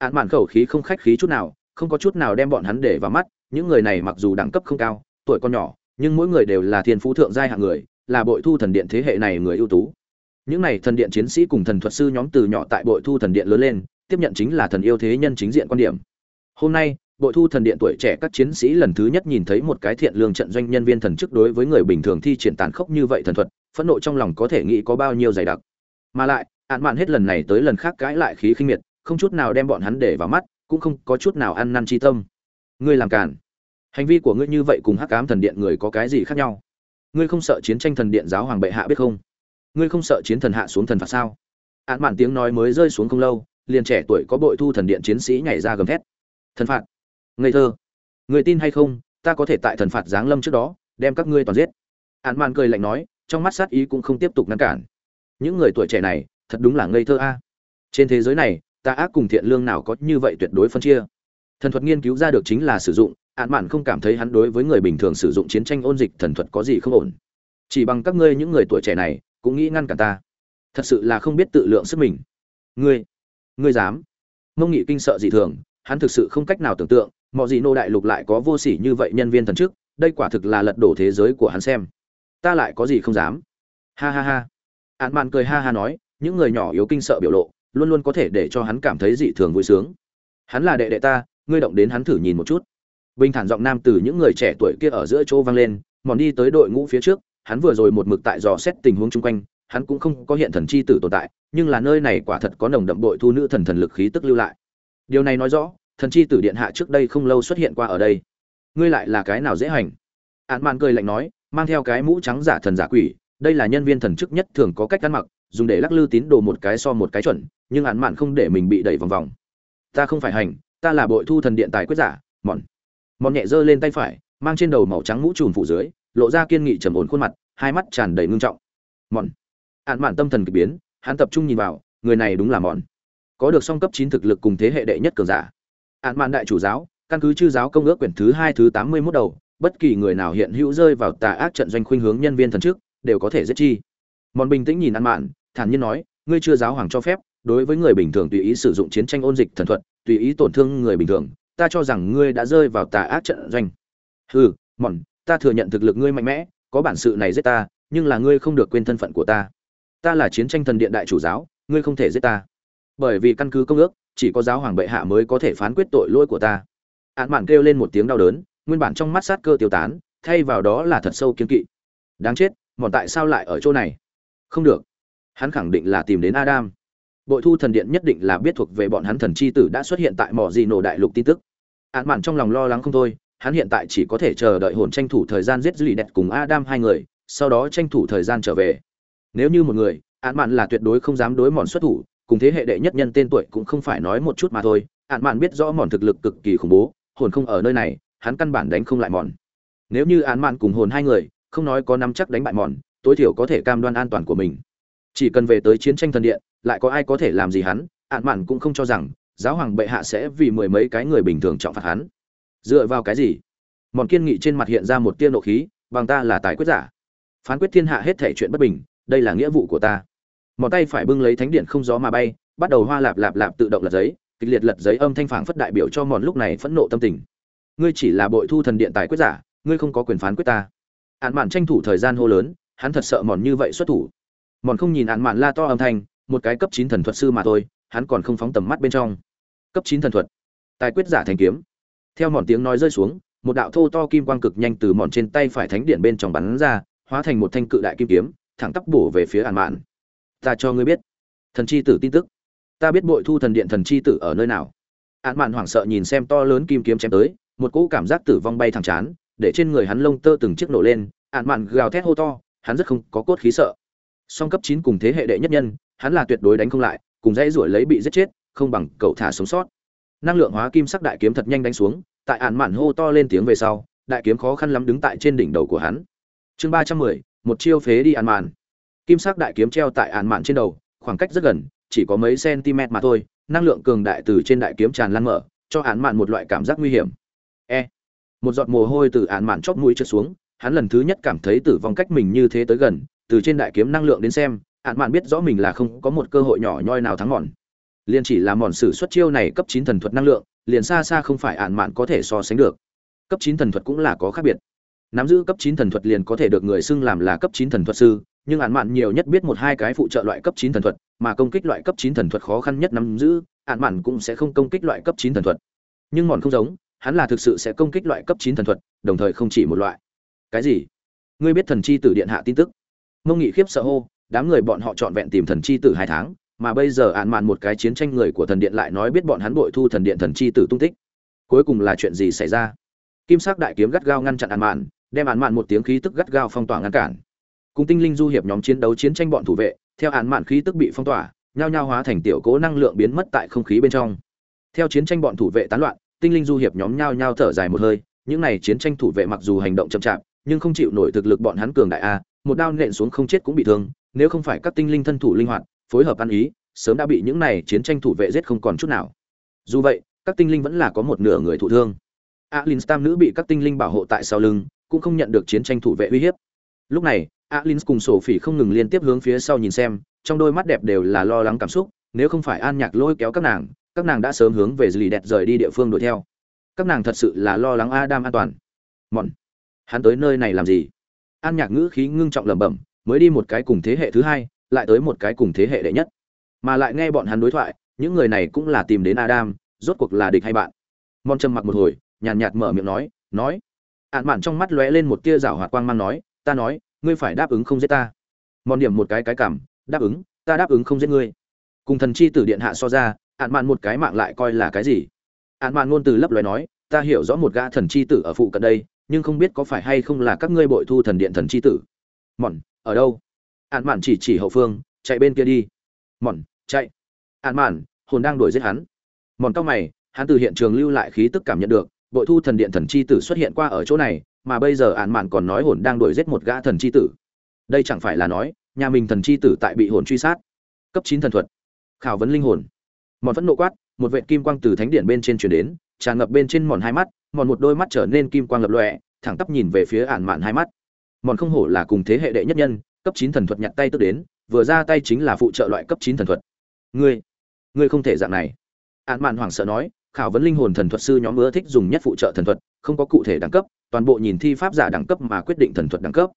án mạn khẩu khí không khách khí chút nào, không có chút nào đem bọn hắn để vào mắt, những người này mặc dù đẳng cấp không cao, tuổi còn nhỏ, nhưng mỗi người đều là thiên phú thượng giai hạng người, là bội thu thần điện thế hệ này người ưu tú. Những này thần điện chiến sĩ cùng thần thuật sư nhóm từ nhỏ tại bội thu thần điện lớn lên, tiếp nhận chính là thần yêu thế nhân chính diện quan điểm. Hôm nay, bội thu thần điện tuổi trẻ các chiến sĩ lần thứ nhất nhìn thấy một cái thiện lương trận doanh nhân viên thần chức đối với người bình thường thi triển tàn khốc như vậy thần thuật, phẫn nộ trong lòng có thể nghĩ có bao nhiêu dày đặc. Mà lại ạn mạn hết lần này tới lần khác cãi lại khí khinh miệt không chút nào đem bọn hắn để vào mắt, cũng không có chút nào ăn năn chi tâm. Ngươi làm cản hành vi của ngươi như vậy cùng hắc ám thần điện người có cái gì khác nhau? Ngươi không sợ chiến tranh thần điện giáo hoàng bệ hạ biết không? Ngươi không sợ chiến thần hạ xuống thần phạt sao? Án mạn tiếng nói mới rơi xuống không lâu, liền trẻ tuổi có bội thu thần điện chiến sĩ nhảy ra gầm thét. Thần phạt. Ngây thơ. Người tin hay không, ta có thể tại thần phạt giáng lâm trước đó, đem các ngươi toàn giết. Án mạn cười lạnh nói, trong mắt sát ý cũng không tiếp tục ngăn cản. Những người tuổi trẻ này, thật đúng là ngây thơ a. Trên thế giới này ta ác cùng thiện lương nào có như vậy tuyệt đối phân chia? Thần thuật nghiên cứu ra được chính là sử dụng, ạn mạn không cảm thấy hắn đối với người bình thường sử dụng chiến tranh ôn dịch thần thuật có gì không ổn. Chỉ bằng các ngươi những người tuổi trẻ này, cũng nghĩ ngăn cản ta. Thật sự là không biết tự lượng sức mình. Ngươi ngươi dám? Mông nghị kinh sợ dị thường, hắn thực sự không cách nào tưởng tượng, mọi gì nô đại lục lại có vô sỉ như vậy nhân viên thần trước đây quả thực là lật đổ thế giới của hắn xem. Ta lại có gì không dám? Ha ha ha. Ạn mạn cười ha ha nói, những người nhỏ yếu kinh sợ biểu lộ luôn luôn có thể để cho hắn cảm thấy dị thường vui sướng. Hắn là đệ đệ ta, ngươi động đến hắn thử nhìn một chút. Bình thản giọng nam từ những người trẻ tuổi kia ở giữa chỗ vang lên, mòn đi tới đội ngũ phía trước, hắn vừa rồi một mực tại dò xét tình huống chung quanh, hắn cũng không có hiện thần chi tử tồn tại, nhưng là nơi này quả thật có nồng đậm bội thu nữ thần thần lực khí tức lưu lại. Điều này nói rõ, thần chi tử điện hạ trước đây không lâu xuất hiện qua ở đây. Ngươi lại là cái nào dễ hành? Án mạn cười lạnh nói, mang theo cái mũ trắng giả thần giả quỷ, đây là nhân viên thần chức nhất thường có cách ăn mặc dùng để lắc lư tín đồ một cái so một cái chuẩn, nhưng ạn mạn không để mình bị đẩy vòng vòng. Ta không phải hành, ta là bội thu thần điện tài quyết giả, mọn. Mọn nhẹ giơ lên tay phải, mang trên đầu màu trắng mũ trùm phủ dưới, lộ ra kiên nghị trầm ổn khuôn mặt, hai mắt tràn đầy ngưng trọng. Mọn. Ạn mạn tâm thần kỳ biến, hắn tập trung nhìn vào, người này đúng là mọn. Có được song cấp chín thực lực cùng thế hệ đệ nhất cường giả. Hạn mạn đại chủ giáo, căn cứ chư giáo công ước quyển thứ hai thứ tám mươi mốt đầu, bất kỳ người nào hiện hữu rơi vào tà ác trận doanh khuynh hướng nhân viên thần trước, đều có thể giết chi. Mọn bình tĩnh nhìn ăn mạn thản nhiên nói, ngươi chưa giáo hoàng cho phép, đối với người bình thường tùy ý sử dụng chiến tranh ôn dịch thần thuật, tùy ý tổn thương người bình thường, ta cho rằng ngươi đã rơi vào tà ác trận doanh. Hừ, mọn, ta thừa nhận thực lực ngươi mạnh mẽ, có bản sự này giết ta, nhưng là ngươi không được quên thân phận của ta. Ta là chiến tranh thần điện đại chủ giáo, ngươi không thể giết ta. Bởi vì căn cứ công ước, chỉ có giáo hoàng bệ hạ mới có thể phán quyết tội lỗi của ta. Án mạn kêu lên một tiếng đau đớn, nguyên bản trong mắt sát cơ tiêu tán, thay vào đó là thật sâu kiên kỵ. Đáng chết, mọn tại sao lại ở chỗ này? Không được hắn khẳng định là tìm đến adam. Bội thu thần điện nhất định là biết thuộc về bọn hắn thần chi tử đã xuất hiện tại mỏ gì nổ đại lục tin tức. Án mạn trong lòng lo lắng không thôi, hắn hiện tại chỉ có thể chờ đợi hồn tranh thủ thời gian giết dư lì đẹp cùng adam hai người, sau đó tranh thủ thời gian trở về. Nếu như một người án mạn là tuyệt đối không dám đối mòn xuất thủ, cùng thế hệ đệ nhất nhân tên tuổi cũng không phải nói một chút mà thôi. Án mạn biết rõ mòn thực lực cực kỳ khủng bố, hồn không ở nơi này, hắn căn bản đánh không lại mòn. Nếu như án mạn cùng hồn hai người, không nói có nắm chắc đánh bại mòn, tối thiểu có thể cam đoan an toàn của mình chỉ cần về tới chiến tranh thần điện, lại có ai có thể làm gì hắn? Ạn mạn cũng không cho rằng, giáo hoàng bệ hạ sẽ vì mười mấy cái người bình thường trọng phạt hắn. Dựa vào cái gì? Mòn kiên nghị trên mặt hiện ra một tia nộ khí, bằng ta là tài quyết giả. Phán quyết thiên hạ hết thể chuyện bất bình, đây là nghĩa vụ của ta. Mòn tay phải bưng lấy thánh điện không gió mà bay, bắt đầu hoa lạp lạp lạp tự động lật giấy, kịch liệt lật giấy âm thanh phản phất đại biểu cho mòn lúc này phẫn nộ tâm tình. Ngươi chỉ là bội thu thần điện tài quyết giả, ngươi không có quyền phán quyết ta. Ạn mạn tranh thủ thời gian hô lớn, hắn thật sợ mòn như vậy xuất thủ mòn không nhìn ạn mạn la to âm thanh, một cái cấp chín thần thuật sư mà thôi, hắn còn không phóng tầm mắt bên trong. Cấp chín thần thuật. Tài quyết giả thành kiếm. Theo mòn tiếng nói rơi xuống, một đạo thô to kim quang cực nhanh từ mòn trên tay phải thánh điện bên trong bắn ra, hóa thành một thanh cự đại kim kiếm, thẳng tắp bổ về phía ạn mạn. Ta cho ngươi biết. Thần chi tử tin tức. Ta biết bội thu thần điện thần chi tử ở nơi nào. Ạn mạn hoảng sợ nhìn xem to lớn kim kiếm chém tới, một cỗ cảm giác tử vong bay thẳng chán, để trên người hắn lông tơ từng chiếc nổ lên, ạn mạn gào thét hô to, hắn rất không có cốt khí sợ song cấp chín cùng thế hệ đệ nhất nhân, hắn là tuyệt đối đánh không lại, cùng dãy ruổi lấy bị giết chết, không bằng cậu thả sống sót. Năng lượng hóa kim sắc đại kiếm thật nhanh đánh xuống, tại án mạn hô to lên tiếng về sau, đại kiếm khó khăn lắm đứng tại trên đỉnh đầu của hắn. Chương ba trăm mười, một chiêu phế đi án mạn. Kim sắc đại kiếm treo tại án mạn trên đầu, khoảng cách rất gần, chỉ có mấy cm mà thôi, năng lượng cường đại từ trên đại kiếm tràn lan mở, cho án mạn một loại cảm giác nguy hiểm. E. Một giọt mồ hôi từ án mạn chóp mũi trượt xuống, hắn lần thứ nhất cảm thấy tử vong cách mình như thế tới gần từ trên đại kiếm năng lượng đến xem, ạn mạn biết rõ mình là không có một cơ hội nhỏ nhoi nào thắng mòn. Liền chỉ là mòn sử xuất chiêu này cấp chín thần thuật năng lượng, liền xa xa không phải ạn mạn có thể so sánh được. Cấp chín thần thuật cũng là có khác biệt. Nắm giữ cấp chín thần thuật liền có thể được người xưng làm là cấp chín thần thuật sư, nhưng ạn mạn nhiều nhất biết một hai cái phụ trợ loại cấp chín thần thuật, mà công kích loại cấp chín thần thuật khó khăn nhất nắm giữ, ạn mạn cũng sẽ không công kích loại cấp chín thần thuật. Nhưng mòn không giống, hắn là thực sự sẽ công kích loại cấp chín thần thuật, đồng thời không chỉ một loại. Cái gì? Ngươi biết thần chi tử điện hạ tin tức? Mông nghị khiếp sợ hô, đám người bọn họ trọn vẹn tìm thần chi tử hai tháng, mà bây giờ ạn mạn một cái chiến tranh người của thần điện lại nói biết bọn hắn bội thu thần điện thần chi tử tung tích. Cuối cùng là chuyện gì xảy ra? Kim sắc đại kiếm gắt gao ngăn chặn ạn mạn, đem ạn mạn một tiếng khí tức gắt gao phong tỏa ngăn cản. Cùng tinh linh du hiệp nhóm chiến đấu chiến tranh bọn thủ vệ, theo ạn mạn khí tức bị phong tỏa, nhao nhao hóa thành tiểu cố năng lượng biến mất tại không khí bên trong. Theo chiến tranh bọn thủ vệ tán loạn, tinh linh du hiệp nhóm nhao nhao thở dài một hơi, những này chiến tranh thủ vệ mặc dù hành động chậm chạp, nhưng không chịu nổi thực lực bọn hắn cường đại a một đao nện xuống không chết cũng bị thương, nếu không phải các tinh linh thân thủ linh hoạt, phối hợp ăn ý, sớm đã bị những này chiến tranh thủ vệ giết không còn chút nào. Dù vậy, các tinh linh vẫn là có một nửa người thụ thương. Alin tam nữ bị các tinh linh bảo hộ tại sau lưng, cũng không nhận được chiến tranh thủ vệ uy hiếp. Lúc này alin cùng sổ phỉ không ngừng liên tiếp hướng phía sau nhìn xem, trong đôi mắt đẹp đều là lo lắng cảm xúc, nếu không phải an nhạc lôi kéo các nàng các nàng đã sớm hướng về dì đẹp rời đi địa phương đuổi theo. Các nàng thật sự là lo lắng adam an toàn. Mọn, hắn tới nơi này làm gì? An nhạc ngữ khí ngưng trọng lẩm bẩm, mới đi một cái cùng thế hệ thứ hai, lại tới một cái cùng thế hệ đệ nhất. Mà lại nghe bọn hắn đối thoại, những người này cũng là tìm đến adam, rốt cuộc là địch hay bạn. Mon trầm mặc một hồi, nhàn nhạt mở miệng nói nói. Ạn mạn trong mắt lóe lên một tia rảo hoạt quang mang nói, ta nói, ngươi phải đáp ứng không giết ta. Mòn điểm một cái cái cảm, đáp ứng, ta đáp ứng không giết ngươi. Cùng thần chi tử điện hạ so ra ạn mạn một cái mạng lại coi là cái gì? Ạn mạn ngôn từ lấp lóe nói, ta hiểu rõ một gã thần chi tử ở phụ cận đây nhưng không biết có phải hay không là các ngươi bội thu thần điện thần chi tử. Mòn ở đâu? Ạn mạn chỉ chỉ hậu phương, chạy bên kia đi. Mòn chạy. Ạn mạn, hồn đang đuổi giết hắn. Mòn cao mày, hắn từ hiện trường lưu lại khí tức cảm nhận được, bội thu thần điện thần chi tử xuất hiện qua ở chỗ này, mà bây giờ ạn mạn còn nói hồn đang đuổi giết một gã thần chi tử. Đây chẳng phải là nói, nhà mình thần chi tử tại bị hồn truy sát. Cấp chín thần thuật. Khảo vấn linh hồn. Mòn vẫn nộ quát, một vệ kim quang từ thánh điện bên trên truyền đến, tràn ngập bên trên mòn hai mắt mòn một đôi mắt trở nên kim quang lập lòe, thẳng tắp nhìn về phía ản mạn hai mắt. Mòn không hổ là cùng thế hệ đệ nhất nhân, cấp chín thần thuật nhặt tay tức đến, vừa ra tay chính là phụ trợ loại cấp chín thần thuật. Ngươi ngươi không thể dạng này. Ản mạn hoảng sợ nói, khảo vấn linh hồn thần thuật sư nhóm ưa thích dùng nhất phụ trợ thần thuật, không có cụ thể đẳng cấp, toàn bộ nhìn thi pháp giả đẳng cấp mà quyết định thần thuật đẳng cấp.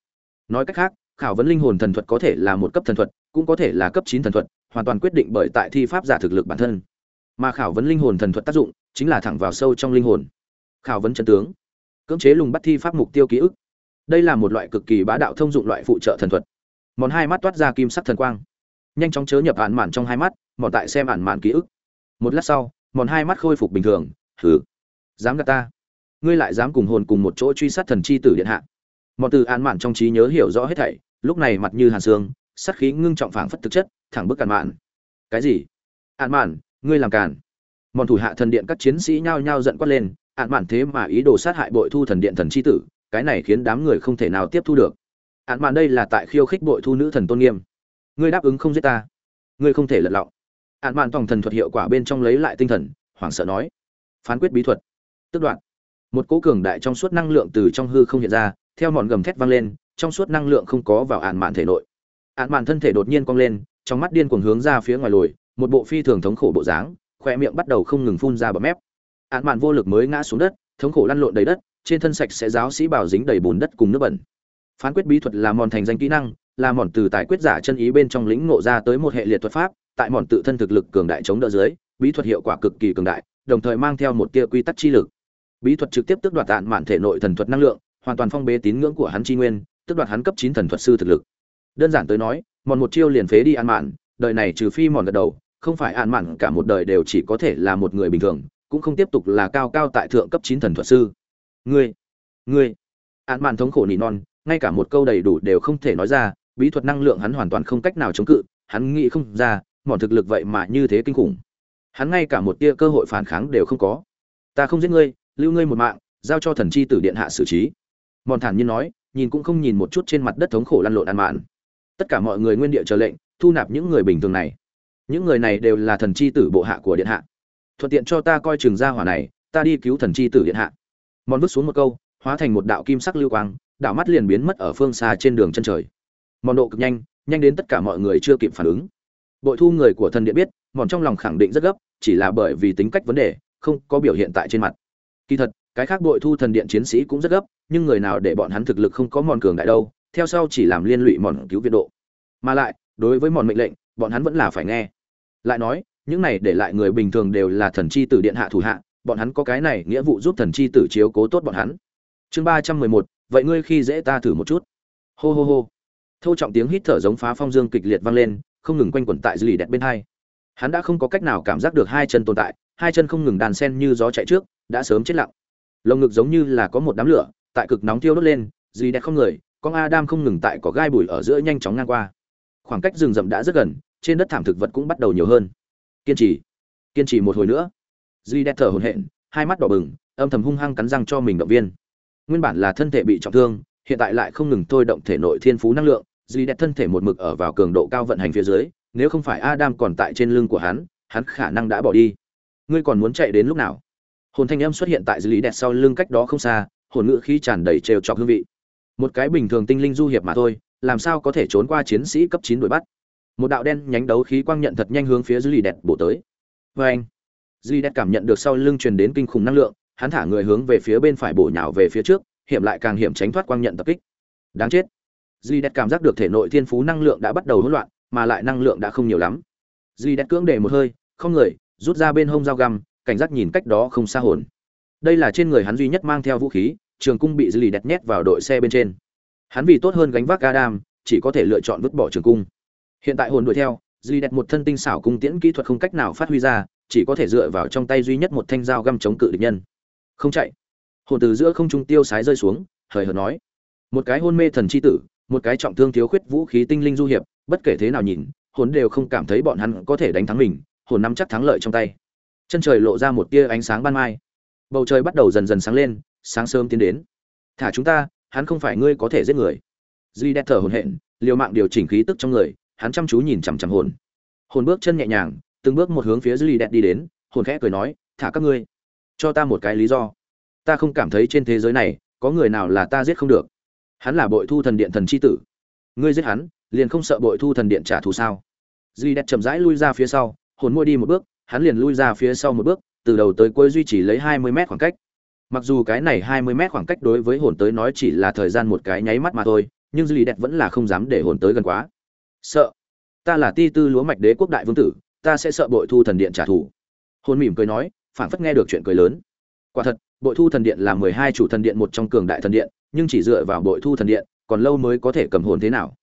Nói cách khác, khảo vấn linh hồn thần thuật có thể là một cấp thần thuật, cũng có thể là cấp chín thần thuật, hoàn toàn quyết định bởi tại thi pháp giả thực lực bản thân. Mà khảo vấn linh hồn thần thuật tác dụng, chính là thẳng vào sâu trong linh hồn khảo vấn chân tướng, cưỡng chế lùng bắt thi pháp mục tiêu ký ức. Đây là một loại cực kỳ bá đạo thông dụng loại phụ trợ thần thuật. Mòn hai mắt toát ra kim sắc thần quang, nhanh chóng chớ nhập ạn mạn trong hai mắt, mòn tại xem ạn mạn ký ức. Một lát sau, mòn hai mắt khôi phục bình thường thử dám gạt ta. Ngươi lại dám cùng hồn cùng một chỗ truy sát thần chi tử điện hạ. Mòn từ ạn mạn trong trí nhớ hiểu rõ hết thảy, lúc này mặt như hàn xương sát khí ngưng trọng phảng phất thực chất, thẳng bức ạn mạn. Cái gì? Ạn mạn, ngươi làm càn. Mòn thủ hạ thần điện các chiến sĩ nhao nhao giận quát lên ạn mạn thế mà ý đồ sát hại bội thu thần điện thần chi tử, cái này khiến đám người không thể nào tiếp thu được. ạn mạn đây là tại khiêu khích bội thu nữ thần tôn nghiêm. ngươi đáp ứng không giết ta. ngươi không thể lật lọng. ạn mạn tòng thần thuật hiệu quả bên trong lấy lại tinh thần, hoảng sợ nói. phán quyết bí thuật. tức đoạn. một cỗ cường đại trong suốt năng lượng từ trong hư không hiện ra, theo mòn gầm thét vang lên, trong suốt năng lượng không có vào ạn mạn thể nội. ạn mạn thân thể đột nhiên cong lên, trong mắt điên cuồng hướng ra phía ngoài lồi một bộ phi thường thống khổ bộ dáng, khoe miệng bắt đầu không ngừng phun ra bọt mép án mạn vô lực mới ngã xuống đất, thống khổ lăn lộn đầy đất, trên thân sạch sẽ giáo sĩ bảo dính đầy bùn đất cùng nước bẩn. Phán quyết bí thuật là mòn thành danh kỹ năng, là mòn từ tài quyết giả chân ý bên trong lĩnh ngộ ra tới một hệ liệt thuật pháp, tại mòn tự thân thực lực cường đại chống đỡ dưới, bí thuật hiệu quả cực kỳ cường đại, đồng thời mang theo một tia quy tắc chi lực. Bí thuật trực tiếp tước đoạt tạn mạn thể nội thần thuật năng lượng, hoàn toàn phong bế tín ngưỡng của hắn chi nguyên, tước đoạt hắn cấp chín thần thuật sư thực lực. Đơn giản tới nói, mòn một chiêu liền phế đi an mạn, đời này trừ phi mòn gật đầu, không phải an mạn cả một đời đều chỉ có thể là một người bình thường cũng không tiếp tục là cao cao tại thượng cấp chín thần thuật sư. Ngươi ngươi an mạn thống khổ nỉ non, ngay cả một câu đầy đủ đều không thể nói ra, bí thuật năng lượng hắn hoàn toàn không cách nào chống cự, hắn nghĩ không ra mòn thực lực vậy mà như thế kinh khủng. Hắn ngay cả một tia cơ hội phản kháng đều không có. Ta không giết ngươi, lưu ngươi một mạng, giao cho thần chi tử điện hạ xử trí. Mòn thản nhiên nói, nhìn cũng không nhìn một chút trên mặt đất thống khổ lăn lộn ăn mạn. Tất cả mọi người nguyên địa chờ lệnh, thu nạp những người bình thường này. Những người này đều là thần chi tử bộ hạ của điện hạ thuận tiện cho ta coi trường gia hỏa này, ta đi cứu thần chi tử điện hạ. Mòn vứt xuống một câu, hóa thành một đạo kim sắc lưu quang, đạo mắt liền biến mất ở phương xa trên đường chân trời. Mòn độ cực nhanh nhanh đến tất cả mọi người chưa kịp phản ứng. Bội thu người của thần điện biết, mòn trong lòng khẳng định rất gấp, chỉ là bởi vì tính cách vấn đề, không có biểu hiện tại trên mặt. Kỳ thật, cái khác bội thu thần điện chiến sĩ cũng rất gấp, nhưng người nào để bọn hắn thực lực không có mòn cường đại đâu, theo sau chỉ làm liên lụy mòn cứu viện độ. Mà lại, đối với mòn mệnh lệnh, bọn hắn vẫn là phải nghe. Lại nói những này để lại người bình thường đều là thần chi tử điện hạ thủ hạ, bọn hắn có cái này nghĩa vụ giúp thần chi tử chiếu cố tốt bọn hắn. Chương ba trăm mười một, vậy ngươi khi dễ ta thử một chút. Hô hô hô. Thô trọng tiếng hít thở giống phá phong dương kịch liệt vang lên, không ngừng quanh quẩn tại dư lì đẹp bên hai. Hắn đã không có cách nào cảm giác được hai chân tồn tại, hai chân không ngừng đàn sen như gió chạy trước, đã sớm chết lặng. Lồng ngực giống như là có một đám lửa, tại cực nóng thiêu đốt lên, dì đẹp không người, con adam không ngừng tại có gai bụi ở giữa nhanh chóng ngang qua. Khoảng cách rừng rậm đã rất gần, trên đất thảm thực vật cũng bắt đầu nhiều hơn kiên trì kiên trì một hồi nữa. Duy đẹp thở hổn hển, hai mắt đỏ bừng, âm thầm hung hăng cắn răng cho mình động viên. Nguyên bản là thân thể bị trọng thương, hiện tại lại không ngừng thôi động thể nội thiên phú năng lượng. Duy đẹp thân thể một mực ở vào cường độ cao vận hành phía dưới, nếu không phải adam còn tại trên lưng của hắn hắn khả năng đã bỏ đi. Ngươi còn muốn chạy đến lúc nào? Hồn thanh âm xuất hiện tại duy đẹp sau lưng cách đó không xa, hồn ngự khí tràn đầy trêu chọc hương vị. Một cái bình thường tinh linh du hiệp mà thôi, làm sao có thể trốn qua chiến sĩ cấp chín đuổi bắt? Một đạo đen nhánh đấu khí quang nhận thật nhanh hướng phía dưới lì đẹp bổ tới vê anh dưới đẹp cảm nhận được sau lưng truyền đến kinh khủng năng lượng hắn thả người hướng về phía bên phải bổ nhào về phía trước hiểm lại càng hiểm tránh thoát quang nhận tập kích đáng chết Duy Đẹp cảm giác được thể nội thiên phú năng lượng đã bắt đầu hỗn loạn, mà lại năng lượng đã không nhiều lắm. Duy Đẹp cưỡng để một hơi, không người, rút ra bên hông dao găm, cảnh giác nhìn cách đó không xa hồn. Đây là trên người hắn duy nhất mang theo vũ khí, trường cung bị Duy Đẹp nhét vào đội xe bên trên. Hắn vì tốt hơn gánh vác Adam, chỉ có thể lựa chọn vứt bỏ trường cung. Hiện tại hồn đuổi theo, Duy Đẹp một thân tinh xảo cung tiễn kỹ thuật không cách nào phát huy ra, chỉ có thể dựa vào trong tay duy nhất một thanh dao găm chống cự địch nhân. Không chạy. Hồn từ giữa không trung tiêu sái rơi xuống, hời hợt nói: "Một cái hôn mê thần chi tử, một cái trọng thương thiếu khuyết vũ khí tinh linh du hiệp bất kể thế nào nhìn hồn đều không cảm thấy bọn hắn có thể đánh thắng mình hồn nắm chắc thắng lợi trong tay. Chân trời lộ ra một tia ánh sáng ban mai. Bầu trời bắt đầu dần dần sáng lên sáng sớm tiến đến. Thả chúng ta hắn không phải ngươi có thể giết người. Duy đẹp thở hồn hện liều mạng điều chỉnh khí tức trong người hắn chăm chú nhìn chằm chằm hồn. Hồn bước chân nhẹ nhàng, từng bước một hướng phía dưới lì đẹp đi đến, hồn khẽ cười nói, thả các ngươi, cho ta một cái lý do. Ta không cảm thấy trên thế giới này có người nào là ta giết không được. Hắn là bội thu thần điện thần c h i tử. Ngươi giết hắn, liền không sợ bội thu thần điện trả thù sao? Duy đẹp chậm rãi lui ra phía sau, hồn môi đi một bước, hắn liền lui ra phía sau một bước, từ đầu tới cuối duy trì lấy hai mươi mét khoảng cách. Mặc dù cái này hai mươi mét khoảng cách đối với hồn tới nói chỉ là thời gian một cái nháy mắt mà thôi, nhưng duy đẹp vẫn là không dám để hồn tới gần quá sợ. Ta là ti tư lúa mạch đế quốc đại vương tử, ta sẽ sợ bội thu thần điện trả thù. Hồn mỉm cười nói, phảng phất nghe được chuyện cười lớn. Quả thật, bội thu thần điện là mười hai chủ thần điện một trong cường đại thần điện, nhưng chỉ dựa vào bội thu thần điện, còn lâu mới có thể cầm hồn thế nào.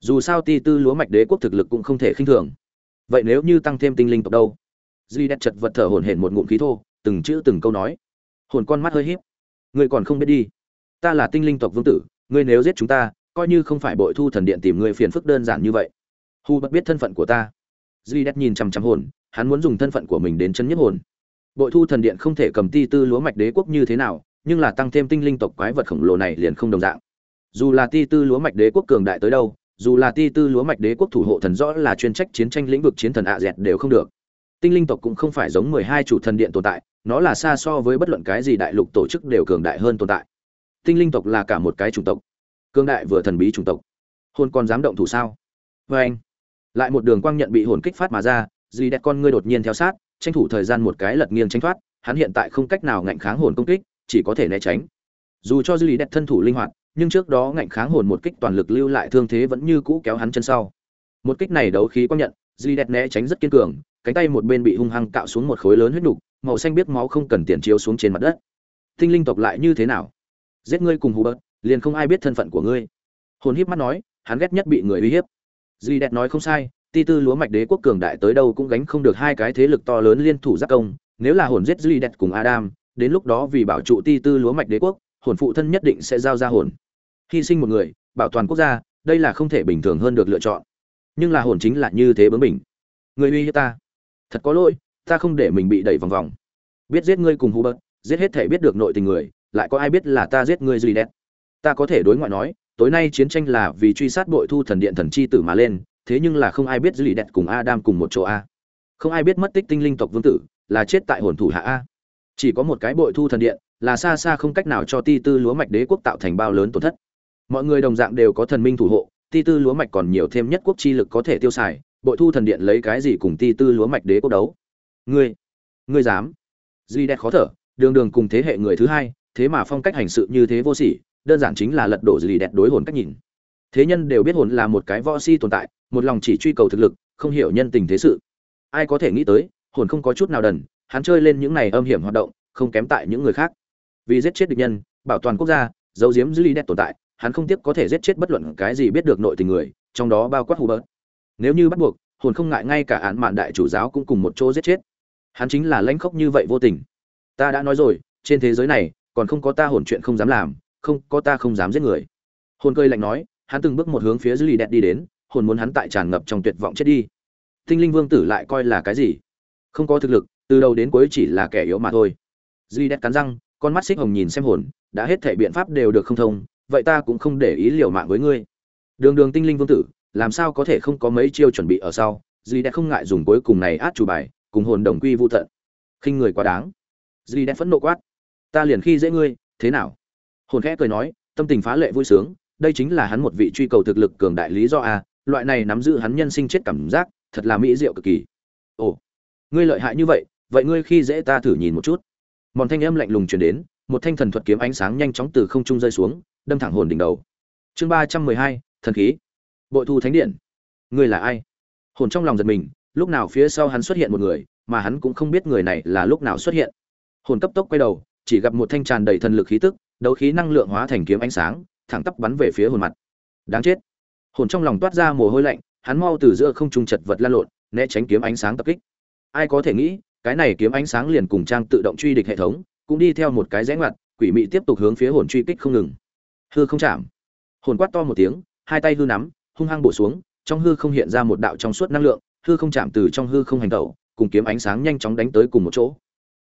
Dù sao ti tư lúa mạch đế quốc thực lực cũng không thể khinh thường. Vậy nếu như tăng thêm tinh linh tộc đâu? Duy đẹp chật vật thở hồn hển một ngụm khí thô, từng chữ từng câu nói. Hồn con mắt hơi híp. Ngươi còn không biết đi. Ta là tinh linh tộc vương tử, ngươi nếu giết chúng ta coi như không phải bội thu thần điện tìm người phiền phức đơn giản như vậy. Hu bất biết thân phận của ta. Duy đẹp nhìn chằm chằm hồn, hắn muốn dùng thân phận của mình đến chân nhất hồn. Bội thu thần điện không thể cầm ti tư lúa mạch đế quốc như thế nào, nhưng là tăng thêm tinh linh tộc quái vật khổng lồ này liền không đồng dạng. Dù là ti tư lúa mạch đế quốc cường đại tới đâu, dù là ti tư lúa mạch đế quốc thủ hộ thần rõ là chuyên trách chiến tranh lĩnh vực chiến thần ạ dẹt đều không được. Tinh linh tộc cũng không phải giống mười hai chủ thần điện tồn tại, nó là xa so với bất luận cái gì đại lục tổ chức đều cường đại hơn tồn tại. Tinh linh tộc là cả một cái chủng tộc. Cương đại vừa thần bí chủng tộc. Hồn còn dám động thủ sao? Vê anh. Lại một đường quang nhận bị hồn kích phát mà ra dì đẹp con ngươi đột nhiên theo sát, tranh thủ thời gian một cái lật nghiêng tránh thoát, hắn hiện tại không cách nào ngạnh kháng hồn công kích, chỉ có thể né tránh. Dù cho dư lý đẹp thân thủ linh hoạt, nhưng trước đó ngạnh kháng hồn một kích toàn lực lưu lại thương thế vẫn như cũ kéo hắn chân sau. Một kích này đấu khí quang nhận dư lý đẹp né tránh rất kiên cường, cánh tay một bên bị hung hăng cạo xuống một khối lớn huyết nục, màu xanh biết máu không cần tiền chiếu xuống trên mặt đất. Tinh linh tộc lại như thế nào? Giết ngươi cùng hù bớt liền không ai biết thân phận của ngươi. Hồn híp mắt nói, hắn ghét nhất bị người uy hiếp. Duy đẹp nói không sai, ti tư lúa mạch đế quốc cường đại tới đâu cũng gánh không được hai cái thế lực to lớn liên thủ giác công, nếu là hồn giết duy đẹp cùng adam, đến lúc đó vì bảo trụ ti tư lúa mạch đế quốc, hồn phụ thân nhất định sẽ giao ra hồn. Hy sinh một người, bảo toàn quốc gia, đây là không thể bình thường hơn được lựa chọn. Nhưng là hồn chính là như thế bướng bỉnh. Người uy hiếp ta. Thật có lỗi, ta không để mình bị đẩy vòng vòng. Biết giết ngươi cùng hubert giết hết thể biết được nội tình người, lại có ai biết là ta giết ngươi duy đẹp ta có thể đối ngoại nói, tối nay chiến tranh là vì truy sát bội thu thần điện thần chi tử mà lên, thế nhưng là không ai biết duy đẹp cùng adam cùng một chỗ a. Không ai biết mất tích tinh linh tộc vương tử là chết tại hồn thủ hạ a. Chỉ có một cái bội thu thần điện là xa xa không cách nào cho ti tư lúa mạch đế quốc tạo thành bao lớn tổn thất. Mọi người đồng dạng đều có thần minh thủ hộ, ti tư lúa mạch còn nhiều thêm nhất quốc chi lực có thể tiêu xài, bội thu thần điện lấy cái gì cùng ti tư lúa mạch đế quốc đấu? Ngươi ngươi dám? Duy đẹp khó thở, đường đường cùng thế hệ người thứ hai, thế mà phong cách hành sự như thế vô sỉ đơn giản chính là lật đổ duy đẹp đối hồn cách nhìn. Thế nhân đều biết hồn là một cái võ si tồn tại, một lòng chỉ truy cầu thực lực, không hiểu nhân tình thế sự. Ai có thể nghĩ tới, hồn không có chút nào đần, hắn chơi lên những này âm hiểm hoạt động, không kém tại những người khác. Vì giết chết địch nhân, bảo toàn quốc gia, giấu giếm dư ly đẹp tồn tại, hắn không tiếc có thể giết chết bất luận cái gì biết được nội tình người, trong đó bao quát hubert. Nếu như bắt buộc, hồn không ngại ngay cả án mạn đại chủ giáo cũng cùng một chỗ giết chết. Hắn chính là lãnh khốc như vậy vô tình. Ta đã nói rồi, trên thế giới này, còn không có ta hồn chuyện không dám làm không, có ta không dám giết người. Hồn cơi lạnh nói, hắn từng bước một hướng phía dư lì đẹp đi đến, hồn muốn hắn tại tràn ngập trong tuyệt vọng chết đi. Tinh linh vương tử lại coi là cái gì? Không có thực lực, từ đầu đến cuối chỉ là kẻ yếu mà thôi. Dư đẹp cắn răng, con mắt xích hồng nhìn xem hồn, đã hết thể biện pháp đều được không thông, vậy ta cũng không để ý liều mạng với ngươi. Đường đường tinh linh vương tử, làm sao có thể không có mấy chiêu chuẩn bị ở sau? Dì đẹp không ngại dùng cuối cùng này át chủ bài, cùng hồn đồng quy vô tận. Khinh người quá đáng. Dì đẹp phẫn nộ quát. Ta liền khi dễ ngươi, thế nào? Hồn khẽ cười nói, tâm tình phá lệ vui sướng, đây chính là hắn một vị truy cầu thực lực cường đại lý do a, loại này nắm giữ hắn nhân sinh chết cảm giác, thật là mỹ diệu cực kỳ. Ồ, ngươi lợi hại như vậy vậy ngươi khi dễ ta thử nhìn một chút. Mòn thanh âm lạnh lùng truyền đến, một thanh thần thuật kiếm ánh sáng nhanh chóng từ không trung rơi xuống, đâm thẳng hồn đỉnh đầu. Chương ba trăm mười hai, thần khí. Bội thu thánh điện. Ngươi là ai? Hồn trong lòng giật mình, lúc nào phía sau hắn xuất hiện một người, mà hắn cũng không biết người này là lúc nào xuất hiện. Hồn cấp tốc quay đầu, chỉ gặp một thanh tràn đầy thần lực khí tức đấu khí năng lượng hóa thành kiếm ánh sáng, thẳng tắp bắn về phía hồn mặt. Đáng chết. Hồn trong lòng toát ra mồ hôi lạnh, hắn mau từ giữa không trung chật vật lan lộn, né tránh kiếm ánh sáng tập kích. Ai có thể nghĩ, cái này kiếm ánh sáng liền cùng trang tự động truy địch hệ thống, cũng đi theo một cái rẽ ngoặt, quỷ mị tiếp tục hướng phía hồn truy kích không ngừng. Hư không chạm. Hồn quát to một tiếng, hai tay hư nắm, hung hăng bổ xuống, trong hư không hiện ra một đạo trong suốt năng lượng, hư không chạm từ trong hư không hành tẩu, cùng kiếm ánh sáng nhanh chóng đánh tới cùng một chỗ.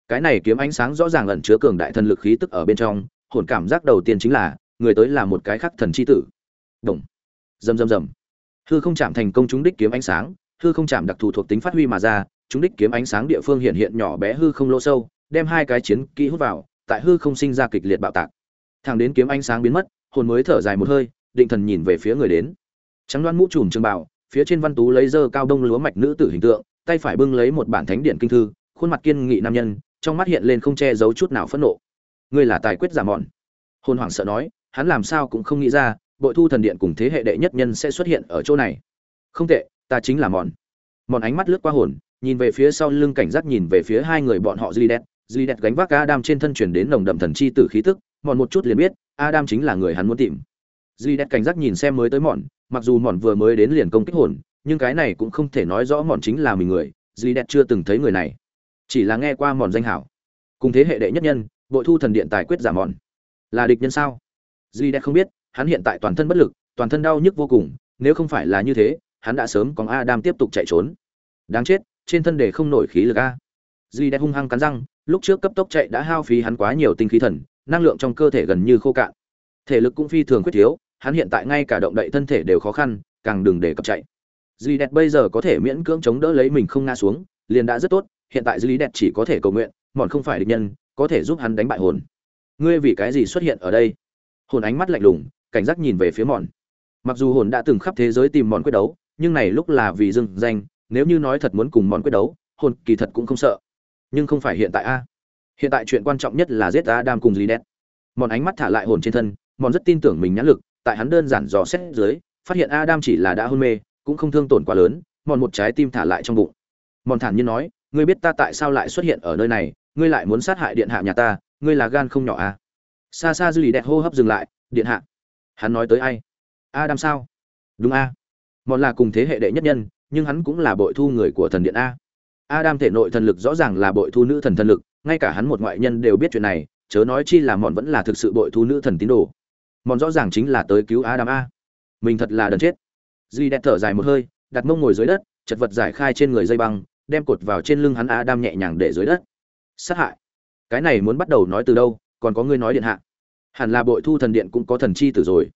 Cái này kiếm ánh sáng rõ ràng ẩn chứa cường đại thần lực khí tức ở bên trong hồn cảm giác đầu tiên chính là, người tới là một cái khắc thần chi tử. Đồng. Rầm rầm rầm hư không chạm thành công chúng đích kiếm ánh sáng, hư không chạm đặc thù thuộc tính phát huy mà ra, chúng đích kiếm ánh sáng địa phương hiện hiện nhỏ bé hư không lỗ sâu, đem hai cái chiến kỹ hút vào, tại hư không sinh ra kịch liệt bạo tạc. Thẳng đến kiếm ánh sáng biến mất, hồn mới thở dài một hơi, định thần nhìn về phía người đến. Trắng đoan mũ trùm trường bảo phía trên văn tú lấy dơ cao đông lúa mạch nữ tử hình tượng, tay phải bưng lấy một bản thánh điện kinh thư, khuôn mặt kiên nghị nam nhân, trong mắt hiện lên không che giấu chút nào phẫn nộ ngươi là tài quyết giả mọn. Hôn hoảng sợ nói hắn làm sao cũng không nghĩ ra bội thu thần điện cùng thế hệ đệ nhất nhân sẽ xuất hiện ở chỗ này. Không tệ ta chính là mọn. Mọn ánh mắt lướt qua hồn nhìn về phía sau lưng cảnh giác nhìn về phía hai người bọn họ Duy Đẹp, Duy Đẹp gánh vác Adam trên thân truyền đến nồng đậm thần chi tử khí tức, mọn một chút liền biết, Adam chính là người hắn muốn tìm. Duy Đẹp cảnh giác nhìn xem mới tới mọn, mặc dù mọn vừa mới đến liền công kích hồn, nhưng cái này cũng không thể nói rõ mọn chính là mình người, Duy Đẹp chưa từng thấy người này, chỉ là nghe qua mọn danh hảo. Cùng thế hệ đệ nhất nhân, bội thu thần điện tài quyết giả mòn là địch nhân sao? Duy Đẹp không biết, hắn hiện tại toàn thân bất lực, toàn thân đau nhức vô cùng, nếu không phải là như thế, hắn đã sớm còn Adam tiếp tục chạy trốn. Đáng chết, trên thân để không nổi khí lực a duy đẹp hung hăng cắn răng lúc trước cấp tốc chạy đã hao phí hắn quá nhiều tinh khí thần năng lượng trong cơ thể gần như khô cạn thể lực cũng phi thường khuyết thiếu hắn hiện tại ngay cả động đậy thân thể đều khó khăn càng đừng để cập chạy duy đẹp bây giờ có thể miễn cưỡng chống đỡ lấy mình không ngã xuống liền đã rất tốt hiện tại duy đẹp chỉ có thể cầu nguyện mòn không phải địch nhân có thể giúp hắn đánh bại hồn. Ngươi vì cái gì xuất hiện ở đây? Hồn ánh mắt lạnh lùng, cảnh giác nhìn về phía mòn. Mặc dù hồn đã từng khắp thế giới tìm mòn quyết đấu, nhưng này lúc là vì dưng danh, nếu như nói thật muốn cùng mòn quyết đấu, hồn kỳ thật cũng không sợ. Nhưng không phải hiện tại a. Hiện tại chuyện quan trọng nhất là giết adam cùng gì đen mòn ánh mắt thả lại hồn trên thân, mòn rất tin tưởng mình nhãn lực, tại hắn đơn giản dò xét dưới, phát hiện adam chỉ là đã hôn mê, cũng không thương tổn quá lớn, mòn một trái tim thả lại trong bụng. Mòn thản nhiên nói, ngươi biết ta tại sao lại xuất hiện ở nơi này ngươi lại muốn sát hại điện hạ nhà ta, ngươi là gan không nhỏ à? Xa xa dư lì đẹp hô hấp dừng lại, điện hạ, hắn nói tới ai? Adam sao? Đúng a. Mọn là cùng thế hệ đệ nhất nhân, nhưng hắn cũng là bội thu người của thần điện a. Adam thể nội thần lực rõ ràng là bội thu nữ thần thần lực, ngay cả hắn một ngoại nhân đều biết chuyện này, chớ nói chi là mọn vẫn là thực sự bội thu nữ thần tín đồ. Mọn rõ ràng chính là tới cứu adam a. Mình thật là đần chết. Duy đẹp thở dài một hơi, đặt mông ngồi dưới đất, chật vật giải khai trên người dây băng, đem cột vào trên lưng hắn adam nhẹ nhàng để dưới đất sát hại. Cái này muốn bắt đầu nói từ đâu, còn có ngươi nói điện hạ. Hẳn là bội thu thần điện cũng có thần chi tử rồi.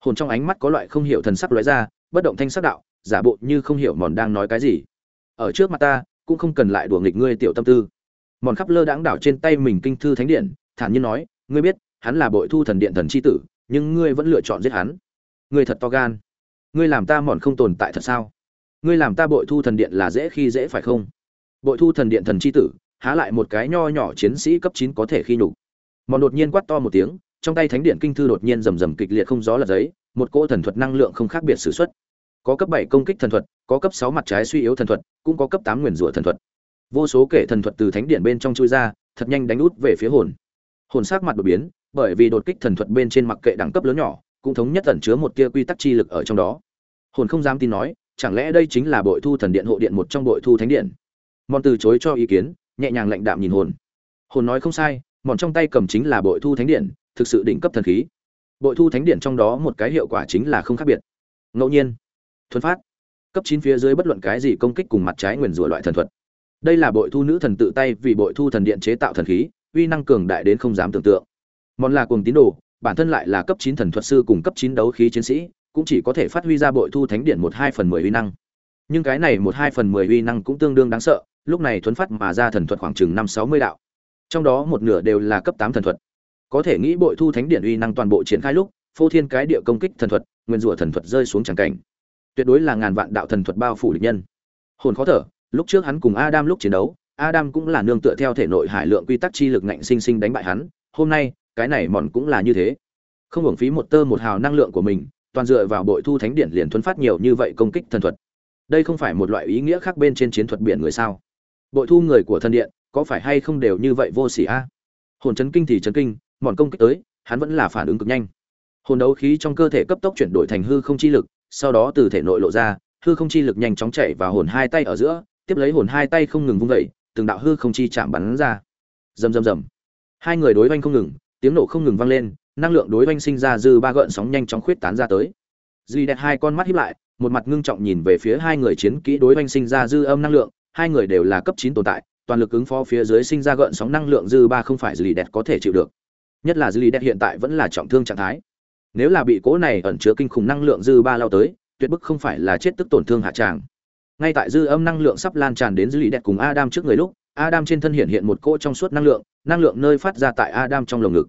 Hồn trong ánh mắt có loại không hiểu thần sắc lóe ra, bất động thanh sắc đạo, giả bộ như không hiểu mòn đang nói cái gì. Ở trước mặt ta, cũng không cần lại đùa nghịch ngươi tiểu tâm tư. Mòn khắp lơ đãng đảo trên tay mình kinh thư thánh điện, thản nhiên nói, ngươi biết, hắn là bội thu thần điện thần chi tử, nhưng ngươi vẫn lựa chọn giết hắn. Ngươi thật to gan. Ngươi làm ta mòn không tồn tại thật sao? Ngươi làm ta bội thu thần điện là dễ khi dễ phải không? Bội thu thần điện thần chi tử há lại một cái nho nhỏ chiến sĩ cấp chín có thể khi nhục. Mòn đột nhiên quát to một tiếng trong tay thánh điện kinh thư đột nhiên rầm rầm kịch liệt không gió là giấy một cỗ thần thuật năng lượng không khác biệt sử xuất, có cấp bảy công kích thần thuật có cấp sáu mặt trái suy yếu thần thuật cũng có cấp tám nguyền rủa thần thuật. Vô số kể thần thuật từ thánh điện bên trong chui ra thật nhanh đánh út về phía hồn. Hồn sắc mặt đột biến bởi vì đột kích thần thuật bên trên mặc kệ đẳng cấp lớn nhỏ cũng thống nhất ẩn chứa một tia quy tắc chi lực ở trong đó. Hồn không dám tin nói chẳng lẽ đây chính là bội thu thần điện hộ điện một trong bội thu thánh điện? Mòn từ chối cho ý kiến nhẹ nhàng lạnh đạm nhìn hồn. Hồn nói không sai, mòn trong tay cầm chính là bội thu thánh điện, thực sự đỉnh cấp thần khí. Bội thu thánh điện trong đó một cái hiệu quả chính là không khác biệt. Ngẫu nhiên, thuần phát, cấp chín phía dưới bất luận cái gì công kích cùng mặt trái nguyền rủa loại thần thuật. Đây là bội thu nữ thần tự tay vì bội thu thần điện chế tạo thần khí, uy năng cường đại đến không dám tưởng tượng. Mòn là cùng tín đồ, bản thân lại là cấp chín thần thuật sư cùng cấp chín đấu khí chiến sĩ, cũng chỉ có thể phát huy ra bội thu thánh điện một hai phần mười uy năng. Nhưng cái này một hai phần mười uy năng cũng tương đương đáng sợ lúc này thuấn phát mà ra thần thuật khoảng chừng năm sáu mươi đạo. Trong đó một nửa đều là cấp tám thần thuật. Có thể nghĩ bội thu thánh điện uy năng toàn bộ triển khai lúc, phô thiên cái địa công kích thần thuật, nguyên rủa thần thuật rơi xuống tràng cảnh. Tuyệt đối là ngàn vạn đạo thần thuật bao phủ địch nhân. Hồn khó thở, lúc trước hắn cùng adam lúc chiến đấu, adam cũng là nương tựa theo thể nội hải lượng quy tắc chi lực ngạnh sinh sinh đánh bại hắn, hôm nay, cái này mòn cũng là như thế. Không hưởng phí một tơ một hào năng lượng của mình, toàn dựa vào bội thu thánh điện liền thuấn phát nhiều như vậy công kích thần thuật. Đây không phải một loại ý nghĩa khác bên trên chiến thuật biển người sao? Bội thu người của thần điện, có phải hay không đều như vậy vô sỉ a? Hồn chấn kinh thì chấn kinh, mòn công kích tới, hắn vẫn là phản ứng cực nhanh. Hồn đấu khí trong cơ thể cấp tốc chuyển đổi thành hư không chi lực, sau đó từ thể nội lộ ra, hư không chi lực nhanh chóng chạy vào hồn hai tay ở giữa, tiếp lấy hồn hai tay không ngừng vung vẩy từng đạo hư không chi chạm bắn ra. Rầm rầm rầm. Hai người đối oanh không ngừng, tiếng nổ không ngừng vang lên, năng lượng đối oanh sinh ra dư ba gợn sóng nhanh chóng khuyết tán ra tới. Duy đẹp hai con mắt hiếp lại, một mặt ngưng trọng nhìn về phía hai người chiến kỹ đối oanh sinh ra dư âm năng lượng hai người đều là cấp chín tồn tại, toàn lực ứng phó phía dưới sinh ra gợn sóng năng lượng dư ba không phải duy Det có thể chịu được. Nhất là duy Det hiện tại vẫn là trọng thương trạng thái. Nếu là bị cố này ẩn chứa kinh khủng năng lượng dư ba lao tới, tuyệt bức không phải là chết tức tổn thương hạ tràng. Ngay tại dư âm năng lượng sắp lan tràn đến duy Det cùng adam trước người lúc, adam trên thân hiện hiện một cỗ trong suốt năng lượng năng lượng nơi phát ra tại adam trong lồng ngực.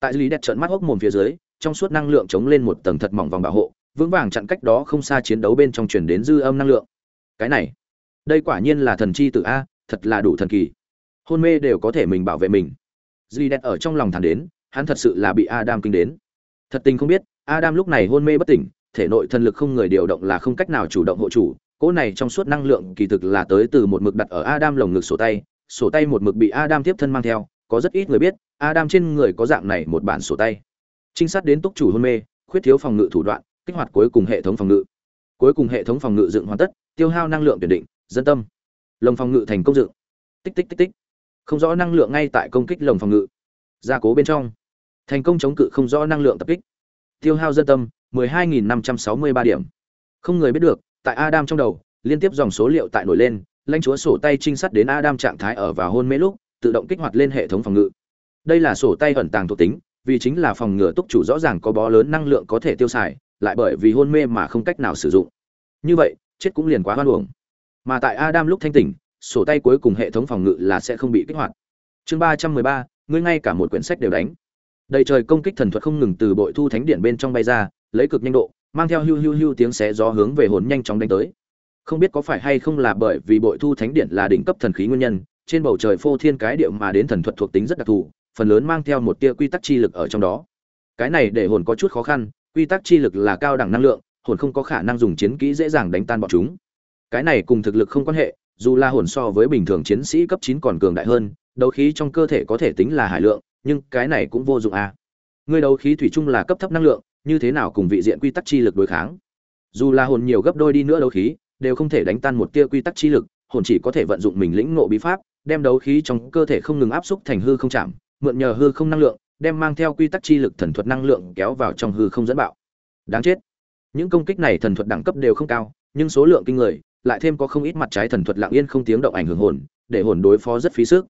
Tại lý Det trợn mắt hốc mồm phía dưới, trong suốt năng lượng chống lên một tầng thật mỏng vòng bảo hộ, vững vàng chặn cách đó không xa chiến đấu bên trong truyền đến dư âm năng lượng. Cái này đây quả nhiên là thần chi tự a thật là đủ thần kỳ hôn mê đều có thể mình bảo vệ mình duy đẹp ở trong lòng thẳng đến hắn thật sự là bị adam kinh đến thật tình không biết adam lúc này hôn mê bất tỉnh thể nội thần lực không người điều động là không cách nào chủ động hộ chủ cỗ này trong suốt năng lượng kỳ thực là tới từ một mực đặt ở adam lồng ngực sổ tay sổ tay một mực bị adam tiếp thân mang theo có rất ít người biết Adam trên người có dạng này một bản sổ tay. Trinh sát đến túc chủ hôn mê, khuyết thiếu phòng ngự thủ đoạn, kích hoạt cuối cùng hệ thống phòng ngự. Cuối cùng hệ thống phòng ngự dựng hoàn tất, tiêu hao năng lượng tuyển định, dân tâm. Lồng phòng ngự thành công dựng. Tích tích tích tích. Không rõ năng lượng ngay tại công kích lồng phòng ngự. Gia cố bên trong. Thành công chống cự không rõ năng lượng tập kích. Tiêu hao dân tâm 12563 điểm. Không người biết được, tại Adam trong đầu, liên tiếp dòng số liệu tại nổi lên, lãnh chúa sổ tay trinh sát đến Adam trạng thái ở và hôn mê lúc, tự động kích hoạt lên hệ thống phòng ngự đây là sổ tay ẩn tàng thuộc tính vì chính là phòng ngừa túc chủ rõ ràng có bó lớn năng lượng có thể tiêu xài lại bởi vì hôn mê mà không cách nào sử dụng như vậy chết cũng liền quá hoan uổng mà tại adam lúc thanh tỉnh, sổ tay cuối cùng hệ thống phòng ngự là sẽ không bị kích hoạt. Chương ba trăm mười ba, ngươi ngay cả một quyển sách đều đánh. Đầy trời công kích thần thuật không ngừng từ bội thu thánh điện bên trong bay ra, lấy cực nhanh độ, mang theo hưu hưu hưu tiếng xé gió hướng về hồn nhanh chóng đánh tới. Không biết có phải hay không là bởi vì bội thu thánh điện là đỉnh cấp thần khí nguyên nhân, trên bầu trời phô thiên cái điệu mà đến thần thuật thuộc tính rất đặc thù, phần lớn mang theo một tia quy tắc chi lực ở trong đó. Cái này để hồn có chút khó khăn, quy tắc chi lực là cao đẳng năng lượng, hồn không có khả năng dùng chiến kỹ dễ dàng đánh tan bọn chúng cái này cùng thực lực không quan hệ dù là hồn so với bình thường chiến sĩ cấp chín còn cường đại hơn đấu khí trong cơ thể có thể tính là hải lượng nhưng cái này cũng vô dụng à người đấu khí thủy chung là cấp thấp năng lượng như thế nào cùng vị diện quy tắc chi lực đối kháng dù là hồn nhiều gấp đôi đi nữa đấu khí đều không thể đánh tan một tia quy tắc chi lực hồn chỉ có thể vận dụng mình lĩnh ngộ bí pháp đem đấu khí trong cơ thể không ngừng áp xúc thành hư không chạm mượn nhờ hư không năng lượng, đem mang theo quy tắc chi lực thần thuật năng lượng kéo vào trong hư không dẫn bạo. Đáng chết. Những công kích này thần thuật đẳng cấp đều không cao, nhưng số lượng kinh người, lại thêm có không ít mặt trái thần thuật lặng yên không tiếng động ảnh hưởng hồn, để hồn đối phó rất phí sức.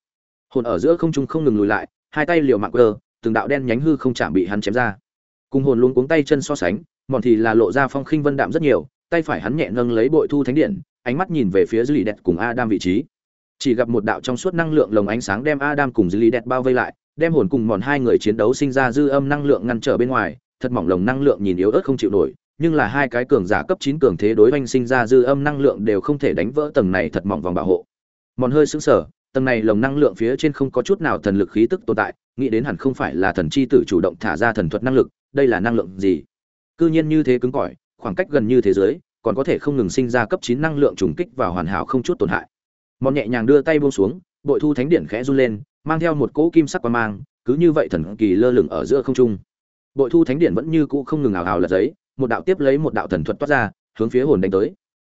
Hồn ở giữa không trung không ngừng lùi lại, hai tay liều mạng cơ, từng đạo đen nhánh hư không chạm bị hắn chém ra. Cùng hồn luôn cuống tay chân so sánh, mòn thì là lộ ra phong khinh vân đạm rất nhiều, tay phải hắn nhẹ nâng lấy bội thu thánh điện, ánh mắt nhìn về phía Dư Đẹp cùng Adam vị trí. Chỉ gặp một đạo trong suốt năng lượng lồng ánh sáng đem Adam cùng Dư Đẹp bao vây lại, đem hồn cùng mòn hai người chiến đấu sinh ra dư âm năng lượng ngăn trở bên ngoài thật mỏng lồng năng lượng nhìn yếu ớt không chịu nổi nhưng là hai cái cường giả cấp chín cường thế đối oanh sinh ra dư âm năng lượng đều không thể đánh vỡ tầng này thật mỏng vòng bảo hộ. Mòn hơi sững sờ, tầng này lồng năng lượng phía trên không có chút nào thần lực khí tức tồn tại, nghĩ đến hẳn không phải là thần chi tử chủ động thả ra thần thuật năng lực, đây là năng lượng gì? Cư nhiên như thế cứng cỏi, khoảng cách gần như thế giới, còn có thể không ngừng sinh ra cấp chín năng lượng trùng kích vào hoàn hảo không chút tổn hại. Mòn nhẹ nhàng đưa tay buông xuống, bội thu thánh điện khẽ run lên, mang theo một cỗ kim sắc quang mang, cứ như vậy thần kỳ lơ lửng ở giữa không trung. Bội thu thánh điện vẫn như cũ không ngừng ảo ảo là giấy một đạo tiếp lấy một đạo thần thuật toát ra, hướng phía hồn đánh tới.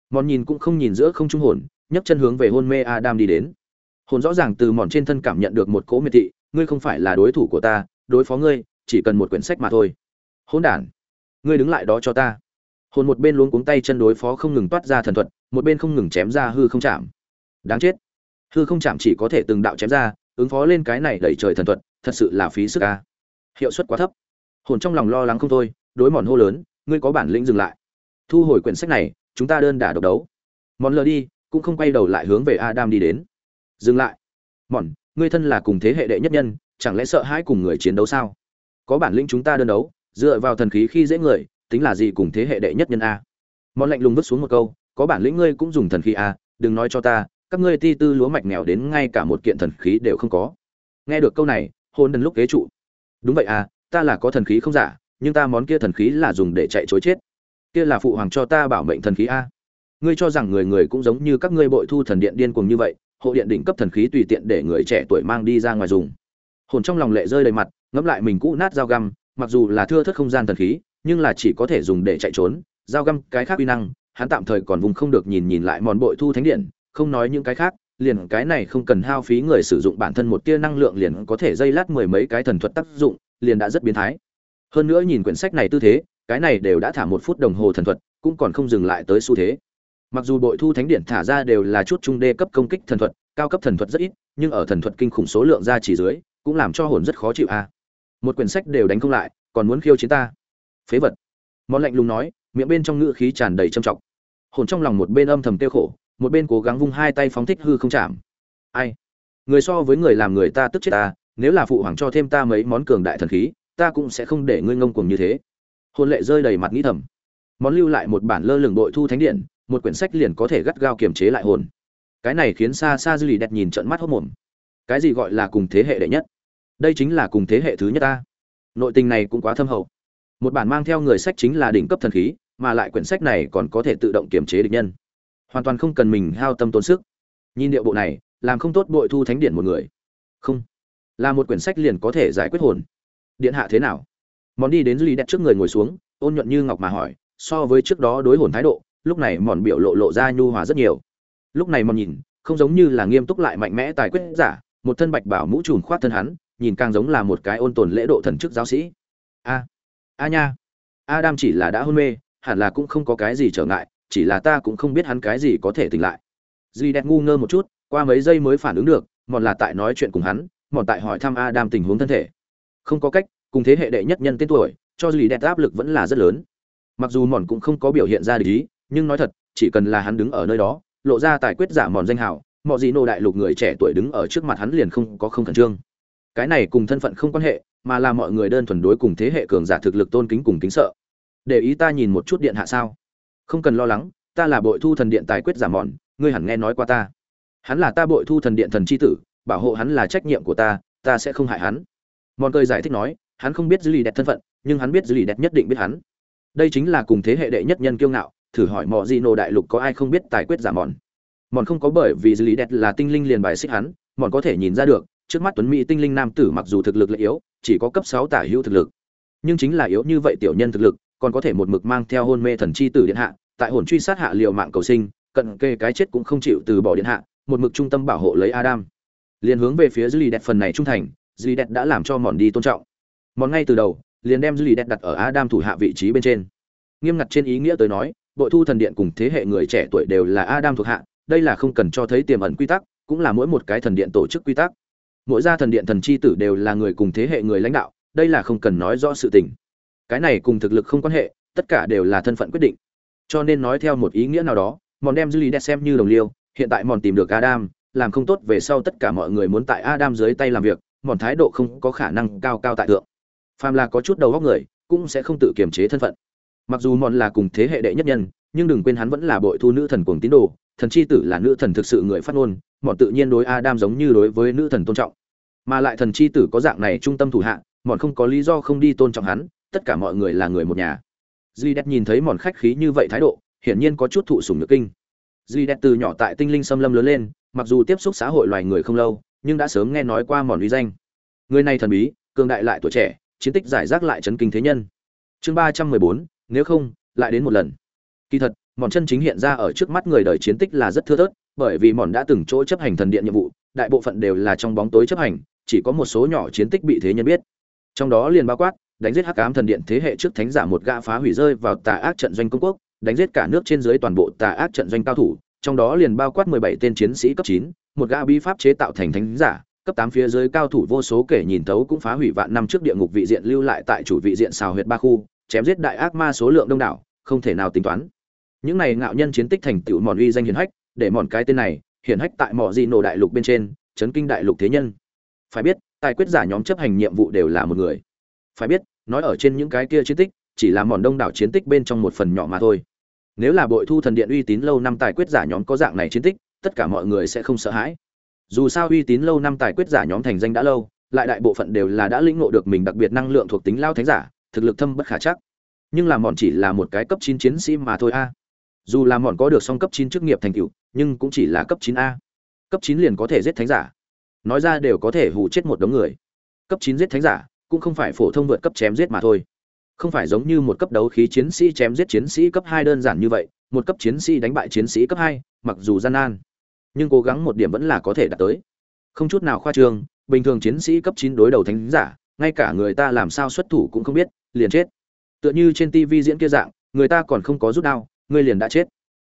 Mòn nhìn cũng không nhìn giữa không trung hồn, nhấc chân hướng về hôn mê adam đi đến. Hồn rõ ràng từ mòn trên thân cảm nhận được một cỗ miệt thị, ngươi không phải là đối thủ của ta, đối phó ngươi, chỉ cần một quyển sách mà thôi. Hỗn đản, ngươi đứng lại đó cho ta. Hồn một bên luống cuống tay chân đối phó không ngừng toát ra thần thuật, một bên không ngừng chém ra hư không chạm. Đáng chết. Hư không chạm chỉ có thể từng đạo chém ra, ứng phó lên cái này đẩy trời thần thuật, thật sự là phí sức ca hiệu suất quá thấp. Hồn trong lòng lo lắng không thôi, đối mòn hô lớn ngươi có bản lĩnh dừng lại. Thu hồi quyển sách này, chúng ta đơn đả độc đấu. Mòn lờ đi, cũng không quay đầu lại hướng về adam đi đến. Dừng lại. Mòn ngươi thân là cùng thế hệ đệ nhất nhân, chẳng lẽ sợ hãi cùng người chiến đấu sao? Có bản lĩnh chúng ta đơn đấu, dựa vào thần khí khi dễ người, tính là gì cùng thế hệ đệ nhất nhân a? Mòn lạnh lùng vứt xuống một câu, có bản lĩnh ngươi cũng dùng thần khí a, đừng nói cho ta, các ngươi ti tư lúa mạch nghèo đến ngay cả một kiện thần khí đều không có. Nghe được câu này hôn đần lúc kế trụ. Đúng vậy à ta là có thần khí không giả nhưng ta món kia thần khí là dùng để chạy chối chết. Kia là phụ hoàng cho ta bảo mệnh thần khí a. Ngươi cho rằng người người cũng giống như các ngươi bội thu thần điện điên cuồng như vậy, hộ điện đỉnh cấp thần khí tùy tiện để người trẻ tuổi mang đi ra ngoài dùng. Hồn trong lòng lệ rơi đầy mặt, ngẫm lại mình cũ nát dao găm, mặc dù là thưa thất không gian thần khí, nhưng là chỉ có thể dùng để chạy trốn. Dao găm, cái khác uy năng, hắn tạm thời còn vùng không được nhìn nhìn lại mòn bội thu thánh điện, không nói những cái khác, liền cái này không cần hao phí người sử dụng bản thân một tia năng lượng liền có thể dây lát mười mấy cái thần thuật tác dụng, liền đã rất biến thái hơn nữa nhìn quyển sách này tư thế, cái này đều đã thả một phút đồng hồ thần thuật, cũng còn không dừng lại tới xu thế. Mặc dù bội thu thánh điện thả ra đều là chút trung đê cấp công kích thần thuật, cao cấp thần thuật rất ít, nhưng ở thần thuật kinh khủng số lượng ra chỉ dưới, cũng làm cho hồn rất khó chịu a. Một quyển sách đều đánh không lại, còn muốn khiêu chiến ta. Phế vật. Món lạnh lùng nói, miệng bên trong ngữ khí tràn đầy trầm trọng. Hồn trong lòng một bên âm thầm tiêu khổ, một bên cố gắng vung hai tay phóng thích hư không chạm. Ai? Người so với người làm người ta tức chết ta, nếu là phụ hoàng cho thêm ta mấy món cường đại thần khí ta cũng sẽ không để ngươi ngông cuồng như thế. Hồn lệ rơi đầy mặt nghĩ thầm. Món lưu lại một bản lơ lửng đội thu thánh điện, một quyển sách liền có thể gắt gao kiềm chế lại hồn. Cái này khiến xa xa dư lì đẹp nhìn trận mắt hốc mồm. Cái gì gọi là cùng thế hệ đệ nhất? Đây chính là cùng thế hệ thứ nhất ta. Nội tình này cũng quá thâm hậu. Một bản mang theo người sách chính là đỉnh cấp thần khí, mà lại quyển sách này còn có thể tự động kiềm chế địch nhân. Hoàn toàn không cần mình hao tâm tốn sức. Nhìn điệu bộ này, làm không tốt bội thu thánh điện một người. Không. Là một quyển sách liền có thể giải quyết hồn điện hạ thế nào? Món đi đến dư lý đẹp trước người ngồi xuống, ôn nhuận như ngọc mà hỏi, so với trước đó đối hồn thái độ, lúc này mòn biểu lộ lộ ra nhu hòa rất nhiều. Lúc này mòn nhìn, không giống như là nghiêm túc lại mạnh mẽ tài quyết giả, một thân bạch bảo mũ trùn khoác thân hắn, nhìn càng giống là một cái ôn tồn lễ độ thần chức giáo sĩ. A a nha, adam chỉ là đã hôn mê, hẳn là cũng không có cái gì trở ngại, chỉ là ta cũng không biết hắn cái gì có thể tỉnh lại. Duy đẹp ngu ngơ một chút, qua mấy giây mới phản ứng được mòn là tại nói chuyện cùng hắn mòn tại hỏi thăm adam tình huống thân thể không có cách, cùng thế hệ đệ nhất nhân tên tuổi, cho lì đẹp áp lực vẫn là rất lớn. Mặc dù mòn cũng không có biểu hiện ra lý nhưng nói thật, chỉ cần là hắn đứng ở nơi đó, lộ ra tài quyết giả mòn danh hào, mọi gì nô đại lục người trẻ tuổi đứng ở trước mặt hắn liền không có không khẩn trương. Cái này cùng thân phận không quan hệ, mà là mọi người đơn thuần đối cùng thế hệ cường giả thực lực tôn kính cùng kính sợ. Để ý ta nhìn một chút điện hạ sao? Không cần lo lắng, ta là bội thu thần điện tài quyết giả mòn ngươi hẳn nghe nói qua ta. Hắn là ta bội thu thần điện thần c h i tử, bảo hộ hắn là trách nhiệm của ta ta sẽ không hại hắn mòn cười giải thích nói, hắn không biết dư lì đẹp thân phận, nhưng hắn biết dư lì đẹp nhất định biết hắn. Đây chính là cùng thế hệ đệ nhất nhân kiêu ngạo, thử hỏi mọi gì nô đại lục có ai không biết tài quyết giả mòn. Mòn không có bởi vì dư lì đẹp là tinh linh liền bài xích hắn, mòn có thể nhìn ra được, trước mắt tuấn mỹ tinh linh nam tử mặc dù thực lực lại yếu, chỉ có cấp sáu tả hữu thực lực. Nhưng chính là yếu như vậy tiểu nhân thực lực, còn có thể một mực mang theo hôn mê thần chi tử điện hạ, tại hồn truy sát hạ liều mạng cầu sinh, cận kề cái chết cũng không chịu từ bỏ điện hạ, một mực trung tâm bảo hộ lấy adam. Liền hướng về phía dư lì đẹp phần này trung thành dư đẹp đã làm cho mòn đi tôn trọng. Mòn ngay từ đầu, liền đem dư đẹp đặt ở adam thủ hạ vị trí bên trên. Nghiêm ngặt trên ý nghĩa tới nói, bội thu thần điện cùng thế hệ người trẻ tuổi đều là adam thuộc hạ, đây là không cần cho thấy tiềm ẩn quy tắc, cũng là mỗi một cái thần điện tổ chức quy tắc. Mỗi gia thần điện thần chi tử đều là người cùng thế hệ người lãnh đạo, đây là không cần nói rõ sự tình. Cái này cùng thực lực không quan hệ, tất cả đều là thân phận quyết định. Cho nên nói theo một ý nghĩa nào đó mòn đem dư lý đẹp xem như đồng liêu, hiện tại mòn tìm được adam, làm không tốt về sau tất cả mọi người muốn tại adam dưới tay làm việc mòn thái độ không có khả năng cao cao tại thượng. Phàm là có chút đầu góc người, cũng sẽ không tự kiềm chế thân phận. Mặc dù mòn là cùng thế hệ đệ nhất nhân, nhưng đừng quên hắn vẫn là bội thu nữ thần cuồng tín đồ, thần chi tử là nữ thần thực sự người phát ngôn mọn tự nhiên đối adam giống như đối với nữ thần tôn trọng. Mà lại thần chi tử có dạng này trung tâm thủ hạ mọn không có lý do không đi tôn trọng hắn, tất cả mọi người là người một nhà. Duy đẹp nhìn thấy mòn khách khí như vậy thái độ, hiển nhiên có chút thụ sủng nhược kinh. Duy đẹp từ nhỏ tại tinh linh xâm lâm lớn lên, mặc dù tiếp xúc xã hội loài người không lâu nhưng đã sớm nghe nói qua mòn uy danh. Người này thần bí cường đại lại tuổi trẻ chiến tích giải rác lại chấn kinh thế nhân. Chương ba trăm mười bốn nếu không lại đến một lần. Kỳ thật mòn chân chính hiện ra ở trước mắt người đời chiến tích là rất thưa thớt bởi vì mòn đã từng chỗ chấp hành thần điện nhiệm vụ đại bộ phận đều là trong bóng tối chấp hành chỉ có một số nhỏ chiến tích bị thế nhân biết. Trong đó liền bao quát đánh giết hắc ám thần điện thế hệ trước thánh giả một gã phá hủy rơi vào tà ác trận doanh công quốc đánh giết cả nước trên dưới toàn bộ tà ác trận doanh cao thủ trong đó liền bao quát 17 tên chiến sĩ cấp 9, một gã bí pháp chế tạo thành thánh giả, cấp tám phía dưới cao thủ vô số kể nhìn thấu cũng phá hủy vạn năm trước địa ngục vị diện lưu lại tại chủ vị diện xào huyệt ba khu, chém giết đại ác ma số lượng đông đảo, không thể nào tính toán. Những này ngạo nhân chiến tích thành tựu mòn uy danh hiển hách, để mòn cái tên này, hiển hách tại mỏ di nổ đại lục bên trên, chấn kinh đại lục thế nhân. Phải biết, tài quyết giả nhóm chấp hành nhiệm vụ đều là một người. Phải biết, nói ở trên những cái kia chiến tích, chỉ là mòn đông đảo chiến tích bên trong một phần nhỏ mà thôi. Nếu là bội thu thần điện uy tín lâu năm tài quyết giả nhóm có dạng này chiến tích tất cả mọi người sẽ không sợ hãi. Dù sao uy tín lâu năm tài quyết giả nhóm thành danh đã lâu, lại đại bộ phận đều là đã lĩnh ngộ được mình đặc biệt năng lượng thuộc tính lao thánh giả, thực lực thâm bất khả chắc. Nhưng là mòn chỉ là một cái cấp chín chiến sĩ mà thôi a. Dù là mòn có được song cấp chín chức nghiệp thành tựu, nhưng cũng chỉ là cấp chín a. Cấp chín liền có thể giết thánh giả. Nói ra đều có thể hù chết một đống người. Cấp chín giết thánh giả, cũng không phải phổ thông vượt cấp chém giết mà thôi. Không phải giống như một cấp đấu khí chiến sĩ chém giết chiến sĩ cấp hai đơn giản như vậy, một cấp chiến sĩ đánh bại chiến sĩ cấp hai, mặc dù gian nan nhưng cố gắng một điểm vẫn là có thể đạt tới. Không chút nào khoa trương, bình thường chiến sĩ cấp chín đối đầu thánh giả, ngay cả người ta làm sao xuất thủ cũng không biết, liền chết. Tựa như trên tv diễn kia dạng, người ta còn không có rút đao ngươi liền đã chết.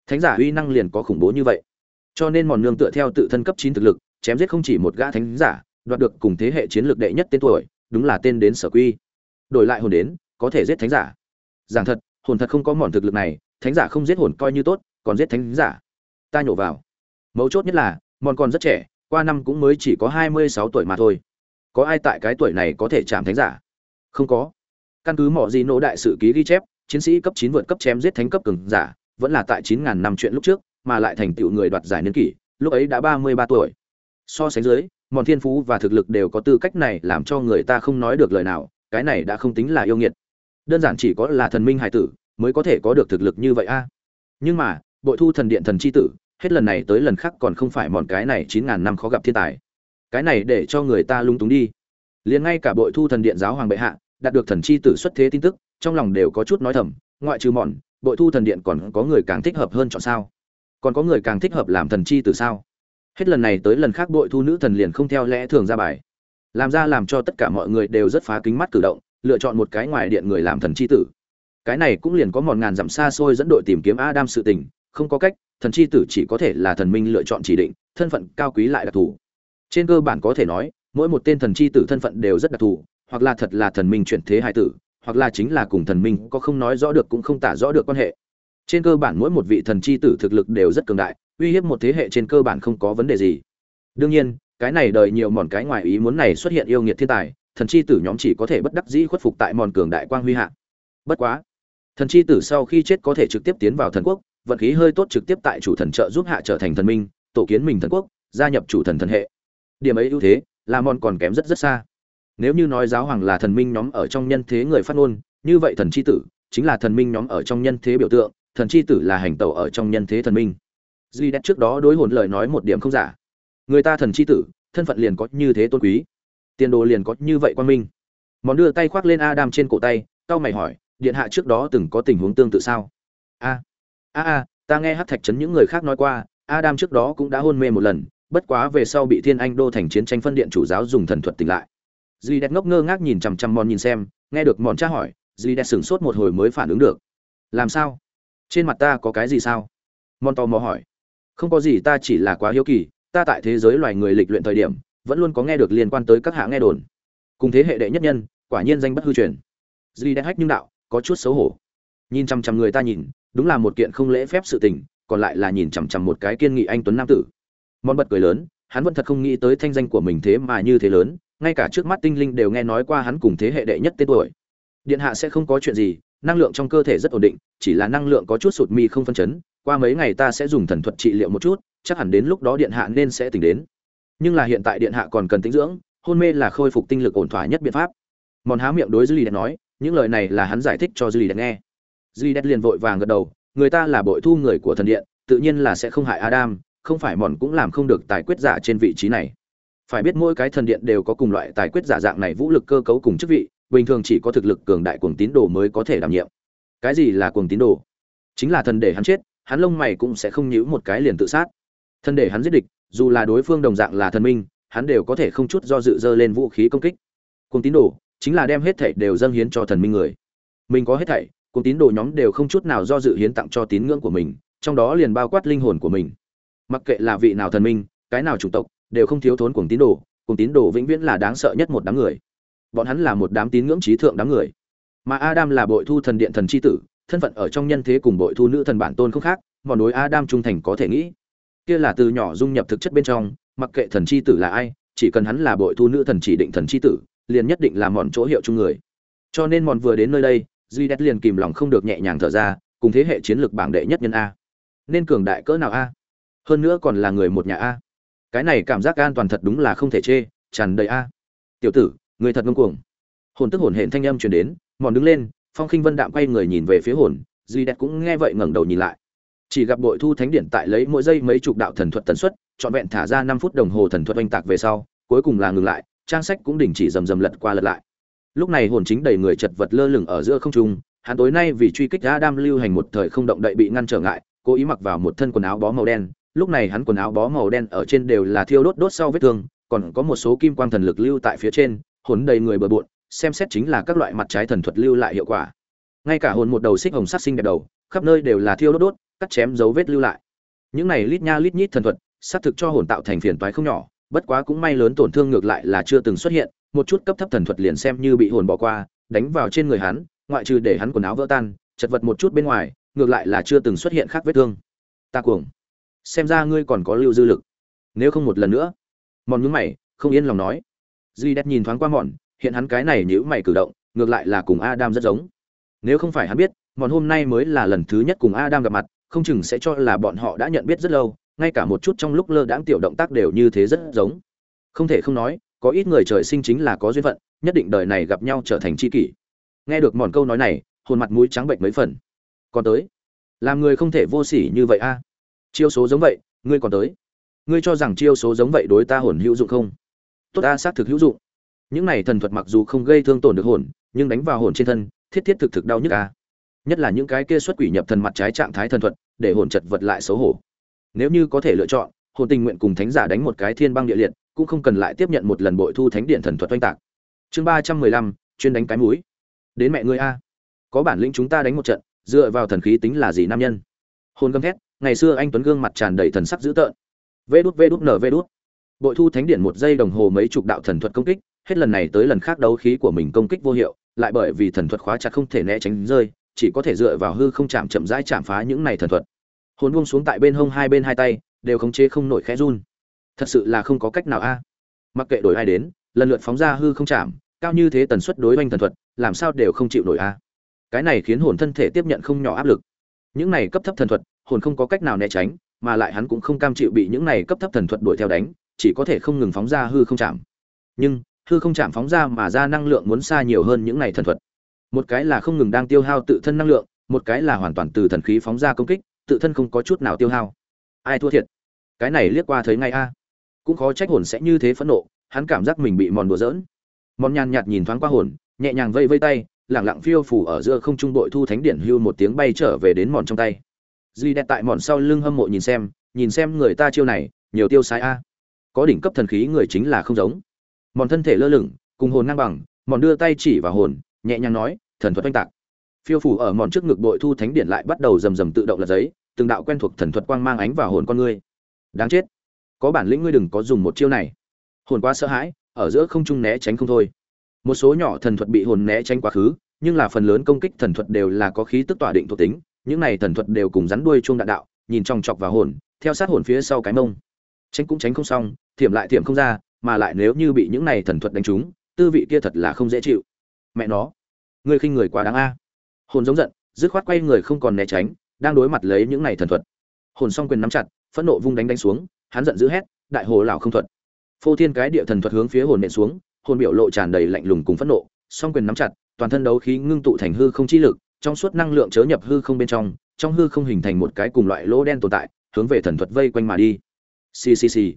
Thánh giả uy năng liền có khủng bố như vậy. Cho nên mòn nương tựa theo tự thân cấp chín thực lực, chém giết không chỉ một gã thánh giả, đoạt được cùng thế hệ chiến lược đệ nhất tên tuổi, đúng là tên đến sở quy. Đổi lại hồn đến, có thể giết thánh giả. Giảng thật, hồn thật không có mòn thực lực này, thánh giả không giết hồn coi như tốt, còn giết thánh giả. Ta nhổ vào mấu chốt nhất là, mòn còn rất trẻ, qua năm cũng mới chỉ có hai mươi sáu tuổi mà thôi. Có ai tại cái tuổi này có thể chạm thánh giả? Không có. Căn cứ mỏ gì nỗ đại sự ký ghi chép, chiến sĩ cấp chín vượt cấp chém giết thánh cấp cường giả, vẫn là tại chín ngàn năm chuyện lúc trước, mà lại thành tựu người đoạt giải niên kỷ, lúc ấy đã ba mươi ba tuổi. So sánh dưới, mòn thiên phú và thực lực đều có tư cách này làm cho người ta không nói được lời nào, cái này đã không tính là yêu nghiệt. Đơn giản chỉ có là thần minh hải tử mới có thể có được thực lực như vậy a. Nhưng mà, bội thu thần điện thần c h i tử hết lần này tới lần khác còn không phải mòn cái này chín ngàn năm khó gặp thiên tài. Cái này để cho người ta lung túng đi. Liền ngay cả bội thu thần điện giáo hoàng bệ hạ, đạt được thần chi tử xuất thế tin tức, trong lòng đều có chút nói thầm, ngoại trừ mòn, bội thu thần điện còn có người càng thích hợp hơn chọn sao? Còn có người càng thích hợp làm thần chi tử sao? Hết lần này tới lần khác bội thu nữ thần liền không theo lẽ thường ra bài. Làm ra làm cho tất cả mọi người đều rất phá kính mắt cử động, lựa chọn một cái ngoài điện người làm thần chi tử. Cái này cũng liền có một ngàn dặm xa xôi dẫn đội tìm kiếm adam sự tình không có cách, thần chi tử chỉ có thể là thần minh lựa chọn chỉ định, thân phận cao quý lại đặc thù. Trên cơ bản có thể nói, mỗi một tên thần chi tử thân phận đều rất đặc thù, hoặc là thật là thần minh chuyển thế hải tử, hoặc là chính là cùng thần minh có không nói rõ được cũng không tả rõ được quan hệ. Trên cơ bản mỗi một vị thần chi tử thực lực đều rất cường đại, uy hiếp một thế hệ trên cơ bản không có vấn đề gì. Đương nhiên, cái này đời nhiều mòn cái ngoài ý muốn này xuất hiện yêu nghiệt thiên tài, thần chi tử nhóm chỉ có thể bất đắc dĩ khuất phục tại mòn cường đại quang huy hạ. Bất quá, thần chi tử sau khi chết có thể trực tiếp tiến vào thần quốc vận khí hơi tốt trực tiếp tại chủ thần trợ giúp hạ trở thành thần minh, tổ kiến mình thần quốc, gia nhập chủ thần thần hệ. Điểm ấy ưu thế, là mòn còn kém rất rất xa. Nếu như nói giáo hoàng là thần minh nhóm ở trong nhân thế người phát ngôn, như vậy thần chi tử chính là thần minh nhóm ở trong nhân thế biểu tượng, thần chi tử là hành tẩu ở trong nhân thế thần minh. Duy đét trước đó đối hồn lời nói một điểm không giả. Người ta thần chi tử, thân phận liền có như thế tôn quý. Tiền đồ liền có như vậy quan minh. Món đưa tay khoác lên adam trên cổ tay tao mày hỏi, điện hạ trước đó từng có tình huống tương tự sao? A a a, ta nghe hát thạch trấn những người khác nói qua, adam trước đó cũng đã hôn mê một lần, bất quá về sau bị thiên anh đô thành chiến tranh phân điện chủ giáo dùng thần thuật tỉnh lại. Duy đẹp ngốc ngơ ngác nhìn chằm chằm mòn nhìn xem, nghe được mòn tra hỏi, duy đẹp sửng sốt một hồi mới phản ứng được. Làm sao? Trên mặt ta có cái gì sao? Mòn tò mò hỏi. Không có gì, ta chỉ là quá hiếu kỳ, ta tại thế giới loài người lịch luyện thời điểm, vẫn luôn có nghe được liên quan tới các hạ nghe đồn. Cùng thế hệ đệ nhất nhân, quả nhiên danh bất hư truyền. Duy đẹp hách nhưng đạo, có chút xấu hổ. Nhìn chằm chằm người ta nhìn đúng là một kiện không lễ phép sự tình, còn lại là nhìn chằm chằm một cái kiên nghị anh tuấn nam tử. Mòn bật cười lớn, hắn vẫn thật không nghĩ tới thanh danh của mình thế mà như thế lớn, ngay cả trước mắt tinh linh đều nghe nói qua hắn cùng thế hệ đệ nhất tên tuổi. Điện hạ sẽ không có chuyện gì, năng lượng trong cơ thể rất ổn định, chỉ là năng lượng có chút sụt mi không phân chấn, qua mấy ngày ta sẽ dùng thần thuật trị liệu một chút, chắc hẳn đến lúc đó điện hạ nên sẽ tỉnh đến. Nhưng là hiện tại điện hạ còn cần tĩnh dưỡng, hôn mê là khôi phục tinh lực ổn thỏa nhất biện pháp. Mòn há miệng đối dư lì đẹp nói, những lời này là hắn giải thích cho dư lì đẹp nghe duy đét liền vội vàng gật đầu, người ta là bội thu người của thần điện, tự nhiên là sẽ không hại adam, không phải mòn cũng làm không được tài quyết giả trên vị trí này. Phải biết mỗi cái thần điện đều có cùng loại tài quyết giả dạng này vũ lực cơ cấu cùng chức vị, bình thường chỉ có thực lực cường đại cuồng tín đồ mới có thể đảm nhiệm. Cái gì là cuồng tín đồ? Chính là thần để hắn chết, hắn lông mày cũng sẽ không nhíu một cái liền tự sát. Thần để hắn giết địch, dù là đối phương đồng dạng là thần minh, hắn đều có thể không chút do dự dơ lên vũ khí công kích. Cuồng tín đồ, chính là đem hết thảy đều dâng hiến cho thần minh người. Mình có hết thảy cùng tín đồ nhóm đều không chút nào do dự hiến tặng cho tín ngưỡng của mình, trong đó liền bao quát linh hồn của mình. Mặc kệ là vị nào thần minh, cái nào chủng tộc, đều không thiếu thốn cùng tín đồ, cùng tín đồ vĩnh viễn là đáng sợ nhất một đám người. Bọn hắn là một đám tín ngưỡng trí thượng đám người. Mà adam là bội thu thần điện thần c h i tử, thân phận ở trong nhân thế cùng bội thu nữ thần bản tôn không khác mòn đối adam trung thành có thể nghĩ. Kia là từ nhỏ dung nhập thực chất bên trong, mặc kệ thần c h i tử là ai, chỉ cần hắn là bội thu nữ thần chỉ định thần c h i tử, liền nhất định là mòn chỗ hiệu chung người. Cho nên mòn vừa đến nơi đây duy đét liền kìm lòng không được nhẹ nhàng thở ra, cùng thế hệ chiến lược bảng đệ nhất nhân a. Nên cường đại cỡ nào a? Hơn nữa còn là người một nhà a. Cái này cảm giác an toàn thật đúng là không thể chê, tràn đầy a. Tiểu tử, người thật ngông cuồng. Hồn tức hồn hển thanh âm truyền đến, mòn đứng lên, phong khinh vân đạm quay người nhìn về phía hồn, duy đẹp cũng nghe vậy ngẩng đầu nhìn lại. Chỉ gặp bội thu thánh điện tại lấy mỗi giây mấy chục đạo thần thuật tần suất, trọn vẹn thả ra năm phút đồng hồ thần thuật oanh tạc về sau, cuối cùng là ngừng lại, trang sách cũng đình chỉ rầm rầm lật qua lật lại lúc này hồn chính đầy người chật vật lơ lửng ở giữa không trung, hắn tối nay vì truy kích Adam lưu hành một thời không động đậy bị ngăn trở ngại, cố ý mặc vào một thân quần áo bó màu đen. Lúc này hắn quần áo bó màu đen ở trên đều là thiêu đốt đốt sau vết thương, còn có một số kim quang thần lực lưu tại phía trên, hồn đầy người bừa bộn, xem xét chính là các loại mặt trái thần thuật lưu lại hiệu quả. Ngay cả hồn một đầu xích hồng sát sinh đẹp đầu, khắp nơi đều là thiêu đốt đốt, cắt chém dấu vết lưu lại. Những này lít nha lít nhít thần thuật, xác thực cho hồn tạo thành phiền toái không nhỏ, bất quá cũng may lớn tổn thương ngược lại là chưa từng xuất hiện một chút cấp thấp thần thuật liền xem như bị hồn bỏ qua, đánh vào trên người hắn, ngoại trừ để hắn quần áo vỡ tan, chật vật một chút bên ngoài, ngược lại là chưa từng xuất hiện khác vết thương. Ta cuồng. Xem ra ngươi còn có lưu dư lực. Nếu không một lần nữa. Mòn nhướng mày, không yên lòng nói. Duy đẹp nhìn thoáng qua mòn, hiện hắn cái này nhíu mày cử động, ngược lại là cùng adam rất giống. Nếu không phải hắn biết, mòn hôm nay mới là lần thứ nhất cùng adam gặp mặt, không chừng sẽ cho là bọn họ đã nhận biết rất lâu, ngay cả một chút trong lúc lơ đãng tiểu động tác đều như thế rất giống. Không thể không nói có ít người trời sinh chính là có duyên phận, nhất định đời này gặp nhau trở thành tri kỷ. Nghe được mòn câu nói này, hồn mặt mũi trắng bệnh mấy phần. Còn tới? Làm người không thể vô sỉ như vậy a. Chiêu số giống vậy, ngươi còn tới? Ngươi cho rằng chiêu số giống vậy đối ta hồn hữu dụng không? Tốt ta, xác thực hữu dụng. Những này thần thuật mặc dù không gây thương tổn được hồn, nhưng đánh vào hồn trên thân, thiết thiết thực thực đau nhức a. Nhất là những cái kia xuất quỷ nhập thần mặt trái trạng thái thần thuật, để hồn chật vật lại xấu hổ. Nếu như có thể lựa chọn, hồn tình nguyện cùng thánh giả đánh một cái thiên băng địa liệt cũng không cần lại tiếp nhận một lần bội thu thánh điện thần thuật oanh tạc. Chương ba trăm mười lăm, chuyên đánh cái mũi. Đến mẹ ngươi a. Có bản lĩnh chúng ta đánh một trận, dựa vào thần khí tính là gì nam nhân? Hôn gầm thét, ngày xưa anh tuấn gương mặt tràn đầy thần sắc dữ tợn. Vê đút vê đút nở vê đút. Bội thu thánh điện một giây đồng hồ mấy chục đạo thần thuật công kích, hết lần này tới lần khác đấu khí của mình công kích vô hiệu, lại bởi vì thần thuật khóa chặt không thể né tránh rơi, chỉ có thể dựa vào hư không chạm chậm rãi chạm phá những này thần thuật. Hồn buông xuống tại bên hông hai bên hai tay, đều khống chế không nổi khẽ run thật sự là không có cách nào a. Mặc kệ đổi ai đến, lần lượt phóng ra hư không chạm, cao như thế tần suất đối oanh thần thuật, làm sao đều không chịu nổi a. Cái này khiến hồn thân thể tiếp nhận không nhỏ áp lực. Những này cấp thấp thần thuật, hồn không có cách nào né tránh, mà lại hắn cũng không cam chịu bị những này cấp thấp thần thuật đuổi theo đánh, chỉ có thể không ngừng phóng ra hư không chạm. Nhưng, hư không chạm phóng ra mà ra năng lượng muốn xa nhiều hơn những này thần thuật. Một cái là không ngừng đang tiêu hao tự thân năng lượng, một cái là hoàn toàn từ thần khí phóng ra công kích, tự thân không có chút nào tiêu hao. Ai thua thiệt? Cái này liếc qua thấy ngay a cũng khó trách hồn sẽ như thế phẫn nộ, hắn cảm giác mình bị mòn đùa giỡn. Mòn nhàn nhạt nhìn thoáng qua hồn, nhẹ nhàng vây vây tay lẳng lặng phiêu phủ ở giữa không trung đội thu thánh điển hưu một tiếng bay trở về đến mòn trong tay. Duy đẹp tại mòn sau lưng hâm mộ nhìn xem nhìn xem người ta chiêu này, nhiều tiêu sai a. Có đỉnh cấp thần khí người chính là không giống. Mòn thân thể lơ lửng, cùng hồn ngang bằng, mòn đưa tay chỉ vào hồn, nhẹ nhàng nói, thần thuật oanh tạc. Phiêu phủ ở mòn trước ngực đội thu thánh điện lại bắt đầu rầm rầm tự động lật giấy, từng đạo quen thuộc thần thuật quang mang ánh vào hồn con ngươi đáng chết có bản lĩnh ngươi đừng có dùng một chiêu này. Hồn quá sợ hãi, ở giữa không trung né tránh không thôi. Một số nhỏ thần thuật bị hồn né tránh quá khứ, nhưng là phần lớn công kích thần thuật đều là có khí tức tỏa định thuộc tính, những này thần thuật đều cùng rắn đuôi chuông đạn đạo, nhìn trong chọc vào hồn, theo sát hồn phía sau cái mông. Tránh cũng tránh không xong, thiểm lại thiểm không ra, mà lại nếu như bị những này thần thuật đánh trúng, tư vị kia thật là không dễ chịu. Mẹ nó, ngươi khinh người quá đáng a. Hồn giống giận, dứt khoát quay người không còn né tránh, đang đối mặt lấy những này thần thuật. Hồn song quyền nắm chặt, phẫn nộ vung đánh đánh xuống hắn giận dữ hét, đại hồ lão không thuật. Phô thiên cái địa thần thuật hướng phía hồn nện xuống, hồn biểu lộ tràn đầy lạnh lùng cùng phẫn nộ, song quyền nắm chặt, toàn thân đấu khí ngưng tụ thành hư không chi lực, trong suốt năng lượng chớ nhập hư không bên trong trong hư không hình thành một cái cùng loại lỗ đen tồn tại, hướng về thần thuật vây quanh mà đi. Xì xì xì.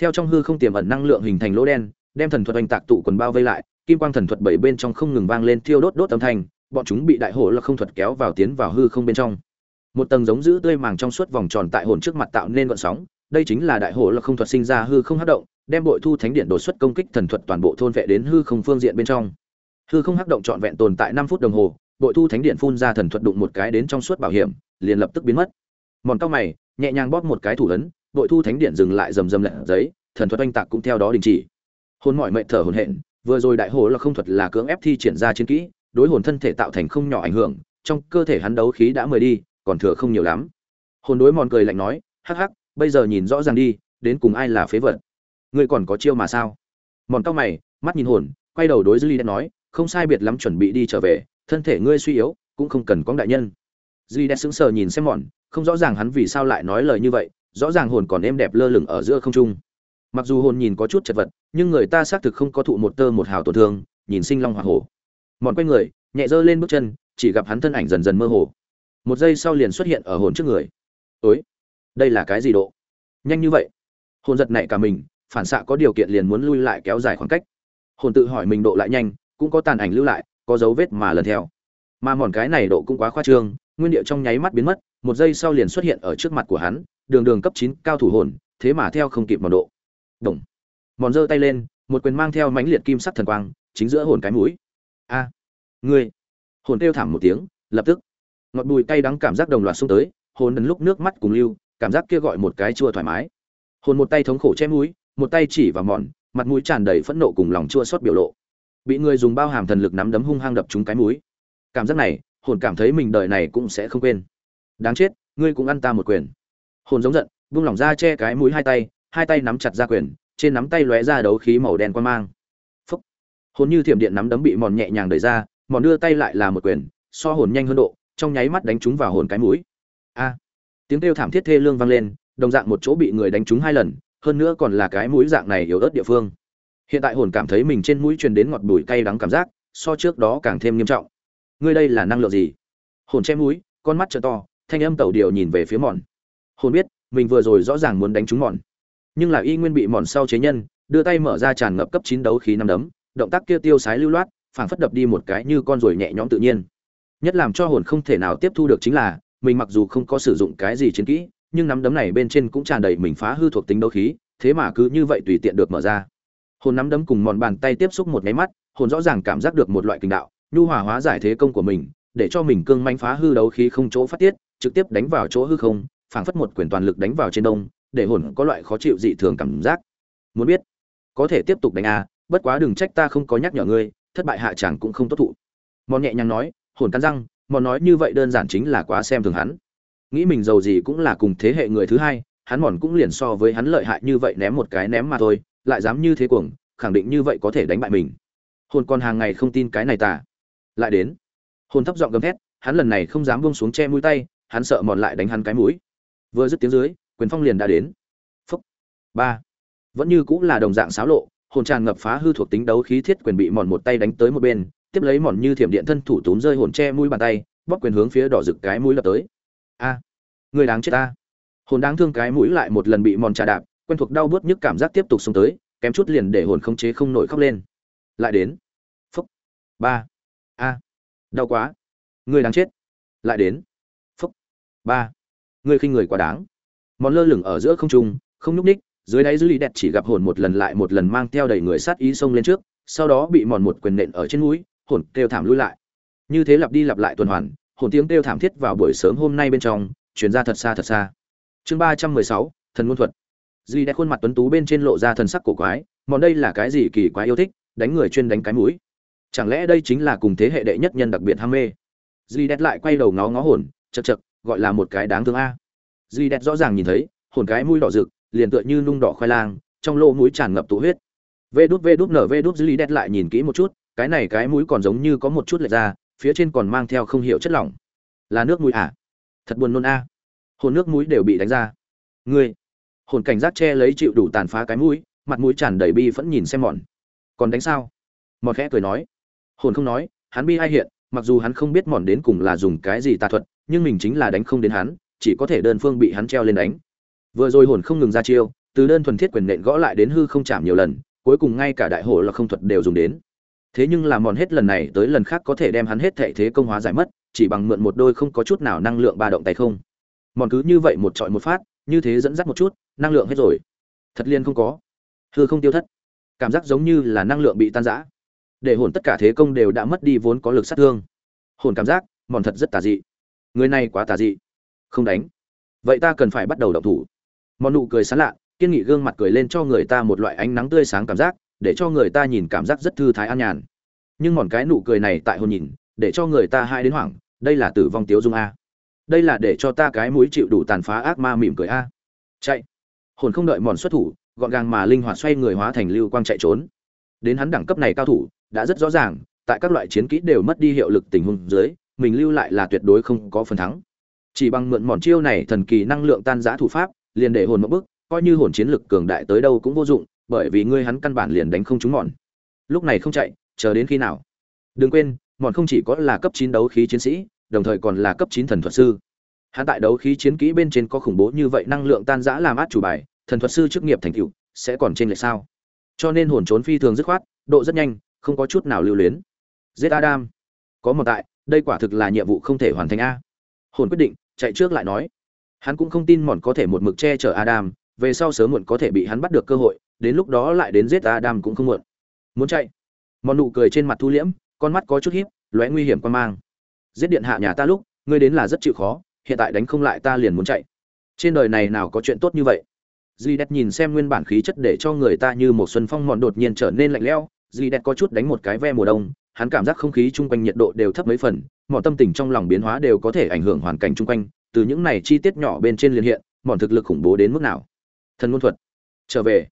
Theo trong hư không tiềm ẩn năng lượng hình thành lỗ đen, đem thần thuật oanh tạc tụ quần bao vây lại, kim quang thần thuật bảy bên trong không ngừng vang lên thiêu đốt đốt âm thanh, bọn chúng bị đại hổ là không thuật kéo vào tiến vào hư không bên trong. Một tầng giống giữ tươi màng trong suốt vòng tròn tại hồn trước mặt tạo nên gợn sóng đây chính là đại hổ là không thuật sinh ra hư không hấp động đem bội thu thánh điện đột xuất công kích thần thuật toàn bộ thôn vệ đến hư không phương diện bên trong. Hư không hấp động trọn vẹn tồn tại năm phút đồng hồ bội thu thánh điện phun ra thần thuật đụng một cái đến trong suốt bảo hiểm liền lập tức biến mất. Mòn cao mày nhẹ nhàng bóp một cái thủ ấn bội thu thánh điện dừng lại rầm rầm lẹ giấy thần thuật oanh tạc cũng theo đó đình chỉ. Hồn mỏi mệt thở hổn hển, vừa rồi đại hồ là không thuật là cưỡng ép thi triển ra chiến kỹ đối hồn thân thể tạo thành không nhỏ ảnh hưởng trong cơ thể hắn đấu khí đã mời đi còn thừa không nhiều lắm. Hồn đối mòn cười lạnh nói hắc hắc bây giờ nhìn rõ ràng đi, đến cùng ai là phế vật? Ngươi còn có chiêu mà sao? Mòn cao mày, mắt nhìn hồn, quay đầu đối dư ly nói, không sai biệt lắm chuẩn bị đi trở về, thân thể ngươi suy yếu, cũng không cần có đại nhân. Dư ly sững sờ nhìn xem mòn, không rõ ràng hắn vì sao lại nói lời như vậy, rõ ràng hồn còn êm đẹp lơ lửng ở giữa không trung. Mặc dù hồn nhìn có chút chật vật, nhưng người ta xác thực không có thụ một tơ một hào tổn thương, nhìn sinh long hoa hổ. Mòn quay người, nhẹ dơ lên bước chân, chỉ gặp hắn thân ảnh dần dần mơ hồ. Một giây sau liền xuất hiện ở hồn trước người. Ối đây là cái gì độ? Nhanh như vậy? Hồn giật nảy cả mình, phản xạ có điều kiện liền muốn lui lại kéo dài khoảng cách. Hồn tự hỏi mình độ lại nhanh, cũng có tàn ảnh lưu lại, có dấu vết mà lần theo. Mà mòn cái này độ cũng quá khoa trương, nguyên điệu trong nháy mắt biến mất, một giây sau liền xuất hiện ở trước mặt của hắn, đường đường cấp chín cao thủ hồn, thế mà theo không kịp mòn độ. Đồng mòn giơ tay lên, một quyền mang theo mãnh liệt kim sắc thần quang, chính giữa hồn cái mũi. A, ngươi. Hồn kêu thảm một tiếng, lập tức. Ngọt bùi cay đắng cảm giác đồng loạt xuống tới, hồn đần lúc nước mắt cùng lưu cảm giác kia gọi một cái chua thoải mái. Hồn một tay thống khổ che mũi, một tay chỉ vào mòn, mặt mũi tràn đầy phẫn nộ cùng lòng chua xót biểu lộ. Bị người dùng bao hàm thần lực nắm đấm hung hăng đập trúng cái mũi. Cảm giác này, hồn cảm thấy mình đời này cũng sẽ không quên. Đáng chết, ngươi cũng ăn ta một quyền. Hồn giống giận, vung lỏng ra che cái mũi hai tay hai tay nắm chặt ra quyền, trên nắm tay lóe ra đấu khí màu đen quan mang. Phúc. Hồn như thiểm điện nắm đấm bị mòn nhẹ nhàng đẩy ra, mòn đưa tay lại là một quyền, so hồn nhanh hơn độ, trong nháy mắt đánh trúng vào hồn cái mũi. A tiếng kêu thảm thiết thê lương vang lên, đồng dạng một chỗ bị người đánh trúng hai lần, hơn nữa còn là cái mũi dạng này yếu ớt địa phương. Hiện tại hồn cảm thấy mình trên mũi truyền đến ngọt bùi cay đắng cảm giác, so trước đó càng thêm nghiêm trọng. Ngươi đây là năng lượng gì? Hồn che mũi, con mắt trợ to, thanh âm tẩu điều nhìn về phía mòn. Hồn biết, mình vừa rồi rõ ràng muốn đánh trúng mòn. Nhưng là y nguyên bị mòn sau chế nhân, đưa tay mở ra tràn ngập cấp chín đấu khí năm đấm, động tác kia tiêu sái lưu loát, phảng phất đập đi một cái như con ruồi nhẹ nhõm tự nhiên. Nhất làm cho hồn không thể nào tiếp thu được chính là mình mặc dù không có sử dụng cái gì chiến kỹ, nhưng nắm đấm này bên trên cũng tràn đầy mình phá hư thuộc tính đấu khí, thế mà cứ như vậy tùy tiện được mở ra. Hồn nắm đấm cùng mòn bàn tay tiếp xúc một nháy mắt, hồn rõ ràng cảm giác được một loại kinh đạo, nhu hòa hóa giải thế công của mình, để cho mình cương manh phá hư đấu khí không chỗ phát tiết, trực tiếp đánh vào chỗ hư không, phảng phất một quyền toàn lực đánh vào trên đông, để hồn có loại khó chịu dị thường cảm giác. Muốn biết, có thể tiếp tục đánh a bất quá đừng trách ta không có nhắc nhở ngươi, thất bại hạ chẳng cũng không tốt thụ. Mòn nhẹ nhàng nói, hồn cắn răng mòn nói như vậy đơn giản chính là quá xem thường hắn. Nghĩ mình giàu gì cũng là cùng thế hệ người thứ hai, hắn mòn cũng liền so với hắn lợi hại như vậy ném một cái ném mà thôi, lại dám như thế cuồng, khẳng định như vậy có thể đánh bại mình. Hồn còn hàng ngày không tin cái này tả lại đến. Hồn thấp giọng gầm thét, hắn lần này không dám buông xuống che mũi tay, hắn sợ mòn lại đánh hắn cái mũi. Vừa dứt tiếng dưới, quyền phong liền đã đến. Phúc. Ba. Vẫn như cũng là đồng dạng xáo lộ, hồn tràn ngập phá hư thuộc tính đấu khí thiết quyền bị mòn một tay đánh tới một bên tiếp lấy mòn như thiểm điện thân thủ túm rơi hồn che mũi bàn tay bóc quyền hướng phía đỏ rực cái mũi lập tới. A, người đáng chết ta. Hồn đáng thương cái mũi lại một lần bị mòn trà đạp, quen thuộc đau bớt nhức cảm giác tiếp tục xông tới, kém chút liền để hồn không chế không nổi khóc lên. Lại đến. Phúc. Ba. A. Đau quá. Người đáng chết. Lại đến. Phúc. Ba. Người khinh người quá đáng. Mòn lơ lửng ở giữa không trung, không nhúc ních dưới đáy dư lý đẹp chỉ gặp hồn một lần lại một lần mang theo đầy người sát ý xông lên trước, sau đó bị mòn một quyền nện ở trên mũi hồn kêu thảm lui lại. Như thế lặp đi lặp lại tuần hoàn, hồn tiếng kêu thảm thiết vào buổi sớm hôm nay bên trong chuyển ra thật xa thật xa. Chương ba trăm mười sáu, thần ngôn thuật. Duy đẹp khuôn mặt tuấn tú bên trên lộ ra thần sắc cổ quái mòn đây là cái gì kỳ quái yêu thích, đánh người chuyên đánh cái mũi. Chẳng lẽ đây chính là cùng thế hệ đệ nhất nhân đặc biệt ham mê? Duy đẹp lại quay đầu ngó ngó hồn, chật chật, gọi là một cái đáng thương a. Duy đẹp rõ ràng nhìn thấy, hồn cái mũi đỏ rực, liền tựa như nung đỏ khoai lang, trong lỗ mũi tràn ngập tụ huyết. Vê đút vê đút nở vê đút, duy đẹp lại nhìn kỹ một chút cái này cái mũi còn giống như có một chút lệch ra, phía trên còn mang theo không hiểu chất lỏng. Là nước mũi à? Thật buồn nôn a. Hồn nước mũi đều bị đánh ra. Ngươi, hồn cảnh giác che lấy chịu đủ tàn phá cái mũi, mặt mũi tràn đầy bi vẫn nhìn xem mòn còn đánh sao? Mọt khẽ cười nói. Hồn không nói, hắn bi ai hiện, mặc dù hắn không biết mòn đến cùng là dùng cái gì tà thuật, nhưng mình chính là đánh không đến hắn, chỉ có thể đơn phương bị hắn treo lên đánh. Vừa rồi hồn không ngừng ra chiêu, từ đơn thuần thiết quyền nện gõ lại đến hư không chạm nhiều lần, cuối cùng ngay cả đại hộ là không thuật đều dùng đến thế nhưng là mòn hết lần này tới lần khác có thể đem hắn hết thệ thế công hóa giải mất, chỉ bằng mượn một đôi không có chút nào năng lượng ba động tay không. Mòn cứ như vậy một trọi một phát, như thế dẫn dắt một chút, năng lượng hết rồi. Thật liên không có. Hư không tiêu thất. Cảm giác giống như là năng lượng bị tan rã. Để hồn tất cả thế công đều đã mất đi vốn có lực sát thương. Hồn cảm giác, mòn thật rất tà dị. Người này quá tà dị. Không đánh. Vậy ta cần phải bắt đầu động thủ. Mòn nụ cười sán lạ, kiên nghị gương mặt cười lên cho người ta một loại ánh nắng tươi sáng cảm giác để cho người ta nhìn cảm giác rất thư thái an nhàn. Nhưng mòn cái nụ cười này tại hồn nhìn, để cho người ta hai đến hoảng, đây là tử vong tiếu dung a. Đây là để cho ta cái mũi chịu đủ tàn phá ác ma mỉm cười a. Chạy. Hồn không đợi mòn xuất thủ, gọn gàng mà linh hoạt xoay người hóa thành lưu quang chạy trốn. Đến hắn đẳng cấp này cao thủ, đã rất rõ ràng, tại các loại chiến kỹ đều mất đi hiệu lực tình huống dưới, mình lưu lại là tuyệt đối không có phần thắng. Chỉ bằng mượn mòn chiêu này thần kỳ năng lượng tan giã thủ pháp, liền để hồn một bước, coi như hồn chiến lực cường đại tới đâu cũng vô dụng bởi vì ngươi hắn căn bản liền đánh không trúng mòn. Lúc này không chạy, chờ đến khi nào? Đừng quên, mòn không chỉ có là cấp chín đấu khí chiến sĩ, đồng thời còn là cấp chín thần thuật sư. Hắn tại đấu khí chiến kỹ bên trên có khủng bố như vậy năng lượng tan giã làm át chủ bài, thần thuật sư chức nghiệp thành tựu, sẽ còn trên lệch sao? Cho nên hồn trốn phi thường dứt khoát, độ rất nhanh, không có chút nào lưu luyến. Giết adam. Có một tại, đây quả thực là nhiệm vụ không thể hoàn thành a. Hồn quyết định, chạy trước lại nói. Hắn cũng không tin mòn có thể một mực che chở adam, về sau sớm muộn có thể bị hắn bắt được cơ hội đến lúc đó lại đến giết adam cũng không muộn. Muốn chạy? Mòn nụ cười trên mặt thu liễm, con mắt có chút híp, lóe nguy hiểm quan mang. Giết điện hạ nhà ta lúc, ngươi đến là rất chịu khó, hiện tại đánh không lại ta liền muốn chạy. Trên đời này nào có chuyện tốt như vậy? Duy đẹp nhìn xem nguyên bản khí chất để cho người ta như một xuân phong mòn đột nhiên trở nên lạnh lẽo duy đẹp có chút đánh một cái ve mùa đông, hắn cảm giác không khí chung quanh nhiệt độ đều thấp mấy phần mọi tâm tình trong lòng biến hóa đều có thể ảnh hưởng hoàn cảnh chung quanh, từ những này chi tiết nhỏ bên trên liên hiện, mọn thực lực khủng bố đến mức nào? Thần ngôn thuật. Trở về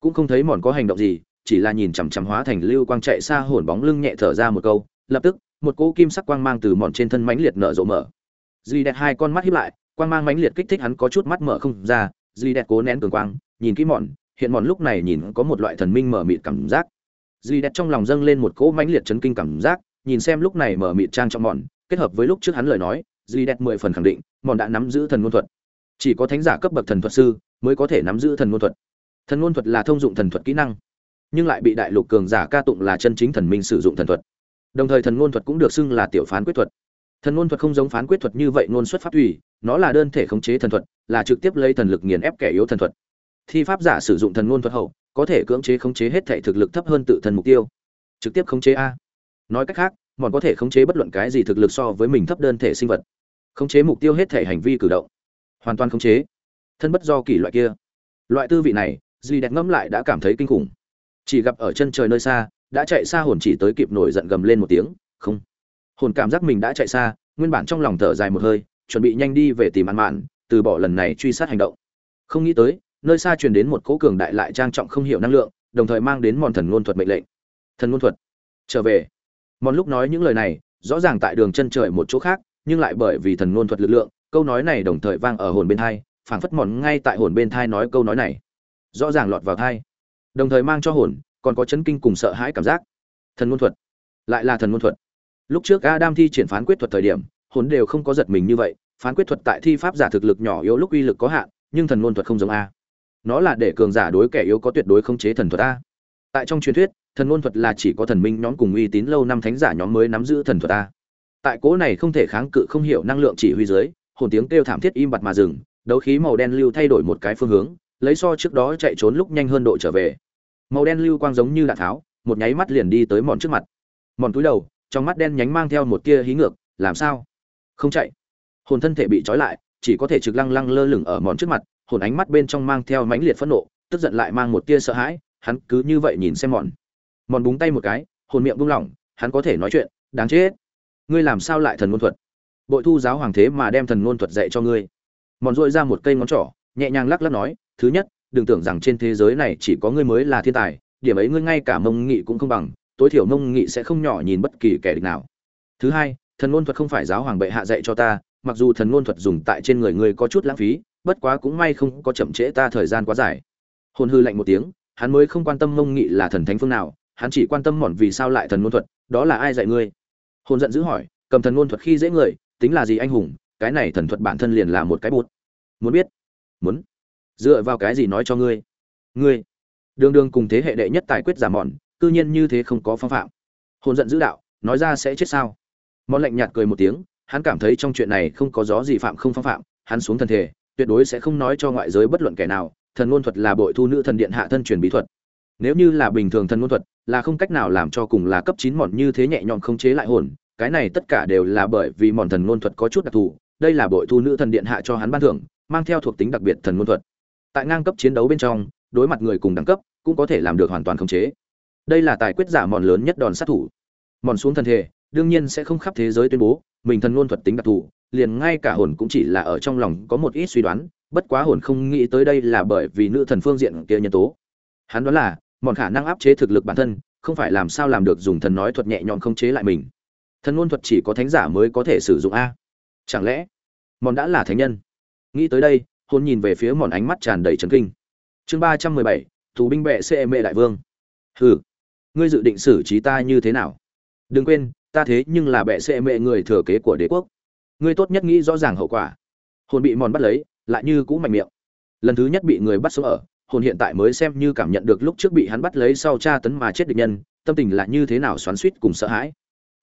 cũng không thấy mòn có hành động gì, chỉ là nhìn chằm chằm hóa thành lưu quang chạy xa hồn bóng lưng nhẹ thở ra một câu, lập tức, một cỗ kim sắc quang mang từ mòn trên thân mãnh liệt nở rộ mở. Duy đẹp hai con mắt hiếp lại, quang mang mãnh liệt kích thích hắn có chút mắt mở không ra, duy đẹp cố nén cường quang, nhìn kỹ mòn, hiện mòn lúc này nhìn có một loại thần minh mở mịt cảm giác. Duy đẹp trong lòng dâng lên một cỗ mãnh liệt chấn kinh cảm giác, nhìn xem lúc này mở mịt trang trong mòn, kết hợp với lúc trước hắn lời nói, duy đẹp mười phần khẳng định, mòn đã nắm giữ thần ngôn thuật. Chỉ có thánh giả cấp bậc thần thuật sư mới có thể nắm giữ thần ngôn thuật thần ngôn thuật là thông dụng thần thuật kỹ năng, nhưng lại bị đại lục cường giả ca tụng là chân chính thần minh sử dụng thần thuật. Đồng thời thần ngôn thuật cũng được xưng là tiểu phán quyết thuật. Thần ngôn thuật không giống phán quyết thuật như vậy ngôn xuất pháp thủy, nó là đơn thể khống chế thần thuật, là trực tiếp lấy thần lực nghiền ép kẻ yếu thần thuật. Thi pháp giả sử dụng thần ngôn thuật hậu, có thể cưỡng chế khống chế hết thể thực lực thấp hơn tự thần mục tiêu. Trực tiếp khống chế a. Nói cách khác mòn có thể khống chế bất luận cái gì thực lực so với mình thấp đơn thể sinh vật. Khống chế mục tiêu hết thể hành vi cử động. Hoàn toàn khống chế. Thân bất do kỷ loại kia. Loại tư vị này duy đẹp ngẫm lại đã cảm thấy kinh khủng. Chỉ gặp ở chân trời nơi xa, đã chạy xa hồn chỉ tới kịp nổi giận gầm lên một tiếng, không. Hồn cảm giác mình đã chạy xa, nguyên bản trong lòng thở dài một hơi, chuẩn bị nhanh đi về tìm ăn mạn, từ bỏ lần này truy sát hành động. Không nghĩ tới, nơi xa truyền đến một cỗ cường đại lại trang trọng không hiểu năng lượng, đồng thời mang đến mòn thần ngôn thuật mệnh lệnh. Thần ngôn thuật. Trở về. Mòn lúc nói những lời này, rõ ràng tại đường chân trời một chỗ khác, nhưng lại bởi vì thần ngôn thuật lực lượng, câu nói này đồng thời vang ở hồn bên thai phảng phất mòn ngay tại hồn bên thai nói câu nói này rõ ràng lọt vào thai. Đồng thời mang cho hồn, còn có chấn kinh cùng sợ hãi cảm giác. Thần ngôn thuật. Lại là thần ngôn thuật. Lúc trước adam thi triển phán quyết thuật thời điểm, hồn đều không có giật mình như vậy, phán quyết thuật tại thi pháp giả thực lực nhỏ yếu lúc uy lực có hạn, nhưng thần ngôn thuật không giống a. Nó là để cường giả đối kẻ yếu có tuyệt đối không chế thần thuật a. Tại trong truyền thuyết, thần ngôn thuật là chỉ có thần minh nhóm cùng uy tín lâu năm thánh giả nhóm mới nắm giữ thần thuật a. Tại cố này không thể kháng cự không hiểu năng lượng chỉ huy dưới, hồn tiếng kêu thảm thiết im bặt mà dừng, đấu khí màu đen lưu thay đổi một cái phương hướng lấy so trước đó chạy trốn lúc nhanh hơn độ trở về. Màu đen lưu quang giống như đạn tháo, một nháy mắt liền đi tới mòn trước mặt. Mòn túi đầu, trong mắt đen nhánh mang theo một tia hí ngược, làm sao? Không chạy. Hồn thân thể bị trói lại, chỉ có thể trực lăng lăng lơ lửng ở mòn trước mặt, hồn ánh mắt bên trong mang theo mãnh liệt phẫn nộ, tức giận lại mang một tia sợ hãi, hắn cứ như vậy nhìn xem mòn. Mòn búng tay một cái, hồn miệng buông lỏng, hắn có thể nói chuyện, đáng chết. Ngươi làm sao lại thần ngôn thuật? Bội thu giáo hoàng thế mà đem thần ngôn thuật dạy cho ngươi. Mòn dội ra một cây ngón trỏ, nhẹ nhàng lắc lắc nói thứ nhất, đừng tưởng rằng trên thế giới này chỉ có ngươi mới là thiên tài, điểm ấy ngươi ngay cả mông nghị cũng không bằng, tối thiểu mông nghị sẽ không nhỏ nhìn bất kỳ kẻ địch nào. Thứ hai, thần ngôn thuật không phải giáo hoàng bệ hạ dạy cho ta, mặc dù thần ngôn thuật dùng tại trên người ngươi có chút lãng phí, bất quá cũng may không có chậm trễ ta thời gian quá dài. Hồn hư lạnh một tiếng, hắn mới không quan tâm mông nghị là thần thánh phương nào, hắn chỉ quan tâm mòn vì sao lại thần ngôn thuật, đó là ai dạy ngươi? Hồn giận dữ hỏi, cầm thần ngôn thuật khi dễ người, tính là gì anh hùng, cái này thần thuật bản thân liền là một cái bút. Muốn biết? Muốn dựa vào cái gì nói cho ngươi? Ngươi? Đường đường cùng thế hệ đệ nhất tài quyết giả mòn cư nhiên như thế không có phong phạm. Hồn giận dữ đạo, nói ra sẽ chết sao? Món lạnh nhạt cười một tiếng, hắn cảm thấy trong chuyện này không có gió gì phạm không phong phạm, hắn xuống thần thể, tuyệt đối sẽ không nói cho ngoại giới bất luận kẻ nào, thần ngôn thuật là bội thu nữ thần điện hạ thân truyền bí thuật. Nếu như là bình thường thần ngôn thuật, là không cách nào làm cho cùng là cấp chín mòn như thế nhẹ nhõm không chế lại hồn, cái này tất cả đều là bởi vì mòn thần ngôn thuật có chút đặc thù, đây là bội thu nữ thần điện hạ cho hắn ban thưởng, mang theo thuộc tính đặc biệt thần ngôn thuật tại ngang cấp chiến đấu bên trong, đối mặt người cùng đẳng cấp, cũng có thể làm được hoàn toàn khống chế. Đây là tài quyết giả mòn lớn nhất đòn sát thủ. Mòn xuống thân thể, đương nhiên sẽ không khắp thế giới tuyên bố, mình thần ngôn thuật tính đặc thù, liền ngay cả hồn cũng chỉ là ở trong lòng có một ít suy đoán, bất quá hồn không nghĩ tới đây là bởi vì nữ thần phương diện kia nhân tố. Hắn đoán là, mòn khả năng áp chế thực lực bản thân, không phải làm sao làm được dùng thần nói thuật nhẹ nhõm không chế lại mình. Thần ngôn thuật chỉ có thánh giả mới có thể sử dụng a. Chẳng lẽ, mòn đã là thánh nhân? Nghĩ tới đây Hôn nhìn về phía mòn ánh mắt tràn đầy trấn kinh. Chương ba trăm mười bảy, tù binh bệ cê mệ đại vương. Hừ, ngươi dự định xử trí ta như thế nào? Đừng quên, ta thế nhưng là bệ cê mệ người thừa kế của đế quốc. Ngươi tốt nhất nghĩ rõ ràng hậu quả. Hồn bị mòn bắt lấy, lại như cũ mạnh miệng. Lần thứ nhất bị người bắt sống ở, hồn hiện tại mới xem như cảm nhận được lúc trước bị hắn bắt lấy sau tra tấn mà chết địch nhân, tâm tình là như thế nào xoắn suýt cùng sợ hãi.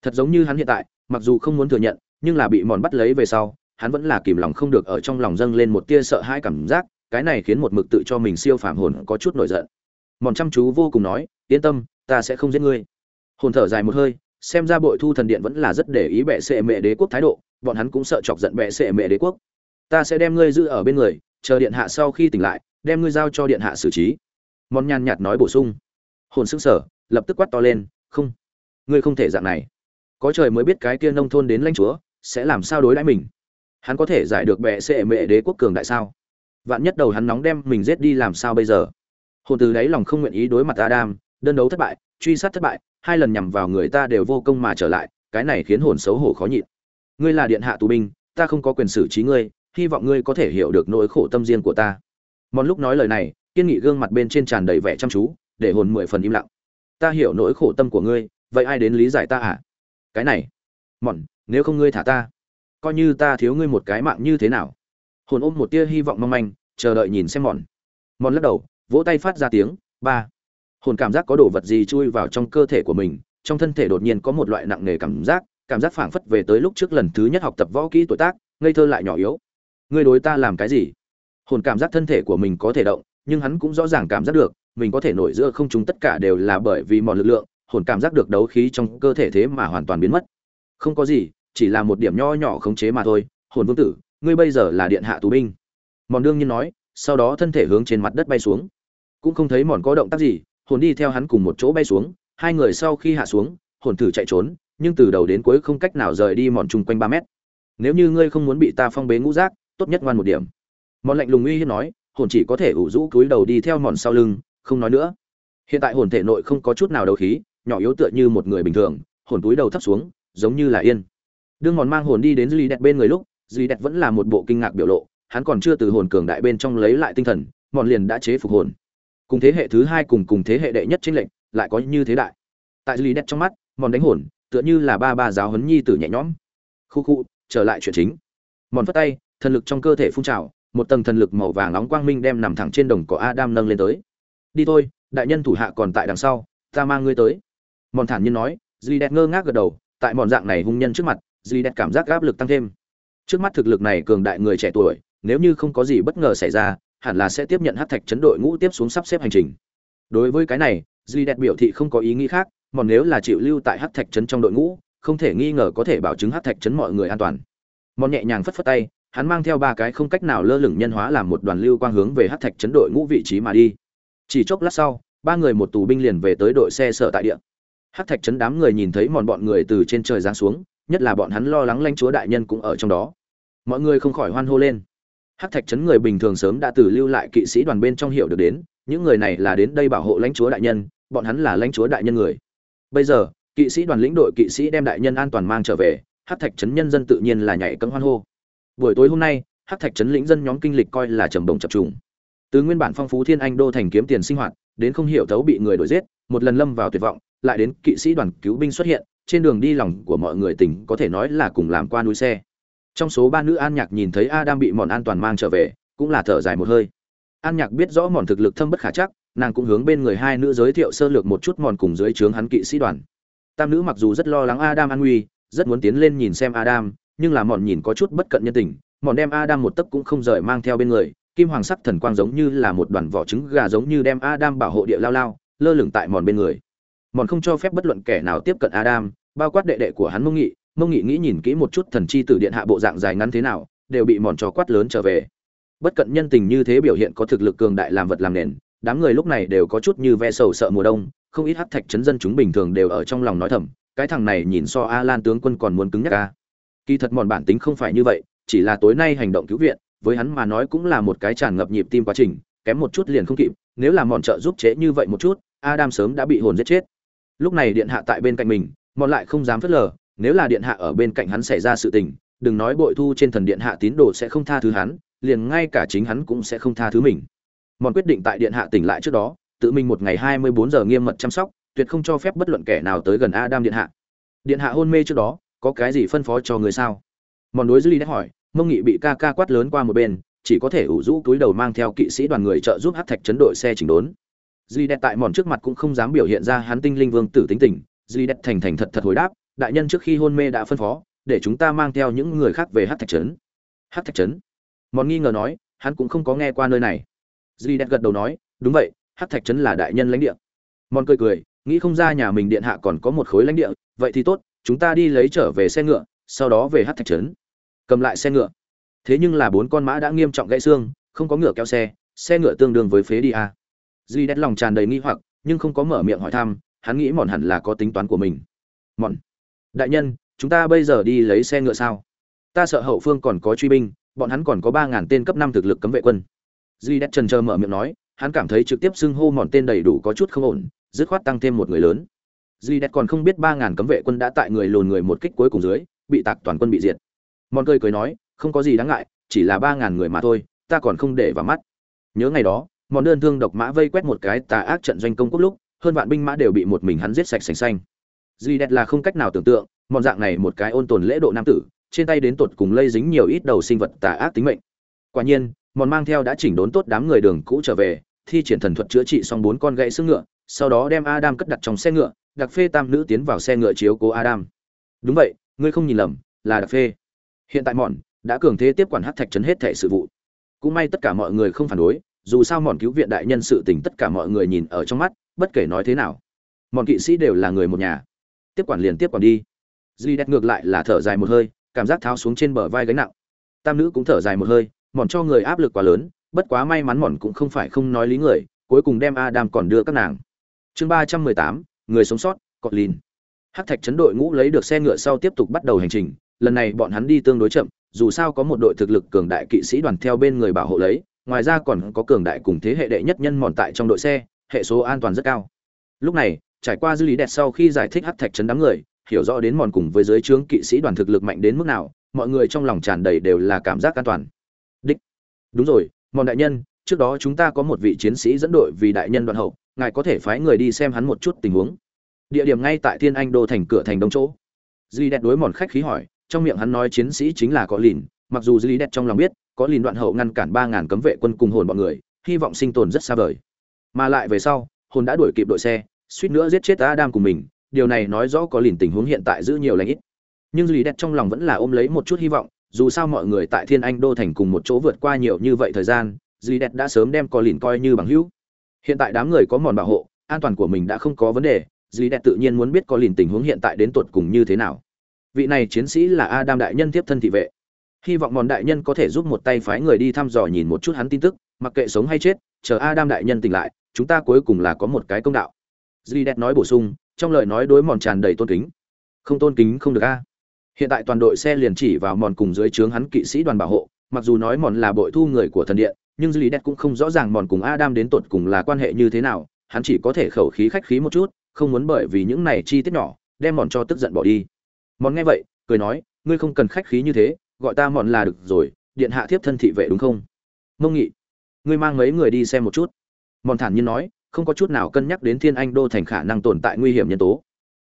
Thật giống như hắn hiện tại, mặc dù không muốn thừa nhận, nhưng là bị mòn bắt lấy về sau hắn vẫn là kìm lòng không được ở trong lòng dâng lên một tia sợ hãi cảm giác, cái này khiến một mực tự cho mình siêu phàm hồn có chút nổi giận. Mòn chăm chú vô cùng nói, yên tâm, ta sẽ không giết ngươi. Hồn thở dài một hơi, xem ra bội thu thần điện vẫn là rất để ý bệ sệ mẹ đế quốc thái độ, bọn hắn cũng sợ chọc giận bệ sệ mẹ đế quốc. Ta sẽ đem ngươi giữ ở bên người, chờ điện hạ sau khi tỉnh lại, đem ngươi giao cho điện hạ xử trí. Mòn nhàn nhạt nói bổ sung. Hồn sức sở lập tức quát to lên, không, ngươi không thể dạng này. Có trời mới biết cái kia nông thôn đến lãnh chúa, sẽ làm sao đối đãi mình hắn có thể giải được bệ sệ mẹ đế quốc cường đại sao? Vạn nhất đầu hắn nóng đem mình giết đi làm sao bây giờ? Hồn từ đáy lòng không nguyện ý đối mặt adam, đơn đấu thất bại, truy sát thất bại, hai lần nhằm vào người ta đều vô công mà trở lại, cái này khiến hồn xấu hổ khó nhịn. Ngươi là điện hạ tù binh, ta không có quyền xử trí ngươi, hy vọng ngươi có thể hiểu được nỗi khổ tâm riêng của ta. Mòn lúc nói lời này, kiên nghị gương mặt bên trên tràn đầy vẻ chăm chú, để hồn mười phần im lặng. Ta hiểu nỗi khổ tâm của ngươi, vậy ai đến lý giải ta à? Cái này mòn nếu không ngươi thả ta coi như ta thiếu ngươi một cái mạng như thế nào. Hồn ôm một tia hy vọng mong manh, chờ đợi nhìn xem mòn. Mòn lắc đầu, vỗ tay phát ra tiếng, ba. Hồn cảm giác có đồ vật gì chui vào trong cơ thể của mình, trong thân thể đột nhiên có một loại nặng nề cảm giác cảm giác phảng phất về tới lúc trước lần thứ nhất học tập võ kỹ tuổi tác, ngây thơ lại nhỏ yếu. Ngươi đối ta làm cái gì? Hồn cảm giác thân thể của mình có thể động, nhưng hắn cũng rõ ràng cảm giác được, mình có thể nổi giữa không chúng tất cả đều là bởi vì mọi lực lượng, hồn cảm giác được đấu khí trong cơ thể thế mà hoàn toàn biến mất. Không có gì chỉ là một điểm nho nhỏ khống chế mà thôi, hồn vương tử, ngươi bây giờ là điện hạ tù binh. Mòn đương nhiên nói, sau đó thân thể hướng trên mặt đất bay xuống. Cũng không thấy mòn có động tác gì, hồn đi theo hắn cùng một chỗ bay xuống, hai người sau khi hạ xuống, hồn thử chạy trốn, nhưng từ đầu đến cuối không cách nào rời đi mòn chung quanh ba mét. Nếu như ngươi không muốn bị ta phong bế ngũ rác tốt nhất ngoan một điểm. Mòn lạnh lùng uy hiếp nói, hồn chỉ có thể ủ rũ cúi đầu đi theo mòn sau lưng, không nói nữa. Hiện tại hồn thể nội không có chút nào đầu khí, nhỏ yếu tựa như một người bình thường, hồn túi đầu thấp xuống, giống như là yên đương mòn mang hồn đi đến dì đẹp bên người lúc dì đẹp vẫn là một bộ kinh ngạc biểu lộ, hắn còn chưa từ hồn cường đại bên trong lấy lại tinh thần, mòn liền đã chế phục hồn. Cùng thế hệ thứ hai cùng cùng thế hệ đệ nhất trinh lệnh lại có như thế đại. Tại dì đẹp trong mắt, mòn đánh hồn, tựa như là ba ba giáo huấn nhi tử nhẹ nhõm. Khu khu, trở lại chuyện chính. Mòn phất tay, thần lực trong cơ thể phun trào, một tầng thần lực màu vàng nóng quang minh đem nằm thẳng trên đồng cỏ adam nâng lên tới. Đi thôi, đại nhân thủ hạ còn tại đằng sau, ta mang ngươi tới. Mòn thản nhiên nói dì đẹp ngơ ngác gật đầu, tại mòn dạng này hung nhân trước mặt dì đẹp cảm giác áp lực tăng thêm. Trước mắt thực lực này cường đại người trẻ tuổi, nếu như không có gì bất ngờ xảy ra, hẳn là sẽ tiếp nhận hát thạch chấn đội ngũ tiếp xuống sắp xếp hành trình. Đối với cái này dì đẹp biểu thị không có ý nghĩ khác, mòn nếu là chịu lưu tại hát thạch chấn trong đội ngũ, không thể nghi ngờ có thể bảo chứng hát thạch chấn mọi người an toàn. Mòn nhẹ nhàng phất phất tay, hắn mang theo ba cái không cách nào lơ lửng nhân hóa làm một đoàn lưu quang hướng về hát thạch chấn đội ngũ vị trí mà đi. Chỉ chốc lát sau, ba người một tù binh liền về tới đội xe sở tại địa. Hát thạch chấn đám người nhìn thấy mòn bọn người từ trên trời giáng xuống nhất là bọn hắn lo lắng lãnh chúa đại nhân cũng ở trong đó. Mọi người không khỏi hoan hô lên. Hắc thạch chấn người bình thường sớm đã từ lưu lại kỵ sĩ đoàn bên trong hiểu được đến, những người này là đến đây bảo hộ lãnh chúa đại nhân, bọn hắn là lãnh chúa đại nhân người. Bây giờ, kỵ sĩ đoàn lĩnh đội kỵ sĩ đem đại nhân an toàn mang trở về, hắc thạch trấn nhân dân tự nhiên là nhảy cấm hoan hô. Buổi tối hôm nay, hắc thạch trấn lĩnh dân nhóm kinh lịch coi là trầm đồng chập trùng. Từ nguyên bản phong phú thiên anh đô thành kiếm tiền sinh hoạt, đến không hiểu thấu bị người đuổi giết, một lần lâm vào tuyệt vọng, lại đến kỵ sĩ đoàn cứu binh xuất hiện trên đường đi lòng của mọi người tỉnh có thể nói là cùng làm qua núi xe. Trong số ba nữ an nhạc nhìn thấy adam bị mòn an toàn mang trở về, cũng là thở dài một hơi. An nhạc biết rõ mòn thực lực thâm bất khả chắc, nàng cũng hướng bên người hai nữ giới thiệu sơ lược một chút mòn cùng dưới trướng hắn kỵ sĩ đoàn. Tam nữ mặc dù rất lo lắng adam an nguy, rất muốn tiến lên nhìn xem adam, nhưng là mòn nhìn có chút bất cận nhân tình, mòn đem adam một tấc cũng không rời mang theo bên người, kim hoàng sắc thần quang giống như là một đoàn vỏ trứng gà giống như đem adam bảo hộ địa lao lao, lơ lửng tại mòn bên người mòn không cho phép bất luận kẻ nào tiếp cận adam, bao quát đệ đệ của hắn mông nghị. Mông nghị nghĩ nhìn kỹ một chút thần chi tử điện hạ bộ dạng dài ngắn thế nào, đều bị mòn cho quát lớn trở về. Bất cận nhân tình như thế biểu hiện có thực lực cường đại làm vật làm nền, đám người lúc này đều có chút như ve sầu sợ mùa đông, không ít hắc thạch chấn dân chúng bình thường đều ở trong lòng nói thầm, cái thằng này nhìn so a lan tướng quân còn muốn cứng nhắc ca kỳ thật mòn bản tính không phải như vậy, chỉ là tối nay hành động cứu viện, với hắn mà nói cũng là một cái tràn ngập nhịp tim quá trình, kém một chút liền không kịp, nếu là mòn trợ giúp chế như vậy một chút, adam sớm đã bị hồn giết chết lúc này điện hạ tại bên cạnh mình, mọn lại không dám phớt lờ, nếu là điện hạ ở bên cạnh hắn xảy ra sự tình, đừng nói bội thu trên thần điện hạ tín đồ sẽ không tha thứ hắn, liền ngay cả chính hắn cũng sẽ không tha thứ mình. Mọn quyết định tại điện hạ tỉnh lại trước đó, tự mình một ngày hai mươi bốn giờ nghiêm mật chăm sóc, tuyệt không cho phép bất luận kẻ nào tới gần adam điện hạ. Điện hạ hôn mê trước đó, có cái gì phân phó cho người sao? Mọn đối dư đã hỏi, mông nghị bị ca ca quát lớn qua một bên, chỉ có thể ủ rũ túi đầu mang theo kỵ sĩ đoàn người trợ giúp hát thạch chấn đội xe chỉnh đốn. Di Đẹt tại mòn trước mặt cũng không dám biểu hiện ra hắn tinh linh vương tử tính tình. Di Đẹt thành thành thật thật hồi đáp, đại nhân trước khi hôn mê đã phân phó, để chúng ta mang theo những người khác về hát thạch trấn. Hát thạch trấn? Mòn nghi ngờ nói, hắn cũng không có nghe qua nơi này. Di Đẹt gật đầu nói, đúng vậy, hát thạch trấn là đại nhân lãnh địa. Mòn cười cười, nghĩ không ra nhà mình điện hạ còn có một khối lãnh địa, vậy thì tốt, chúng ta đi lấy trở về xe ngựa, sau đó về hát thạch trấn. Cầm lại xe ngựa. Thế nhưng là bốn con mã đã nghiêm trọng gãy xương, không có ngựa kéo xe xe ngựa tương đương với phế đi a. à. Di Det lòng tràn đầy nghi hoặc, nhưng không có mở miệng hỏi thăm, hắn nghĩ mòn hẳn là có tính toán của mình. Mòn đại nhân, chúng ta bây giờ đi lấy xe ngựa sao? Ta sợ hậu phương còn có truy binh, bọn hắn còn có ba ngàn tên cấp năm thực lực cấm vệ quân. Duy đét trần chờ mở miệng nói, hắn cảm thấy trực tiếp xưng hô mòn tên đầy đủ có chút không ổn, dứt khoát tăng thêm một người lớn. Duy đét còn không biết ba ngàn cấm vệ quân đã tại người lồn người một kích cuối cùng dưới, bị tạc toàn quân bị diệt. Mòn cười cười nói, không có gì đáng ngại, chỉ là ba ngàn người mà thôi, ta còn không để vào mắt. Nhớ ngày đó mòn đơn thương độc mã vây quét một cái tà ác trận doanh công quốc lúc, hơn vạn binh mã đều bị một mình hắn giết sạch sành xanh. Duy đẹp là không cách nào tưởng tượng, mọn dạng này một cái ôn tồn lễ độ nam tử, trên tay đến tột cùng lây dính nhiều ít đầu sinh vật tà ác tính mệnh. Quả nhiên, mọn mang theo đã chỉnh đốn tốt đám người đường cũ trở về, thi triển thần thuật chữa trị xong bốn con gãy xương ngựa, sau đó đem adam cất đặt trong xe ngựa, đặc phê tam nữ tiến vào xe ngựa chiếu cố adam. Đúng vậy, ngươi không nhìn lầm, là đặc phê. Hiện tại mọn đã cường thế tiếp quản hát thạch trấn hết thẻ sự vụ. Cũng may tất cả mọi người không phản đối dù sao mọn cứu viện đại nhân sự tình tất cả mọi người nhìn ở trong mắt, bất kể nói thế nào mọn kỵ sĩ đều là người một nhà. Tiếp quản liền tiếp quản đi. Duy đẹp ngược lại là thở dài một hơi, cảm giác tháo xuống trên bờ vai gánh nặng. Tam nữ cũng thở dài một hơi, mòn cho người áp lực quá lớn, bất quá may mắn mòn cũng không phải không nói lý người, cuối cùng đem adam còn đưa các nàng. Chương ba trăm mười tám, người sống sót cọt lìn hắc thạch chấn đội ngũ lấy được xe ngựa sau tiếp tục bắt đầu hành trình, lần này bọn hắn đi tương đối chậm, dù sao có một đội thực lực cường đại kỵ sĩ đoàn theo bên người bảo hộ lấy ngoài ra còn có cường đại cùng thế hệ đệ nhất nhân mòn tại trong đội xe, hệ số an toàn rất cao. Lúc này, trải qua dư lý đẹp sau khi giải thích hắc thạch chấn đám người, hiểu rõ đến mòn cùng với giới trướng kỵ sĩ đoàn thực lực mạnh đến mức nào, mọi người trong lòng tràn đầy đều là cảm giác an toàn. Đích. Đúng rồi, mòn đại nhân, trước đó chúng ta có một vị chiến sĩ dẫn đội vì đại nhân đoàn hậu, ngài có thể phái người đi xem hắn một chút tình huống. Địa điểm ngay tại thiên anh đô thành cửa thành đông chỗ. Duy đẹp đối mòn khách khí hỏi, trong miệng hắn nói chiến sĩ chính là có lìn, mặc dù duy đẹp trong lòng biết có lìn đoạn hậu ngăn cản ba ngàn cấm vệ quân cùng hồn bọn người hy vọng sinh tồn rất xa vời mà lại về sau hồn đã đuổi kịp đội xe suýt nữa giết chết Adam cùng mình, điều này nói rõ có lìn tình huống hiện tại giữ nhiều lãnh ít. Nhưng lì Đẹp trong lòng vẫn là ôm lấy một chút hy vọng, dù sao mọi người tại Thiên Anh đô thành cùng một chỗ vượt qua nhiều như vậy thời gian, Lý Đẹp đã sớm đem có lìn coi như bằng hữu. Hiện tại đám người có mòn bảo hộ, an toàn của mình đã không có vấn đề, Lý Đẹp tự nhiên muốn biết có lìn tình huống hiện tại đến tuột cùng như thế nào. Vị này chiến sĩ là Adam đại nhân tiếp thân thị vệ. Hy vọng mòn đại nhân có thể giúp một tay phái người đi thăm dò nhìn một chút hắn tin tức, mặc kệ sống hay chết, chờ Adam đại nhân tỉnh lại, chúng ta cuối cùng là có một cái công đạo. Duy đẹp nói bổ sung trong lời nói đối mòn tràn đầy tôn kính. Không tôn kính không được a. Hiện tại toàn đội xe liền chỉ vào mòn cùng dưới trướng hắn kỵ sĩ đoàn bảo hộ mặc dù nói mòn là bội thu người của thần điện nhưng duy đẹp cũng không rõ ràng mòn cùng adam đến tột cùng là quan hệ như thế nào hắn chỉ có thể khẩu khí khách khí một chút không muốn bởi vì những này chi tiết nhỏ đem mòn cho tức giận bỏ đi. Mòn nghe vậy cười nói ngươi không cần khách khí như thế gọi ta mọn là được rồi, điện hạ thiếp thân thị vệ đúng không? Mông nghị, ngươi mang mấy người đi xem một chút. Mòn thản nhiên nói, không có chút nào cân nhắc đến thiên anh đô thành khả năng tồn tại nguy hiểm nhân tố.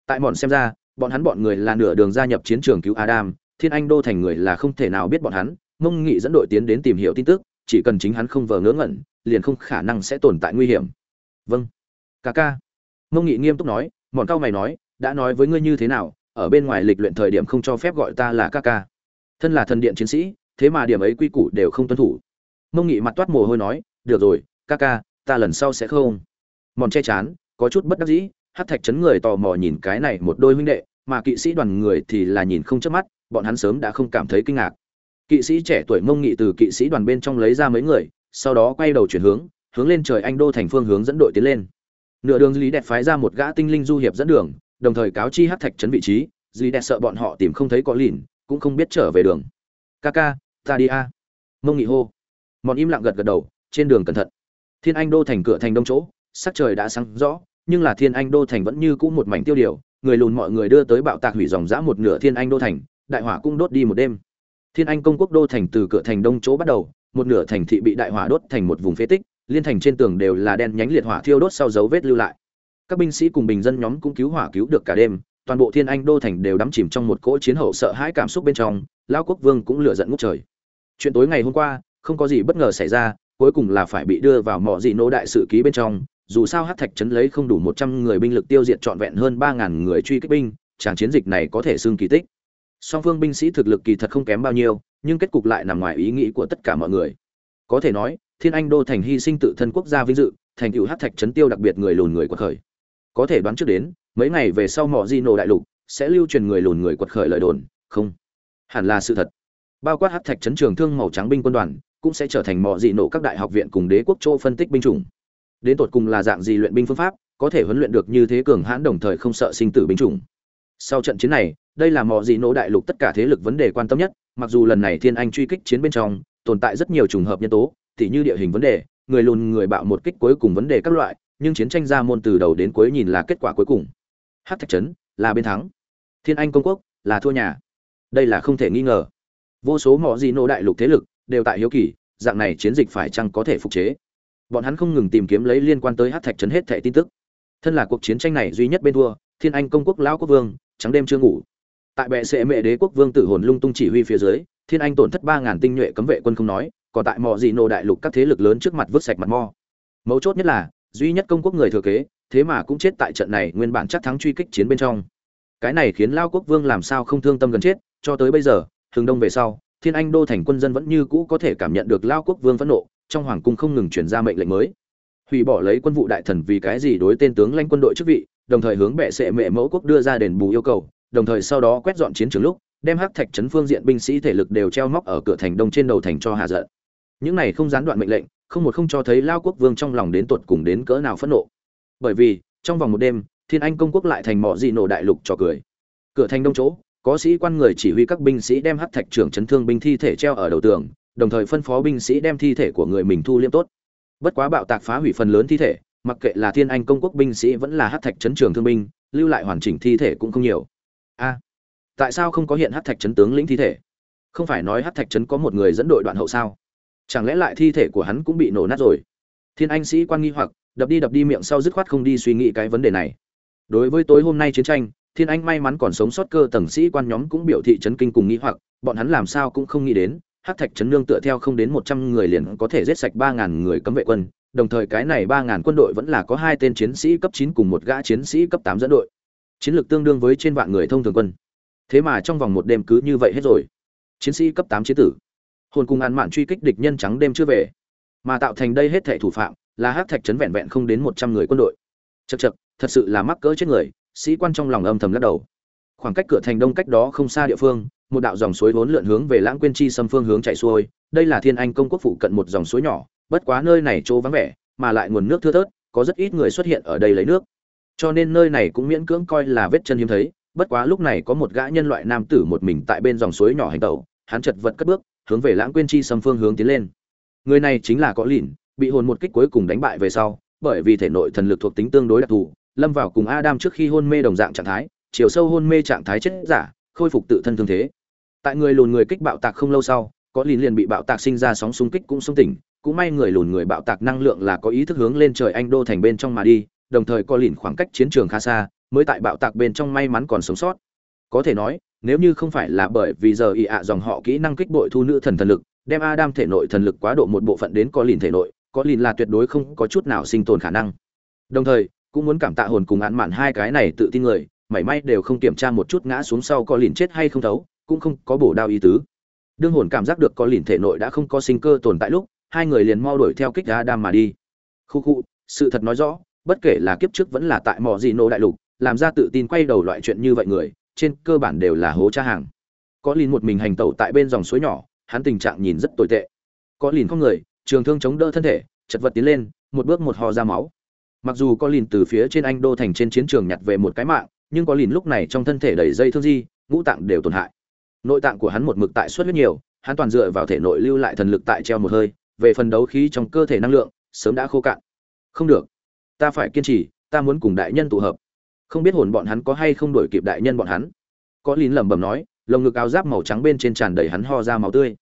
Tại mòn xem ra, bọn hắn bọn người là nửa đường gia nhập chiến trường cứu adam, thiên anh đô thành người là không thể nào biết bọn hắn. Mông nghị dẫn đội tiến đến tìm hiểu tin tức, chỉ cần chính hắn không vờ ngớ ngẩn, liền không khả năng sẽ tồn tại nguy hiểm. Vâng. Ca ca. Mông nghị nghiêm túc nói, mọn cao mày nói, đã nói với ngươi như thế nào, ở bên ngoài lịch luyện thời điểm không cho phép gọi ta là ca ca thân là thần điện chiến sĩ, thế mà điểm ấy quy củ đều không tuân thủ. Mông nghị mặt toát mồ hôi nói, được rồi, ca ca, ta lần sau sẽ không. Mòn che chán, có chút bất đắc dĩ hát thạch chấn người tò mò nhìn cái này một đôi huynh đệ, mà kỵ sĩ đoàn người thì là nhìn không chớp mắt, bọn hắn sớm đã không cảm thấy kinh ngạc. Kỵ sĩ trẻ tuổi mông nghị từ kỵ sĩ đoàn bên trong lấy ra mấy người, sau đó quay đầu chuyển hướng hướng lên trời anh đô thành phương hướng dẫn đội tiến lên. Nửa đường lý đẹp phái ra một gã tinh linh du hiệp dẫn đường, đồng thời cáo chi hát thạch chấn vị trí, lý đẹp sợ bọn họ tìm không thấy có lìn cũng không biết trở về đường. Ca ca, ta đi a. Mông nghị hô. Mòn im lặng gật gật đầu, trên đường cẩn thận. Thiên anh đô thành cửa thành đông chỗ, sắc trời đã sáng rõ, nhưng là thiên anh đô thành vẫn như cũ một mảnh tiêu điều, người lùn mọi người đưa tới bạo tạc hủy dòng dã một nửa thiên anh đô thành, đại hỏa cũng đốt đi một đêm. Thiên anh công quốc đô thành từ cửa thành đông chỗ bắt đầu, một nửa thành thị bị đại hỏa đốt thành một vùng phế tích, liên thành trên tường đều là đen nhánh liệt hỏa thiêu đốt sau dấu vết lưu lại. Các binh sĩ cùng bình dân nhóm cũng cứu hỏa cứu được cả đêm toàn bộ thiên anh đô thành đều đắm chìm trong một cỗ chiến hậu sợ hãi cảm xúc bên trong lão quốc vương cũng lửa giận ngút trời. Chuyện tối ngày hôm qua, không có gì bất ngờ xảy ra, cuối cùng là phải bị đưa vào mỏ dị nô đại sự ký bên trong, dù sao hát thạch trấn lấy không đủ một trăm người binh lực tiêu diệt trọn vẹn hơn ba ngàn người truy kích binh, tràng chiến dịch này có thể xưng kỳ tích. Song phương binh sĩ thực lực kỳ thật không kém bao nhiêu, nhưng kết cục lại nằm ngoài ý nghĩ của tất cả mọi người. Có thể nói, thiên anh đô thành hy sinh tự thân quốc gia vinh dự, thành cựu hát thạch trấn tiêu đặc biệt người lùn người quật khởi. Có thể đoán trước đến mấy ngày về sau mỏ di nổ đại lục, sẽ lưu truyền người lùn người quật khởi lời đồn, không? Hẳn là sự thật. Bao quát hát thạch chấn trường thương màu trắng binh quân đoàn, cũng sẽ trở thành mỏ dị nổ các đại học viện cùng đế quốc châu phân tích binh chủng. Đến tột cùng là dạng gì luyện binh phương pháp, có thể huấn luyện được như thế cường hãn đồng thời không sợ sinh tử binh chủng. Sau trận chiến này, đây là mỏ dị nổ đại lục tất cả thế lực vấn đề quan tâm nhất, mặc dù lần này thiên anh truy kích chiến bên trong, tồn tại rất nhiều trùng hợp nhân tố, tỉ như địa hình vấn đề, người lùn người bạo một kích cuối cùng vấn đề các loại, nhưng chiến tranh ra môn từ đầu đến cuối nhìn là kết quả cuối cùng hát thạch trấn, là bên thắng. Thiên anh công quốc, là thua nhà. Đây là không thể nghi ngờ. Vô số mỏ dị nô đại lục thế lực, đều tại hiếu kỳ, dạng này chiến dịch phải chăng có thể phục chế? Bọn hắn không ngừng tìm kiếm lấy liên quan tới hát thạch trấn hết thẻ tin tức. Thân là cuộc chiến tranh này duy nhất bên thua, thiên anh công quốc lão quốc vương, trắng đêm chưa ngủ. Tại bệ sệ mệ đế quốc vương tử hồn lung tung chỉ huy phía dưới, thiên anh tổn thất ba ngàn tinh nhuệ cấm vệ quân không nói, còn tại mò dị nô đại lục các thế lực lớn trước mặt vứt sạch mặt mo. Mấu chốt nhất là, duy nhất công quốc người thừa kế thế mà cũng chết tại trận này nguyên bản chắc thắng truy kích chiến bên trong. Cái này khiến lao quốc vương làm sao không thương tâm gần chết, cho tới bây giờ thường đông về sau, thiên anh đô thành quân dân vẫn như cũ có thể cảm nhận được lao quốc vương phẫn nộ, trong hoàng cung không ngừng chuyển ra mệnh lệnh mới. Hủy bỏ lấy quân vụ đại thần vì cái gì đối tên tướng lãnh quân đội chức vị, đồng thời hướng bệ sệ mệ mẫu quốc đưa ra đền bù yêu cầu, đồng thời sau đó quét dọn chiến trường lúc, đem hắc thạch trấn phương diện binh sĩ thể lực đều treo móc ở cửa thành đông trên đầu thành cho hạ giận. Những này không gián đoạn mệnh lệnh, không một không cho thấy lao quốc vương trong lòng đến tuột cùng đến cỡ nào phẫn nộ bởi vì, trong vòng một đêm, thiên anh công quốc lại thành mỏ dị nổ đại lục trò cười. Cửa thành đông chỗ, có sĩ quan người chỉ huy các binh sĩ đem hắc thạch trưởng chấn thương binh thi thể treo ở đầu tường, đồng thời phân phó binh sĩ đem thi thể của người mình thu liêm tốt. Bất quá bạo tạc phá hủy phần lớn thi thể, mặc kệ là thiên anh công quốc binh sĩ vẫn là hắc thạch chấn trường thương binh, lưu lại hoàn chỉnh thi thể cũng không nhiều. A, tại sao không có hiện hắc thạch chấn tướng lĩnh thi thể? Không phải nói hắc thạch chấn có một người dẫn đội đoạn hậu sao? Chẳng lẽ lại thi thể của hắn cũng bị nổ nát rồi? Thiên anh sĩ quan nghi hoặc đập đi đập đi miệng sau dứt khoát không đi suy nghĩ cái vấn đề này. Đối với tối hôm nay chiến tranh, thiên anh may mắn còn sống sót cơ tầng sĩ quan nhóm cũng biểu thị chấn kinh cùng nghi hoặc, bọn hắn làm sao cũng không nghĩ đến, hắc thạch chấn nương tựa theo không đến một trăm người liền có thể giết sạch ba ngàn người cấm vệ quân, đồng thời cái này ba ngàn quân đội vẫn là có hai tên chiến sĩ cấp chín cùng một gã chiến sĩ cấp tám dẫn đội. Chiến lược tương đương với trên vạn người thông thường quân. Thế mà trong vòng một đêm cứ như vậy hết rồi. Chiến sĩ cấp tám chết tử. Hồn cùng ăn mạn truy kích địch nhân trắng đêm chưa về. Mà tạo thành đây hết thảy thủ phạm là hắc thạch trấn vẹn vẹn không đến một trăm người quân đội. Chậc chậc, thật sự là mắc cỡ chết người sĩ quan trong lòng âm thầm lắc đầu. Khoảng cách cửa thành đông cách đó không xa địa phương một đạo dòng suối vốn lượn hướng về lãng quên chi xâm phương hướng chảy xuôi đây là thiên anh công quốc phụ cận một dòng suối nhỏ bất quá nơi này chỗ vắng vẻ mà lại nguồn nước thưa thớt có rất ít người xuất hiện ở đây lấy nước. Cho nên nơi này cũng miễn cưỡng coi là vết chân hiếm thấy bất quá lúc này có một gã nhân loại nam tử một mình tại bên dòng suối nhỏ hành tẩu hắn chật vật cất bước hướng về lãng quên chi xâm phương hướng tiến lên. Người này chính là Cọ lìn bị hồn một kích cuối cùng đánh bại về sau, bởi vì thể nội thần lực thuộc tính tương đối đặc thù, lâm vào cùng adam trước khi hôn mê đồng dạng trạng thái, chiều sâu hôn mê trạng thái chết giả, khôi phục tự thân thương thế. Tại người lùn người kích bạo tạc không lâu sau, có lìn liền bị bạo tạc sinh ra sóng xung kích cũng xung tỉnh, cũng may người lùn người bạo tạc năng lượng là có ý thức hướng lên trời anh đô thành bên trong mà đi, đồng thời có lìn khoảng cách chiến trường khá xa, mới tại bạo tạc bên trong may mắn còn sống sót. Có thể nói, nếu như không phải là bởi vì giờ ị ạ dòng họ kỹ năng kích bội thu nữ thần thần lực, đem adam thể nội thần lực quá độ một bộ phận đến có lìn thể nội có lìn là tuyệt đối không có chút nào sinh tồn khả năng. Đồng thời, cũng muốn cảm tạ hồn cùng án mạn hai cái này tự tin người, mảy may đều không kiểm tra một chút ngã xuống sau có lìn chết hay không thấu, cũng không có bổ đao ý tứ. Đương hồn cảm giác được có lìn thể nội đã không có sinh cơ tồn tại lúc, hai người liền mau đuổi theo kích adam mà đi. Khu khu, sự thật nói rõ, bất kể là kiếp trước vẫn là tại mỏ gì nô đại lục, làm ra tự tin quay đầu loại chuyện như vậy người, trên cơ bản đều là hố cha hàng. Có lìn một mình hành tẩu tại bên dòng suối nhỏ, hắn tình trạng nhìn rất tồi tệ. Có lìn không người trường thương chống đỡ thân thể, chật vật tiến lên, một bước một hò ra máu. Mặc dù có lìn từ phía trên anh đô thành trên chiến trường nhặt về một cái mạng, nhưng có lìn lúc này trong thân thể đầy dây thương di, ngũ tạng đều tổn hại. Nội tạng của hắn một mực tại suất huyết nhiều, hắn toàn dựa vào thể nội lưu lại thần lực tại treo một hơi, về phần đấu khí trong cơ thể năng lượng, sớm đã khô cạn. Không được. Ta phải kiên trì, ta muốn cùng đại nhân tụ hợp. Không biết hồn bọn hắn có hay không đổi kịp đại nhân bọn hắn. Có lìn lẩm bẩm nói, lồng ngực áo giáp màu trắng bên trên tràn đầy hắn ho ra máu tươi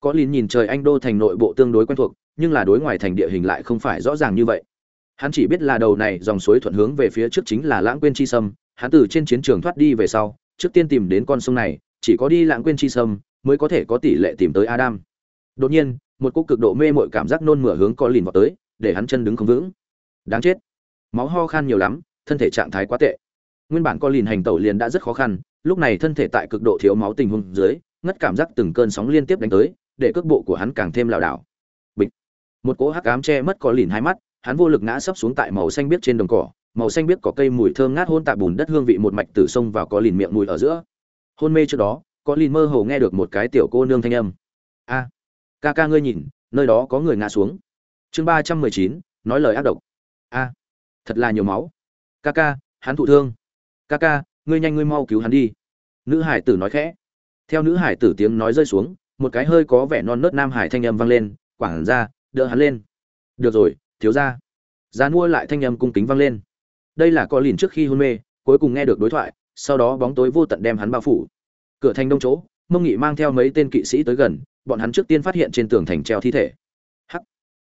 có lìn nhìn trời anh đô thành nội bộ tương đối quen thuộc, nhưng là đối ngoài thành địa hình lại không phải rõ ràng như vậy. Hắn chỉ biết là đầu này dòng suối thuận hướng về phía trước chính là lãng quên chi sâm, hắn từ trên chiến trường thoát đi về sau, trước tiên tìm đến con sông này, chỉ có đi lãng quên chi sâm mới có thể có tỷ lệ tìm tới adam. Đột nhiên, một cô cực độ mê mội cảm giác nôn mửa hướng có lìn vào tới, để hắn chân đứng không vững. Đáng chết. Máu ho khan nhiều lắm, thân thể trạng thái quá tệ. Nguyên bản có lìn hành tẩu liền đã rất khó khăn, lúc này thân thể tại cực độ thiếu máu tình huống dưới, ngất cảm giác từng cơn sóng liên tiếp đánh tới để cước bộ của hắn càng thêm lảo đảo. Bịch. Một cỗ hắc ám che mất có lìn hai mắt, hắn vô lực ngã sấp xuống tại màu xanh biếc trên đồng cỏ. Màu xanh biếc có cây mùi thơm ngát hôn tạp bùn đất hương vị một mạch từ sông vào có lìn miệng mùi ở giữa. Hôn mê trước đó, có lìn mơ hồ nghe được một cái tiểu cô nương thanh âm. A. Ca ca ngươi nhìn, nơi đó có người ngã xuống. Chương ba trăm mười chín, nói lời ác độc. A. Thật là nhiều máu. Ca ca, hắn thụ thương. Ca ca, ngươi nhanh ngươi mau cứu hắn đi. Nữ hải tử nói khẽ. Theo nữ hải tử tiếng nói rơi xuống một cái hơi có vẻ non nớt nam hải thanh âm vang lên, quảng ra, đỡ hắn lên. Được rồi, thiếu ra giá mua lại thanh âm cung kính vang lên. Đây là có lìn trước khi hôn mê, cuối cùng nghe được đối thoại, sau đó bóng tối vô tận đem hắn bao phủ. Cửa thành đông chỗ, mông nghị mang theo mấy tên kỵ sĩ tới gần, bọn hắn trước tiên phát hiện trên tường thành treo thi thể. Hắc,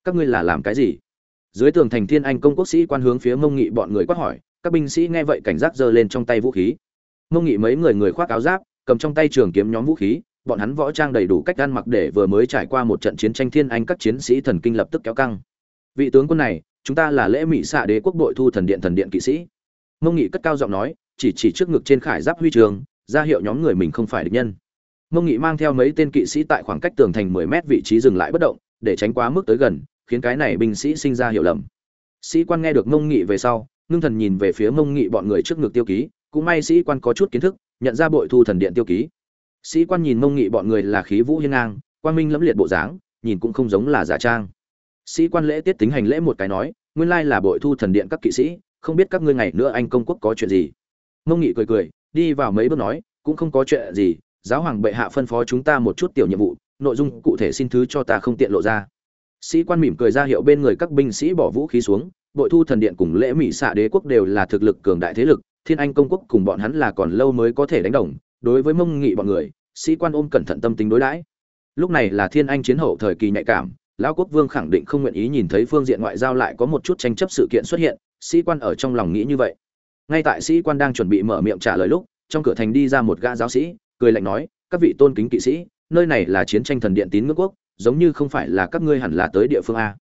các ngươi là làm cái gì? Dưới tường thành thiên anh công quốc sĩ quan hướng phía mông nghị bọn người quát hỏi, các binh sĩ nghe vậy cảnh giác giơ lên trong tay vũ khí. Mông nghị mấy người người khoác áo giáp, cầm trong tay trường kiếm nhóm vũ khí bọn hắn võ trang đầy đủ cách ăn mặc để vừa mới trải qua một trận chiến tranh thiên anh các chiến sĩ thần kinh lập tức kéo căng. Vị tướng quân này, chúng ta là lễ mỹ xạ đế quốc đội thu thần điện thần điện kỵ sĩ. Mông nghị cất cao giọng nói, chỉ chỉ trước ngực trên khải giáp huy trường, ra hiệu nhóm người mình không phải địch nhân. Mông nghị mang theo mấy tên kỵ sĩ tại khoảng cách tường thành mười mét vị trí dừng lại bất động, để tránh quá mức tới gần, khiến cái này binh sĩ sinh ra hiểu lầm. Sĩ quan nghe được mông nghị về sau, ngưng thần nhìn về phía mông nghị bọn người trước ngực tiêu ký, cũng may sĩ quan có chút kiến thức, nhận ra bội thu thần điện tiêu ký sĩ quan nhìn mông nghị bọn người là khí vũ hiên ngang quan minh lẫm liệt bộ dáng, nhìn cũng không giống là giả trang. Sĩ quan lễ tiết tính hành lễ một cái nói, nguyên lai là bội thu thần điện các kỵ sĩ, không biết các ngươi ngày nữa anh công quốc có chuyện gì. Mông nghị cười cười, đi vào mấy bước nói, cũng không có chuyện gì, giáo hoàng bệ hạ phân phó chúng ta một chút tiểu nhiệm vụ, nội dung cụ thể xin thứ cho ta không tiện lộ ra. Sĩ quan mỉm cười ra hiệu bên người các binh sĩ bỏ vũ khí xuống, bội thu thần điện cùng lễ mỹ xạ đế quốc đều là thực lực cường đại thế lực, thiên anh công quốc cùng bọn hắn là còn lâu mới có thể đánh đồng, đối với mông nghị bọn người sĩ quan ôm cẩn thận tâm tính đối đãi. Lúc này là thiên anh chiến hậu thời kỳ nhạy cảm, lão quốc vương khẳng định không nguyện ý nhìn thấy phương diện ngoại giao lại có một chút tranh chấp sự kiện xuất hiện, sĩ quan ở trong lòng nghĩ như vậy. Ngay tại sĩ quan đang chuẩn bị mở miệng trả lời lúc, trong cửa thành đi ra một gã giáo sĩ, cười lạnh nói, các vị tôn kính kỵ sĩ, nơi này là chiến tranh thần điện tín ngưỡng quốc, giống như không phải là các ngươi hẳn là tới địa phương a.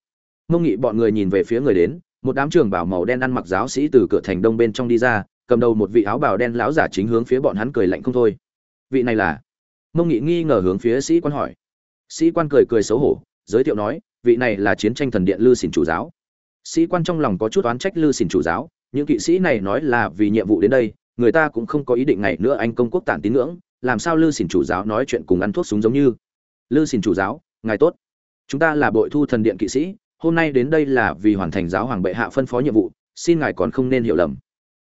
Mông nghị bọn người nhìn về phía người đến, một đám trường bảo màu đen ăn mặc giáo sĩ từ cửa thành đông bên trong đi ra, cầm đầu một vị áo bào đen lão giả chính hướng phía bọn hắn cười lạnh không thôi. Vị này là mông nghị nghi ngờ hướng phía sĩ quan hỏi. Sĩ quan cười cười xấu hổ, giới thiệu nói, vị này là chiến tranh thần điện lư xỉn chủ giáo. Sĩ quan trong lòng có chút oán trách lư xỉn chủ giáo, những kỵ sĩ này nói là vì nhiệm vụ đến đây, người ta cũng không có ý định ngày nữa anh công quốc tản tín ngưỡng, làm sao lư xỉn chủ giáo nói chuyện cùng ăn thuốc súng giống như. Lư xỉn chủ giáo, ngài tốt. Chúng ta là bội thu thần điện kỵ sĩ, hôm nay đến đây là vì hoàn thành giáo hoàng bệ hạ phân phó nhiệm vụ, xin ngài còn không nên hiểu lầm.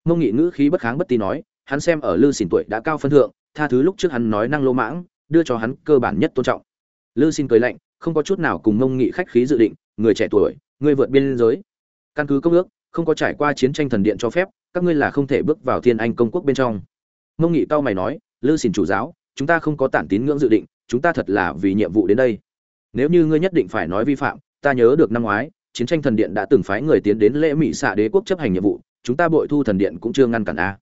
Mông nghị ngữ khí bất kháng bất tí nói, hắn xem ở lư xỉn tuổi đã cao phân thượng tha thứ lúc trước hắn nói năng lô mãng, đưa cho hắn cơ bản nhất tôn trọng. Lư xin cười lạnh, không có chút nào cùng mông nghị khách khí dự định, người trẻ tuổi, người vượt biên giới. Căn cứ công ước, không có trải qua chiến tranh thần điện cho phép, các ngươi là không thể bước vào thiên anh công quốc bên trong. Mông nghị cao mày nói, lư xin chủ giáo, chúng ta không có tản tín ngưỡng dự định, chúng ta thật là vì nhiệm vụ đến đây. Nếu như ngươi nhất định phải nói vi phạm, ta nhớ được năm ngoái, chiến tranh thần điện đã từng phái người tiến đến lễ mỹ xạ đế quốc chấp hành nhiệm vụ, chúng ta bội thu thần điện cũng chưa ngăn cản a.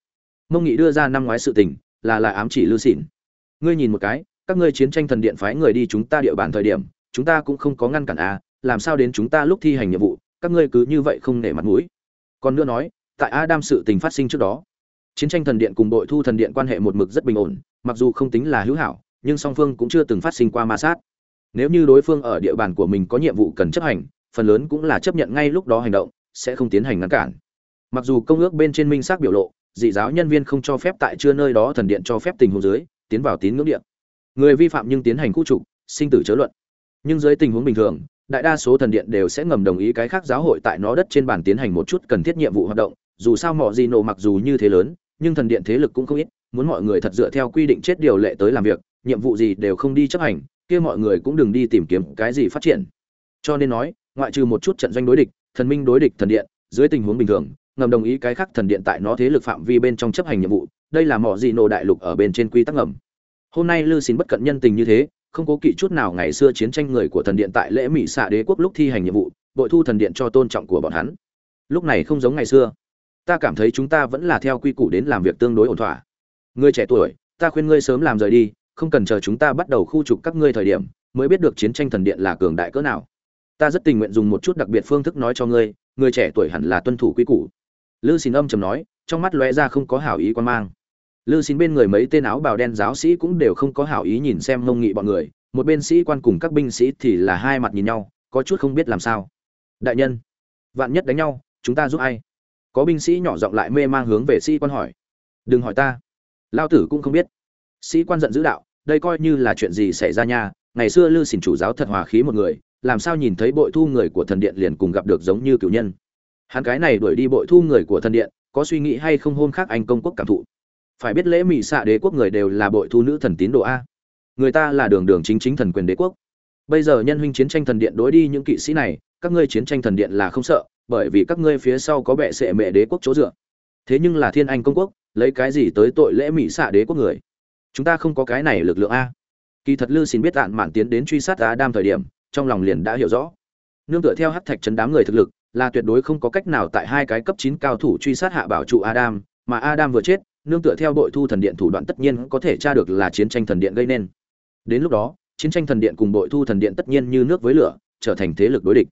Mông nghị đưa ra năm ngoái sự tình là là ám chỉ lư xỉn ngươi nhìn một cái, các ngươi chiến tranh thần điện phái người đi chúng ta địa bàn thời điểm, chúng ta cũng không có ngăn cản a làm sao đến chúng ta lúc thi hành nhiệm vụ, các ngươi cứ như vậy không nể mặt mũi. Còn nữa nói, tại adam sự tình phát sinh trước đó, chiến tranh thần điện cùng đội thu thần điện quan hệ một mực rất bình ổn, mặc dù không tính là hữu hảo, nhưng song phương cũng chưa từng phát sinh qua ma sát. Nếu như đối phương ở địa bàn của mình có nhiệm vụ cần chấp hành, phần lớn cũng là chấp nhận ngay lúc đó hành động, sẽ không tiến hành ngăn cản. Mặc dù công ước bên trên minh xác biểu lộ dị giáo nhân viên không cho phép tại chưa nơi đó thần điện cho phép tình huống dưới, tiến vào tín ngưỡng điện người vi phạm nhưng tiến hành khu trục, sinh tử chớ luận. Nhưng dưới tình huống bình thường, đại đa số thần điện đều sẽ ngầm đồng ý cái khác giáo hội tại nó đất trên bàn tiến hành một chút cần thiết nhiệm vụ hoạt động. Dù sao mọi gì nổ mặc dù như thế lớn, nhưng thần điện thế lực cũng không ít, muốn mọi người thật dựa theo quy định chết điều lệ tới làm việc, nhiệm vụ gì đều không đi chấp hành, kia mọi người cũng đừng đi tìm kiếm cái gì phát triển. Cho nên nói, ngoại trừ một chút trận doanh đối địch, thần minh đối địch thần điện, dưới tình huống bình thường ngầm đồng ý cái khác thần điện tại nó thế lực phạm vi bên trong chấp hành nhiệm vụ, đây là mỏ gì nổ đại lục ở bên trên quy tắc ngầm. Hôm nay lư xin bất cận nhân tình như thế, không cố kỵ chút nào ngày xưa chiến tranh người của thần điện tại lễ mỹ xạ đế quốc lúc thi hành nhiệm vụ, bội thu thần điện cho tôn trọng của bọn hắn. Lúc này không giống ngày xưa. Ta cảm thấy chúng ta vẫn là theo quy củ đến làm việc tương đối ổn thỏa. Ngươi trẻ tuổi, ta khuyên ngươi sớm làm rời đi, không cần chờ chúng ta bắt đầu khu trục các ngươi thời điểm, mới biết được chiến tranh thần điện là cường đại cỡ nào. Ta rất tình nguyện dùng một chút đặc biệt phương thức nói cho ngươi, người trẻ tuổi hẳn là tuân thủ quy củ lư xin âm trầm nói, trong mắt lóe ra không có hảo ý quan mang. Lư xin bên người mấy tên áo bào đen giáo sĩ cũng đều không có hảo ý nhìn xem mông nghị bọn người, một bên sĩ quan cùng các binh sĩ thì là hai mặt nhìn nhau, có chút không biết làm sao. Đại nhân, vạn nhất đánh nhau, chúng ta giúp ai? Có binh sĩ nhỏ giọng lại mê mang hướng về sĩ quan hỏi. Đừng hỏi ta. Lao tử cũng không biết. Sĩ quan giận dữ đạo, đây coi như là chuyện gì xảy ra nha, ngày xưa lư xỉn chủ giáo thật hòa khí một người, làm sao nhìn thấy bội thu người của thần điện liền cùng gặp được giống như cựu nhân hắn cái này đuổi đi bội thu người của thần điện, có suy nghĩ hay không hôn khác anh công quốc cảm thụ? Phải biết lễ mỹ xạ đế quốc người đều là bội thu nữ thần tín đồ a. Người ta là đường đường chính chính thần quyền đế quốc. Bây giờ nhân huynh chiến tranh thần điện đối đi những kỵ sĩ này, các ngươi chiến tranh thần điện là không sợ, bởi vì các ngươi phía sau có bệ sệ mẹ đế quốc chỗ dựa. Thế nhưng là thiên anh công quốc, lấy cái gì tới tội lễ mỹ xạ đế quốc người? Chúng ta không có cái này lực lượng a. Kỳ thật lư xin biết tạn mạn tiến đến truy sát á đam thời điểm, trong lòng liền đã hiểu rõ. Nương tựa theo hát thạch chấn đám người thực lực là tuyệt đối không có cách nào tại hai cái cấp chín cao thủ truy sát hạ bảo trụ adam, mà adam vừa chết, nương tựa theo bội thu thần điện thủ đoạn tất nhiên có thể tra được là chiến tranh thần điện gây nên. Đến lúc đó, chiến tranh thần điện cùng bội thu thần điện tất nhiên như nước với lửa, trở thành thế lực đối địch.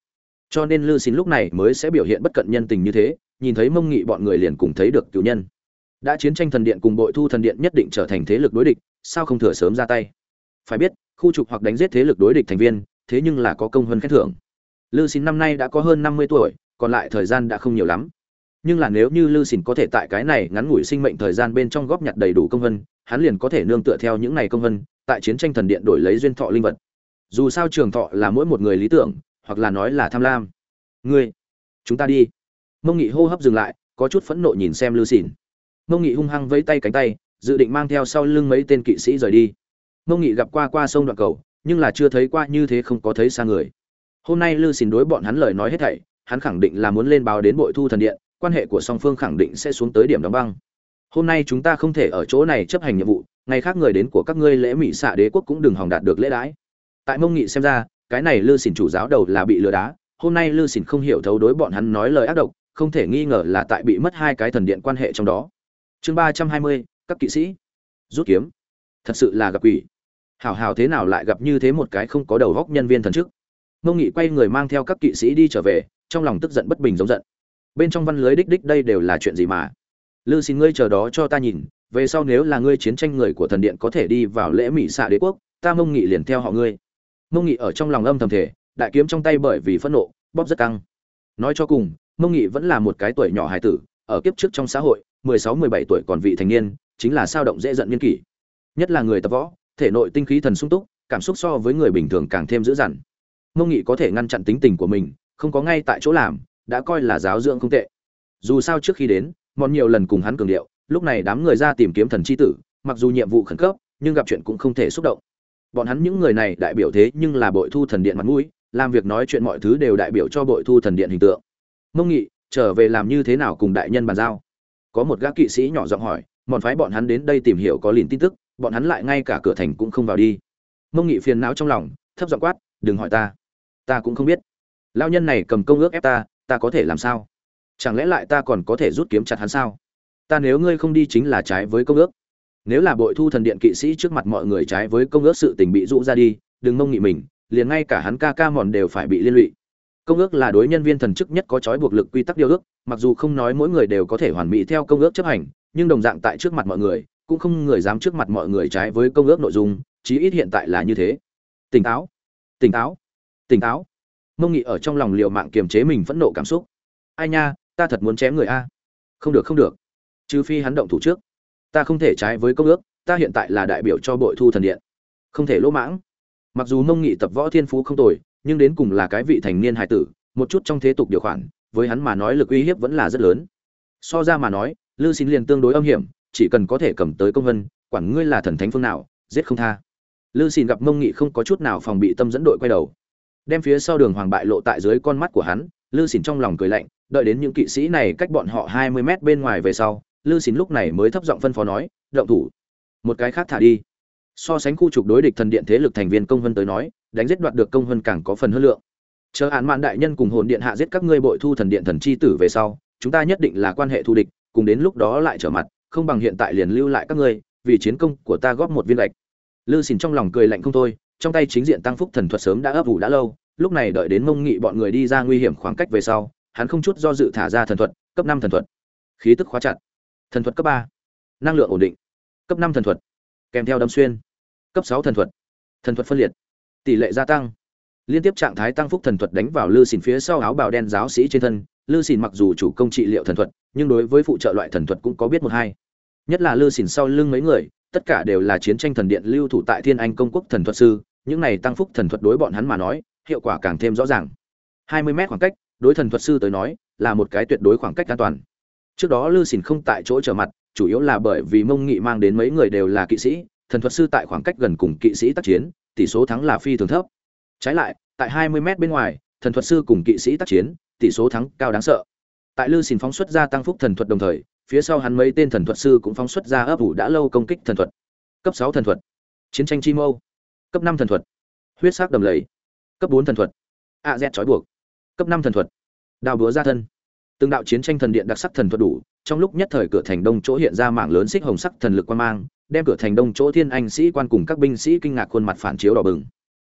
Cho nên lư xin lúc này mới sẽ biểu hiện bất cận nhân tình như thế, nhìn thấy mông nghị bọn người liền cùng thấy được cựu nhân. Đã chiến tranh thần điện cùng bội thu thần điện nhất định trở thành thế lực đối địch, sao không thừa sớm ra tay? Phải biết, khu trục hoặc đánh giết thế lực đối địch thành viên, thế nhưng là có công hơn khen thưởng lư xin năm nay đã có hơn năm mươi tuổi, còn lại thời gian đã không nhiều lắm. Nhưng là nếu như lư xin có thể tại cái này ngắn ngủi sinh mệnh thời gian bên trong góp nhặt đầy đủ công vân, hắn liền có thể nương tựa theo những này công vân, tại chiến tranh thần điện đổi lấy duyên thọ linh vật. Dù sao trường thọ là mỗi một người lý tưởng, hoặc là nói là tham lam. Ngươi, chúng ta đi. Mông nghị hô hấp dừng lại, có chút phẫn nộ nhìn xem lư xỉn mông nghị hung hăng vẫy tay cánh tay, dự định mang theo sau lưng mấy tên kỵ sĩ rời đi. Mông nghị gặp qua qua sông đoạn cầu, nhưng là chưa thấy qua như thế không có thấy xa người hôm nay lư xin đối bọn hắn lời nói hết thảy, hắn khẳng định là muốn lên báo đến bội thu thần điện, quan hệ của song phương khẳng định sẽ xuống tới điểm đóng băng. Hôm nay chúng ta không thể ở chỗ này chấp hành nhiệm vụ, ngày khác người đến của các ngươi lễ mỹ xạ đế quốc cũng đừng hòng đạt được lễ đái. tại mông nghị xem ra, cái này lư xỉn chủ giáo đầu là bị lừa đá, hôm nay lư xỉn không hiểu thấu đối bọn hắn nói lời ác độc, không thể nghi ngờ là tại bị mất hai cái thần điện quan hệ trong đó. Chương ba trăm hai mươi, các kỵ sĩ. Rút kiếm. Thật sự là gặp quỷ. Hảo hảo thế nào lại gặp như thế một cái không có đầu góc nhân viên thần chức mông nghị quay người mang theo các kỵ sĩ đi trở về, trong lòng tức giận bất bình giống giận. Bên trong văn lưới đích đích đây đều là chuyện gì mà? Lư xin ngươi chờ đó cho ta nhìn, về sau nếu là ngươi chiến tranh người của thần điện có thể đi vào lễ mỹ xạ đế quốc, ta mông nghị liền theo họ ngươi. Mông nghị ở trong lòng âm thầm thể đại kiếm trong tay bởi vì phẫn nộ, bóp rất căng. Nói cho cùng mông nghị vẫn là một cái tuổi nhỏ hài tử, ở kiếp trước trong xã hội, mười sáu, mười bảy tuổi còn vị thành niên, chính là sao động dễ giận niên kỷ. Nhất là người tập võ, thể nội tinh khí thần sung túc, cảm xúc so với người bình thường càng thêm dữ dằn mông nghị có thể ngăn chặn tính tình của mình, không có ngay tại chỗ làm, đã coi là giáo dưỡng không tệ. Dù sao trước khi đến mòn nhiều lần cùng hắn cường điệu, lúc này đám người ra tìm kiếm thần chi tử, mặc dù nhiệm vụ khẩn cấp, nhưng gặp chuyện cũng không thể xúc động. Bọn hắn những người này đại biểu thế nhưng là bội thu thần điện mặt mũi, làm việc nói chuyện mọi thứ đều đại biểu cho bội thu thần điện hình tượng. Mông nghị, trở về làm như thế nào cùng đại nhân bàn giao? Có một gã kỵ sĩ nhỏ giọng hỏi mòn phái bọn hắn đến đây tìm hiểu có liền tin tức, bọn hắn lại ngay cả cửa thành cũng không vào đi. Mông nghị phiền não trong lòng, thấp giọng quát, đừng hỏi ta ta cũng không biết. Lao nhân này cầm công ước ép ta ta có thể làm sao? Chẳng lẽ lại ta còn có thể rút kiếm chặt hắn sao? Ta nếu ngươi không đi chính là trái với công ước. Nếu là bội thu thần điện kỵ sĩ trước mặt mọi người trái với công ước sự tình bị rũ ra đi, đừng mông nghị mình, liền ngay cả hắn ca ca mòn đều phải bị liên lụy. Công ước là đối nhân viên thần chức nhất có trói buộc lực quy tắc điều ước, mặc dù không nói mỗi người đều có thể hoàn mỹ theo công ước chấp hành, nhưng đồng dạng tại trước mặt mọi người, cũng không người dám trước mặt mọi người trái với công ước nội dung, chí ít hiện tại là như thế. Tỉnh táo. Tỉnh táo tỉnh táo. Mông nghị ở trong lòng liệu mạng kiềm chế mình phẫn nộ cảm xúc. Ai nha, ta thật muốn chém người a. Không được không được. Trừ phi hắn động thủ trước. Ta không thể trái với công ước, ta hiện tại là đại biểu cho bội thu thần điện. Không thể lỗ mãng. Mặc dù mông nghị tập võ thiên phú không tồi, nhưng đến cùng là cái vị thành niên hài tử, một chút trong thế tục điều khoản, với hắn mà nói lực uy hiếp vẫn là rất lớn. So ra mà nói, lư xin liền tương đối âm hiểm, chỉ cần có thể cầm tới công vân, quản ngươi là thần thánh phương nào, giết không tha. Lư xin gặp mông nghị không có chút nào phòng bị tâm dẫn đội quay đầu đem phía sau đường hoàng bại lộ tại dưới con mắt của hắn lư xỉn trong lòng cười lạnh, đợi đến những kỵ sĩ này cách bọn họ hai mươi mét bên ngoài về sau lư xỉn lúc này mới thấp giọng phân phó nói, động thủ. Một cái khác thả đi. So sánh khu trục đối địch thần điện thế lực thành viên công vân tới nói, đánh giết đoạt được công vân càng có phần hơn lượng. Chờ án mạn đại nhân cùng hồn điện hạ giết các ngươi bội thu thần điện thần chi tử về sau, chúng ta nhất định là quan hệ thù địch, cùng đến lúc đó lại trở mặt, không bằng hiện tại liền lưu lại các ngươi, vì chiến công của ta góp một viên lệch. Lư xỉn trong lòng cười lạnh không thôi trong tay chính diện tăng phúc thần thuật sớm đã ấp ủ đã lâu, lúc này đợi đến mông nghị bọn người đi ra nguy hiểm khoảng cách về sau, hắn không chút do dự thả ra thần thuật, cấp năm thần thuật. Khí tức khóa chặt. Thần thuật cấp ba. Năng lượng ổn định. Cấp năm thần thuật. Kèm theo đâm xuyên. Cấp sáu thần thuật. Thần thuật phân liệt. Tỷ lệ gia tăng. Liên tiếp trạng thái tăng phúc thần thuật đánh vào lư xìn phía sau áo bào đen giáo sĩ trên thân, lư xìn mặc dù chủ công trị liệu thần thuật, nhưng đối với phụ trợ loại thần thuật cũng có biết một hai. Nhất là lư xìn sau lưng mấy người, tất cả đều là chiến tranh thần điện lưu thủ tại thiên anh công quốc thần thuật sư những này tăng phúc thần thuật đối bọn hắn mà nói, hiệu quả càng thêm rõ ràng. 20 mét khoảng cách, đối thần thuật sư tới nói, là một cái tuyệt đối khoảng cách an toàn. Trước đó lư xỉn không tại chỗ trở mặt, chủ yếu là bởi vì mông nghị mang đến mấy người đều là kỵ sĩ, thần thuật sư tại khoảng cách gần cùng kỵ sĩ tác chiến, tỷ số thắng là phi thường thấp. Trái lại, tại 20 mét bên ngoài, thần thuật sư cùng kỵ sĩ tác chiến, tỷ số thắng cao đáng sợ. Tại lư xỉn phóng xuất ra tăng phúc thần thuật đồng thời, phía sau hắn mấy tên thần thuật sư cũng phóng xuất ra ấp ủ đã lâu công kích thần thuật. Cấp 6 thần thuật. Chiến tranh chi mâu cấp 5 thần thuật. Huyết sắc đầm lầy. Cấp 4 thần thuật. A z trói buộc. Cấp 5 thần thuật. Đào búa ra thân. Từng đạo chiến tranh thần điện đặc sắc thần thuật đủ, trong lúc nhất thời cửa thành đông chỗ hiện ra mảng lớn xích hồng sắc thần lực quan mang, đem cửa thành đông chỗ thiên anh sĩ quan cùng các binh sĩ kinh ngạc khuôn mặt phản chiếu đỏ bừng.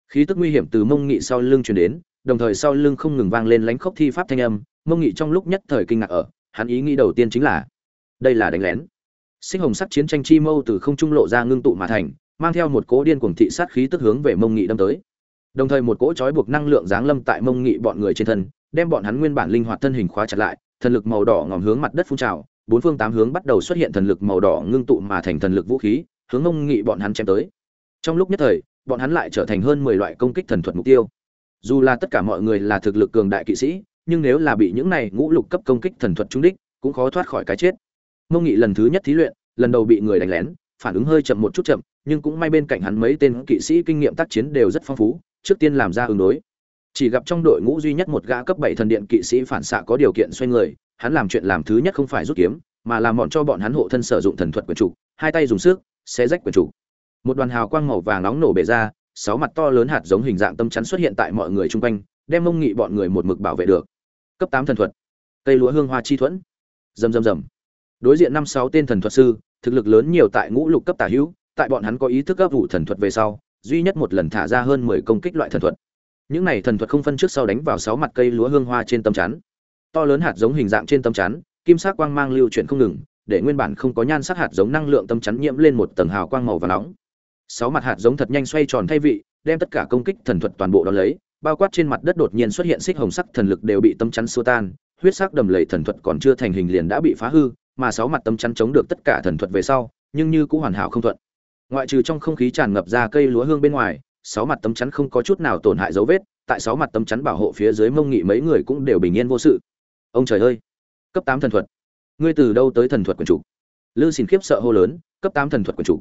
Khí tức nguy hiểm từ mông nghị sau lưng truyền đến, đồng thời sau lưng không ngừng vang lên lánh khốc thi pháp thanh âm, mông nghị trong lúc nhất thời kinh ngạc ở, hắn ý nghĩ đầu tiên chính là, đây là đánh lén. Xích hồng sắc chiến tranh chi mâu từ không trung lộ ra ngưng tụ mà thành mang theo một cỗ điên cuồng thị sát khí tức hướng về mông nghị đâm tới. Đồng thời một cỗ trói buộc năng lượng giáng lâm tại mông nghị bọn người trên thân, đem bọn hắn nguyên bản linh hoạt thân hình khóa chặt lại, thần lực màu đỏ ngòm hướng mặt đất phun trào, bốn phương tám hướng bắt đầu xuất hiện thần lực màu đỏ ngưng tụ mà thành thần lực vũ khí, hướng mông nghị bọn hắn chém tới. Trong lúc nhất thời, bọn hắn lại trở thành hơn mười loại công kích thần thuật mục tiêu. Dù là tất cả mọi người là thực lực cường đại kỵ sĩ, nhưng nếu là bị những này ngũ lục cấp công kích thần thuật trúng đích, cũng khó thoát khỏi cái chết. Mông nghị lần thứ nhất thí luyện, lần đầu bị người đánh lén phản ứng hơi chậm một chút chậm, nhưng cũng may bên cạnh hắn mấy tên kỵ sĩ kinh nghiệm tác chiến đều rất phong phú, trước tiên làm ra ứng đối. Chỉ gặp trong đội ngũ duy nhất một gã cấp bảy thần điện kỵ sĩ phản xạ có điều kiện xoay người, hắn làm chuyện làm thứ nhất không phải rút kiếm, mà làm bọn cho bọn hắn hộ thân sử dụng thần thuật quyền chủ, hai tay dùng sức, xé rách quyền chủ. Một đoàn hào quang màu vàng nóng nổ bể ra, sáu mặt to lớn hạt giống hình dạng tâm chắn xuất hiện tại mọi người chung quanh, đem mông nghị bọn người một mực bảo vệ được. Cấp tám thần thuật. Cây lúa hương hoa chi thuẫn. Rầm rầm rầm. Đối diện năm sáu tên thần thuật sư thực lực lớn nhiều tại ngũ lục cấp tả hữu, tại bọn hắn có ý thức gấp vụ thần thuật về sau, duy nhất một lần thả ra hơn mười công kích loại thần thuật. Những này thần thuật không phân trước sau đánh vào sáu mặt cây lúa hương hoa trên tấm chắn. To lớn hạt giống hình dạng trên tấm chắn, kim sắc quang mang lưu chuyển không ngừng, để nguyên bản không có nhan sắc hạt giống năng lượng tấm chắn nhiễm lên một tầng hào quang màu và nóng. Sáu mặt hạt giống thật nhanh xoay tròn thay vị, đem tất cả công kích thần thuật toàn bộ đón lấy, bao quát trên mặt đất đột nhiên xuất hiện xích hồng sắc thần lực đều bị tấm chắn xua tan, huyết sắc đầm lầy thần thuật còn chưa thành hình liền đã bị phá hư mà sáu mặt tấm chắn chống được tất cả thần thuật về sau, nhưng như cũng hoàn hảo không thuận. Ngoại trừ trong không khí tràn ngập ra cây lúa hương bên ngoài, sáu mặt tấm chắn không có chút nào tổn hại dấu vết, tại sáu mặt tấm chắn bảo hộ phía dưới mông nghị mấy người cũng đều bình yên vô sự. Ông trời ơi! Cấp tám thần thuật. Ngươi từ đâu tới thần thuật quần chủ? Lư xin khiếp sợ hô lớn, cấp tám thần thuật quần chủ.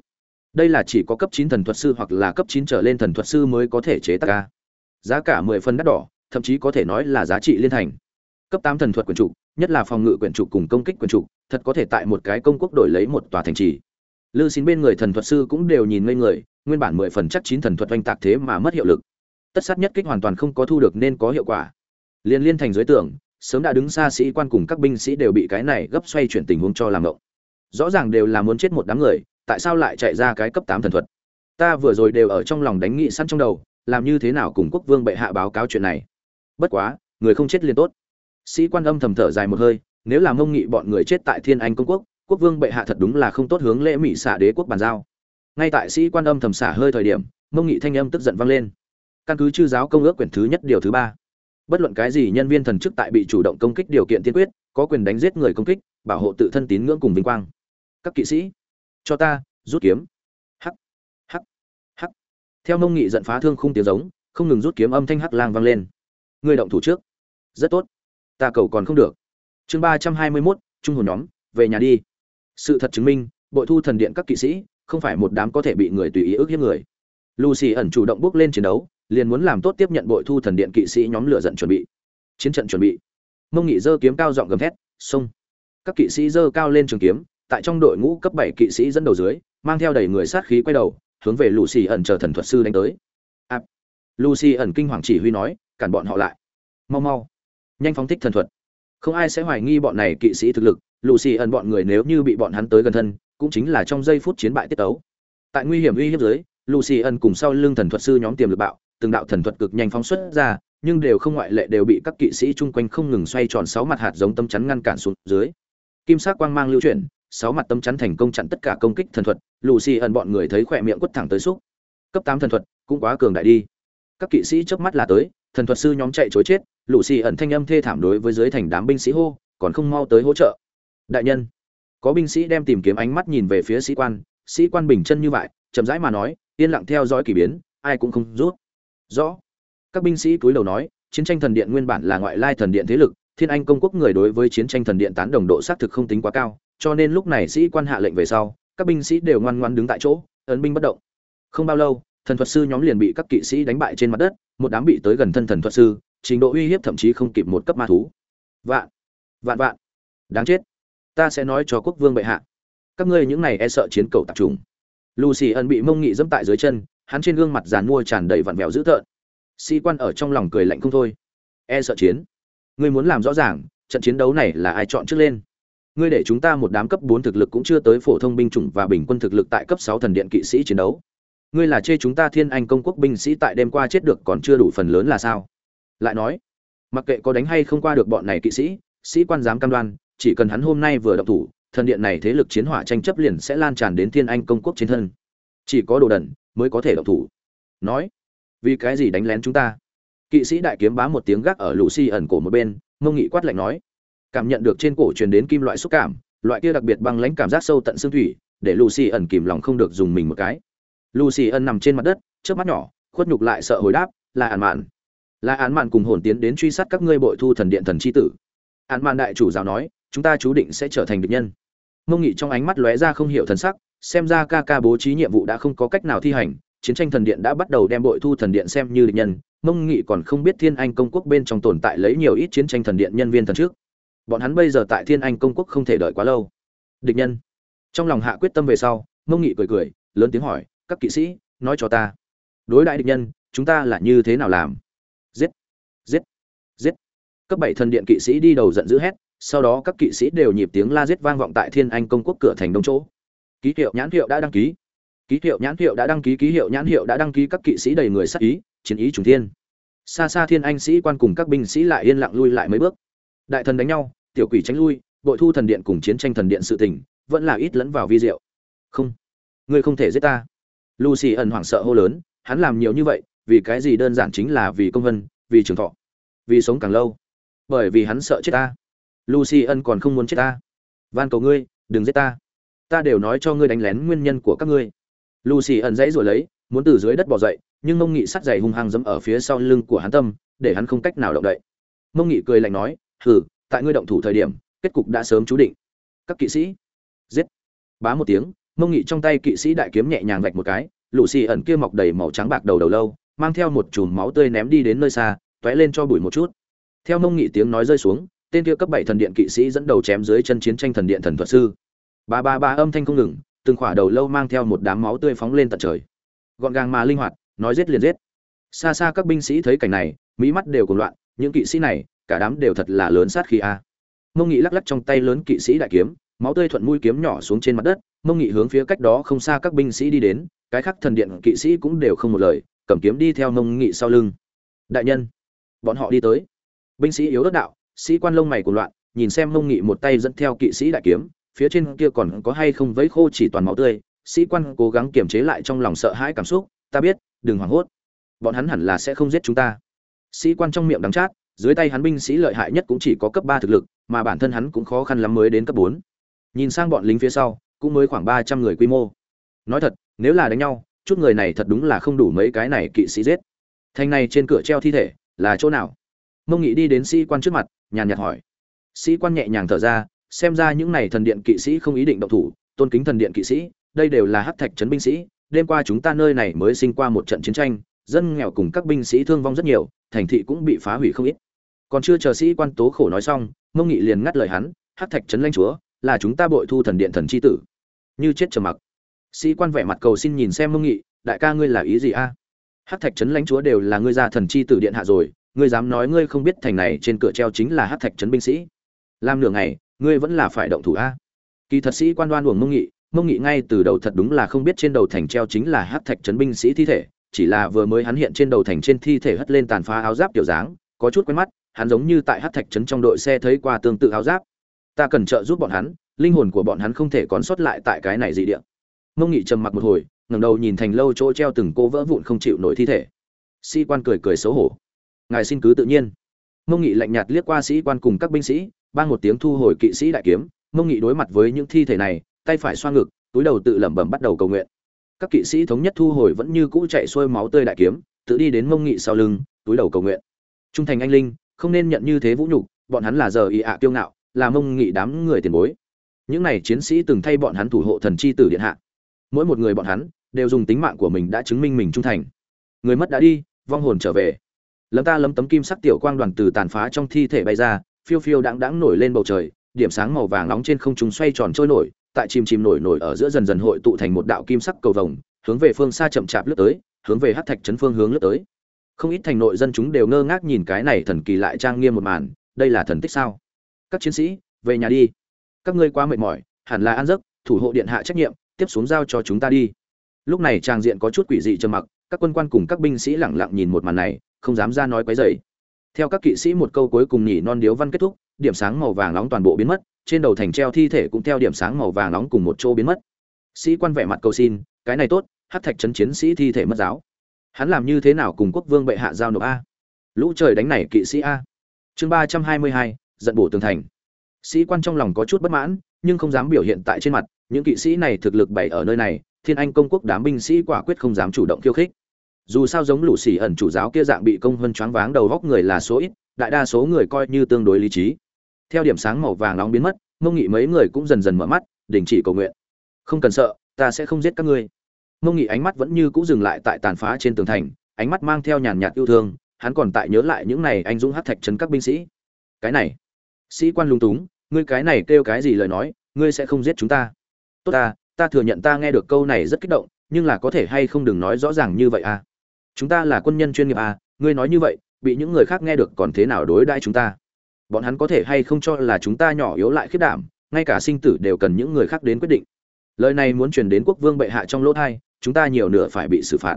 Đây là chỉ có cấp chín thần thuật sư hoặc là cấp chín trở lên thần thuật sư mới có thể chế tác ca giá cả mười phần đắt đỏ, thậm chí có thể nói là giá trị liên thành cấp tám thần thuật quyền trục, nhất là phòng ngự quyền trục cùng công kích quyền trục, thật có thể tại một cái công quốc đổi lấy một tòa thành trì. Lư xin bên người thần thuật sư cũng đều nhìn ngây người, nguyên bản mười phần chắc chín thần thuật oanh tạc thế mà mất hiệu lực. Tất sát nhất kích hoàn toàn không có thu được nên có hiệu quả. Liên liên thành dưới tưởng sớm đã đứng xa sĩ quan cùng các binh sĩ đều bị cái này gấp xoay chuyển tình huống cho làm động rõ ràng đều là muốn chết một đám người, tại sao lại chạy ra cái cấp tám thần thuật? Ta vừa rồi đều ở trong lòng đánh nghị săn trong đầu, làm như thế nào cùng quốc vương bệ hạ báo cáo chuyện này? Bất quá, người không chết liền tốt sĩ quan âm thầm thở dài một hơi, nếu là mông nghị bọn người chết tại thiên anh công quốc quốc vương bệ hạ thật đúng là không tốt hướng lễ mỹ xả đế quốc bàn giao. Ngay tại sĩ quan âm thầm xả hơi thời điểm, mông nghị thanh âm tức giận vang lên. Căn cứ chư giáo công ước quyển thứ nhất điều thứ ba. Bất luận cái gì nhân viên thần chức tại bị chủ động công kích điều kiện tiên quyết, có quyền đánh giết người công kích, bảo hộ tự thân tín ngưỡng cùng vinh quang. Các kỵ sĩ, cho ta, rút kiếm. Hắc hắc hắc. Theo mông nghị giận phá thương khung tiếng giống, không ngừng rút kiếm âm thanh hắc lang vang lên. Người động thủ trước. Rất tốt ta cầu còn không được. Chương ba trăm hai mươi mốt trung hồn nhóm về nhà đi. Sự thật chứng minh bội thu thần điện các kỵ sĩ không phải một đám có thể bị người tùy ý ức hiếp người. Lucy ẩn chủ động bước lên chiến đấu liền muốn làm tốt tiếp nhận bội thu thần điện kỵ sĩ nhóm lửa giận chuẩn bị. Chiến trận chuẩn bị. Mông nghị dơ kiếm cao giọng gầm thét xông! Các kỵ sĩ dơ cao lên trường kiếm tại trong đội ngũ cấp bảy kỵ sĩ dẫn đầu dưới mang theo đầy người sát khí quay đầu hướng về lucy ẩn chờ thần thuật sư đánh tới. À, lucy ẩn kinh hoàng chỉ huy nói cản bọn họ lại. Mau mau nhanh phóng thích thần thuật. Không ai sẽ hoài nghi bọn này kỵ sĩ thực lực, lucy ẩn bọn người nếu như bị bọn hắn tới gần thân, cũng chính là trong giây phút chiến bại tiết tấu. Tại nguy hiểm uy hiếp dưới, lucy ẩn cùng sau lưng thần thuật sư nhóm tiềm lực bạo, từng đạo thần thuật cực nhanh phóng xuất ra, nhưng đều không ngoại lệ đều bị các kỵ sĩ chung quanh không ngừng xoay tròn sáu mặt hạt giống tâm chắn ngăn cản xuống dưới. Kim sắc quang mang lưu chuyển, sáu mặt tâm chắn thành công chặn tất cả công kích thần thuật, lucy ẩn bọn người thấy khỏe miệng quất thẳng tới xúc. Cấp tám thần thuật, cũng quá cường đại đi. Các kỵ sĩ chớp mắt là tới, thần thuật sư nhóm chạy chối chết lũ xì ẩn thanh âm thê thảm đối với dưới thành đám binh sĩ hô, còn không mau tới hỗ trợ. Đại nhân, có binh sĩ đem tìm kiếm ánh mắt nhìn về phía sĩ quan sĩ quan bình chân như vậy, chậm rãi mà nói, yên lặng theo dõi kỳ biến, ai cũng không rút. Rõ. Các binh sĩ cúi đầu nói, chiến tranh thần điện nguyên bản là ngoại lai thần điện thế lực, thiên anh công quốc người đối với chiến tranh thần điện tán đồng độ xác thực không tính quá cao, cho nên lúc này sĩ quan hạ lệnh về sau, các binh sĩ đều ngoan ngoan đứng tại chỗ, ấn binh bất động. Không bao lâu, thần thuật sư nhóm liền bị các kỵ sĩ đánh bại trên mặt đất, một đám bị tới gần thân thần thuật sư trình độ uy hiếp thậm chí không kịp một cấp ma thú. Vạn vạn vạn. Đáng chết. Ta sẽ nói cho quốc vương bệ hạ. Các ngươi những này e sợ chiến cầu tập trung lucy ẩn bị mông nghị dẫm tại dưới chân, hắn trên gương mặt giàn mua tràn đầy vặn vẹo dữ tợn. Sĩ quan ở trong lòng cười lạnh không thôi. E sợ chiến. Ngươi muốn làm rõ ràng, trận chiến đấu này là ai chọn trước lên? Ngươi để chúng ta một đám cấp bốn thực lực cũng chưa tới phổ thông binh chủng và bình quân thực lực tại cấp sáu thần điện kỵ sĩ chiến đấu. Ngươi là chê chúng ta thiên anh công quốc binh sĩ tại đêm qua chết được còn chưa đủ phần lớn là sao? Lại nói, mặc kệ có đánh hay không qua được bọn này kỵ sĩ sĩ quan dám cam đoan, chỉ cần hắn hôm nay vừa động thủ, thần điện này thế lực chiến hỏa tranh chấp liền sẽ lan tràn đến thiên anh công quốc chiến thân. Chỉ có đồ đần mới có thể động thủ. Nói, vì cái gì đánh lén chúng ta? Kỵ sĩ đại kiếm bá một tiếng gác ở lũ xi ẩn cổ một bên mông nghị quát lạnh nói, cảm nhận được trên cổ truyền đến kim loại xúc cảm, loại kia đặc biệt băng lãnh cảm giác sâu tận xương thủy, để lucy ẩn kìm lòng không được dùng mình một cái. Lucy ẩn nằm trên mặt đất trước mắt nhỏ, khuất nhục lại sợ hồi đáp, là ản mạn là án mạn cùng hồn tiến đến truy sát các ngươi bội thu thần điện thần c h i tử. Án mạn đại chủ giáo nói, chúng ta chú định sẽ trở thành địch nhân. Mông nghị trong ánh mắt lóe ra không hiểu thần sắc, xem ra ca ca bố trí nhiệm vụ đã không có cách nào thi hành, chiến tranh thần điện đã bắt đầu đem bội thu thần điện xem như địch nhân, mông nghị còn không biết thiên anh công quốc bên trong tồn tại lấy nhiều ít chiến tranh thần điện nhân viên thần trước. Bọn hắn bây giờ tại thiên anh công quốc không thể đợi quá lâu. Địch nhân. Trong lòng hạ quyết tâm về sau, mông nghị cười cười, lớn tiếng hỏi, các kỵ sĩ, nói cho ta, đối đại địch nhân, chúng ta là như thế nào làm? Giết giết. Cấp bảy thần điện kỵ sĩ đi đầu giận dữ hét, sau đó các kỵ sĩ đều nhịp tiếng la giết vang vọng tại thiên anh công quốc cửa thành đông chỗ. Ký hiệu nhãn hiệu đã đăng ký. Ký hiệu nhãn hiệu đã đăng ký ký hiệu nhãn hiệu đã đăng ký, các kỵ sĩ đầy người sắc ý, chiến ý trùng thiên. Xa xa thiên anh sĩ quan cùng các binh sĩ lại yên lặng lui lại mấy bước. Đại thần đánh nhau, tiểu quỷ tránh lui bội thu thần điện cùng chiến tranh thần điện sự tình, vẫn là ít lẫn vào vi diệu. Không, ngươi không thể giết ta. Lucy ẩn hoảng sợ hô lớn, hắn làm nhiều như vậy, vì cái gì đơn giản chính là vì công vân, vì trường thọ vì sống càng lâu. Bởi vì hắn sợ chết ta. Lucy ân còn không muốn chết ta. Van cầu ngươi, đừng giết ta. Ta đều nói cho ngươi đánh lén nguyên nhân của các ngươi. Lucy ân dãy rồi lấy, muốn từ dưới đất bỏ dậy, nhưng mông nghị sắt dày hung hăng dẫm ở phía sau lưng của hắn tâm, để hắn không cách nào động đậy. Mông nghị cười lạnh nói, hừ, tại ngươi động thủ thời điểm, kết cục đã sớm chú định. Các kỵ sĩ, giết. Bá một tiếng, mông nghị trong tay kỵ sĩ đại kiếm nhẹ nhàng vạch một cái lũ xì ẩn kia mọc đầy màu trắng bạc đầu đầu lâu, mang theo một chùm máu tươi ném đi đến nơi xa tóe lên cho bụi một chút. Theo mông nghị tiếng nói rơi xuống, tên kia cấp bảy thần điện kỵ sĩ dẫn đầu chém dưới chân chiến tranh thần điện thần thuật sư. Ba ba ba âm thanh không ngừng, từng khỏa đầu lâu mang theo một đám máu tươi phóng lên tận trời. Gọn gàng mà linh hoạt, nói giết liền giết. Xa xa các binh sĩ thấy cảnh này mỹ mắt đều cuồng loạn, những kỵ sĩ này, cả đám đều thật là lớn sát khi a. Mông nghị lắc lắc trong tay lớn kỵ sĩ đại kiếm, máu tươi thuận mũi kiếm nhỏ xuống trên mặt đất, mông nghị hướng phía cách đó không xa các binh sĩ đi đến, cái khác thần điện kỵ sĩ cũng đều không một lời, cầm kiếm đi theo mông nghị sau lưng. Đại nhân bọn họ đi tới. Binh sĩ yếu đất đạo, sĩ quan lông mày của loạn, nhìn xem mông nghị một tay dẫn theo kỵ sĩ đại kiếm, phía trên kia còn có hay không vấy khô chỉ toàn máu tươi. Sĩ quan cố gắng kiềm chế lại trong lòng sợ hãi cảm xúc, ta biết, đừng hoảng hốt. Bọn hắn hẳn là sẽ không giết chúng ta. Sĩ quan trong miệng đắng chát, dưới tay hắn binh sĩ lợi hại nhất cũng chỉ có cấp ba thực lực, mà bản thân hắn cũng khó khăn lắm mới đến cấp bốn. Nhìn sang bọn lính phía sau, cũng mới khoảng ba trăm người quy mô. Nói thật, nếu là đánh nhau, chút người này thật đúng là không đủ mấy cái này kỵ sĩ giết. Thành này trên cửa treo thi thể là chỗ nào? Mông nghị đi đến sĩ quan trước mặt, nhàn nhạt hỏi. Sĩ quan nhẹ nhàng thở ra, xem ra những này thần điện kỵ sĩ không ý định động thủ, tôn kính thần điện kỵ sĩ, đây đều là hắc thạch trấn binh sĩ, đêm qua chúng ta nơi này mới sinh qua một trận chiến tranh, dân nghèo cùng các binh sĩ thương vong rất nhiều, thành thị cũng bị phá hủy không ít. Còn chưa chờ sĩ quan tố khổ nói xong, mông nghị liền ngắt lời hắn, hắc thạch trấn lanh chúa, là chúng ta bội thu thần điện thần chi tử. Như chết trầm mặc. Sĩ quan vẻ mặt cầu xin nhìn xem mông nghị, đại ca ngươi là ý gì a? Hắc thạch trấn lãnh chúa đều là ngươi gia thần chi tử điện hạ rồi, ngươi dám nói ngươi không biết thành này trên cửa treo chính là hắc thạch trấn binh sĩ. Làm nửa ngày, ngươi vẫn là phải động thủ a. Kỳ thật sĩ quan đoan uổng mông nghị mông nghị ngay từ đầu thật đúng là không biết trên đầu thành treo chính là hắc thạch trấn binh sĩ thi thể, chỉ là vừa mới hắn hiện trên đầu thành trên thi thể hất lên tàn phá áo giáp kiểu dáng, có chút quen mắt, hắn giống như tại hắc thạch trấn trong đội xe thấy qua tương tự áo giáp. Ta cần trợ giúp bọn hắn, linh hồn của bọn hắn không thể còn sót lại tại cái này dị địa. Mông nghị trầm mặc một hồi ngẩng đầu nhìn thành lâu chỗ treo từng cô vỡ vụn không chịu nổi thi thể. Sĩ quan cười cười xấu hổ. Ngài xin cứ tự nhiên. Mông nghị lạnh nhạt liếc qua sĩ quan cùng các binh sĩ ban một tiếng thu hồi kỵ sĩ đại kiếm. Mông nghị đối mặt với những thi thể này, tay phải xoa ngực, túi đầu tự lẩm bẩm bắt đầu cầu nguyện. Các kỵ sĩ thống nhất thu hồi vẫn như cũ chạy xuôi máu tươi đại kiếm, tự đi đến mông nghị sau lưng, túi đầu cầu nguyện. Trung thành anh linh, không nên nhận như thế vũ nhục, bọn hắn là giờ ý ạ kiêu ngạo, là mông nghị đám người tiền bối. Những này chiến sĩ từng thay bọn hắn thủ hộ thần chi tử điện hạ. Mỗi một người bọn hắn đều dùng tính mạng của mình đã chứng minh mình trung thành. Người mất đã đi, vong hồn trở về. Lấm ta lấm tấm kim sắc tiểu quang đoàn từ tàn phá trong thi thể bay ra, phiêu phiêu đãng đãng nổi lên bầu trời, điểm sáng màu vàng nóng trên không trung xoay tròn trôi nổi, tại chìm chìm nổi nổi ở giữa dần dần hội tụ thành một đạo kim sắc cầu vồng, hướng về phương xa chậm chạp lướt tới, hướng về hát thạch trấn phương hướng lướt tới. Không ít thành nội dân chúng đều ngơ ngác nhìn cái này thần kỳ lại trang nghiêm một màn, đây là thần tích sao? Các chiến sĩ, về nhà đi. Các ngươi quá mệt mỏi, hẳn là ăn giấc, thủ hộ điện hạ trách nhiệm, tiếp xuống giao cho chúng ta đi lúc này trang diện có chút quỷ dị trầm mặc, các quân quan cùng các binh sĩ lẳng lặng nhìn một màn này, không dám ra nói quấy rầy. Theo các kỵ sĩ một câu cuối cùng nhỉ non điếu văn kết thúc, điểm sáng màu vàng nóng toàn bộ biến mất, trên đầu thành treo thi thể cũng theo điểm sáng màu vàng nóng cùng một chỗ biến mất. Sĩ quan vẻ mặt cầu xin, cái này tốt hát thạch chấn chiến sĩ thi thể mất giáo. Hắn làm như thế nào cùng quốc vương bệ hạ giao nộp a? Lũ trời đánh này kỵ sĩ a. Chương ba trăm hai mươi hai, giận bổ tường thành. Sĩ quan trong lòng có chút bất mãn, nhưng không dám biểu hiện tại trên mặt, những kỵ sĩ này thực lực bày ở nơi này thiên anh công quốc đám binh sĩ quả quyết không dám chủ động khiêu khích. Dù sao giống lũ xỉ ẩn chủ giáo kia dạng bị công hơn choáng váng đầu góc người là số ít, đại đa số người coi như tương đối lý trí. Theo điểm sáng màu vàng nóng biến mất, mông nghị mấy người cũng dần dần mở mắt, đình chỉ cầu nguyện. Không cần sợ, ta sẽ không giết các ngươi. Mông nghị ánh mắt vẫn như cũ dừng lại tại tàn phá trên tường thành, ánh mắt mang theo nhàn nhạt yêu thương, hắn còn tại nhớ lại những này anh dũng hát thạch trấn các binh sĩ. Cái này, sĩ quan lung túng, ngươi cái này kêu cái gì lời nói, ngươi sẽ không giết chúng ta. Tốt ta ta thừa nhận ta nghe được câu này rất kích động, nhưng là có thể hay không đừng nói rõ ràng như vậy à? Chúng ta là quân nhân chuyên nghiệp à ngươi nói như vậy, bị những người khác nghe được còn thế nào đối đãi chúng ta? Bọn hắn có thể hay không cho là chúng ta nhỏ yếu lại khiết đảm, ngay cả sinh tử đều cần những người khác đến quyết định. Lời này muốn truyền đến quốc vương bệ hạ trong lỗ thai, chúng ta nhiều nửa phải bị xử phạt.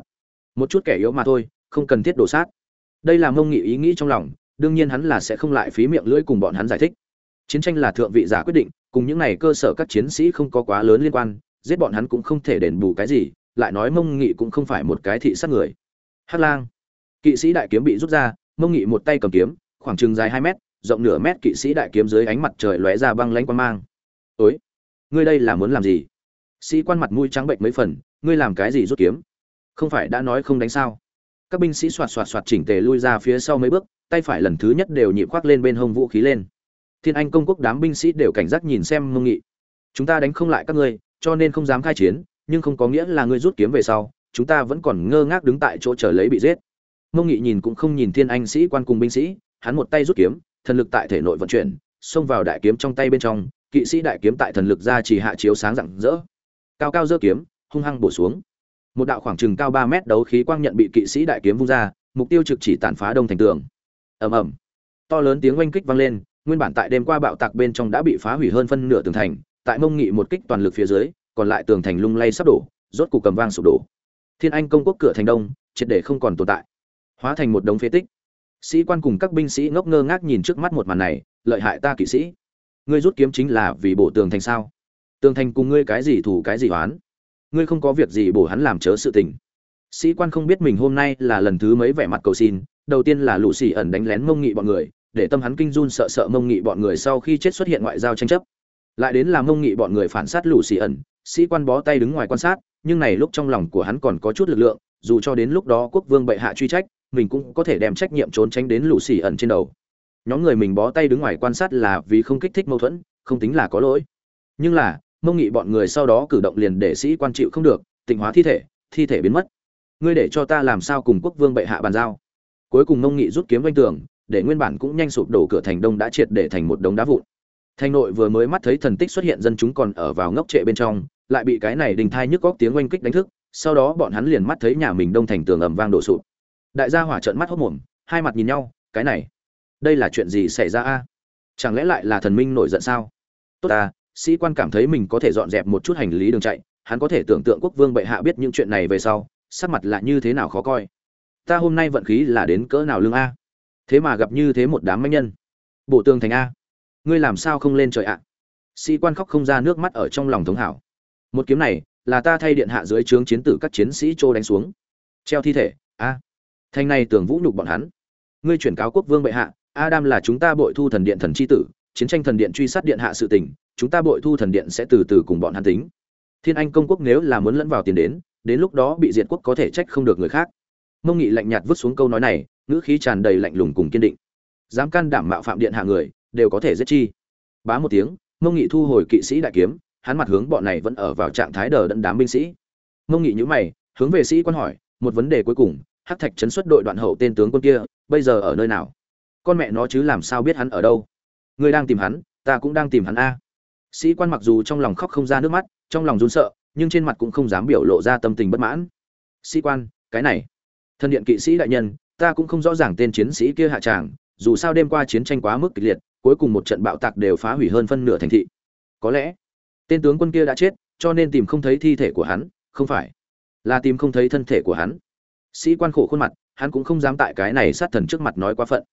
Một chút kẻ yếu mà thôi, không cần thiết đổ sát. Đây là mông nghị ý nghĩ trong lòng, đương nhiên hắn là sẽ không lại phí miệng lưỡi cùng bọn hắn giải thích. Chiến tranh là thượng vị giả quyết định, cùng những này cơ sở các chiến sĩ không có quá lớn liên quan giết bọn hắn cũng không thể đền bù cái gì, lại nói mông nghị cũng không phải một cái thị sát người. Hát lang. Kỵ sĩ đại kiếm bị rút ra, mông nghị một tay cầm kiếm, khoảng chừng dài hai mét, rộng nửa mét kỵ sĩ đại kiếm dưới ánh mặt trời lóe ra băng lanh quang mang. Ối ngươi đây là muốn làm gì? Sĩ quan mặt mũi trắng bệnh mấy phần, ngươi làm cái gì rút kiếm? Không phải đã nói không đánh sao? Các binh sĩ xoạt xoạt xoạt chỉnh tề lui ra phía sau mấy bước, tay phải lần thứ nhất đều nhịp khoác lên bên hông vũ khí lên. Thiên anh công quốc đám binh sĩ đều cảnh giác nhìn xem mông nghị. Chúng ta đánh không lại các ngươi cho nên không dám khai chiến, nhưng không có nghĩa là ngươi rút kiếm về sau, chúng ta vẫn còn ngơ ngác đứng tại chỗ chờ lấy bị giết. Mông nghị nhìn cũng không nhìn thiên anh sĩ quan cùng binh sĩ, hắn một tay rút kiếm, thần lực tại thể nội vận chuyển, xông vào đại kiếm trong tay bên trong, kỵ sĩ đại kiếm tại thần lực ra chỉ hạ chiếu sáng rạng rỡ. Cao cao giơ kiếm, hung hăng bổ xuống. Một đạo khoảng chừng cao ba mét đấu khí quang nhận bị kỵ sĩ đại kiếm vung ra, mục tiêu trực chỉ tàn phá đông thành tường. Ầm ầm. To lớn tiếng oanh kích vang lên, nguyên bản tại đêm qua bạo tạc bên trong đã bị phá hủy hơn phân nửa tường thành tại mông nghị một kích toàn lực phía dưới, còn lại tường thành lung lay sắp đổ, rốt cục cầm vang sụp đổ. Thiên anh công quốc cửa thành đông, triệt để không còn tồn tại. Hóa thành một đống phế tích. Sĩ quan cùng các binh sĩ ngốc ngơ ngác nhìn trước mắt một màn này, lợi hại ta kỵ sĩ. Ngươi rút kiếm chính là vì bổ tường thành sao? Tường thành cùng ngươi cái gì thủ cái gì oán? Ngươi không có việc gì bổ hắn làm chớ sự tình. Sĩ quan không biết mình hôm nay là lần thứ mấy vẻ mặt cầu xin, đầu tiên là lũ xì ẩn đánh lén mông nghị bọn người, để tâm hắn kinh run sợ sợ mông nghị bọn người sau khi chết xuất hiện ngoại giao tranh chấp lại đến làm mông nghị bọn người phản sát lũ xì ẩn, sĩ quan bó tay đứng ngoài quan sát, nhưng này lúc trong lòng của hắn còn có chút lực lượng, dù cho đến lúc đó quốc vương bệ hạ truy trách, mình cũng có thể đem trách nhiệm trốn tránh đến lũ xì ẩn trên đầu. Nhóm người mình bó tay đứng ngoài quan sát là vì không kích thích mâu thuẫn, không tính là có lỗi. Nhưng là, mông nghị bọn người sau đó cử động liền để sĩ quan chịu không được, tịnh hóa thi thể thi thể biến mất. Ngươi để cho ta làm sao cùng quốc vương bệ hạ bàn giao? Cuối cùng mông nghị rút kiếm vanh tường, để nguyên bản cũng nhanh sụp đổ cửa thành đông đã triệt để thành một đống đá vụn thành nội vừa mới mắt thấy thần tích xuất hiện dân chúng còn ở vào ngốc trệ bên trong, lại bị cái này đình thai nhức góc tiếng oanh kích đánh thức, sau đó bọn hắn liền mắt thấy nhà mình đông thành tường ầm vang đổ sụp. Đại gia hỏa trợn mắt hốc mồm, hai mặt nhìn nhau, cái này, đây là chuyện gì xảy ra a? Chẳng lẽ lại là thần minh nổi giận sao? Tốt ta, sĩ quan cảm thấy mình có thể dọn dẹp một chút hành lý đường chạy, hắn có thể tưởng tượng quốc vương bệ hạ biết những chuyện này về sau, sắc mặt lại như thế nào khó coi. Ta hôm nay vận khí là đến cỡ nào lương a? Thế mà gặp như thế một đám manh nhân. Bộ tường thành a ngươi làm sao không lên trời ạ? Sĩ quan khóc không ra nước mắt ở trong lòng thống hảo. Một kiếm này, là ta thay điện hạ dưới trướng chiến tử các chiến sĩ trô đánh xuống. Treo thi thể, a. Thanh này tưởng vũ nhục bọn hắn. Ngươi chuyển cáo quốc vương bệ hạ, adam là chúng ta bội thu thần điện thần c h i tử, chiến tranh thần điện truy sát điện hạ sự tình, chúng ta bội thu thần điện sẽ từ từ cùng bọn hắn tính. Thiên anh công quốc nếu là muốn lẫn vào tiền đến đến lúc đó bị diệt quốc có thể trách không được người khác. Mông nghị lạnh nhạt vứt xuống câu nói này, ngữ khí tràn đầy lạnh lùng cùng kiên định. Dám can đảm mạo phạm điện hạ người đều có thể giết chi. Bá một tiếng, mông nghị thu hồi kỵ sĩ đại kiếm, hắn mặt hướng bọn này vẫn ở vào trạng thái đờ đẫn đám binh sĩ. Mông nghị nhữ mày, hướng về sĩ quan hỏi, một vấn đề cuối cùng, hắc thạch chấn xuất đội đoạn hậu tên tướng quân kia, bây giờ ở nơi nào? Con mẹ nó chứ làm sao biết hắn ở đâu? Ngươi đang tìm hắn, ta cũng đang tìm hắn a. Sĩ quan mặc dù trong lòng khóc không ra nước mắt, trong lòng run sợ, nhưng trên mặt cũng không dám biểu lộ ra tâm tình bất mãn. Sĩ quan, cái này. Thân điện kỵ sĩ đại nhân, ta cũng không rõ ràng tên chiến sĩ kia hạ tràng, dù sao đêm qua chiến tranh quá mức kịch liệt cuối cùng một trận bạo tạc đều phá hủy hơn phân nửa thành thị. Có lẽ, tên tướng quân kia đã chết, cho nên tìm không thấy thi thể của hắn, không phải, là tìm không thấy thân thể của hắn. Sĩ quan khổ khuôn mặt, hắn cũng không dám tại cái này sát thần trước mặt nói quá phận.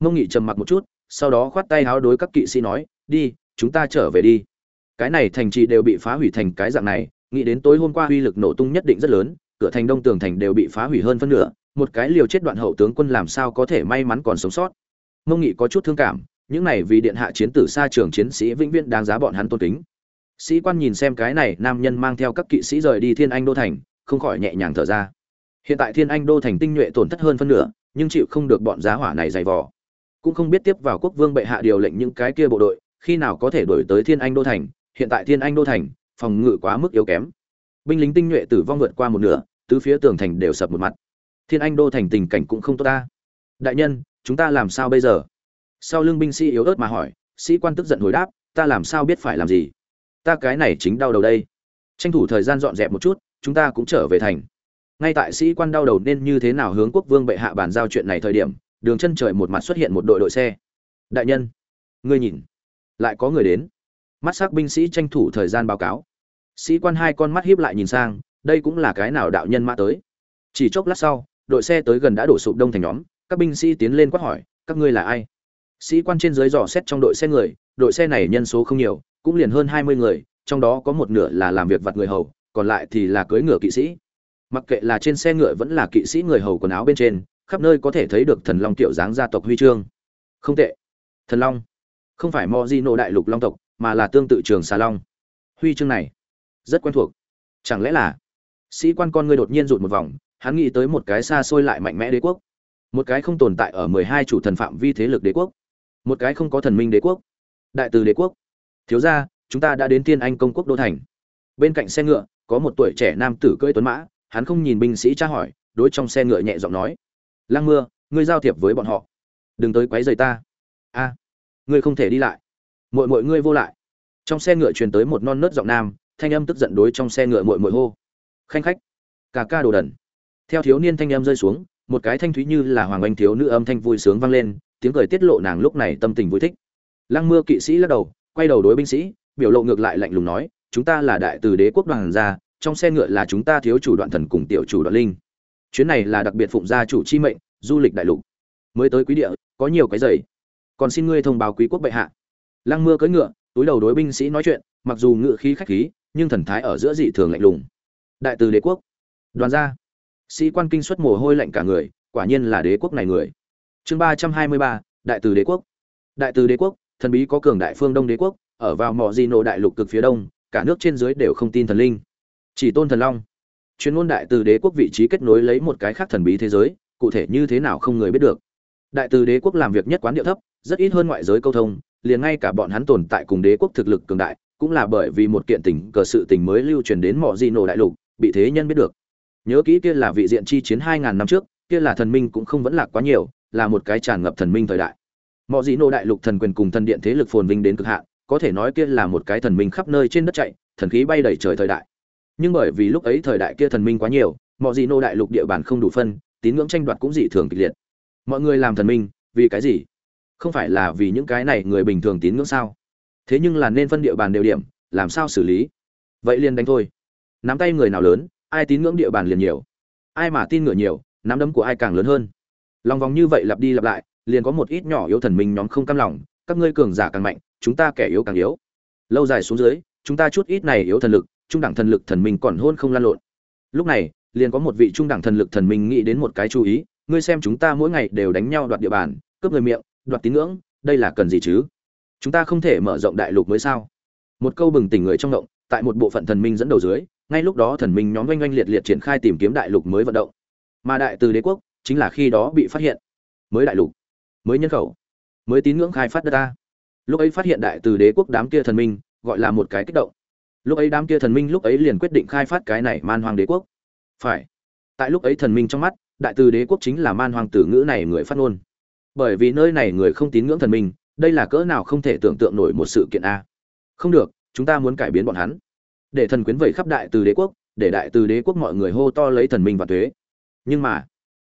Mông nghị trầm mặc một chút, sau đó khoát tay háo đối các kỵ sĩ nói, đi, chúng ta trở về đi. Cái này thành trì đều bị phá hủy thành cái dạng này, nghĩ đến tối hôm qua uy lực nổ tung nhất định rất lớn, cửa thành đông tường thành đều bị phá hủy hơn phân nửa, một cái liều chết đoạn hậu tướng quân làm sao có thể may mắn còn sống sót. Mông nghị có chút thương cảm những này vì điện hạ chiến tử xa trường chiến sĩ vĩnh viễn đáng giá bọn hắn tôn kính. Sĩ quan nhìn xem cái này, nam nhân mang theo các kỵ sĩ rời đi thiên anh đô thành, không khỏi nhẹ nhàng thở ra. Hiện tại thiên anh đô thành tinh nhuệ tổn thất hơn phân nửa, nhưng chịu không được bọn giá hỏa này dày vò. Cũng không biết tiếp vào quốc vương bệ hạ điều lệnh những cái kia bộ đội, khi nào có thể đổi tới thiên anh đô thành. Hiện tại thiên anh đô thành, phòng ngự quá mức yếu kém. Binh lính tinh nhuệ tử vong vượt qua một nửa, tứ phía tường thành đều sập một mặt. Thiên anh đô thành tình cảnh cũng không tốt ta. Đại nhân, chúng ta làm sao bây giờ? Sau lưng binh sĩ yếu ớt mà hỏi, sĩ quan tức giận hồi đáp, ta làm sao biết phải làm gì? Ta cái này chính đau đầu đây. Tranh thủ thời gian dọn dẹp một chút, chúng ta cũng trở về thành. Ngay tại sĩ quan đau đầu nên như thế nào hướng quốc vương bệ hạ bàn giao chuyện này thời điểm, đường chân trời một mặt xuất hiện một đội đội xe. Đại nhân, ngươi nhìn, lại có người đến. Mắt s ắ c binh sĩ tranh thủ thời gian báo cáo. Sĩ quan hai con mắt hiếp lại nhìn sang, đây cũng là cái nào đạo nhân mã tới? Chỉ chốc lát sau, đội xe tới gần đã đổ sụp đông thành nhóm, các binh sĩ tiến lên quát hỏi, các ngươi là ai? Sĩ quan trên dưới dò xét trong đội xe người, đội xe này nhân số không nhiều, cũng liền hơn hai mươi người, trong đó có một nửa là làm việc vặt người hầu, còn lại thì là cưỡi ngựa kỵ sĩ. Mặc kệ là trên xe ngựa vẫn là kỵ sĩ người hầu quần áo bên trên, khắp nơi có thể thấy được thần long tiểu dáng gia tộc huy chương. Không tệ. Thần long. Không phải mo di nộ đại lục long tộc, mà là tương tự trường xà long. Huy chương này, rất quen thuộc. Chẳng lẽ là sĩ quan con ngươi đột nhiên rụt một vòng, hắn nghĩ tới một cái xa xôi lại mạnh mẽ đế quốc. Một cái không tồn tại ở mười hai chủ thần phạm vi thế lực đế quốc một cái không có thần minh đế quốc. Đại từ đế quốc. Thiếu ra chúng ta đã đến tiên anh công quốc đô thành. Bên cạnh xe ngựa, có một tuổi trẻ nam tử cưỡi tuấn mã, hắn không nhìn binh sĩ tra hỏi, đối trong xe ngựa nhẹ giọng nói. Lăng mưa, ngươi giao thiệp với bọn họ. Đừng tới quấy rầy ta. A, ngươi không thể đi lại. Muội muội ngươi vô lại. Trong xe ngựa truyền tới một non nớt giọng nam, thanh âm tức giận đối trong xe ngựa muội muội hô. Khanh khách cả ca đồ đần. Theo thiếu niên thanh âm rơi xuống, một cái thanh thúy như là hoàng anh thiếu nữ âm thanh vui sướng vang lên tiếng cười tiết lộ nàng lúc này tâm tình vui thích. Lăng mưa kỵ sĩ lắc đầu, quay đầu đối binh sĩ, biểu lộ ngược lại lạnh lùng nói, chúng ta là đại từ đế quốc đoàn gia, trong xe ngựa là chúng ta thiếu chủ đoạn thần cùng tiểu chủ đoạn linh. Chuyến này là đặc biệt phụng gia chủ chi mệnh, du lịch đại lục. Mới tới quý địa, có nhiều cái giày. Còn xin ngươi thông báo quý quốc bệ hạ. Lăng mưa cưỡi ngựa, túi đầu đối binh sĩ nói chuyện, mặc dù ngựa khí khách khí, nhưng thần thái ở giữa dị thường lạnh lùng. Đại từ đế quốc. Đoàn gia. Sĩ quan kinh xuất mồ hôi lạnh cả người, quả nhiên là đế quốc này người chương ba trăm hai mươi ba, đại từ đế quốc. Đại từ đế quốc, thần bí có cường đại phương đông đế quốc, ở vào mỏ di nộ đại lục cực phía đông, cả nước trên dưới đều không tin thần linh. Chỉ tôn thần long. Chuyên môn đại từ đế quốc vị trí kết nối lấy một cái khác thần bí thế giới, cụ thể như thế nào không người biết được. Đại từ đế quốc làm việc nhất quán điệu thấp, rất ít hơn ngoại giới câu thông, liền ngay cả bọn hắn tồn tại cùng đế quốc thực lực cường đại, cũng là bởi vì một kiện tình, cờ sự tình mới lưu truyền đến mỏ di nổ đại lục, bị thế nhân biết được. Nhớ kỹ kia là vị diện chi chiến hai ngàn năm trước, kia là thần minh cũng không vẫn lạc quá nhiều là một cái tràn ngập thần minh thời đại. Mọ di nô đại lục thần quyền cùng thần điện thế lực phồn vinh đến cực hạn, có thể nói kia là một cái thần minh khắp nơi trên đất chạy, thần khí bay đầy trời thời đại. Nhưng bởi vì lúc ấy thời đại kia thần minh quá nhiều mọi gì nô đại lục địa bàn không đủ phân, tín ngưỡng tranh đoạt cũng dị thường kịch liệt. Mọi người làm thần minh, vì cái gì? Không phải là vì những cái này người bình thường tín ngưỡng sao? Thế nhưng là nên phân địa bàn đều điểm, làm sao xử lý? Vậy liền đánh thôi. Nắm tay người nào lớn, ai tín ngưỡng địa bàn liền nhiều. Ai mà tin ngựa nhiều, nắm đấm của ai càng lớn hơn lòng vòng như vậy lặp đi lặp lại, liền có một ít nhỏ yếu thần minh nhóm không cam lòng, các ngươi cường giả càng mạnh, chúng ta kẻ yếu càng yếu. Lâu dài xuống dưới, chúng ta chút ít này yếu thần lực, trung đẳng thần lực thần minh còn hôn không lan lộn. Lúc này, liền có một vị trung đẳng thần lực thần minh nghĩ đến một cái chú ý, ngươi xem chúng ta mỗi ngày đều đánh nhau đoạt địa bàn, cướp người miệng, đoạt tín ngưỡng, đây là cần gì chứ? Chúng ta không thể mở rộng đại lục mới sao? Một câu bừng tỉnh người trong động, tại một bộ phận thần minh dẫn đầu dưới, ngay lúc đó thần minh nhóm oanh oanh liệt liệt triển khai tìm kiếm đại lục mới vận động. Mà đại từ đế quốc chính là khi đó bị phát hiện. Mới đại lục, mới nhân khẩu, mới tín ngưỡng khai phát đất ta. Lúc ấy phát hiện đại từ đế quốc đám kia thần minh, gọi là một cái kích động. Lúc ấy đám kia thần minh lúc ấy liền quyết định khai phát cái này man hoàng đế quốc. Phải, tại lúc ấy thần minh trong mắt, đại từ đế quốc chính là man hoàng tử ngữ này người phát ngôn. Bởi vì nơi này người không tín ngưỡng thần minh, đây là cỡ nào không thể tưởng tượng nổi một sự kiện a. Không được, chúng ta muốn cải biến bọn hắn. Để thần quyến vẩy khắp đại từ đế quốc, để đại từ đế quốc mọi người hô to lấy thần minh và thuế. Nhưng mà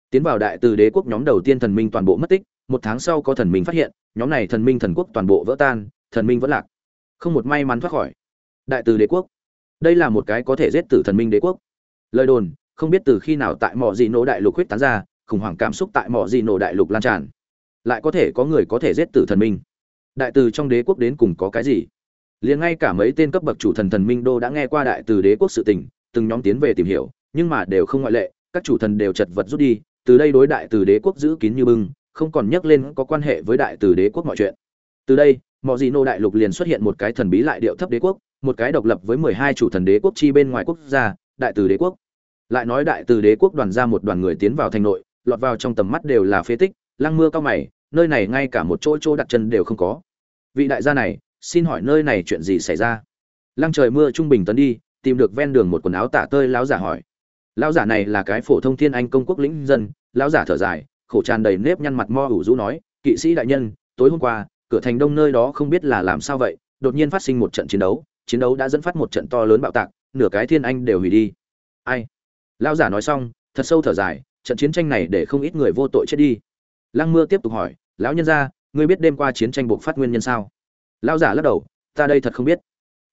tiến vào đại từ đế quốc nhóm đầu tiên thần minh toàn bộ mất tích, một tháng sau có thần minh phát hiện, nhóm này thần minh thần quốc toàn bộ vỡ tan, thần minh vẫn lạc. Không một may mắn thoát khỏi. Đại từ đế quốc. Đây là một cái có thể giết tử thần minh đế quốc. Lời đồn, không biết từ khi nào tại mỏ dị nổ đại lục huyết tán ra, khủng hoảng cảm xúc tại mỏ dị nổ đại lục lan tràn. Lại có thể có người có thể giết tử thần minh. Đại từ trong đế quốc đến cùng có cái gì? Liền ngay cả mấy tên cấp bậc chủ thần thần minh đô đã nghe qua đại từ đế quốc sự tình, từng nhóm tiến về tìm hiểu, nhưng mà đều không ngoại lệ, các chủ thần đều chật vật rút đi từ đây đối đại từ đế quốc giữ kín như bưng, không còn nhắc lên có quan hệ với đại từ đế quốc mọi chuyện. Từ đây mọi gì nô đại lục liền xuất hiện một cái thần bí lại điệu thấp đế quốc, một cái độc lập với mười hai chủ thần đế quốc chi bên ngoài quốc gia, đại từ đế quốc. Lại nói đại từ đế quốc đoàn ra một đoàn người tiến vào thành nội, lọt vào trong tầm mắt đều là phế tích, lăng mưa cao mày, nơi này ngay cả một chỗ chỗ đặt chân đều không có. Vị đại gia này, xin hỏi nơi này chuyện gì xảy ra? Lăng trời mưa trung bình tấn đi, tìm được ven đường một quần áo tả tơi láo giả hỏi lão giả này là cái phổ thông thiên anh công quốc lĩnh dân. Lão giả thở dài, khổ tràn đầy nếp nhăn mặt mo ủ rũ nói, kỵ sĩ đại nhân, tối hôm qua, cửa thành đông nơi đó không biết là làm sao vậy, đột nhiên phát sinh một trận chiến đấu chiến đấu đã dẫn phát một trận to lớn bạo tạc, nửa cái thiên anh đều hủy đi. Ai? Lão giả nói xong, thật sâu thở dài, trận chiến tranh này để không ít người vô tội chết đi. Lăng mưa tiếp tục hỏi, lão nhân gia, ngươi biết đêm qua chiến tranh buộc phát nguyên nhân sao? Lão giả lắc đầu, ta đây thật không biết.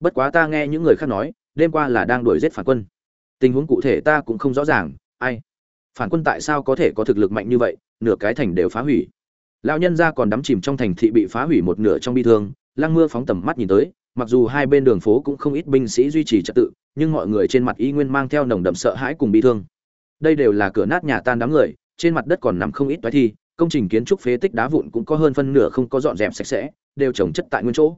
Bất quá ta nghe những người khác nói, đêm qua là đang đuổi giết phản quân tình huống cụ thể ta cũng không rõ ràng, ai? Phản quân tại sao có thể có thực lực mạnh như vậy, nửa cái thành đều phá hủy? Lão nhân gia còn đắm chìm trong thành thị bị phá hủy một nửa trong bi thương, lăng mưa phóng tầm mắt nhìn tới, mặc dù hai bên đường phố cũng không ít binh sĩ duy trì trật tự, nhưng mọi người trên mặt y nguyên mang theo nồng đậm sợ hãi cùng bi thương. Đây đều là cửa nát nhà tan đám người, trên mặt đất còn nằm không ít toái thi, công trình kiến trúc phế tích đá vụn cũng có hơn phân nửa không có dọn dẹp sạch sẽ, đều trồng chất tại nguyên chỗ.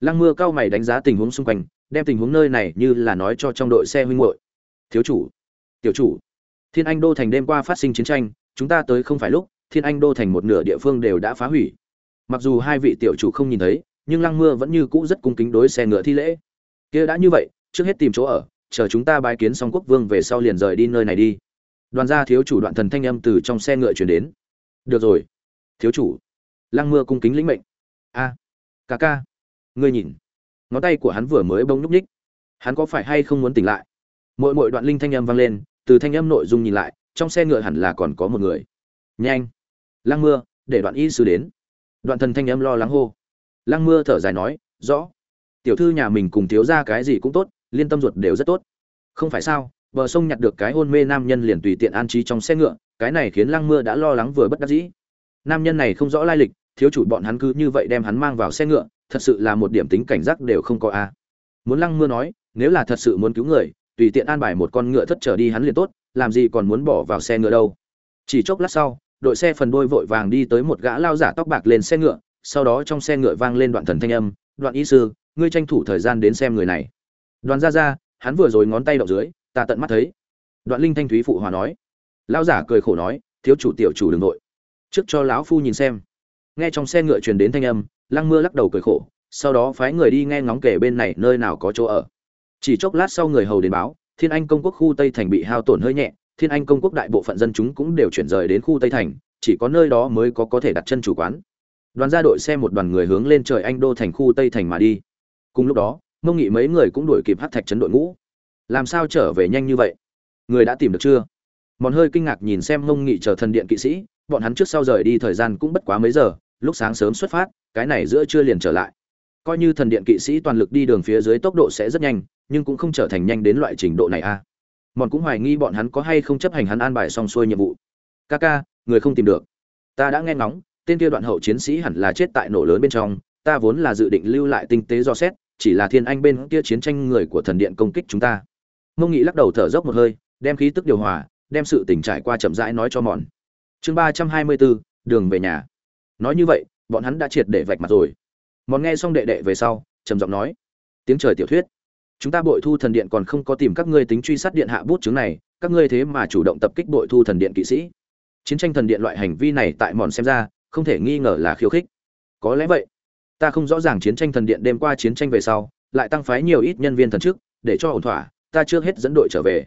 Lăng mưa cao mày đánh giá tình huống xung quanh, đem tình huống nơi này như là nói cho trong đội xe huynh hội thiếu chủ. Tiểu chủ, thiên anh đô thành đêm qua phát sinh chiến tranh, chúng ta tới không phải lúc, thiên anh đô thành một nửa địa phương đều đã phá hủy. Mặc dù hai vị tiểu chủ không nhìn thấy, nhưng lăng mưa vẫn như cũ rất cung kính đối xe ngựa thi lễ. Kia đã như vậy, trước hết tìm chỗ ở, chờ chúng ta bái kiến xong quốc vương về sau liền rời đi nơi này đi. Đoàn gia thiếu chủ đoạn thần thanh âm từ trong xe ngựa chuyển đến. Được rồi. Thiếu chủ. Lăng mưa cung kính lĩnh mệnh. A. Ca ca. Ngươi nhìn. Ngón tay của hắn vừa mới bông nhúc ních hắn có phải hay không muốn tỉnh lại? Mỗi mỗi đoạn linh thanh âm vang lên, từ thanh âm nội dung nhìn lại, trong xe ngựa hẳn là còn có một người. Nhanh! Lăng mưa, để đoạn y sư đến. Đoạn thần thanh âm lo lắng hô. Lăng mưa thở dài nói, rõ. Tiểu thư nhà mình cùng thiếu ra cái gì cũng tốt, liên tâm ruột đều rất tốt. Không phải sao, bờ sông nhặt được cái hôn mê nam nhân liền tùy tiện an trí trong xe ngựa, cái này khiến lăng mưa đã lo lắng vừa bất đắc dĩ. Nam nhân này không rõ lai lịch, thiếu chủ bọn hắn cứ như vậy đem hắn mang vào xe ngựa, thật sự là một điểm tính cảnh giác đều không có a. Muốn lăng mưa nói, nếu là thật sự muốn cứu người tùy tiện an bài một con ngựa thất trở đi hắn liền tốt, làm gì còn muốn bỏ vào xe ngựa đâu. Chỉ chốc lát sau, đội xe phần đôi vội vàng đi tới một gã lao giả tóc bạc lên xe ngựa, sau đó trong xe ngựa vang lên đoạn thần thanh âm, đoạn y sư, ngươi tranh thủ thời gian đến xem người này. Đoàn ra ra, hắn vừa rồi ngón tay đậu dưới, ta tận mắt thấy. Đoạn linh thanh thúy phụ hòa nói. Lao giả cười khổ nói, thiếu chủ tiểu chủ đừng ừ nội trước cho lão phu nhìn xem. Nghe trong xe ngựa truyền đến thanh âm, lăng mưa lắc đầu cười khổ, sau đó phái người đi nghe ngóng kể bên này nơi nào có chỗ ở chỉ chốc lát sau người hầu đến báo, thiên anh công quốc khu tây thành bị hao tổn hơi nhẹ, thiên anh công quốc đại bộ phận dân chúng cũng đều chuyển rời đến khu tây thành, chỉ có nơi đó mới có có thể đặt chân chủ quán. Đoàn ra đội xe một đoàn người hướng lên trời anh đô thành khu tây thành mà đi. Cùng lúc đó, mông nghị mấy người cũng đuổi kịp hát thạch trấn đội ngũ. Làm sao trở về nhanh như vậy? Người đã tìm được chưa? Mòn hơi kinh ngạc nhìn xem mông nghị chờ thần điện kỵ sĩ, bọn hắn trước sau rời đi thời gian cũng bất quá mấy giờ, lúc sáng sớm xuất phát, cái này giữa trưa liền trở lại coi như thần điện kỵ sĩ toàn lực đi đường phía dưới tốc độ sẽ rất nhanh, nhưng cũng không trở thành nhanh đến loại trình độ này a. À. mòn cũng hoài nghi bọn hắn có hay không chấp hành hắn an bài xong xuôi nhiệm vụ. Ca ca, người không tìm được. Ta đã nghe ngóng, tên kia đoạn hậu chiến sĩ hẳn là chết tại nổ lớn bên trong, ta vốn là dự định lưu lại tinh tế do xét, chỉ là thiên anh bên kia chiến tranh người của thần điện công kích chúng ta. Mông nghị lắc đầu thở dốc một hơi, đem khí tức điều hòa, đem sự tình trải qua chậm rãi nói cho mòn. Chương ba trăm hai mươi bốn, đường về nhà. Nói như vậy, bọn hắn đã triệt để vạch mặt rồi mòn nghe xong đệ đệ về sau, trầm giọng nói, tiếng trời tiểu thuyết, chúng ta bội thu thần điện còn không có tìm các ngươi tính truy sát điện hạ bút chứng này, các ngươi thế mà chủ động tập kích bội thu thần điện kỵ sĩ. Chiến tranh thần điện loại hành vi này tại mòn xem ra, không thể nghi ngờ là khiêu khích. Có lẽ vậy, ta không rõ ràng chiến tranh thần điện đêm qua chiến tranh về sau, lại tăng phái nhiều ít nhân viên thần chức, để cho ổn thỏa, ta chưa hết dẫn đội trở về.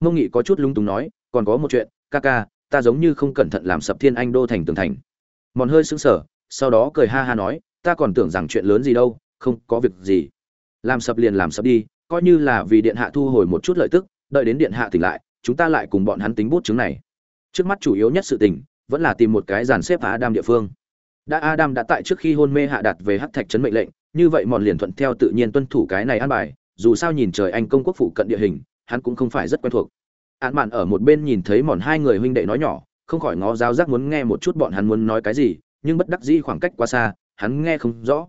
Mông nghị có chút lung túng nói, còn có một chuyện, ca ca, ta giống như không cẩn thận làm sập thiên anh đô thành tường thành. Mòn hơi sững sờ, sau đó cười ha ha nói ta còn tưởng rằng chuyện lớn gì đâu không có việc gì làm sập liền làm sập đi coi như là vì điện hạ thu hồi một chút lợi tức đợi đến điện hạ tỉnh lại chúng ta lại cùng bọn hắn tính bút chứng này trước mắt chủ yếu nhất sự tình vẫn là tìm một cái dàn xếp Adam địa phương. Đã Adam đã tại trước khi hôn mê hạ đặt về hắc thạch trấn mệnh lệnh, như vậy mòn liền thuận theo tự nhiên tuân thủ cái này an bài, dù sao nhìn trời anh công quốc phụ cận địa hình, hắn cũng không phải rất quen thuộc. Án mạn ở một bên nhìn thấy mòn hai người huynh đệ nói nhỏ, không khỏi ngó giáo giác muốn nghe một chút bọn hắn muốn nói cái gì, nhưng bất đắc dĩ khoảng cách quá xa, hắn nghe không rõ.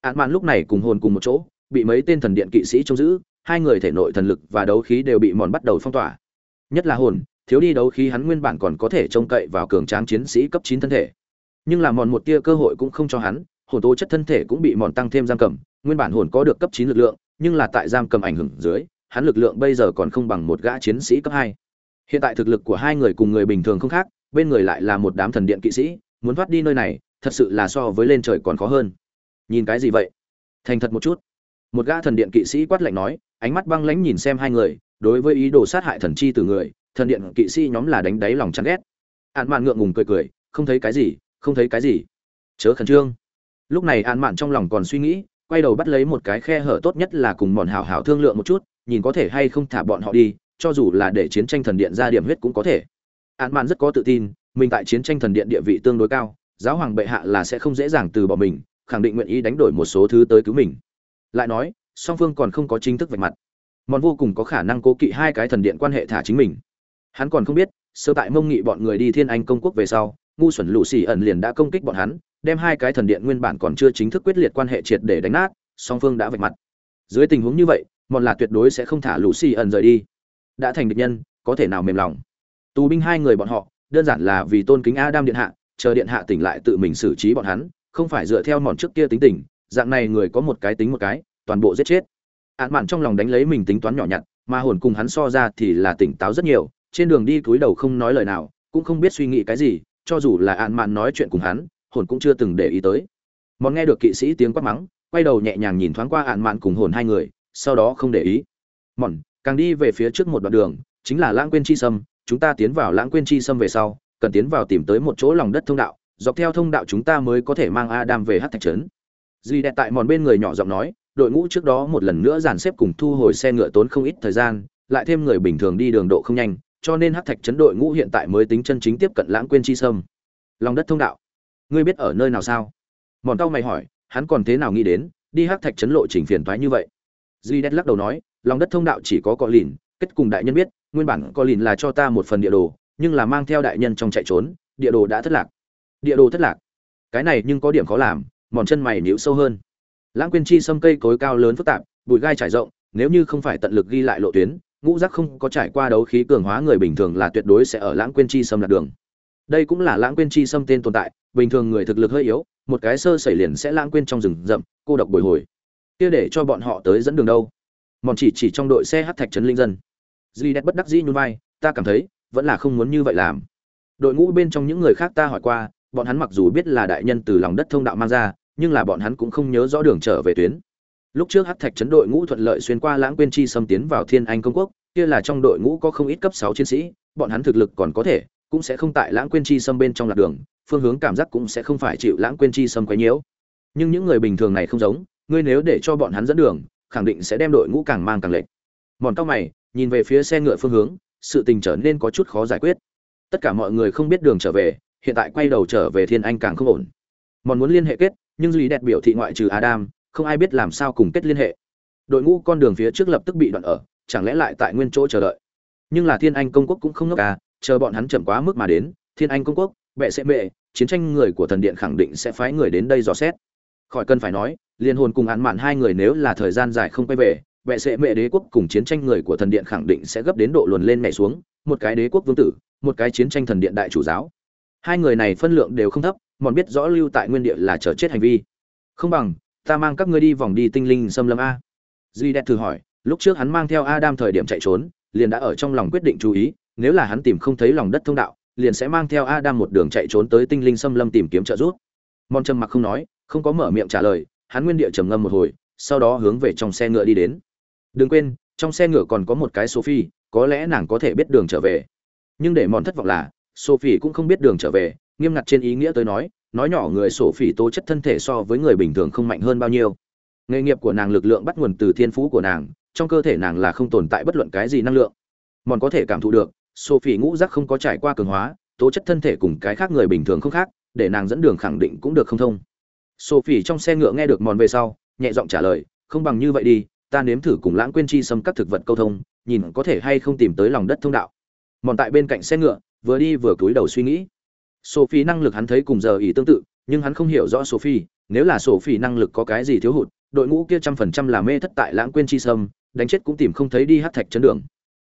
Án mạn lúc này cùng hồn cùng một chỗ, bị mấy tên thần điện kỵ sĩ trông giữ, hai người thể nội thần lực và đấu khí đều bị mòn bắt đầu phong tỏa. Nhất là hồn, thiếu đi đấu khí hắn nguyên bản còn có thể trông cậy vào cường tráng chiến sĩ cấp chín thân thể. Nhưng là mòn một tia cơ hội cũng không cho hắn, hồn tố chất thân thể cũng bị mòn tăng thêm giam cầm, nguyên bản hồn có được cấp chín lực lượng, nhưng là tại giam cầm ảnh hưởng dưới, hắn lực lượng bây giờ còn không bằng một gã chiến sĩ cấp hai. Hiện tại thực lực của hai người cùng người bình thường không khác, bên người lại là một đám thần điện kỵ sĩ, muốn thoát đi nơi này, thật sự là so với lên trời còn khó hơn. Nhìn cái gì vậy? Thành thật một chút. Một gã thần điện kỵ sĩ quát lạnh nói, ánh mắt băng lãnh nhìn xem hai người, đối với ý đồ sát hại thần chi từ người, thần điện kỵ sĩ nhóm là đánh đáy lòng chán ghét ạn mạn ngượng ngùng cười cười không thấy cái gì không thấy cái gì chớ khẩn trương lúc này ạn mạn trong lòng còn suy nghĩ quay đầu bắt lấy một cái khe hở tốt nhất là cùng bọn hảo hảo thương lượng một chút nhìn có thể hay không thả bọn họ đi cho dù là để chiến tranh thần điện ra điểm huyết cũng có thể ạn mạn rất có tự tin mình tại chiến tranh thần điện địa vị tương đối cao giáo hoàng bệ hạ là sẽ không dễ dàng từ bỏ mình, khẳng định nguyện ý đánh đổi một số thứ tới cứu mình. Lại nói, song phương còn không có chính thức vạch mặt. Mòn vô cùng có khả năng cố kỵ hai cái thần điện quan hệ thả chính mình. Hắn còn không biết, sơ tại mông nghị bọn người đi thiên anh công quốc về sau, ngu xuẩn lũ xì ẩn liền đã công kích bọn hắn, đem hai cái thần điện nguyên bản còn chưa chính thức quyết liệt quan hệ triệt để đánh nát, song phương đã vạch mặt. Dưới tình huống như vậy, mòn là tuyệt đối sẽ không thả lũ xì ẩn rời đi. Đã thành địch nhân, có thể nào mềm lòng? Tù binh hai người bọn họ, đơn giản là vì tôn kính adam điện hạ chờ điện hạ tỉnh lại tự mình xử trí bọn hắn, không phải dựa theo mòn trước kia tính tình, dạng này người có một cái tính một cái, toàn bộ giết chết. Ạn mạn trong lòng đánh lấy mình tính toán nhỏ nhặt, mà hồn cùng hắn so ra thì là tỉnh táo rất nhiều, trên đường đi cúi đầu không nói lời nào, cũng không biết suy nghĩ cái gì, cho dù là ạn mạn nói chuyện cùng hắn, hồn cũng chưa từng để ý tới. Mòn nghe được kỵ sĩ tiếng quát mắng, quay đầu nhẹ nhàng nhìn thoáng qua ạn mạn cùng hồn hai người, sau đó không để ý. Mòn, càng đi về phía trước một đoạn đường, chính là lãng quên chi sâm, chúng ta tiến vào lãng quên chi sâm về sau cần tiến vào tìm tới một chỗ lòng đất thông đạo, dọc theo thông đạo chúng ta mới có thể mang adam về hát thạch trấn. Duy đẹp tại mòn bên người nhỏ giọng nói, đội ngũ trước đó một lần nữa dàn xếp cùng thu hồi xe ngựa tốn không ít thời gian, lại thêm người bình thường đi đường độ không nhanh, cho nên hắc thạch Trấn đội ngũ hiện tại mới tính chân chính tiếp cận lãng quên chi sâm. Lòng đất thông đạo. Ngươi biết ở nơi nào sao? Mòn tao mày hỏi, hắn còn thế nào nghĩ đến, đi hắc thạch Trấn lộ trình phiền toái như vậy? Duy đẹp lắc đầu nói, lòng đất thông đạo chỉ có cọ lìn kết cùng đại nhân biết, nguyên bản cọ lìn là cho ta một phần địa đồ nhưng là mang theo đại nhân trong chạy trốn, địa đồ đã thất lạc. Địa đồ thất lạc? Cái này nhưng có điểm khó làm, mòn chân mày nhíu sâu hơn. Lãng quên chi sâm cây cối cao lớn phức tạp, bụi gai trải rộng, nếu như không phải tận lực ghi lại lộ tuyến, ngũ giác không có trải qua đấu khí cường hóa người bình thường là tuyệt đối sẽ ở lãng quên chi sâm lạc đường. Đây cũng là lãng quên chi sâm tên tồn tại, bình thường người thực lực hơi yếu, một cái sơ xảy liền sẽ lãng quên trong rừng rậm, cô độc bồi hồi. Kia để cho bọn họ tới dẫn đường đâu? Mòn chỉ chỉ trong đội xe hát thạch trấn linh dân. Duy đẹp bất đắc dĩ nhún vai, ta cảm thấy vẫn là không muốn như vậy làm. Đội ngũ bên trong những người khác ta hỏi qua, bọn hắn mặc dù biết là đại nhân từ lòng đất thông đạo mang ra, nhưng là bọn hắn cũng không nhớ rõ đường trở về tuyến. Lúc trước hắc thạch chấn đội ngũ thuận lợi xuyên qua lãng quên chi xâm tiến vào thiên anh công quốc, kia là trong đội ngũ có không ít cấp sáu chiến sĩ, bọn hắn thực lực còn có thể, cũng sẽ không tại lãng quên chi xâm bên trong lạc đường, phương hướng cảm giác cũng sẽ không phải chịu lãng quên chi xâm quấy nhiễu. Nhưng những người bình thường này không giống, ngươi nếu để cho bọn hắn dẫn đường, khẳng định sẽ đem đội ngũ càng mang càng lệch. Mòn tóc mày, nhìn về phía xe ngựa phương hướng sự tình trở nên có chút khó giải quyết. Tất cả mọi người không biết đường trở về hiện tại quay đầu trở về thiên anh càng không ổn. Mòn muốn liên hệ kết nhưng duy đẹp biểu thị ngoại trừ adam không ai biết làm sao cùng kết liên hệ. Đội ngũ con đường phía trước lập tức bị đoạn ở chẳng lẽ lại tại nguyên chỗ chờ đợi? Nhưng là thiên anh công quốc cũng không ngốc à chờ bọn hắn chậm quá mức mà đến thiên anh công quốc mẹ sẽ mẹ, chiến tranh người của thần điện khẳng định sẽ phái người đến đây dò xét. Khỏi cần phải nói liên hồn cùng án mạn hai người nếu là thời gian dài không quay về vệ sệ mệ đế quốc cùng chiến tranh người của thần điện khẳng định sẽ gấp đến độ luồn lên mẹ xuống, một cái đế quốc vương tử, một cái chiến tranh thần điện đại chủ giáo. Hai người này phân lượng đều không thấp, mòn biết rõ lưu tại nguyên địa là chờ chết hành vi. Không bằng, ta mang các ngươi đi vòng đi tinh linh xâm lâm a. Duy đẹp thử hỏi, lúc trước hắn mang theo adam thời điểm chạy trốn, liền đã ở trong lòng quyết định chú ý, nếu là hắn tìm không thấy lòng đất thông đạo, liền sẽ mang theo adam một đường chạy trốn tới tinh linh xâm lâm tìm kiếm trợ giúp. Mòn trầm mặc không nói, không có mở miệng trả lời, hắn nguyên địa trầm ngâm một hồi, sau đó hướng về trong xe ngựa đi đến đừng quên, trong xe ngựa còn có một cái sophie, có lẽ nàng có thể biết đường trở về. Nhưng để mòn thất vọng là, sophie cũng không biết đường trở về, nghiêm ngặt trên ý nghĩa tới nói nói nhỏ người sophie tố chất thân thể so với người bình thường không mạnh hơn bao nhiêu. Nghề nghiệp của nàng lực lượng bắt nguồn từ thiên phú của nàng, trong cơ thể nàng là không tồn tại bất luận cái gì năng lượng. Mòn có thể cảm thụ được, sophie ngũ giác không có trải qua cường hóa, tố chất thân thể cùng cái khác người bình thường không khác, để nàng dẫn đường khẳng định cũng được không thông. Sophie trong xe ngựa nghe được mòn về sau, nhẹ giọng trả lời, không bằng như vậy đi ta nếm thử cùng lãng quên chi xâm các thực vật câu thông, nhìn có thể hay không tìm tới lòng đất thông đạo. Mòn tại bên cạnh xe ngựa, vừa đi vừa cúi đầu suy nghĩ. Sophie năng lực hắn thấy cùng giờ ý tương tự, nhưng hắn không hiểu rõ sophie, nếu là sophie năng lực có cái gì thiếu hụt, đội ngũ kia trăm phần trăm là mê thất tại lãng quên chi sâm đánh chết cũng tìm không thấy đi hát thạch chân đường.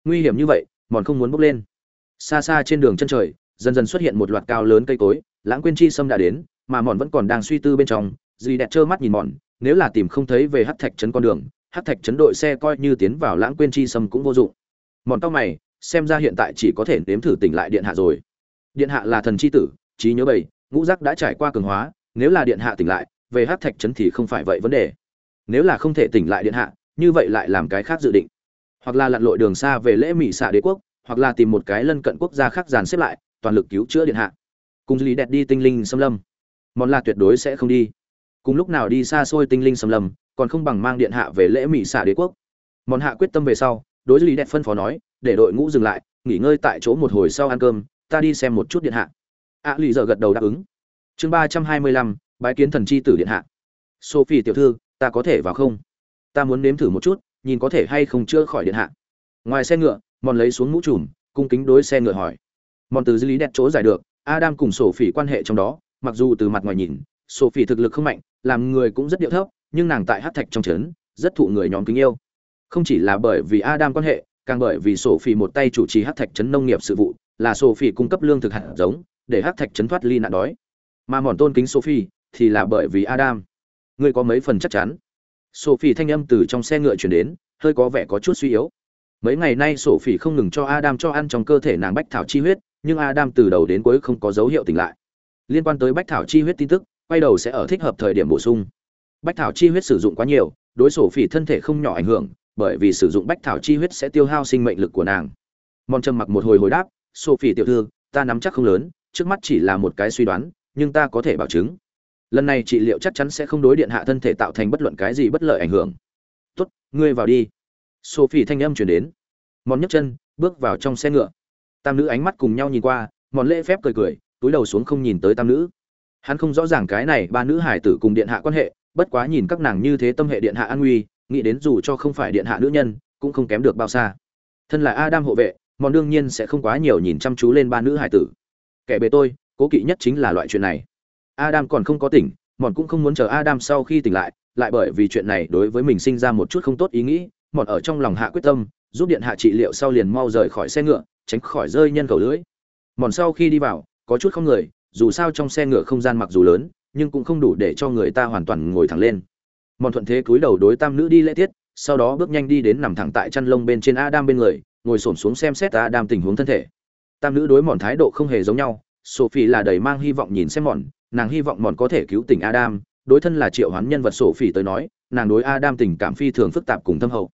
Nguy hiểm như vậy, mòn không muốn bước lên. Xa xa trên đường chân trời, dần dần xuất hiện một loạt cao lớn cây cối, lãng quên chi sâm đã đến, mà mòn vẫn còn đang suy tư bên trong, dì đẹp trơ mắt nhìn mòn, nếu là tìm không thấy về hát thạch trấn con đường hắc thạch chấn đội xe coi như tiến vào lãng quên chi sâm cũng vô dụng. Mòn tóc mày, xem ra hiện tại chỉ có thể nếm thử tỉnh lại điện hạ rồi. Điện hạ là thần chi tử, trí nhớ bầy, ngũ giác đã trải qua cường hóa, nếu là điện hạ tỉnh lại, về hát thạch trấn thì không phải vậy vấn đề. Nếu là không thể tỉnh lại điện hạ, như vậy lại làm cái khác dự định. Hoặc là lặn lội đường xa về lễ mỹ xạ đế quốc, hoặc là tìm một cái lân cận quốc gia khác dàn xếp lại, toàn lực cứu chữa điện hạ. Cùng lý đẹp đi tinh linh xâm lâm. Món là tuyệt đối sẽ không đi. Cùng lúc nào đi xa xôi tinh linh xâm lâm còn không bằng mang điện hạ về lễ mỹ xạ đế quốc. Món hạ quyết tâm về sau, đối lý đẹp phân phó nói, để đội ngũ dừng lại, nghỉ ngơi tại chỗ một hồi sau ăn cơm, ta đi xem một chút điện hạ. Ạ lì giờ gật đầu đáp ứng. Chương ba trăm hai mươi lăm, bái kiến thần chi tử điện hạ. Sophie tiểu thư, ta có thể vào không? Ta muốn nếm thử một chút, nhìn có thể hay không chữa khỏi điện hạ. Ngoài xe ngựa, mòn lấy xuống mũ trùm, cung kính đối xe ngựa hỏi. Mòn từ dưới lý đẹp chỗ giải được, adam cùng sophie quan hệ trong đó, mặc dù từ mặt ngoài nhìn, sophie thực lực không mạnh, làm người cũng rất điệu thấp nhưng nàng tại hát thạch trong trấn, rất thụ người nhóm kính yêu. Không chỉ là bởi vì adam quan hệ, càng bởi vì sophie một tay chủ trì hát thạch trấn nông nghiệp sự vụ, là sophie cung cấp lương thực hạt giống, để hát thạch trấn thoát ly nạn đói. Mà mòn tôn kính sophie thì là bởi vì adam. Ngươi có mấy phần chắc chắn? Sophie thanh âm từ trong xe ngựa chuyển đến, hơi có vẻ có chút suy yếu. Mấy ngày nay sophie không ngừng cho adam cho ăn trong cơ thể nàng bách thảo chi huyết, nhưng adam từ đầu đến cuối không có dấu hiệu tỉnh lại. Liên quan tới bách thảo chi huyết tin tức, quay đầu sẽ ở thích hợp thời điểm bổ sung bách thảo chi huyết sử dụng quá nhiều, đối sổ phỉ thân thể không nhỏ ảnh hưởng, bởi vì sử dụng bách thảo chi huyết sẽ tiêu hao sinh mệnh lực của nàng. Mòn trầm mặc một hồi hồi đáp, sổ phỉ tiểu thư, ta nắm chắc không lớn, trước mắt chỉ là một cái suy đoán, nhưng ta có thể bảo chứng. Lần này trị liệu chắc chắn sẽ không đối điện hạ thân thể tạo thành bất luận cái gì bất lợi ảnh hưởng. Tốt, ngươi vào đi. Sophie thanh âm chuyển đến. Mòn nhấc chân bước vào trong xe ngựa. Tam nữ ánh mắt cùng nhau nhìn qua mòn lễ phép cười cười, túi đầu xuống không nhìn tới tam nữ. Hắn không rõ ràng cái này ba nữ hải tử cùng điện hạ quan hệ bất quá nhìn các nàng như thế tâm hệ điện hạ an nguy, nghĩ đến dù cho không phải điện hạ nữ nhân, cũng không kém được bao xa. Thân là adam hộ vệ, mòn đương nhiên sẽ không quá nhiều nhìn chăm chú lên ba nữ hải tử. Kẻ bề tôi, cố kỵ nhất chính là loại chuyện này. Adam còn không có tỉnh, mòn cũng không muốn chờ adam sau khi tỉnh lại lại bởi vì chuyện này đối với mình sinh ra một chút không tốt ý nghĩ, mòn ở trong lòng hạ quyết tâm, giúp điện hạ trị liệu sau liền mau rời khỏi xe ngựa, tránh khỏi rơi nhân cầu lưỡi. Mòn sau khi đi vào, có chút không người, dù sao trong xe ngựa không gian mặc dù lớn nhưng cũng không đủ để cho người ta hoàn toàn ngồi thẳng lên. Mòn thuận thế cúi đầu đối tam nữ đi lễ tiết, sau đó bước nhanh đi đến nằm thẳng tại chăn lông bên trên adam bên người, ngồi xổm xuống xem xét adam tình huống thân thể. Tam nữ đối mòn thái độ không hề giống nhau, sophie là đầy mang hy vọng nhìn xem mòn, nàng hy vọng mòn có thể cứu tỉnh adam, đối thân là triệu hoán nhân vật sophie tới nói, nàng đối adam tình cảm phi thường phức tạp cùng thâm hậu.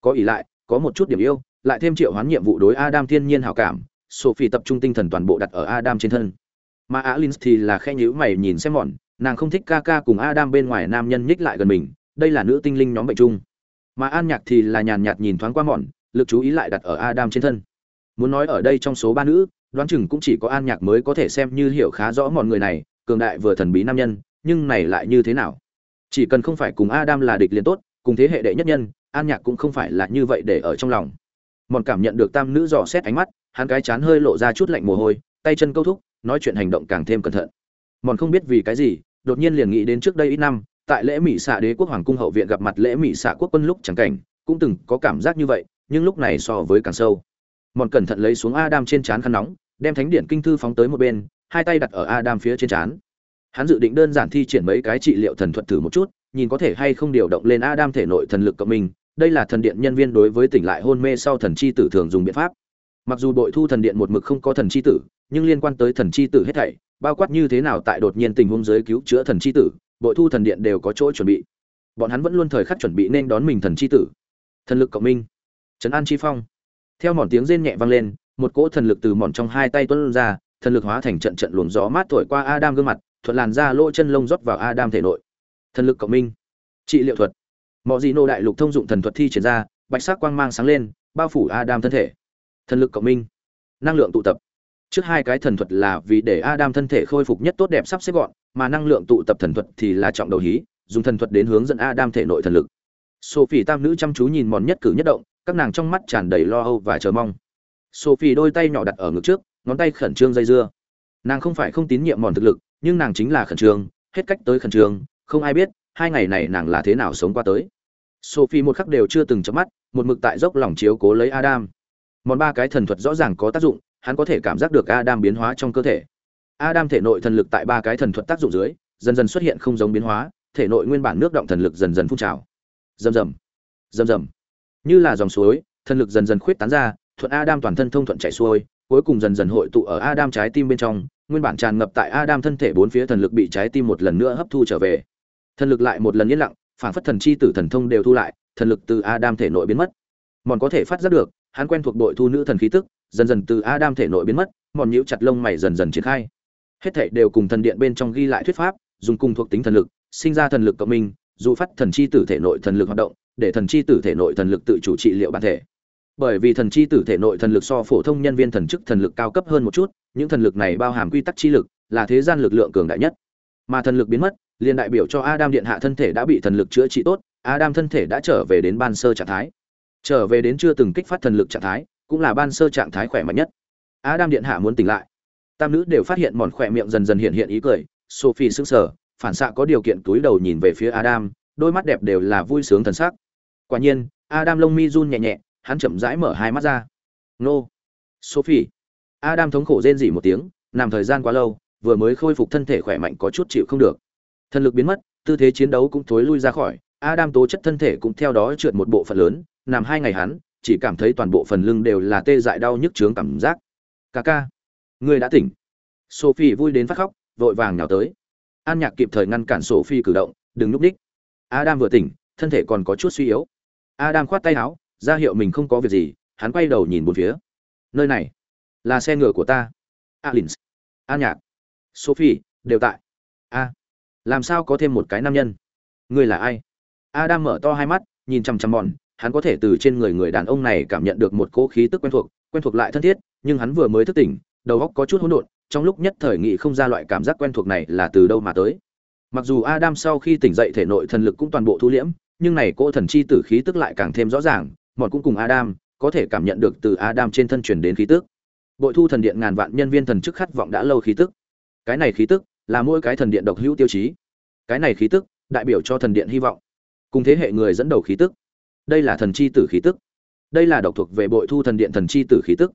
Có ỷ lại, có một chút điểm yêu, lại thêm triệu hoán nhiệm vụ đối adam thiên nhiên hảo cảm, sophie tập trung tinh thần toàn bộ đặt ở adam trên thân. Mà alin thì là khe nhữ mày nhìn xem mòn nàng không thích ca ca cùng adam bên ngoài nam nhân nhích lại gần mình, đây là nữ tinh linh nhóm bệnh chung. Mà an nhạc thì là nhàn nhạt nhìn thoáng qua mòn lực chú ý lại đặt ở adam trên thân. Muốn nói ở đây trong số ba nữ, đoán chừng cũng chỉ có an nhạc mới có thể xem như hiểu khá rõ mọi người này, cường đại vừa thần bí nam nhân, nhưng này lại như thế nào? Chỉ cần không phải cùng adam là địch liền tốt, cùng thế hệ đệ nhất nhân, an nhạc cũng không phải là như vậy để ở trong lòng. Mòn cảm nhận được tam nữ dò xét ánh mắt, hắn cái chán hơi lộ ra chút lạnh mồ hôi, tay chân câu thúc, nói chuyện hành động càng thêm cẩn thận. Mòn không biết vì cái gì đột nhiên liền nghĩ đến trước đây ít năm, tại lễ mỹ xạ đế quốc hoàng cung hậu viện gặp mặt lễ mỹ xạ quốc quân lúc chẳng cảnh, cũng từng có cảm giác như vậy, nhưng lúc này so với càng sâu. Mòn cẩn thận lấy xuống adam trên trán khăn nóng, đem thánh điện kinh thư phóng tới một bên, hai tay đặt ở adam phía trên trán. Hắn dự định đơn giản thi triển mấy cái trị liệu thần thuật thử một chút, nhìn có thể hay không điều động lên adam thể nội thần lực cộng mình, đây là thần điện nhân viên đối với tỉnh lại hôn mê sau thần chi tử thường dùng biện pháp. Mặc dù đội thu thần điện một mực không có thần chi tử nhưng liên quan tới thần chi tử hết thảy, bao quát như thế nào tại đột nhiên tình huống giới cứu chữa thần chi tử bộ thu thần điện đều có chỗ chuẩn bị. Bọn hắn vẫn luôn thời khắc chuẩn bị nên đón mình thần chi tử. Thần lực cộng minh. Trấn an chi phong. Theo mòn tiếng rên nhẹ vang lên, một cỗ thần lực từ mòn trong hai tay tuôn ra, thần lực hóa thành trận trận luồng gió mát thổi qua adam gương mặt, thuận làn ra lỗ chân lông rót vào adam thể nội. Thần lực cộng minh. Trị liệu thuật. Mọ Dị nô đại lục thông dụng thần thuật thi triển ra, bạch sắc quang mang sáng lên, bao phủ adam thân thể. Thần lực cộng minh. Năng lượng tụ tập trước hai cái thần thuật là vì để adam thân thể khôi phục nhất tốt đẹp sắp xếp gọn, mà năng lượng tụ tập thần thuật thì là trọng đầu hí, dùng thần thuật đến hướng dẫn adam thể nội thần lực. Sophie tam nữ chăm chú nhìn mòn nhất cử nhất động, các nàng trong mắt tràn đầy lo âu và chờ mong. Sophie đôi tay nhỏ đặt ở ngực trước, ngón tay khẩn trương dây dưa. Nàng không phải không tín nhiệm mòn thực lực, nhưng nàng chính là khẩn trương, hết cách tới khẩn trương, không ai biết hai ngày này nàng là thế nào sống qua tới. Sophie một khắc đều chưa từng chớp mắt, một mực tại dốc lòng chiếu cố lấy adam. Mòn ba cái thần thuật rõ ràng có tác dụng hắn có thể cảm giác được adam biến hóa trong cơ thể. Adam thể nội thần lực tại ba cái thần thuật tác dụng dưới, dần dần xuất hiện không giống biến hóa, thể nội nguyên bản nước động thần lực dần dần phun trào. Rầm rầm rầm rầm. Như là dòng suối, thần lực dần dần khuyết tán ra, thuận adam toàn thân thông thuận chảy xuôi, cuối cùng dần dần hội tụ ở adam trái tim bên trong, nguyên bản tràn ngập tại adam thân thể bốn phía thần lực bị trái tim một lần nữa hấp thu trở về. Thần lực lại một lần yên lặng, phản phất thần chi tử thần thông đều thu lại, thần lực từ adam thể nội biến mất. Mòn có thể phát giác được, hắn quen thuộc đội thu nữ thần khí tức dần dần từ adam thể nội biến mất, mòn nhíu chặt lông mày dần dần triển khai. Hết thảy đều cùng thần điện bên trong ghi lại thuyết pháp, dùng cùng thuộc tính thần lực, sinh ra thần lực cộng minh, dù phát thần chi tử thể nội thần lực hoạt động, để thần chi tử thể nội thần lực tự chủ trị liệu bản thể. Bởi vì thần chi tử thể nội thần lực so phổ thông nhân viên thần chức thần lực cao cấp hơn một chút, những thần lực này bao hàm quy tắc chi lực, là thế gian lực lượng cường đại nhất. Mà thần lực biến mất, liền đại biểu cho adam điện hạ thân thể đã bị thần lực chữa trị tốt, adam thân thể đã trở về đến ban sơ trạng thái. Trở về đến chưa từng kích phát thần lực trạng thái cũng là ban sơ trạng thái khỏe mạnh nhất. Adam điện hạ muốn tỉnh lại. Tam nữ đều phát hiện mòn khỏe miệng dần dần hiện hiện ý cười. Sophie sững sờ, phản xạ có điều kiện túi đầu nhìn về phía adam, đôi mắt đẹp đều là vui sướng thần sắc. Quả nhiên, adam lông mi run nhẹ nhẹ, hắn chậm rãi mở hai mắt ra. Nô! Sophie! Adam thống khổ rên rỉ một tiếng, nằm thời gian quá lâu, vừa mới khôi phục thân thể khỏe mạnh có chút chịu không được. Thần lực biến mất, tư thế chiến đấu cũng thối lui ra khỏi. Adam tố chất thân thể cũng theo đó trượt một bộ phận lớn, nằm hai ngày hắn chỉ cảm thấy toàn bộ phần lưng đều là tê dại đau nhức trướng cảm giác. Ca ca, ngươi đã tỉnh. Sophie vui đến phát khóc, vội vàng nhào tới. An nhạc kịp thời ngăn cản sophie cử động, đừng núp đích. Adam vừa tỉnh, thân thể còn có chút suy yếu. Adam khoát tay áo, ra hiệu mình không có việc gì, hắn quay đầu nhìn một phía. Nơi này là xe ngựa của ta. Alins, an nhạc, sophie, đều tại. A, làm sao có thêm một cái nam nhân? Ngươi là ai? Adam mở to hai mắt, nhìn chằm chằm mòn hắn có thể từ trên người người đàn ông này cảm nhận được một cỗ khí tức quen thuộc quen thuộc lại thân thiết, nhưng hắn vừa mới thức tỉnh, đầu óc có chút hỗn độn, trong lúc nhất thời nghị không ra loại cảm giác quen thuộc này là từ đâu mà tới. Mặc dù adam sau khi tỉnh dậy thể nội thần lực cũng toàn bộ thu liễm, nhưng này cỗ thần chi tử khí tức lại càng thêm rõ ràng bọn cũng cùng adam, có thể cảm nhận được từ adam trên thân truyền đến khí tức. Bội thu thần điện ngàn vạn nhân viên thần chức khát vọng đã lâu khí tức. Cái này khí tức là mỗi cái thần điện độc hữu tiêu chí. Cái này khí tức đại biểu cho thần điện hy vọng. Cùng thế hệ người dẫn đầu khí tức đây là thần chi tử khí tức. Đây là độc thuộc về bội thu thần điện thần chi tử khí tức.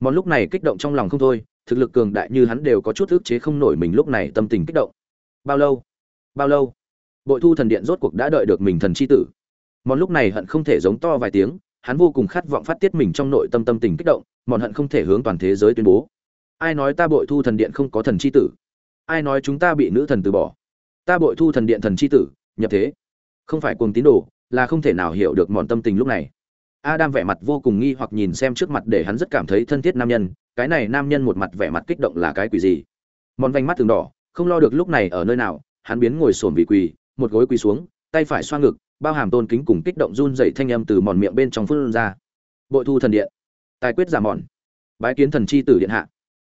Món lúc này kích động trong lòng không thôi, thực lực cường đại như hắn đều có chút ức chế không nổi mình lúc này tâm tình kích động. Bao lâu? Bao lâu? Bội thu thần điện rốt cuộc đã đợi được mình thần chi tử. Món lúc này hận không thể giống to vài tiếng, hắn vô cùng khát vọng phát tiết mình trong nội tâm tâm tình kích động, mòn hận không thể hướng toàn thế giới tuyên bố. Ai nói ta bội thu thần điện không có thần chi tử? Ai nói chúng ta bị nữ thần từ bỏ? Ta bội thu thần điện thần chi tử, nhập thế. Không phải cuồng tín đồ là không thể nào hiểu được mòn tâm tình lúc này. Adam vẻ mặt vô cùng nghi hoặc nhìn xem trước mặt để hắn rất cảm thấy thân thiết nam nhân, cái này nam nhân một mặt vẻ mặt kích động là cái quỷ gì? Mòn vành mắt từng đỏ, không lo được lúc này ở nơi nào, hắn biến ngồi xổm vì quỳ, một gối quỳ xuống, tay phải xoa ngực, bao hàm tôn kính cùng kích động run dậy thanh âm từ mòn miệng bên trong phun ra. Bội thu thần điện, tài quyết giả mòn, bái kiến thần chi tử điện hạ.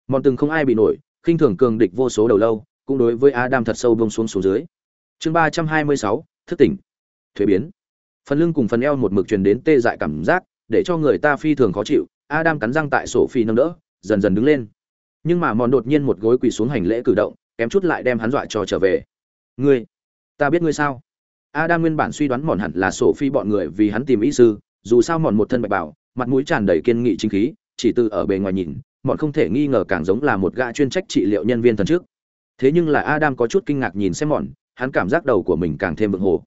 Mòn từng không ai bị nổi, khinh thường cường địch vô số đầu lâu, cũng đối với adam thật sâu bông xuống xuống dưới. Chương ba trăm hai mươi sáu, thức tỉnh. Thuế biến phần lưng cùng phần eo một mực truyền đến tê dại cảm giác, để cho người ta phi thường khó chịu, adam cắn răng tại sổ phi nâng đỡ, dần dần đứng lên. Nhưng mà mòn đột nhiên một gối quỳ xuống hành lễ cử động, kém chút lại đem hắn dọa cho trở về. Ngươi, ta biết ngươi sao? Adam nguyên bản suy đoán mòn hẳn là sổ phi bọn người vì hắn tìm ý sư, dù sao mòn một thân bạch bảo mặt mũi tràn đầy kiên nghị chính khí, chỉ từ ở bề ngoài nhìn, mòn không thể nghi ngờ càng giống là một gã chuyên trách trị liệu nhân viên thần trước. Thế nhưng là adam có chút kinh ngạc nhìn xem mòn, hắn cảm giác đầu của mình càng thêm vượng hồ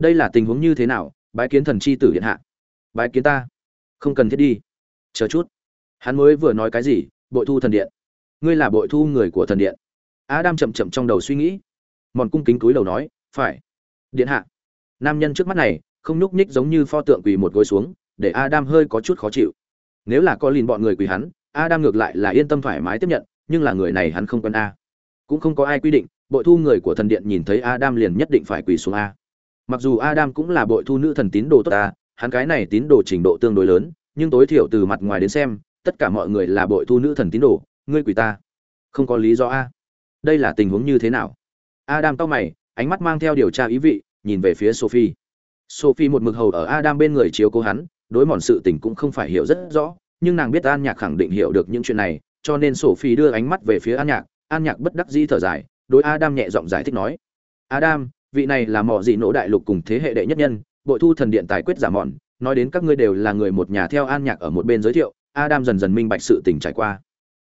đây là tình huống như thế nào, bái kiến thần chi tử điện hạ? Bái kiến ta. Không cần thiết đi. Chờ chút. Hắn mới vừa nói cái gì, bội thu thần điện. Ngươi là bội thu người của thần điện. Adam chậm chậm trong đầu suy nghĩ. Mòn cung kính cúi đầu nói, phải. Điện hạ. Nam nhân trước mắt này, không nhúc nhích giống như pho tượng quỳ một gối xuống, để adam hơi có chút khó chịu. Nếu là có lìn bọn người quỳ hắn, adam ngược lại là yên tâm thoải mái tiếp nhận, nhưng là người này hắn không quen a. Cũng không có ai quy định, bội thu người của thần điện nhìn thấy adam liền nhất định phải quỳ xuống a mặc dù adam cũng là bội thu nữ thần tín đồ tốt ta, hắn cái này tín đồ trình độ tương đối lớn, nhưng tối thiểu từ mặt ngoài đến xem, tất cả mọi người là bội thu nữ thần tín đồ, ngươi quỳ ta. Không có lý do a. Đây là tình huống như thế nào? Adam cau mày, ánh mắt mang theo điều tra ý vị, nhìn về phía sophie. Sophie một mực hầu ở adam bên người chiếu cố hắn, đối mòn sự tình cũng không phải hiểu rất rõ, nhưng nàng biết an nhạc khẳng định hiểu được những chuyện này, cho nên sophie đưa ánh mắt về phía an nhạc an nhạc bất đắc dĩ thở dài, đối adam nhẹ giọng giải thích nói, adam vị này là mỏ dị nỗ đại lục cùng thế hệ đệ nhất nhân bội thu thần điện tài quyết giả mòn nói đến các ngươi đều là người một nhà theo an nhạc ở một bên giới thiệu adam dần dần minh bạch sự tình trải qua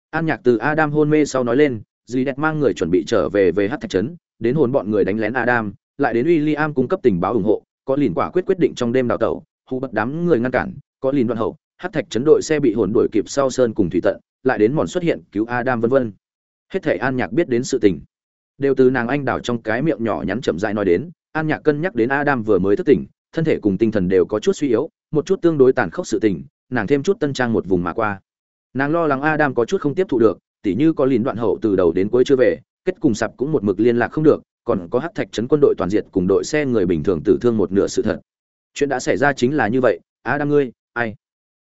an nhạc từ adam hôn mê sau nói lên dì đẹp mang người chuẩn bị trở về về hát thạch trấn đến hồn bọn người đánh lén adam lại đến William cung cấp tình báo ủng hộ, có liền quả quyết quyết định trong đêm đào tẩu, hù bật đám người ngăn cản, có liền đoạn hậu, hát thạch chấn đội xe bị hồn đuổi kịp sau sơn cùng thủy tận, lại đến mòn xuất hiện cứu Adam vân vân. Hết thảy An Nhạc biết đến sự tình, đều từ nàng anh đào trong cái miệng nhỏ nhắn chậm rãi nói đến, An Nhạc cân nhắc đến Adam vừa mới thức tỉnh, thân thể cùng tinh thần đều có chút suy yếu, một chút tương đối tàn khốc sự tình, nàng thêm chút tân trang một vùng mà qua. Nàng lo lắng Adam có chút không tiếp thụ được, tỉ như có lìn đoạn hậu từ đầu đến cuối chưa về, kết cùng sập cũng một mực liên lạc không được, còn có hắc thạch trấn quân đội toàn diệt cùng đội xe người bình thường tử thương một nửa sự thật. Chuyện đã xảy ra chính là như vậy á ngươi ai?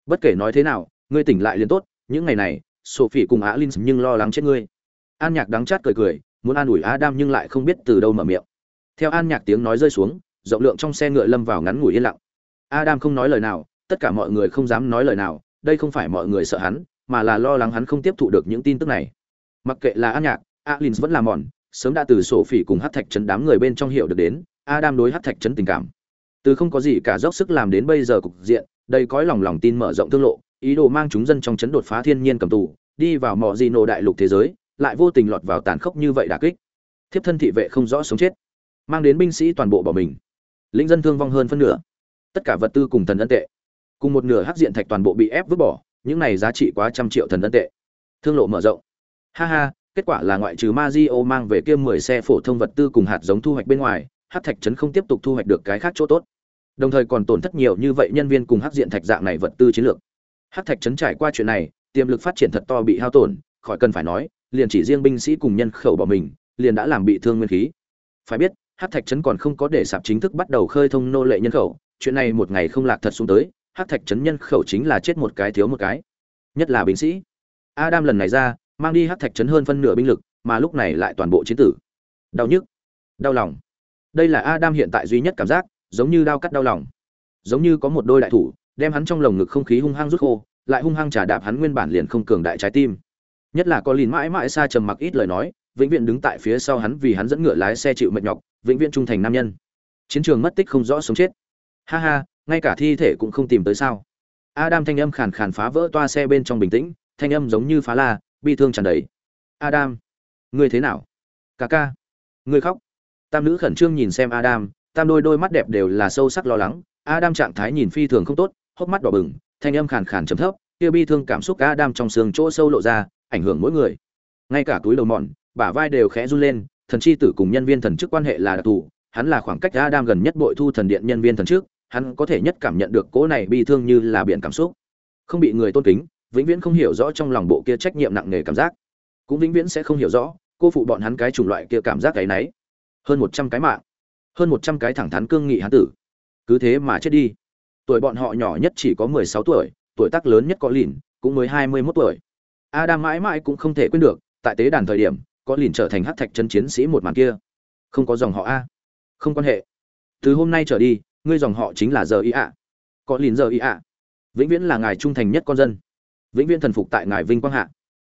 Bất kể nói thế nào ngươi tỉnh lại liền tốt những ngày này sophie cùng á linh nhưng lo lắng chết ngươi. An nhạc đắng chát cười cười muốn an ủi adam nhưng lại không biết từ đâu mở miệng. Theo an nhạc tiếng nói rơi xuống, rộng lượng trong xe ngựa lâm vào ngắn ngủi yên lặng. Adam không nói lời nào, tất cả mọi người không dám nói lời nào, đây không phải mọi người sợ hắn, mà là lo lắng hắn không tiếp thụ được những tin tức này. Mặc kệ là an nhạc, alin vẫn là mòn sớm đã từ sổ phỉ cùng Hắc thạch trấn đám người bên trong hiểu được đến, adam đối Hắc thạch trấn tình cảm. Từ không có gì cả dốc sức làm đến bây giờ cục diện đây cõi lòng lòng tin mở rộng thương lộ, ý đồ mang chúng dân trong trấn đột phá thiên nhiên cầm tù, đi vào mỏ gì nổ đại lục thế giới lại vô tình lọt vào tàn khốc như vậy đả kích. Thiếp thân thị vệ không rõ sống chết mang đến binh sĩ toàn bộ bỏ mình. Lĩnh dân thương vong hơn phân nửa. Tất cả vật tư cùng thần ân tệ. Cùng một nửa hắc diện thạch toàn bộ bị ép vứt bỏ những này giá trị quá trăm triệu thần ân tệ. Thương lộ mở rộng. Ha ha kết quả là ngoại trừ Mazio mang về kia 10 xe phổ thông vật tư cùng hạt giống thu hoạch bên ngoài, Hắc Thạch trấn không tiếp tục thu hoạch được cái khác chỗ tốt. Đồng thời còn tổn thất nhiều như vậy nhân viên cùng Hắc diện thạch dạng này vật tư chiến lược. Hắc Thạch trấn trải qua chuyện này, tiềm lực phát triển thật to bị hao tổn, khỏi cần phải nói, liền chỉ riêng binh sĩ cùng nhân khẩu bỏ mình, liền đã làm bị thương nguyên khí. phải biết hát thạch trấn còn không có để sạp chính thức bắt đầu khơi thông nô lệ nhân khẩu chuyện này một ngày không lạc thật xuống tới hát thạch trấn nhân khẩu chính là chết một cái thiếu một cái. Nhất là binh sĩ. Adam lần này ra mang đi hát thạch trấn hơn phân nửa binh lực mà lúc này lại toàn bộ chiến tử. Đau nhức. Đau lòng. Đây là adam hiện tại duy nhất cảm giác giống như đau cắt đau lòng. Giống như có một đôi đại thủ đem hắn trong lồng ngực không khí hung hăng rút khô lại hung hăng trả đạp hắn nguyên bản liền không cường đại trái tim nhất là có lìn mãi mãi xa trầm mặc ít lời nói, vĩnh viễn đứng tại phía sau hắn vì hắn dẫn ngựa lái xe chịu mệt nhọc, vĩnh viễn trung thành nam nhân. Chiến trường mất tích không rõ sống chết. Ha ha, ngay cả thi thể cũng không tìm tới sao. Adam thanh âm khàn khàn phá vỡ toa xe bên trong bình tĩnh, thanh âm giống như phá la, bi thương tràn đầy. Adam, ngươi thế nào? Ca ca, ngươi khóc. Tam nữ khẩn trương nhìn xem adam, tam đôi đôi mắt đẹp đều là sâu sắc lo lắng. Adam trạng thái nhìn phi thường không tốt, hốc mắt đỏ bừng, thanh âm khàn khàn trầm thấp, kia bi thương cảm xúc adam trong xương chỗ sâu lộ ra ảnh hưởng mỗi người. Ngay cả túi đầu mòn, bả vai đều khẽ run lên, thần chi tử cùng nhân viên thần chức quan hệ là đặc thù, hắn là khoảng cách adam gần nhất bội thu thần điện nhân viên thần trước hắn có thể nhất cảm nhận được cỗ này bi thương như là biển cảm xúc. Không bị người tôn kính, vĩnh viễn không hiểu rõ trong lòng bộ kia trách nhiệm nặng nề cảm giác. Cũng vĩnh viễn sẽ không hiểu rõ, cô phụ bọn hắn cái chủng loại kia cảm giác cái nấy. Hơn một trăm cái mạng, hơn một trăm cái thẳng thắn cương nghị hắn tử. Cứ thế mà chết đi. Tuổi bọn họ nhỏ nhất chỉ có mười sáu tuổi tuổi tác lớn nhất có lìn, cũng mới hai mươi mốt tuổi adam mãi mãi cũng không thể quên được, tại tế đàn thời điểm, có liền trở thành hắc thạch chân chiến sĩ một màn kia. Không có dòng họ a. Không quan hệ. Từ hôm nay trở đi, ngươi dòng họ chính là giờ ý ạ có liền giờ ý ạ vĩnh viễn là ngài trung thành nhất con dân. Vĩnh viễn thần phục tại ngài vinh quang hạ.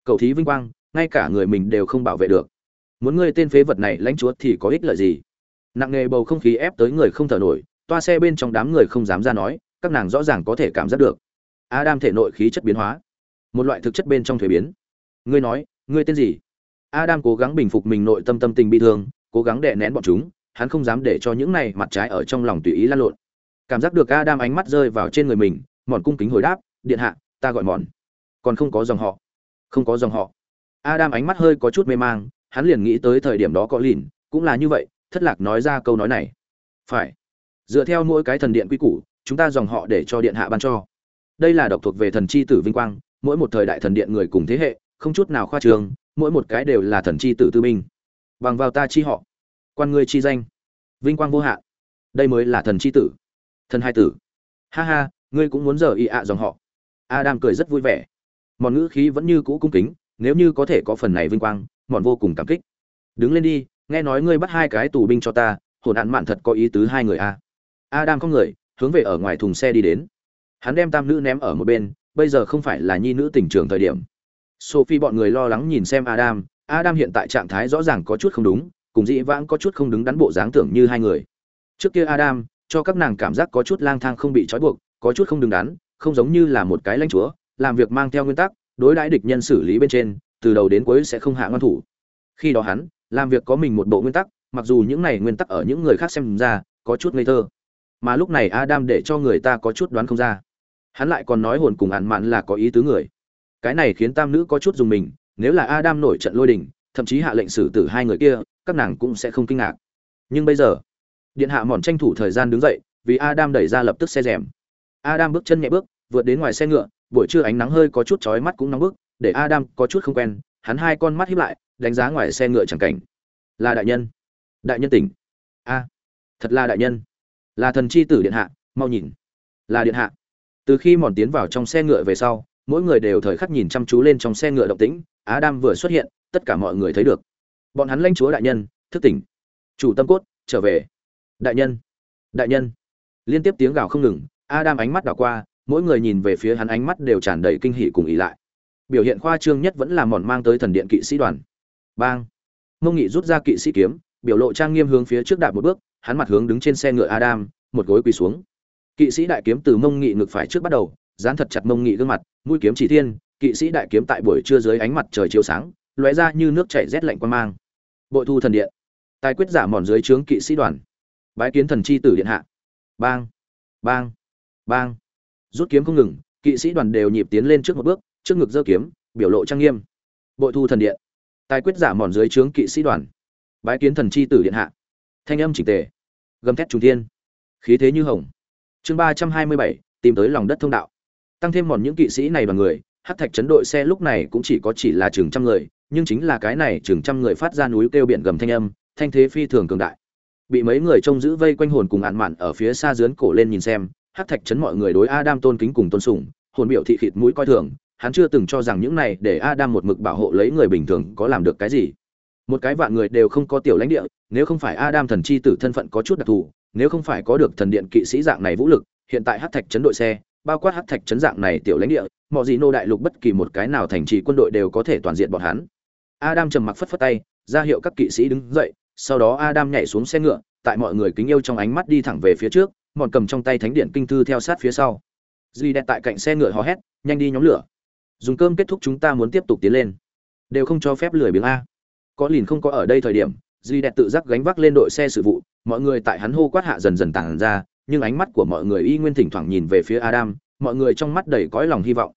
Cầu thí vinh quang, ngay cả người mình đều không bảo vệ được. Muốn ngươi tên phế vật này lãnh chúa thì có ích lợi gì? Nặng nề bầu không khí ép tới người không thở nổi, toa xe bên trong đám người không dám ra nói, các nàng rõ ràng có thể cảm giác được. Adam thể nội khí chất biến hóa một loại thực chất bên trong thuế biến. Ngươi nói, ngươi tên gì? Adam cố gắng bình phục mình nội tâm tâm tình bi thương, cố gắng đè nén bọn chúng, hắn không dám để cho những này mặt trái ở trong lòng tùy ý lan lộn. Cảm giác được adam ánh mắt rơi vào trên người mình, mòn cung kính hồi đáp, điện hạ, ta gọi mòn. Còn không có dòng họ. Không có dòng họ. Adam ánh mắt hơi có chút mê mang, hắn liền nghĩ tới thời điểm đó có lìn, cũng là như vậy, thất lạc nói ra câu nói này. Phải. Dựa theo mỗi cái thần điện quy củ, chúng ta dòng họ để cho điện hạ ban cho. Đây là độc thuộc về thần chi tử vinh quang mỗi một thời đại thần điện người cùng thế hệ, không chút nào khoa trường, mỗi một cái đều là thần chi tử tư minh bằng vào ta chi họ, quan ngươi chi danh. Vinh quang vô hạn. Đây mới là thần chi tử, thần hai tử. Ha ha, ngươi cũng muốn giờ y ạ dòng họ. Adam cười rất vui vẻ. Mòn ngữ khí vẫn như cũ cung kính, nếu như có thể có phần này vinh quang mòn vô cùng cảm kích. Đứng lên đi, nghe nói ngươi bắt hai cái tù binh cho ta, hồn hạn mạn thật có ý tứ hai người a. Adam không người, hướng về ở ngoài thùng xe đi đến. Hắn đem tam nữ ném ở một bên bây giờ không phải là nhi nữ tình trường thời điểm. Sophie bọn người lo lắng nhìn xem adam adam hiện tại trạng thái rõ ràng có chút không đúng, cùng dĩ vãng có chút không đứng đắn bộ dáng tưởng như hai người. Trước kia adam, cho các nàng cảm giác có chút lang thang không bị trói buộc, có chút không đứng đắn, không giống như là một cái lãnh chúa, làm việc mang theo nguyên tắc, đối đãi địch nhân xử lý bên trên, từ đầu đến cuối sẽ không hạ ngăn thủ. Khi đó hắn, làm việc có mình một bộ nguyên tắc, mặc dù những này nguyên tắc ở những người khác xem ra, có chút ngây thơ. Mà lúc này adam để cho người ta có chút đoán không ra hắn lại còn nói hồn cùng ạn mạn là có ý tứ người. Cái này khiến tam nữ có chút dùng mình, nếu là adam nổi trận lôi đình, thậm chí hạ lệnh xử tử hai người kia, các nàng cũng sẽ không kinh ngạc. Nhưng bây giờ, điện hạ mòn tranh thủ thời gian đứng dậy, vì adam đẩy ra lập tức xe rèm. Adam bước chân nhẹ bước, vượt đến ngoài xe ngựa, buổi trưa ánh nắng hơi có chút chói mắt cũng nóng bức, để adam có chút không quen, hắn hai con mắt híp lại, đánh giá ngoài xe ngựa chẳng cảnh. Là đại nhân. Đại nhân tỉnh. A, thật là đại nhân. Là thần chi tử điện hạ, mau nhìn. Là điện hạ từ khi mòn tiến vào trong xe ngựa về sau, mỗi người đều thời khắc nhìn chăm chú lên trong xe ngựa động tĩnh, adam vừa xuất hiện, tất cả mọi người thấy được. Bọn hắn lãnh chúa đại nhân, thức tỉnh. Chủ tâm cốt, trở về. Đại nhân đại nhân. Liên tiếp tiếng gào không ngừng, adam ánh mắt đảo qua, mỗi người nhìn về phía hắn ánh mắt đều tràn đầy kinh hỉ cùng ý lại. Biểu hiện khoa trương nhất vẫn là mòn mang tới thần điện kỵ sĩ đoàn. Bang. Mông nghị rút ra kỵ sĩ kiếm, biểu lộ trang nghiêm hướng phía trước đạp một bước, hắn mặt hướng đứng trên xe ngựa adam, một gối quỳ xuống kỵ sĩ đại kiếm từ mông nghị ngực phải trước bắt đầu, dán thật chặt mông nghị gương mặt, mũi kiếm chỉ thiên, kỵ sĩ đại kiếm tại buổi trưa dưới ánh mặt trời chiếu sáng, lóe ra như nước chảy rét lạnh quan mang. Bội thu thần điện. Tài quyết giả mòn dưới trướng kỵ sĩ đoàn. Bái kiến thần chi tử điện hạ. Bang bang bang. Rút kiếm không ngừng, kỵ sĩ đoàn đều nhịp tiến lên trước một bước, trước ngực giơ kiếm, biểu lộ trang nghiêm. Bội thu thần điện. Tài quyết giả mòn dưới trướng kỵ sĩ đoàn. Bái kiến thần chi tử điện hạ. Thanh âm chỉnh tề. Gầm thét trùng thiên. Khí thế như hồng chương ba trăm hai mươi bảy, tìm tới lòng đất thông đạo. Tăng thêm mòn những kỵ sĩ này và người hát thạch chấn đội xe lúc này cũng chỉ có chỉ là chừng trăm người, nhưng chính là cái này chừng trăm người phát ra núi kêu biển gầm thanh âm, thanh thế phi thường cường đại. Bị mấy người trông giữ vây quanh hồn cùng ạn mạn ở phía xa dướn cổ lên nhìn xem, hắc thạch chấn mọi người đối adam tôn kính cùng tôn sùng, hồn biểu thị khịt mũi coi thường, hắn chưa từng cho rằng những này để adam một mực bảo hộ lấy người bình thường có làm được cái gì. Một cái vạn người đều không có tiểu lãnh địa, nếu không phải adam thần chi tử thân phận có chút đặc thù nếu không phải có được thần điện kỵ sĩ dạng này vũ lực, hiện tại hắc thạch chấn đội xe, bao quát hắc thạch chấn dạng này tiểu lãnh địa, mọi gì nô đại lục bất kỳ một cái nào thành trì quân đội đều có thể toàn diện bọn hắn. Adam trầm mặc phất phất tay, ra hiệu các kỵ sĩ đứng dậy, sau đó adam nhảy xuống xe ngựa, tại mọi người kính yêu trong ánh mắt đi thẳng về phía trước, mòn cầm trong tay thánh điện kinh thư theo sát phía sau. Duy đẹp tại cạnh xe ngựa hò hét, nhanh đi nhóm lửa. Dùng cơm kết thúc chúng ta muốn tiếp tục tiến lên. Đều không cho phép lười biếng a. Có lìn không có ở đây thời điểm, duy đẹp tự giác gánh vác lên đội xe sự vụ mọi người tại hắn hô quát hạ dần dần tàng ra, nhưng ánh mắt của mọi người y nguyên thỉnh thoảng nhìn về phía adam, mọi người trong mắt đầy cõi lòng hy vọng.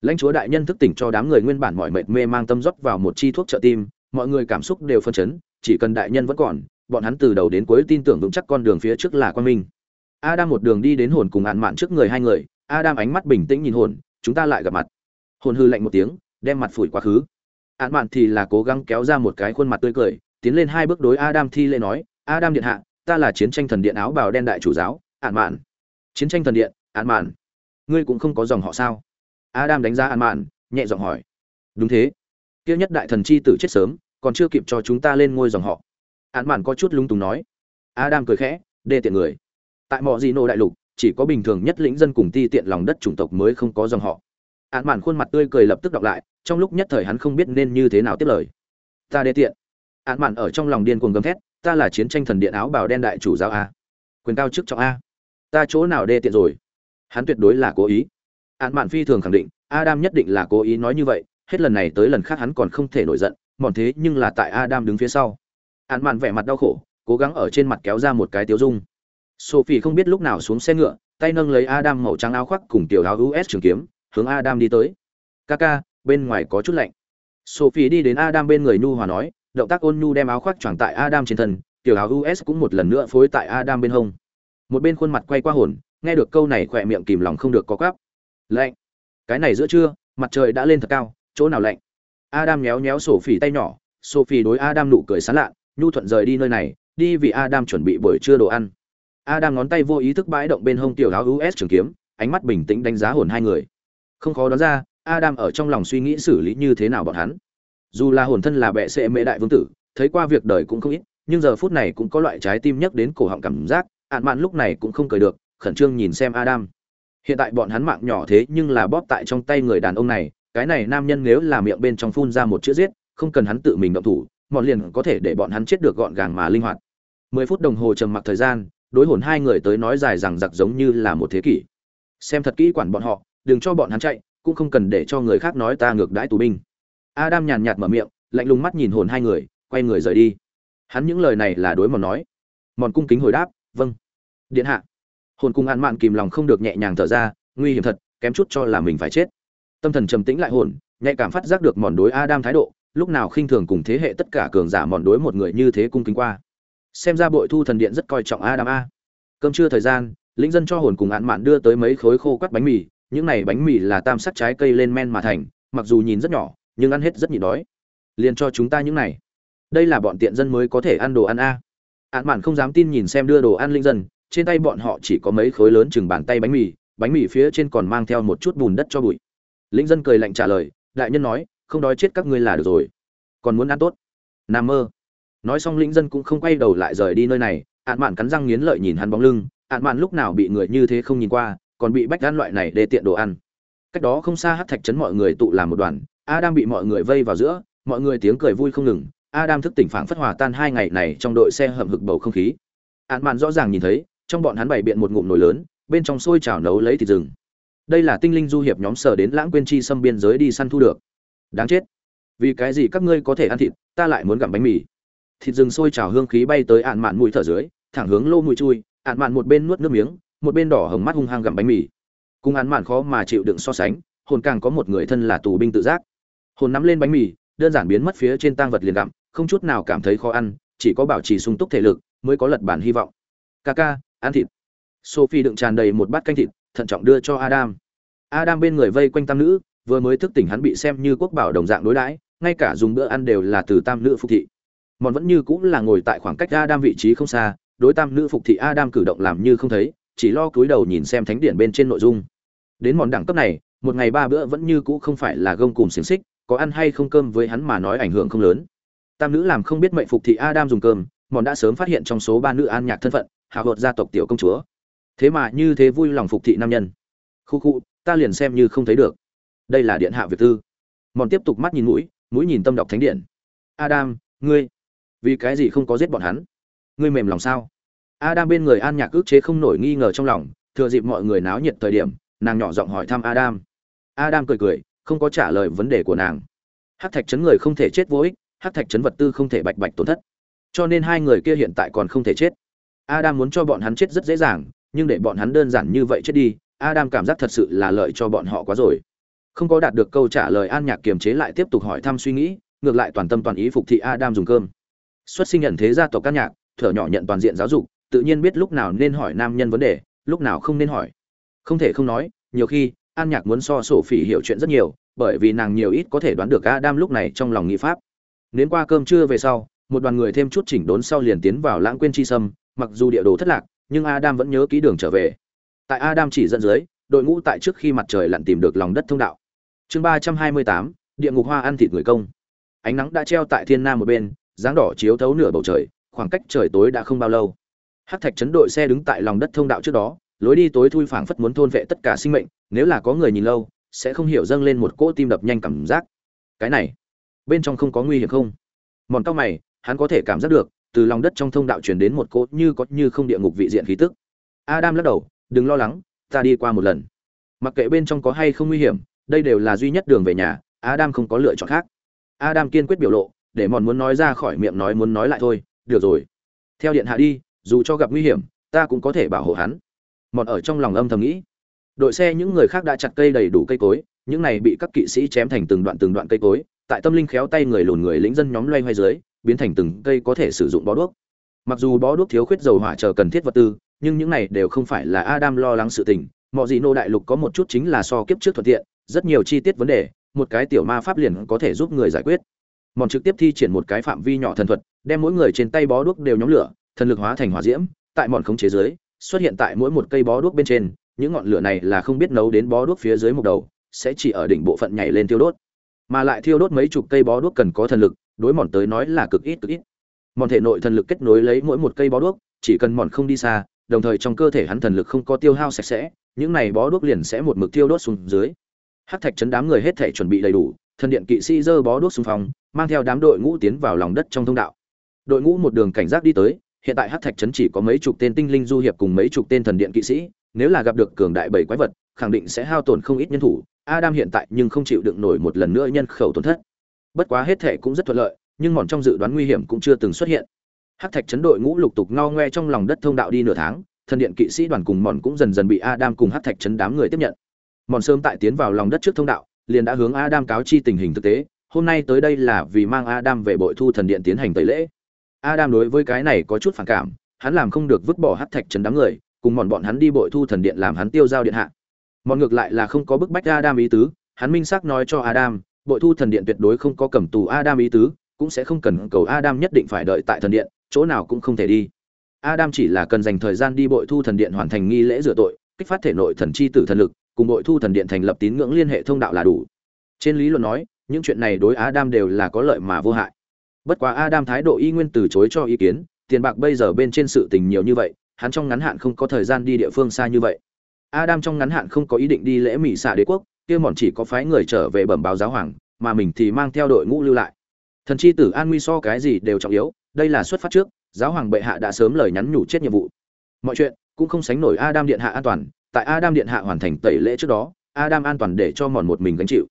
Lãnh chúa đại nhân thức tỉnh cho đám người nguyên bản mọi mệt mê mang tâm rót vào một chi thuốc trợ tim, mọi người cảm xúc đều phân chấn, chỉ cần đại nhân vẫn còn, bọn hắn từ đầu đến cuối tin tưởng vững chắc con đường phía trước là quan minh. Adam một đường đi đến hồn cùng ạn mạn trước người hai người, adam ánh mắt bình tĩnh nhìn hồn, chúng ta lại gặp mặt. Hồn hư lạnh một tiếng, đem mặt phủi quá khứ. Ạn mạn thì là cố gắng kéo ra một cái khuôn mặt tươi cười, tiến lên hai bước đối adam thi lễ nói, adam điện hạ ta là chiến tranh thần điện áo bào đen đại chủ giáo ạn mạn. Chiến tranh thần điện ạn mạn. Ngươi cũng không có dòng họ sao? Adam đánh giá ạn mạn, nhẹ giọng hỏi. Đúng thế. Kia nhất đại thần chi tử chết sớm, còn chưa kịp cho chúng ta lên ngôi dòng họ. Ạn mạn có chút lung túng nói. Adam cười khẽ, đê tiện người. Tại mọi gì nô đại lục, chỉ có bình thường nhất lĩnh dân cùng ti tiện lòng đất chủng tộc mới không có dòng họ. Ạn mạn khuôn mặt tươi cười lập tức đọc lại, trong lúc nhất thời hắn không biết nên như thế nào tiếp lời. Ta đê tiện. Ạn mạn ở trong lòng điên cuồng gầm thét ta là chiến tranh thần điện áo bào đen đại chủ giáo a. Quyền cao chức trọng a. Ta chỗ nào đê tiện rồi? Hắn tuyệt đối là cố ý. Ạn mạn phi thường khẳng định adam nhất định là cố ý nói như vậy hết lần này tới lần khác hắn còn không thể nổi giận mòn thế nhưng là tại adam đứng phía sau. Ạn mạn vẻ mặt đau khổ cố gắng ở trên mặt kéo ra một cái tiếu dung. Sophie không biết lúc nào xuống xe ngựa tay nâng lấy adam màu trắng áo khoác cùng tiểu áo us trường kiếm hướng adam đi tới. Kaka, bên ngoài có chút lạnh. Sophie đi đến adam bên người nhu hòa nói động tác ôn nhu đem áo khoác choàng tại adam trên thân, tiểu áo us cũng một lần nữa phối tại adam bên hông. Một bên khuôn mặt quay qua hồn, nghe được câu này khỏe miệng kìm lòng không được có cắp lạnh. Cái này giữa trưa, mặt trời đã lên thật cao, chỗ nào lạnh? Adam nhéo nhéo sophie tay nhỏ, sophie đối adam nụ cười sán lạ, nhu thuận rời đi nơi này, đi vì adam chuẩn bị buổi trưa đồ ăn. Adam ngón tay vô ý thức bãi động bên hông tiểu áo us trường kiếm, ánh mắt bình tĩnh đánh giá hồn hai người. Không khó đoán ra, adam ở trong lòng suy nghĩ xử lý như thế nào bọn hắn dù là hồn thân là bệ sệ mễ đại vương tử, thấy qua việc đời cũng không ít, nhưng giờ phút này cũng có loại trái tim nhắc đến cổ họng cảm giác, ạn mạn lúc này cũng không cười được, khẩn trương nhìn xem adam. Hiện tại bọn hắn mạng nhỏ thế nhưng là bóp tại trong tay người đàn ông này, cái này nam nhân nếu là miệng bên trong phun ra một chữ giết, không cần hắn tự mình động thủ bọn liền có thể để bọn hắn chết được gọn gàng mà linh hoạt. Mười phút đồng hồ trầm mặc thời gian, đối hồn hai người tới nói dài rằng giặc giống như là một thế kỷ. Xem thật kỹ quản bọn họ, đừng cho bọn hắn chạy, cũng không cần để cho người khác nói ta ngược đãi tù binh adam nhàn nhạt mở miệng, lạnh lùng mắt nhìn hồn hai người, quay người rời đi. Hắn những lời này là đối mòn nói. Mòn cung kính hồi đáp vâng. Điện hạ. Hồn cung an mạn kìm lòng không được nhẹ nhàng thở ra, nguy hiểm thật, kém chút cho là mình phải chết. Tâm thần trầm tĩnh lại hồn, nhạy cảm phát giác được mòn đối adam thái độ, lúc nào khinh thường cùng thế hệ tất cả cường giả mòn đối một người như thế cung kính qua. Xem ra bội thu thần điện rất coi trọng adam a. Cơm trưa thời gian, lĩnh dân cho hồn cùng án mạn đưa tới mấy khối khô quắt bánh mì, những này bánh mì là tam sắc trái cây lên men mà thành, mặc dù nhìn rất nhỏ nhưng ăn hết rất nhịn đói. Liền cho chúng ta những này. Đây là bọn tiện dân mới có thể ăn đồ ăn a. Ạn mạn không dám tin nhìn xem đưa đồ ăn linh dân, trên tay bọn họ chỉ có mấy khối lớn chừng bàn tay bánh mì bánh mì phía trên còn mang theo một chút bùn đất cho bụi. Linh dân cười lạnh trả lời, đại nhân nói, không đói chết các ngươi là được rồi. Còn muốn ăn tốt? Nam mơ. Nói xong linh dân cũng không quay đầu lại rời đi nơi này ạn mạn cắn răng nghiến lợi nhìn hắn bóng lưng ạn mạn lúc nào bị người như thế không nhìn qua, còn bị bách ăn loại này để tiện đồ ăn. Cách đó không xa hát thạch chấn mọi người tụ làm một đoàn adam bị mọi người vây vào giữa, mọi người tiếng cười vui không ngừng. Adam thức tỉnh phảng phất hòa tan hai ngày này trong đội xe hầm hực bầu không khí. Án mạn rõ ràng nhìn thấy, trong bọn hắn bày biện một ngụm nồi lớn, bên trong sôi chảo nấu lấy thịt rừng. Đây là tinh linh du hiệp nhóm sở đến lãng quên chi xâm biên giới đi săn thu được. Đáng chết. Vì cái gì các ngươi có thể ăn thịt, ta lại muốn gặm bánh mì. Thịt rừng sôi chảo hương khí bay tới Án mạn mũi thở dưới, thẳng hướng lô mũi chui. Án mạn một bên nuốt nước miếng, một bên đỏ hồng mắt hung hăng gặm bánh mì. Cùng Án mạn khó mà chịu đựng so sánh, hồn càng có một người thân là tù binh tự giác hồn nắm lên bánh mì, đơn giản biến mất phía trên tang vật liền gặm, không chút nào cảm thấy khó ăn, chỉ có bảo trì sung túc thể lực mới có lật bản hy vọng. Ca ca, ăn thịt. Sophie đựng tràn đầy một bát canh thịt, thận trọng đưa cho adam. Adam bên người vây quanh tam nữ, vừa mới thức tỉnh hắn bị xem như quốc bảo đồng dạng đối đãi, ngay cả dùng bữa ăn đều là từ tam nữ phục thị. Mòn vẫn như cũng là ngồi tại khoảng cách adam vị trí không xa, đối tam nữ phục thị adam cử động làm như không thấy, chỉ lo cúi đầu nhìn xem thánh điển bên trên nội dung. Đến mòn đẳng cấp này, một ngày ba bữa vẫn như cũ không phải là gông cùng xiềng xích có ăn hay không cơm với hắn mà nói ảnh hưởng không lớn. Tam nữ làm không biết mệnh phục thị adam dùng cơm, mòn đã sớm phát hiện trong số ba nữ an nhạc thân phận hào hột gia tộc tiểu công chúa. Thế mà như thế vui lòng phục thị nam nhân. Khu khu, ta liền xem như không thấy được. Đây là điện hạ việt tư. Mòn tiếp tục mắt nhìn mũi mũi nhìn tâm đọc thánh điện. Adam, ngươi, vì cái gì không có giết bọn hắn? Ngươi mềm lòng sao? Adam bên người an nhạc ước chế không nổi nghi ngờ trong lòng, thừa dịp mọi người náo nhiệt thời điểm, nàng nhỏ giọng hỏi thăm adam. Adam cười cười không có trả lời vấn đề của nàng. Hát thạch chấn người không thể chết vô ích hát thạch chấn vật tư không thể bạch bạch tổn thất. Cho nên hai người kia hiện tại còn không thể chết. Adam muốn cho bọn hắn chết rất dễ dàng, nhưng để bọn hắn đơn giản như vậy chết đi, adam cảm giác thật sự là lợi cho bọn họ quá rồi. Không có đạt được câu trả lời an nhạc kiềm chế lại tiếp tục hỏi thăm suy nghĩ, ngược lại toàn tâm toàn ý phục thị adam dùng cơm. Xuất sinh nhận thế gia tộc các nhạc, thở nhỏ nhận toàn diện giáo dục, tự nhiên biết lúc nào nên hỏi nam nhân vấn đề, lúc nào không nên hỏi. Không thể không nói, nhiều khi an nhạc muốn so sổ phỉ hiểu chuyện rất nhiều, bởi vì nàng nhiều ít có thể đoán được adam lúc này trong lòng nghĩ pháp. Nến qua cơm trưa về sau, một đoàn người thêm chút chỉnh đốn sau liền tiến vào lãng quên chi sâm, mặc dù địa đồ thất lạc, nhưng adam vẫn nhớ ký đường trở về. Tại adam chỉ dẫn dưới, đội ngũ tại trước khi mặt trời lặn tìm được lòng đất thông đạo. Chương ba trăm hai mươi tám, địa ngục hoa ăn thịt người công. Ánh nắng đã treo tại thiên nam một bên, dáng đỏ chiếu thấu nửa bầu trời, khoảng cách trời tối đã không bao lâu. Hắc thạch chấn đội xe đứng tại lòng đất thông đạo trước đó lối đi tối thui phảng phất muốn thôn vệ tất cả sinh mệnh, nếu là có người nhìn lâu, sẽ không hiểu dâng lên một cỗ tim đập nhanh cảm giác. Cái này, bên trong không có nguy hiểm không? Mòn cao mày, hắn có thể cảm giác được, từ lòng đất trong thông đạo truyền đến một cỗ như có như không địa ngục vị diện khí tức. Adam lắc đầu, đừng lo lắng, ta đi qua một lần. Mặc kệ bên trong có hay không nguy hiểm, đây đều là duy nhất đường về nhà, adam không có lựa chọn khác. Adam kiên quyết biểu lộ, để mòn muốn nói ra khỏi miệng nói muốn nói lại thôi, được rồi. Theo điện hạ đi, dù cho gặp nguy hiểm, ta cũng có thể bảo hộ hắn mòn ở trong lòng âm thầm nghĩ. Đội xe những người khác đã chặt cây đầy đủ cây cối, những này bị các kỵ sĩ chém thành từng đoạn từng đoạn cây cối, tại tâm linh khéo tay người lùn người lính dân nhóm loay hoay dưới, biến thành từng cây có thể sử dụng bó đuốc. Mặc dù bó đuốc thiếu khuyết dầu hỏa chờ cần thiết vật tư, nhưng những này đều không phải là adam lo lắng sự tình. Mọi gì nô đại lục có một chút chính là so kiếp trước thuận tiện, rất nhiều chi tiết vấn đề, một cái tiểu ma pháp liền có thể giúp người giải quyết. Mòn trực tiếp thi triển một cái phạm vi nhỏ thần thuật, đem mỗi người trên tay bó đuốc đều nhóm lửa, thần lực hóa thành hỏa diễm, tại mòn khống chế dưới xuất hiện tại mỗi một cây bó đuốc bên trên, những ngọn lửa này là không biết nấu đến bó đuốc phía dưới một đầu, sẽ chỉ ở đỉnh bộ phận nhảy lên thiêu đốt. Mà lại thiêu đốt mấy chục cây bó đuốc cần có thần lực, đối mòn tới nói là cực ít cực ít. Mòn thể nội thần lực kết nối lấy mỗi một cây bó đuốc, chỉ cần mòn không đi xa, đồng thời trong cơ thể hắn thần lực không có tiêu hao sạch sẽ, những này bó đuốc liền sẽ một mực thiêu đốt xuống dưới. Hắc thạch chấn đám người hết thể chuẩn bị đầy đủ, thần điện kỵ sĩ dơ bó đuốc xung phong, mang theo đám đội ngũ tiến vào lòng đất trong thông đạo. Đội ngũ một đường cảnh giác đi tới hiện tại hắc thạch trấn chỉ có mấy chục tên tinh linh du hiệp cùng mấy chục tên thần điện kỵ sĩ, nếu là gặp được cường đại bảy quái vật, khẳng định sẽ hao tổn không ít nhân thủ. Adam hiện tại nhưng không chịu đựng nổi một lần nữa nhân khẩu tổn thất. Bất quá hết thể cũng rất thuận lợi, nhưng mòn trong dự đoán nguy hiểm cũng chưa từng xuất hiện. Hắc thạch chấn đội ngũ lục tục ngao ngoe trong lòng đất thông đạo đi nửa tháng, thần điện kỵ sĩ đoàn cùng mòn cũng dần dần bị adam cùng hắc thạch chấn đám người tiếp nhận. Mòn sớm tại tiến vào lòng đất trước thông đạo, liền đã hướng adam cáo chi tình hình thực tế, hôm nay tới đây là vì mang adam về bội thu thần điện tiến hành tẩy lễ. Adam đối với cái này có chút phản cảm, hắn làm không được vứt bỏ hắc thạch trấn đám người, cùng bọn bọn hắn đi bội thu thần điện làm hắn tiêu giao điện hạ. Mòn ngược lại là không có bức bách Adam ý tứ, hắn minh xác nói cho Adam, bội thu thần điện tuyệt đối không có cầm tù Adam ý tứ, cũng sẽ không cần cầu Adam nhất định phải đợi tại thần điện, chỗ nào cũng không thể đi. Adam chỉ là cần dành thời gian đi bội thu thần điện hoàn thành nghi lễ rửa tội, kích phát thể nội thần chi tử thần lực, cùng bội thu thần điện thành lập tín ngưỡng liên hệ thông đạo là đủ. Trên lý luận nói, những chuyện này đối Adam đều là có lợi mà vô hại. Bất quá Adam thái độ y nguyên từ chối cho ý kiến, tiền bạc bây giờ bên trên sự tình nhiều như vậy, hắn trong ngắn hạn không có thời gian đi địa phương xa như vậy. Adam trong ngắn hạn không có ý định đi lễ mỹ xạ đế quốc, kia mòn chỉ có phái người trở về bẩm báo giáo hoàng, mà mình thì mang theo đội ngũ lưu lại. Thần chi tử An Nguy so cái gì đều trọng yếu, đây là xuất phát trước, giáo hoàng bệ hạ đã sớm lời nhắn nhủ chết nhiệm vụ. Mọi chuyện cũng không sánh nổi Adam điện hạ an toàn, tại Adam điện hạ hoàn thành tẩy lễ trước đó, Adam an toàn để cho mòn một mình gánh chịu.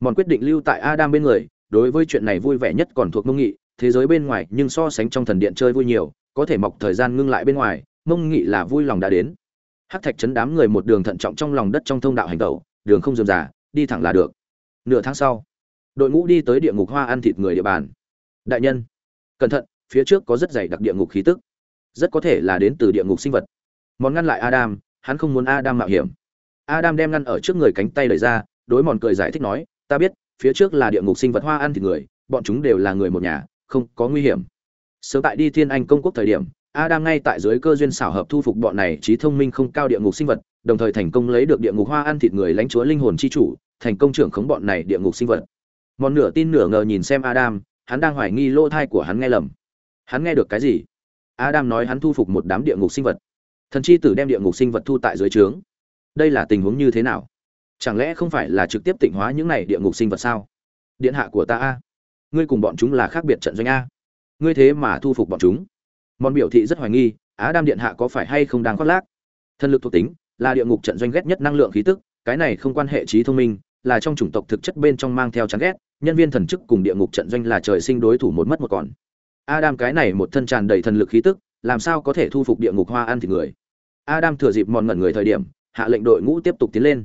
Mòn quyết định lưu tại Adam bên người, đối với chuyện này vui vẻ nhất còn thuộc mông nghị, thế giới bên ngoài nhưng so sánh trong thần điện chơi vui nhiều, có thể mọc thời gian ngưng lại bên ngoài, mông nghị là vui lòng đã đến. Hắc thạch chấn đám người một đường thận trọng trong lòng đất trong thông đạo hành tẩu, đường không dườm già đi thẳng là được. Nửa tháng sau, đội ngũ đi tới địa ngục hoa ăn thịt người địa bàn. Đại nhân, cẩn thận, phía trước có rất dày đặc địa ngục khí tức, rất có thể là đến từ địa ngục sinh vật. Món ngăn lại adam, hắn không muốn adam mạo hiểm. Adam đem ngăn ở trước người cánh tay đẩy ra, đối mòn cười giải thích nói, ta biết phía trước là địa ngục sinh vật hoa ăn thịt người bọn chúng đều là người một nhà không có nguy hiểm sớm tại đi thiên anh công quốc thời điểm Adam ngay tại dưới cơ duyên xảo hợp thu phục bọn này trí thông minh không cao địa ngục sinh vật, đồng thời thành công lấy được địa ngục hoa ăn thịt người lãnh chúa linh hồn chi chủ, thành công trưởng khống bọn này địa ngục sinh vật. Mòn nửa tin nửa ngờ nhìn xem Adam, hắn đang hoài nghi lỗ thai của hắn nghe lầm. Hắn nghe được cái gì? Adam nói hắn thu phục một đám địa ngục sinh vật. Thần chi tử đem địa ngục sinh vật thu tại dưới trướng. Đây là tình huống như thế nào? Chẳng lẽ không phải là trực tiếp tịnh hóa những này địa ngục sinh vật sao? Điện hạ của ta a, ngươi cùng bọn chúng là khác biệt trận doanh a. Ngươi thế mà thu phục bọn chúng. Mòn biểu thị rất hoài nghi, Á Đam điện hạ có phải hay không đang khoác lác? Thân lực thuộc tính là địa ngục trận doanh ghét nhất năng lượng khí tức, cái này không quan hệ trí thông minh, là trong chủng tộc thực chất bên trong mang theo chán ghét, nhân viên thần chức cùng địa ngục trận doanh là trời sinh đối thủ một mất một còn. Adam cái này một thân tràn đầy thần lực khí tức, làm sao có thể thu phục địa ngục hoa ăn thịt người? Adam thừa dịp mòn ngẩn người thời điểm, hạ lệnh đội ngũ tiếp tục tiến lên.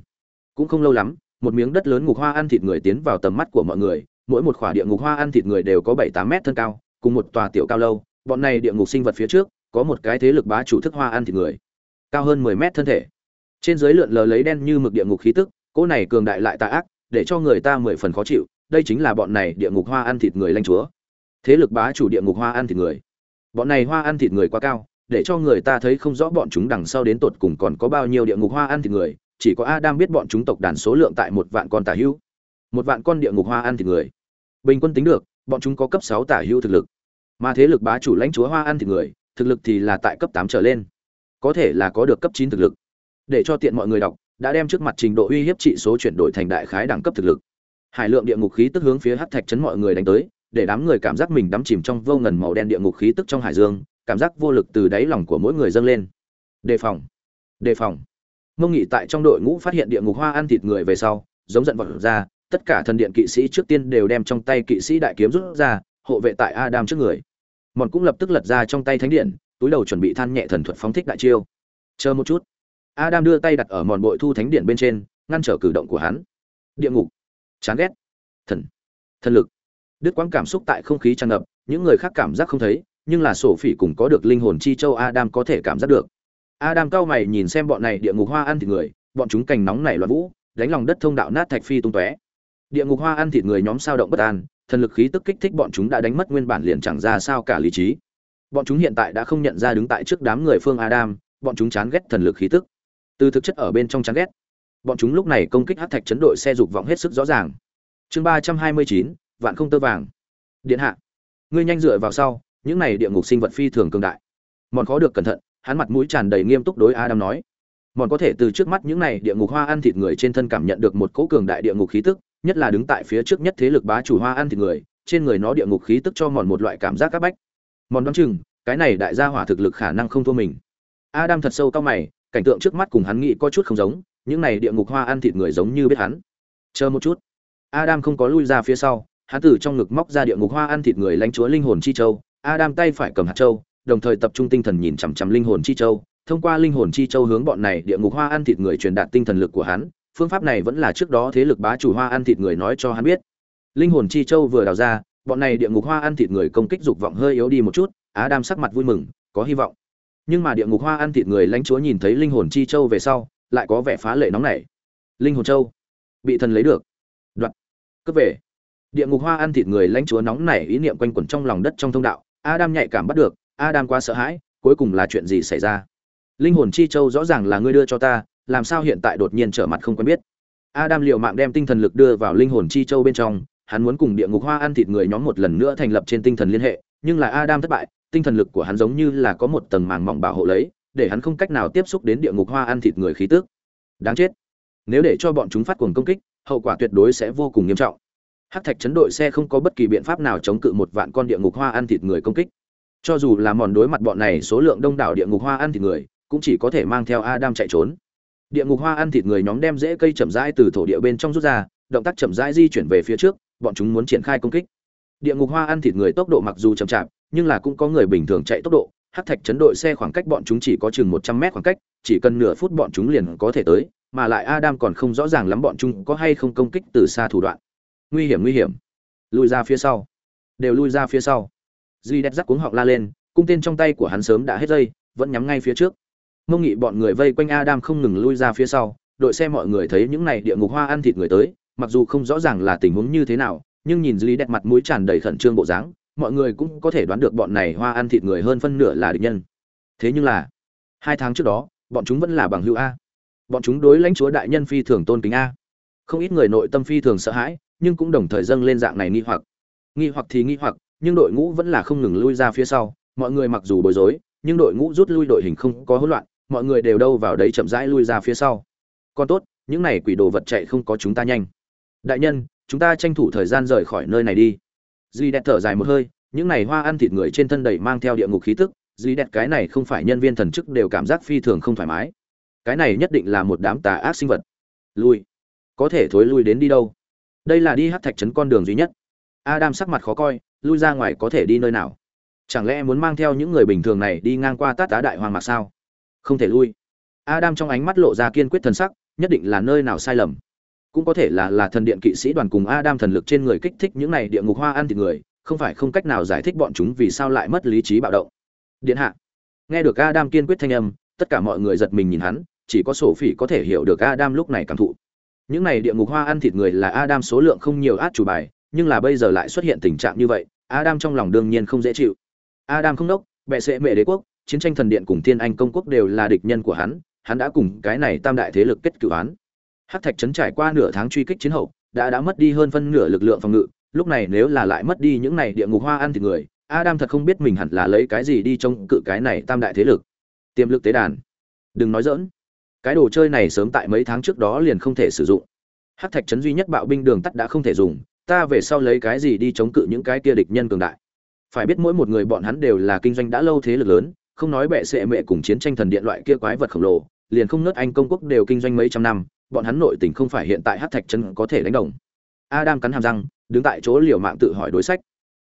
Cũng không lâu lắm, một miếng đất lớn ngục hoa ăn thịt người tiến vào tầm mắt của mọi người, mỗi một khỏa địa ngục hoa ăn thịt người đều có 7-8 mét thân cao, cùng một tòa tiểu cao lâu, bọn này địa ngục sinh vật phía trước, có một cái thế lực bá chủ thức hoa ăn thịt người, cao hơn 10 mét thân thể. Trên dưới lượn lờ lấy đen như mực địa ngục khí tức, cỗ này cường đại lại tà ác, để cho người ta mười phần khó chịu, đây chính là bọn này địa ngục hoa ăn thịt người lãnh chúa. Thế lực bá chủ địa ngục hoa ăn thịt người. Bọn này hoa ăn thịt người quá cao để cho người ta thấy không rõ bọn chúng đằng sau đến tột cùng còn có bao nhiêu địa ngục hoa ăn thịt người chỉ có adam biết bọn chúng tộc đàn số lượng tại một vạn con tả hữu. Một vạn con địa ngục hoa ăn thịt người. Bình quân tính được, bọn chúng có cấp sáu tả hữu thực lực. Mà thế lực bá chủ lãnh chúa hoa ăn thịt người, thực lực thì là tại cấp tám trở lên. Có thể là có được cấp chín thực lực. Để cho tiện mọi người đọc, đã đem trước mặt trình độ uy hiếp trị số chuyển đổi thành đại khái đẳng cấp thực lực. Hải lượng địa ngục khí tức hướng phía hắc thạch chấn mọi người đánh tới, để đám người cảm giác mình đắm chìm trong vô ngần màu đen địa ngục khí tức trong hải dương, cảm giác vô lực từ đáy lòng của mỗi người dâng lên. Đề phòng. Đề phòng mông nghị tại trong đội ngũ phát hiện địa ngục hoa ăn thịt người về sau, giống giận vật ra, tất cả thần điện kỵ sĩ trước tiên đều đem trong tay kỵ sĩ đại kiếm rút ra, hộ vệ tại adam trước người. Mòn cũng lập tức lật ra trong tay thánh điện, túi đầu chuẩn bị than nhẹ thần thuật phóng thích đại chiêu. Chờ một chút. Adam đưa tay đặt ở mòn bội thu thánh điện bên trên, ngăn trở cử động của hắn. Địa ngục. Chán ghét. Thần. Thần lực. Đứt quãng cảm xúc tại không khí tràn ngập, những người khác cảm giác không thấy, nhưng là sổ phỉ cùng có được linh hồn chi châu adam có thể cảm giác được adam cao mày nhìn xem bọn này địa ngục hoa ăn thịt người, bọn chúng cành nóng nảy loạn vũ, đánh lòng đất thông đạo nát thạch phi tung tóe. Địa ngục hoa ăn thịt người nhóm sao động bất an, thần lực khí tức kích thích bọn chúng đã đánh mất nguyên bản liền chẳng ra sao cả lý trí. Bọn chúng hiện tại đã không nhận ra đứng tại trước đám người phương adam, bọn chúng chán ghét thần lực khí tức. Từ thực chất ở bên trong chán ghét. Bọn chúng lúc này công kích hắc thạch chấn đội xe dục vọng hết sức rõ ràng. Chương ba trăm hai mươi chín, vạn không tơ vàng. Điện hạ, ngươi nhanh dựa vào sau, những này địa ngục sinh vật phi thường cường đại. Mòn khó được cẩn thận hắn mặt mũi tràn đầy nghiêm túc đối adam nói mòn có thể từ trước mắt những này địa ngục hoa ăn thịt người trên thân cảm nhận được một cỗ cường đại địa ngục khí tức, nhất là đứng tại phía trước nhất thế lực bá chủ hoa ăn thịt người, trên người nó địa ngục khí tức cho mòn một loại cảm giác các bách. Mòn đoán chừng, cái này đại gia hỏa thực lực khả năng không thua mình. Adam thật sâu cao mày, cảnh tượng trước mắt cùng hắn nghĩ có chút không giống, những này địa ngục hoa ăn thịt người giống như biết hắn. Chờ một chút. Adam không có lui ra phía sau, hắn từ trong ngực móc ra địa ngục hoa ăn thịt người lãnh chúa linh hồn chi châu, adam tay phải cầm hạt châu đồng thời tập trung tinh thần nhìn chằm chằm linh hồn chi châu. Thông qua linh hồn chi châu hướng bọn này địa ngục hoa ăn thịt người truyền đạt tinh thần lực của hắn. Phương pháp này vẫn là trước đó thế lực bá chủ hoa ăn thịt người nói cho hắn biết. Linh hồn chi châu vừa đào ra, bọn này địa ngục hoa ăn thịt người công kích dục vọng hơi yếu đi một chút á đam sắc mặt vui mừng, có hy vọng. Nhưng mà địa ngục hoa ăn thịt người lãnh chúa nhìn thấy linh hồn chi châu về sau, lại có vẻ phá lệ nóng nảy. Linh hồn châu, bị thần lấy được. Đoạn, cướp về. Địa ngục hoa ăn thịt người lãnh chúa nóng nảy ý niệm quanh quẩn trong lòng đất trong thông đạo, adam nhạy cảm bắt được adam quá sợ hãi, cuối cùng là chuyện gì xảy ra? Linh hồn chi châu rõ ràng là ngươi đưa cho ta, làm sao hiện tại đột nhiên trở mặt không quen biết? Adam liều mạng đem tinh thần lực đưa vào linh hồn chi châu bên trong, hắn muốn cùng địa ngục hoa ăn thịt người nhóm một lần nữa thành lập trên tinh thần liên hệ, nhưng là adam thất bại, tinh thần lực của hắn giống như là có một tầng màng mỏng bảo hộ lấy, để hắn không cách nào tiếp xúc đến địa ngục hoa ăn thịt người khí tức. Đáng chết. Nếu để cho bọn chúng phát cuồng công kích, hậu quả tuyệt đối sẽ vô cùng nghiêm trọng. Hắc thạch chấn đội xe không có bất kỳ biện pháp nào chống cự một vạn con địa ngục hoa ăn thịt người công kích cho dù là mòn đối mặt bọn này số lượng đông đảo địa ngục hoa ăn thịt người, cũng chỉ có thể mang theo adam chạy trốn. Địa ngục hoa ăn thịt người nhóm đem rễ cây chậm rãi từ thổ địa bên trong rút ra, động tác chậm rãi di chuyển về phía trước, bọn chúng muốn triển khai công kích. Địa ngục hoa ăn thịt người tốc độ mặc dù chậm chạp, nhưng là cũng có người bình thường chạy tốc độ, hắc thạch chấn đội xe khoảng cách bọn chúng chỉ có chừng một trăm mét khoảng cách, chỉ cần nửa phút bọn chúng liền có thể tới, mà lại adam còn không rõ ràng lắm bọn chúng có hay không công kích từ xa thủ đoạn. Nguy hiểm nguy hiểm. Lùi ra phía sau. Đều lui ra phía sau duy đẹp rắc cuống họng la lên, cung tên trong tay của hắn sớm đã hết dây, vẫn nhắm ngay phía trước. Mông nghị bọn người vây quanh adam không ngừng lui ra phía sau, đội xe mọi người thấy những này địa ngục hoa ăn thịt người tới, mặc dù không rõ ràng là tình huống như thế nào, nhưng nhìn duy đẹp mặt mũi tràn đầy khẩn trương bộ dáng, mọi người cũng có thể đoán được bọn này hoa ăn thịt người hơn phân nửa là địch nhân. Thế nhưng là, hai tháng trước đó, bọn chúng vẫn là bằng hữu a. Bọn chúng đối lãnh chúa đại nhân phi thường tôn kính a. Không ít người nội tâm phi thường sợ hãi, nhưng cũng đồng thời dâng lên dạng này nghi hoặc. Nghi hoặc thì nghi hoặc nhưng đội ngũ vẫn là không ngừng lui ra phía sau, mọi người mặc dù bối rối, nhưng đội ngũ rút lui đội hình không có hỗn loạn, mọi người đều đâu vào đấy chậm rãi lui ra phía sau. Còn tốt, những này quỷ đồ vật chạy không có chúng ta nhanh. Đại nhân, chúng ta tranh thủ thời gian rời khỏi nơi này đi. Duy đẹp thở dài một hơi, những này hoa ăn thịt người trên thân đầy mang theo địa ngục khí tức, duy đẹp cái này không phải nhân viên thần chức đều cảm giác phi thường không thoải mái. Cái này nhất định là một đám tà ác sinh vật. Lui. Có thể thối lui đến đi đâu? Đây là đi hắc thạch trấn con đường duy nhất. Adam sắc mặt khó coi lui ra ngoài có thể đi nơi nào? Chẳng lẽ muốn mang theo những người bình thường này đi ngang qua tát tá đại hoàng mạc sao? Không thể lui. Adam trong ánh mắt lộ ra kiên quyết thần sắc, nhất định là nơi nào sai lầm. Cũng có thể là là thần điện kỵ sĩ đoàn cùng adam thần lực trên người kích thích những này địa ngục hoa ăn thịt người, không phải không cách nào giải thích bọn chúng vì sao lại mất lý trí bạo động. Điện hạ. Nghe được adam kiên quyết thanh âm, tất cả mọi người giật mình nhìn hắn, chỉ có sổ phỉ có thể hiểu được adam lúc này cảm thụ. Những này địa ngục hoa ăn thịt người là adam số lượng không nhiều át chủ bài nhưng là bây giờ lại xuất hiện tình trạng như vậy, adam trong lòng đương nhiên không dễ chịu. Adam không đốc, bệ sệ mệ đế quốc, chiến tranh thần điện cùng thiên anh công quốc đều là địch nhân của hắn hắn đã cùng cái này tam đại thế lực kết cựu án. Hắc thạch trấn trải qua nửa tháng truy kích chiến hậu, đã đã mất đi hơn phân nửa lực lượng phòng ngự, lúc này nếu là lại mất đi những này địa ngục hoa ăn thịt người, adam thật không biết mình hẳn là lấy cái gì đi chống cự cái này tam đại thế lực. Tiềm lực tế đàn. Đừng nói dỡn cái đồ chơi này sớm tại mấy tháng trước đó liền không thể sử dụng. Hát thạch trấn duy nhất bạo binh đường tắt đã không thể dùng ta về sau lấy cái gì đi chống cự những cái kia địch nhân cường đại? Phải biết mỗi một người bọn hắn đều là kinh doanh đã lâu thế lực lớn, không nói bệ sệ mệ cùng chiến tranh thần điện loại kia quái vật khổng lồ, liền không nớt anh công quốc đều kinh doanh mấy trăm năm, bọn hắn nội tình không phải hiện tại hát thạch chân có thể đánh đồng. Adam cắn hàm răng, đứng tại chỗ liều mạng tự hỏi đối sách.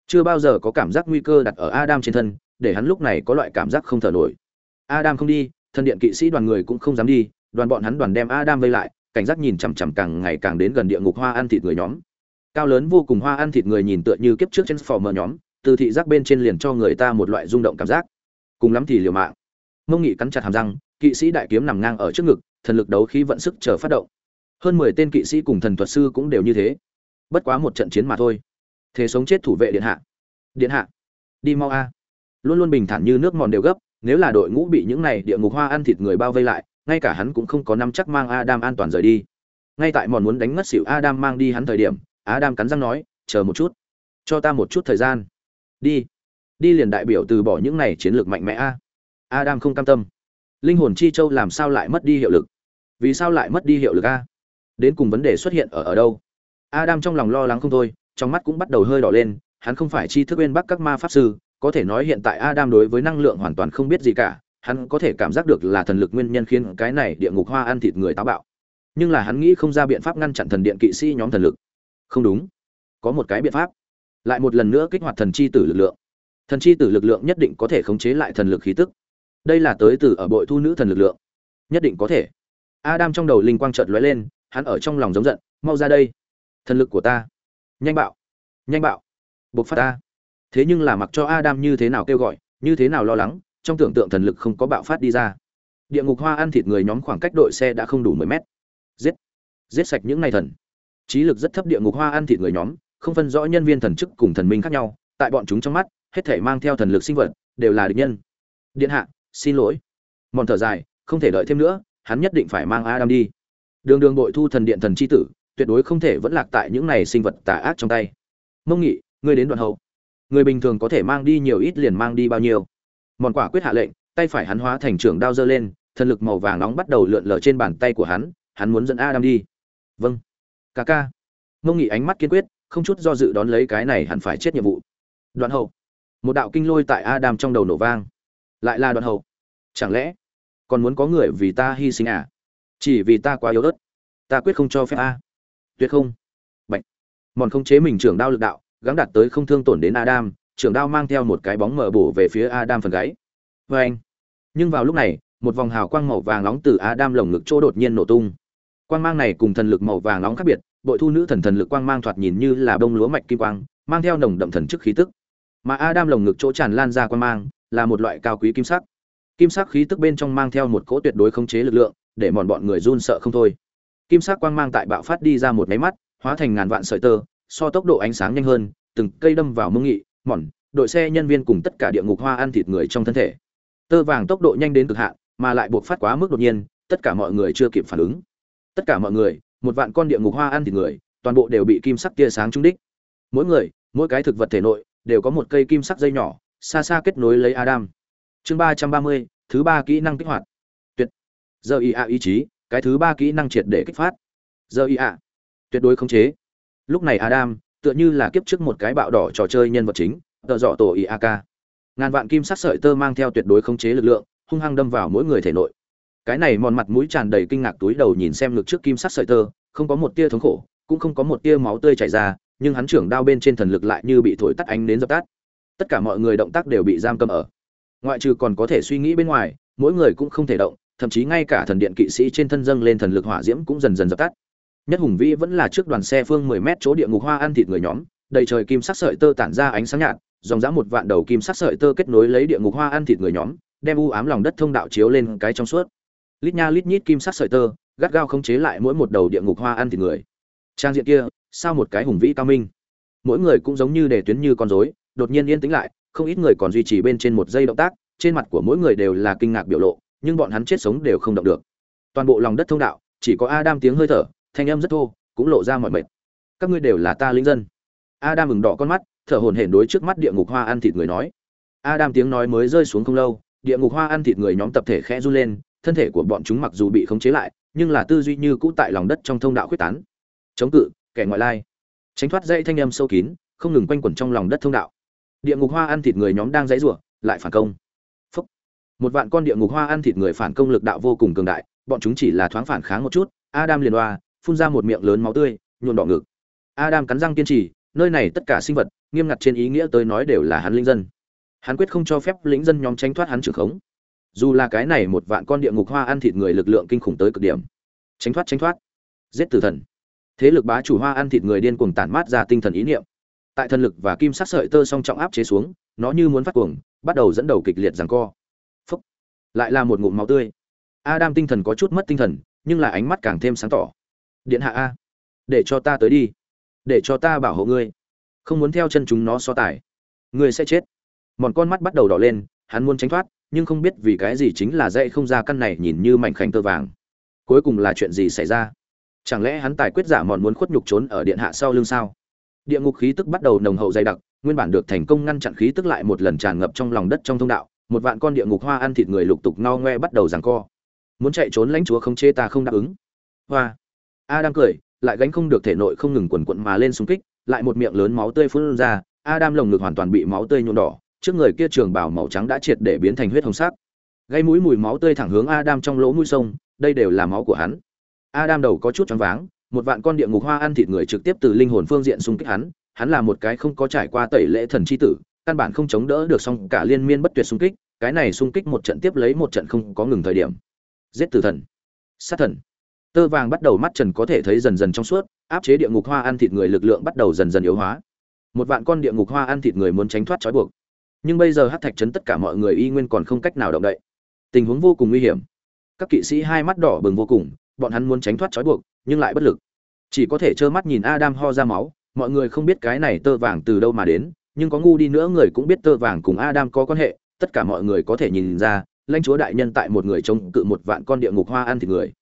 Chưa bao giờ có cảm giác nguy cơ đặt ở adam trên thân, để hắn lúc này có loại cảm giác không thở nổi. Adam không đi thần điện kỵ sĩ đoàn người cũng không dám đi, đoàn bọn hắn đoàn đem adam vây lại, cảnh giác nhìn chằm chằm càng ngày càng đến gần địa ngục hoa ăn thịt người nhóm cao lớn vô cùng hoa ăn thịt người nhìn tựa như kiếp trước trên phò mờ nhóm, từ thị giác bên trên liền cho người ta một loại rung động cảm giác. Cùng lắm thì liều mạng. Mông nghị cắn chặt hàm răng, kỵ sĩ đại kiếm nằm ngang ở trước ngực, thần lực đấu khí vận sức chờ phát động. Hơn mười tên kỵ sĩ cùng thần thuật sư cũng đều như thế. Bất quá một trận chiến mà thôi. Thế sống chết thủ vệ điện hạ. Điện hạ, đi mau a. Luôn luôn bình thản như nước mòn đều gấp, nếu là đội ngũ bị những này địa ngục hoa ăn thịt người bao vây lại, ngay cả hắn cũng không có nắm chắc mang adam an toàn rời đi. Ngay tại mòn muốn đánh ngất xỉu adam mang đi hắn thời điểm adam cắn răng nói, chờ một chút. Cho ta một chút thời gian. Đi. Đi liền đại biểu từ bỏ những này chiến lược mạnh mẽ a. Adam không cam tâm. Linh hồn chi châu làm sao lại mất đi hiệu lực? Vì sao lại mất đi hiệu lực a? Đến cùng vấn đề xuất hiện ở ở đâu? Adam trong lòng lo lắng không thôi, trong mắt cũng bắt đầu hơi đỏ lên, hắn không phải chi thức bên bắc các ma pháp sư, có thể nói hiện tại adam đối với năng lượng hoàn toàn không biết gì cả, hắn có thể cảm giác được là thần lực nguyên nhân khiến cái này địa ngục hoa ăn thịt người táo bạo. Nhưng là hắn nghĩ không ra biện pháp ngăn chặn thần điện kỵ sĩ nhóm thần lực không đúng. Có một cái biện pháp. Lại một lần nữa kích hoạt thần chi tử lực lượng. Thần chi tử lực lượng nhất định có thể khống chế lại thần lực khí tức. Đây là tới từ ở bội thu nữ thần lực lượng. Nhất định có thể. Adam trong đầu linh quang chợt lóe lên, hắn ở trong lòng giống giận, mau ra đây. Thần lực của ta. Nhanh bạo. Nhanh bạo. Buộc phát ta. Thế nhưng là mặc cho adam như thế nào kêu gọi, như thế nào lo lắng, trong tưởng tượng thần lực không có bạo phát đi ra. Địa ngục hoa ăn thịt người nhóm khoảng cách đội xe đã không đủ mười mét. Giết. Giết sạch những này thần trí lực rất thấp địa ngục hoa ăn thịt người nhóm, không phân rõ nhân viên thần chức cùng thần minh khác nhau, tại bọn chúng trong mắt, hết thể mang theo thần lực sinh vật, đều là địch nhân. Điện hạ, xin lỗi. Mòn thở dài, không thể đợi thêm nữa, hắn nhất định phải mang adam đi. Đường đường bội thu thần điện thần c h i tử, tuyệt đối không thể vẫn lạc tại những này sinh vật tà ác trong tay. Mông nghị, ngươi đến đoạn hậu. Người bình thường có thể mang đi nhiều ít liền mang đi bao nhiêu. Mòn quả quyết hạ lệnh, tay phải hắn hóa thành trưởng đao giơ lên, thần lực màu vàng nóng bắt đầu lượn lờ trên bàn tay của hắn hắn muốn dẫn adam đi. Vâng ca ca. Mông nghị ánh mắt kiên quyết, không chút do dự đón lấy cái này hẳn phải chết nhiệm vụ. Đoạn hậu. Một đạo kinh lôi tại adam trong đầu nổ vang. Lại là đoạn hậu. Chẳng lẽ, còn muốn có người vì ta hy sinh à? Chỉ vì ta quá yếu ớt. Ta quyết không cho phép a. Tuyệt không. Bệnh mòn không chế mình trưởng đao lực đạo, gắng đạt tới không thương tổn đến adam, trưởng đao mang theo một cái bóng mở bổ về phía adam phần gáy. Vê anh nhưng vào lúc này, một vòng hào quang màu vàng nóng từ adam lồng ngực chỗ đột nhiên nổ tung quang mang này cùng thần lực màu vàng nóng khác biệt bội thu nữ thần thần lực quang mang thoạt nhìn như là bông lúa mạch kim quang, mang theo nồng đậm thần chức khí tức. Mà adam lồng ngực chỗ tràn lan ra quang mang, là một loại cao quý kim sắc. Kim sắc khí tức bên trong mang theo một cỗ tuyệt đối khống chế lực lượng, để mòn bọn người run sợ không thôi. Kim sắc quang mang tại bạo phát đi ra một máy mắt, hóa thành ngàn vạn sợi tơ, so tốc độ ánh sáng nhanh hơn, từng cây đâm vào mông nghị mòn đội xe nhân viên cùng tất cả địa ngục hoa ăn thịt người trong thân thể. Tơ vàng tốc độ nhanh đến cực hạn, mà lại buộc phát quá mức đột nhiên, tất cả mọi người chưa kịp phản ứng tất cả mọi người, một vạn con địa ngục hoa ăn thịt người, toàn bộ đều bị kim sắc tia sáng trúng đích. Mỗi người, mỗi cái thực vật thể nội, đều có một cây kim sắc dây nhỏ, xa xa kết nối lấy adam. Chương ba trăm ba mươi, thứ ba kỹ năng kích hoạt. Tuyệt. Giờ ý ạ ý chí, cái thứ ba kỹ năng triệt để kích phát. Giờ ý ạ tuyệt đối khống chế. Lúc này adam, tựa như là kiếp trước một cái bạo đỏ trò chơi nhân vật chính, tợ dọ tổ ý ak ngàn vạn kim sắc sợi tơ mang theo tuyệt đối khống chế lực lượng, hung hăng đâm vào mỗi người thể nội cái này mòn mặt mũi tràn đầy kinh ngạc túi đầu nhìn xem lực trước kim sắc sợi tơ, không có một tia thống khổ, cũng không có một tia máu tươi chảy ra, nhưng hắn trưởng đao bên trên thần lực lại như bị thổi tắt ánh đến dập tắt. Tất cả mọi người động tác đều bị giam cầm ở. Ngoại trừ còn có thể suy nghĩ bên ngoài, mỗi người cũng không thể động, thậm chí ngay cả thần điện kỵ sĩ trên thân dâng lên thần lực hỏa diễm cũng dần dần dập tắt. Nhất hùng vĩ vẫn là trước đoàn xe phương 10 mét chỗ địa ngục hoa ăn thịt người nhóm, đầy trời kim sắc sợi tơ tản ra ánh sáng nhạt, dòng dã một vạn đầu kim sắc sợi tơ kết nối lấy địa ngục hoa ăn thịt người nhóm, đem u ám lòng đất thông đạo chiếu lên cái trong suốt lít nha lít nhít kim sắc sợi tơ, gắt gao khống chế lại mỗi một đầu địa ngục hoa ăn thịt người. Trang diện kia, sao một cái hùng vĩ cao minh? Mỗi người cũng giống như để tuyến như con rối, đột nhiên yên tĩnh lại, không ít người còn duy trì bên trên một giây động tác, trên mặt của mỗi người đều là kinh ngạc biểu lộ, nhưng bọn hắn chết sống đều không động được. Toàn bộ lòng đất thông đạo, chỉ có adam tiếng hơi thở, thanh âm rất thô, cũng lộ ra mọi mệt. Các ngươi đều là ta lính dân. Adam mừng đỏ con mắt, thở hổn hển đối trước mắt địa ngục hoa ăn thịt người nói. Adam tiếng nói mới rơi xuống không lâu, địa ngục hoa ăn thịt người nhóm tập thể khẽ run lên thân thể của bọn chúng mặc dù bị khống chế lại, nhưng là tư duy như cũ tại lòng đất trong thông đạo khuyết tán. Chống cự, kẻ ngoại lai. Tránh thoát dây thanh âm sâu kín, không ngừng quanh quẩn trong lòng đất thông đạo. Địa ngục hoa ăn thịt người nhóm đang dãy rủa, lại phản công. Phúc. một vạn con địa ngục hoa ăn thịt người phản công lực đạo vô cùng cường đại, bọn chúng chỉ là thoáng phản kháng một chút, adam liền đoa phun ra một miệng lớn máu tươi, nhuộm đỏ ngực. Adam cắn răng kiên trì, nơi này tất cả sinh vật, nghiêm ngặt trên ý nghĩa tới nói đều là hắn linh dân. Hắn quyết không cho phép lĩnh dân nhóm tránh thoát hắn trưởng khống dù là cái này một vạn con địa ngục hoa ăn thịt người lực lượng kinh khủng tới cực điểm. Tránh thoát tránh thoát. Giết tử thần. Thế lực bá chủ hoa ăn thịt người điên cuồng tản mát ra tinh thần ý niệm. Tại thần lực và kim sắc sợi tơ song trọng áp chế xuống, nó như muốn phát cuồng, bắt đầu dẫn đầu kịch liệt rằng co. Phúc. Lại là một ngụm máu tươi. Adam tinh thần có chút mất tinh thần, nhưng là ánh mắt càng thêm sáng tỏ. Điện hạ a, để cho ta tới đi. Để cho ta bảo hộ ngươi. Không muốn theo chân chúng nó so tài. Ngươi sẽ chết. Mòn con mắt bắt đầu đỏ lên, hắn muốn tránh thoát nhưng không biết vì cái gì chính là dậy không ra căn này nhìn như mảnh khảnh tơ vàng. Cuối cùng là chuyện gì xảy ra? Chẳng lẽ hắn tài quyết giả mòn muốn khuất nhục trốn ở điện hạ sau lưng sao? Địa ngục khí tức bắt đầu nồng hậu dày đặc, nguyên bản được thành công ngăn chặn khí tức lại một lần tràn ngập trong lòng đất trong thông đạo, một vạn con địa ngục hoa ăn thịt người lục tục no ngoe bắt đầu giằng co. Muốn chạy trốn lãnh chúa không chê ta không đáp ứng. Hoa. A đang cười, lại gánh không được thể nội không ngừng quần quận mà lên xung kích, lại một miệng lớn máu tươi phun ra, adam lồng ngực hoàn toàn bị máu tươi nhuộm đỏ trước người kia trường bảo màu trắng đã triệt để biến thành huyết hồng sắc. Gây mũi mùi máu tươi thẳng hướng adam trong lỗ mũi sông, đây đều là máu của hắn. Adam đầu có chút choáng váng, một vạn con địa ngục hoa ăn thịt người trực tiếp từ linh hồn phương diện xung kích hắn hắn là một cái không có trải qua tẩy lễ thần chi tử, căn bản không chống đỡ được xong cả liên miên bất tuyệt xung kích, cái này xung kích một trận tiếp lấy một trận không có ngừng thời điểm. Giết tử thần. Sát thần. Tơ vàng bắt đầu mắt trần có thể thấy dần dần trong suốt, áp chế địa ngục hoa ăn thịt người lực lượng bắt đầu dần dần yếu hóa. Một vạn con địa ngục hoa ăn thịt người muốn tránh thoát trói buộc nhưng bây giờ hát thạch trấn tất cả mọi người y nguyên còn không cách nào động đậy. Tình huống vô cùng nguy hiểm. Các kỵ sĩ hai mắt đỏ bừng vô cùng, bọn hắn muốn tránh thoát trói buộc, nhưng lại bất lực. Chỉ có thể trơ mắt nhìn adam ho ra máu, mọi người không biết cái này tơ vàng từ đâu mà đến, nhưng có ngu đi nữa người cũng biết tơ vàng cùng adam có quan hệ, tất cả mọi người có thể nhìn ra, lãnh chúa đại nhân tại một người trông cự một vạn con địa ngục hoa ăn thịt người.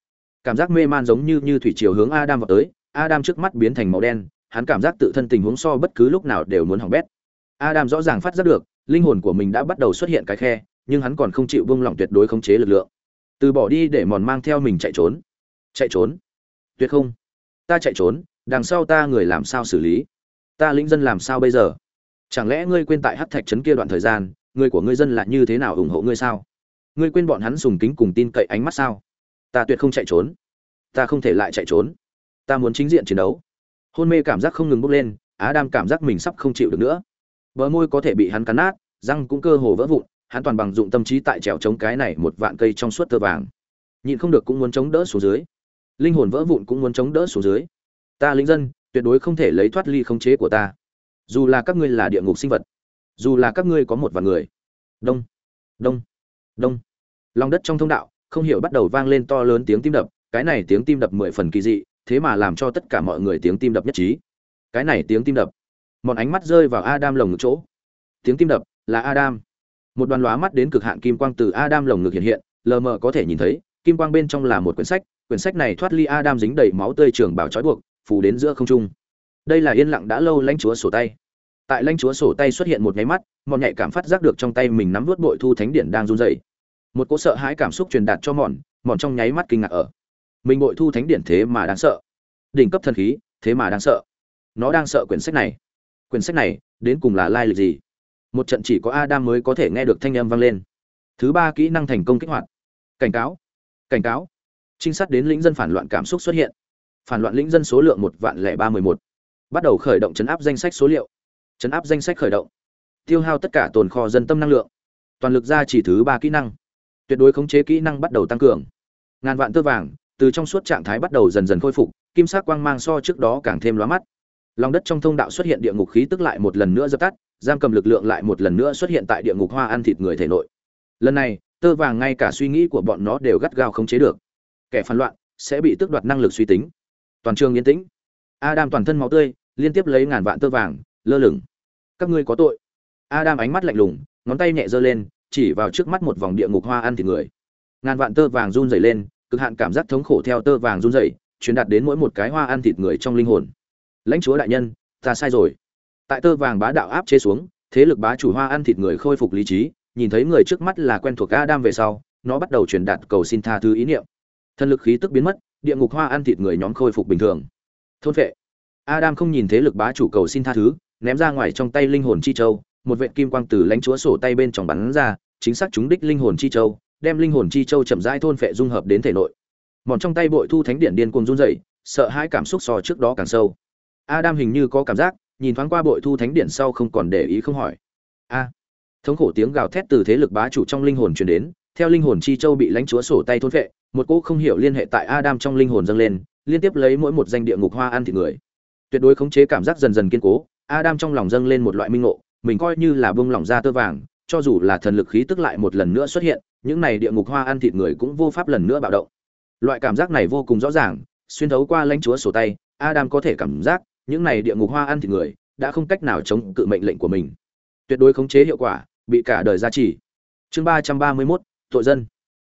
Cảm giác mê man giống như như thủy chiều hướng adam vào tới, adam trước mắt biến thành màu đen, hắn cảm giác tự thân tình huống so bất cứ lúc nào đều muốn hỏng bét. Adam rõ ràng phát giác được linh hồn của mình đã bắt đầu xuất hiện cái khe, nhưng hắn còn không chịu buông lỏng tuyệt đối khống chế lực lượng. Từ bỏ đi để mòn mang theo mình chạy trốn. Chạy trốn? Tuyệt không. Ta chạy trốn, đằng sau ta người làm sao xử lý? Ta lĩnh dân làm sao bây giờ? Chẳng lẽ ngươi quên tại hát thạch trấn kia đoạn thời gian, người của ngươi dân là như thế nào ủng hộ ngươi sao? Ngươi quên bọn hắn dùng kính cùng tin cậy ánh mắt sao? Ta tuyệt không chạy trốn. Ta không thể lại chạy trốn. Ta muốn chính diện chiến đấu. Hôn mê cảm giác không ngừng bốc lên á đam cảm giác mình sắp không chịu được nữa bờ môi có thể bị hắn cắn nát, răng cũng cơ hồ vỡ vụn, hắn toàn bằng dụng tâm trí tại trèo chống cái này một vạn cây trong suốt tơ vàng. Nhịn không được cũng muốn chống đỡ xuống dưới. Linh hồn vỡ vụn cũng muốn chống đỡ xuống dưới. Ta lính dân, tuyệt đối không thể lấy thoát ly khống chế của ta. Dù là các ngươi là địa ngục sinh vật, dù là các ngươi có một vạn người. Đông đông đông. Lòng đất trong thông đạo, không hiểu bắt đầu vang lên to lớn tiếng tim đập, cái này tiếng tim đập mười phần kỳ dị, thế mà làm cho tất cả mọi người tiếng tim đập nhất trí. Cái này tiếng tim đập một ánh mắt rơi vào adam lồng ngực chỗ. Tiếng tim đập là adam. Một đoàn lóa mắt đến cực hạn kim quang từ adam lồng ngực hiện hiện, lờ mờ có thể nhìn thấy, kim quang bên trong là một quyển sách quyển sách này thoát ly adam dính đầy máu tươi trường bảo trói buộc phủ đến giữa không trung. Đây là yên lặng đã lâu lãnh chúa sổ tay. Tại lãnh chúa sổ tay xuất hiện một nháy mắt mọn nhạy cảm phát giác được trong tay mình nắm vớt bội thu thánh điện đang run rẩy. Một cỗ sợ hãi cảm xúc truyền đạt cho mọn mọn trong nháy mắt kinh ngạc ở. Mình bội thu thánh điện thế mà đáng sợ. Đỉnh cấp thần khí, thế mà đáng sợ. Nó đang sợ quyển sách này quyển sách này, đến cùng là lai lịch gì? Một trận chỉ có adam mới có thể nghe được thanh âm vang lên. Thứ ba kỹ năng thành công kích hoạt. Cảnh cáo. Cảnh cáo. Trinh sát đến lĩnh dân phản loạn cảm xúc xuất hiện. Phản loạn lĩnh dân số lượng một vạn lẻ ba mười một. Bắt đầu khởi động chấn áp danh sách số liệu. Chấn áp danh sách khởi động. Tiêu hao tất cả tồn kho dân tâm năng lượng. Toàn lực ra chỉ thứ ba kỹ năng. Tuyệt đối khống chế kỹ năng bắt đầu tăng cường. Ngàn vạn tơ vàng, từ trong suốt trạng thái bắt đầu dần dần khôi phục, kim sắc quang mang so trước đó càng thêm lóa mắt lòng đất trong thông đạo xuất hiện địa ngục khí tức lại một lần nữa dập tắt, giam cầm lực lượng lại một lần nữa xuất hiện tại địa ngục hoa ăn thịt người thể nội. Lần này, tơ vàng ngay cả suy nghĩ của bọn nó đều gắt gao khống chế được. Kẻ phản loạn sẽ bị tước đoạt năng lực suy tính. Toàn trường yên tĩnh. Adam toàn thân máu tươi, liên tiếp lấy ngàn vạn tơ vàng, lơ lửng. Các ngươi có tội. Adam ánh mắt lạnh lùng, ngón tay nhẹ giơ lên, chỉ vào trước mắt một vòng địa ngục hoa ăn thịt người. Ngàn vạn tơ vàng run rẩy lên, cực hạn cảm giác thống khổ theo tơ vàng run rẩy, truyền đạt đến mỗi một cái hoa ăn thịt người trong linh hồn lãnh chúa đại nhân, ta sai rồi. Tại tơ vàng bá đạo áp chế xuống, thế lực bá chủ hoa ăn thịt người khôi phục lý trí, nhìn thấy người trước mắt là quen thuộc adam về sau, nó bắt đầu truyền đạt cầu xin tha thứ ý niệm. Thân lực khí tức biến mất, địa ngục hoa ăn thịt người nhóm khôi phục bình thường. Thôn vệ. Adam không nhìn thế lực bá chủ cầu xin tha thứ, ném ra ngoài trong tay linh hồn chi châu, một vệ kim quang từ lãnh chúa sổ tay bên trong bắn ra, chính xác trúng đích linh hồn chi châu, đem linh hồn chi châu chậm rãi thôn phệ dung hợp đến thể nội. Mòn trong tay bội thu thánh điện điên cuồng run rẩy, sợ hãi cảm xúc so trước đó càng sâu adam hình như có cảm giác nhìn thoáng qua bội thu thánh điện sau không còn để ý không hỏi. A thống khổ tiếng gào thét từ thế lực bá chủ trong linh hồn truyền đến theo linh hồn chi châu bị lãnh chúa sổ tay thôn vệ, một cỗ không hiểu liên hệ tại adam trong linh hồn dâng lên liên tiếp lấy mỗi một danh địa ngục hoa ăn thịt người. Tuyệt đối khống chế cảm giác dần dần kiên cố adam trong lòng dâng lên một loại minh ngộ mình coi như là bông lỏng ra tơ vàng cho dù là thần lực khí tức lại một lần nữa xuất hiện những này địa ngục hoa ăn thịt người cũng vô pháp lần nữa bạo động. Loại cảm giác này vô cùng rõ ràng xuyên thấu qua lãnh chúa sổ tay adam có thể cảm giác những này địa ngục hoa ăn thịt người đã không cách nào chống cự mệnh lệnh của mình. Tuyệt đối khống chế hiệu quả, bị cả đời gia trì. Chương ba trăm ba mươi mốt, tội dân.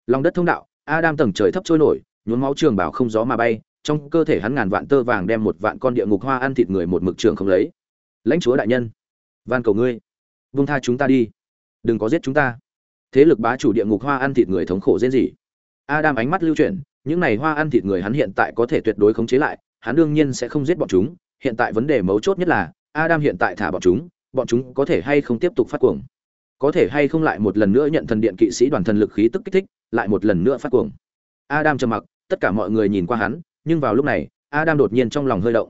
Lòng đất thông đạo, adam tầng trời thấp trôi nổi, nhuốm máu trường bảo không gió mà bay, trong cơ thể hắn ngàn vạn tơ vàng đem một vạn con địa ngục hoa ăn thịt người một mực trường không lấy. Lãnh chúa đại nhân, van cầu ngươi vung tha chúng ta đi. Đừng có giết chúng ta. Thế lực bá chủ địa ngục hoa ăn thịt người thống khổ dễ gì adam ánh mắt lưu chuyển, những này hoa ăn thịt người hắn hiện tại có thể tuyệt đối khống chế lại, hắn đương nhiên sẽ không giết bọn chúng hiện tại vấn đề mấu chốt nhất là adam hiện tại thả bọn chúng bọn chúng có thể hay không tiếp tục phát cuồng? Có thể hay không lại một lần nữa nhận thần điện kỵ sĩ đoàn thần lực khí tức kích thích lại một lần nữa phát cuồng? Adam trầm mặc tất cả mọi người nhìn qua hắn nhưng vào lúc này adam đột nhiên trong lòng hơi động.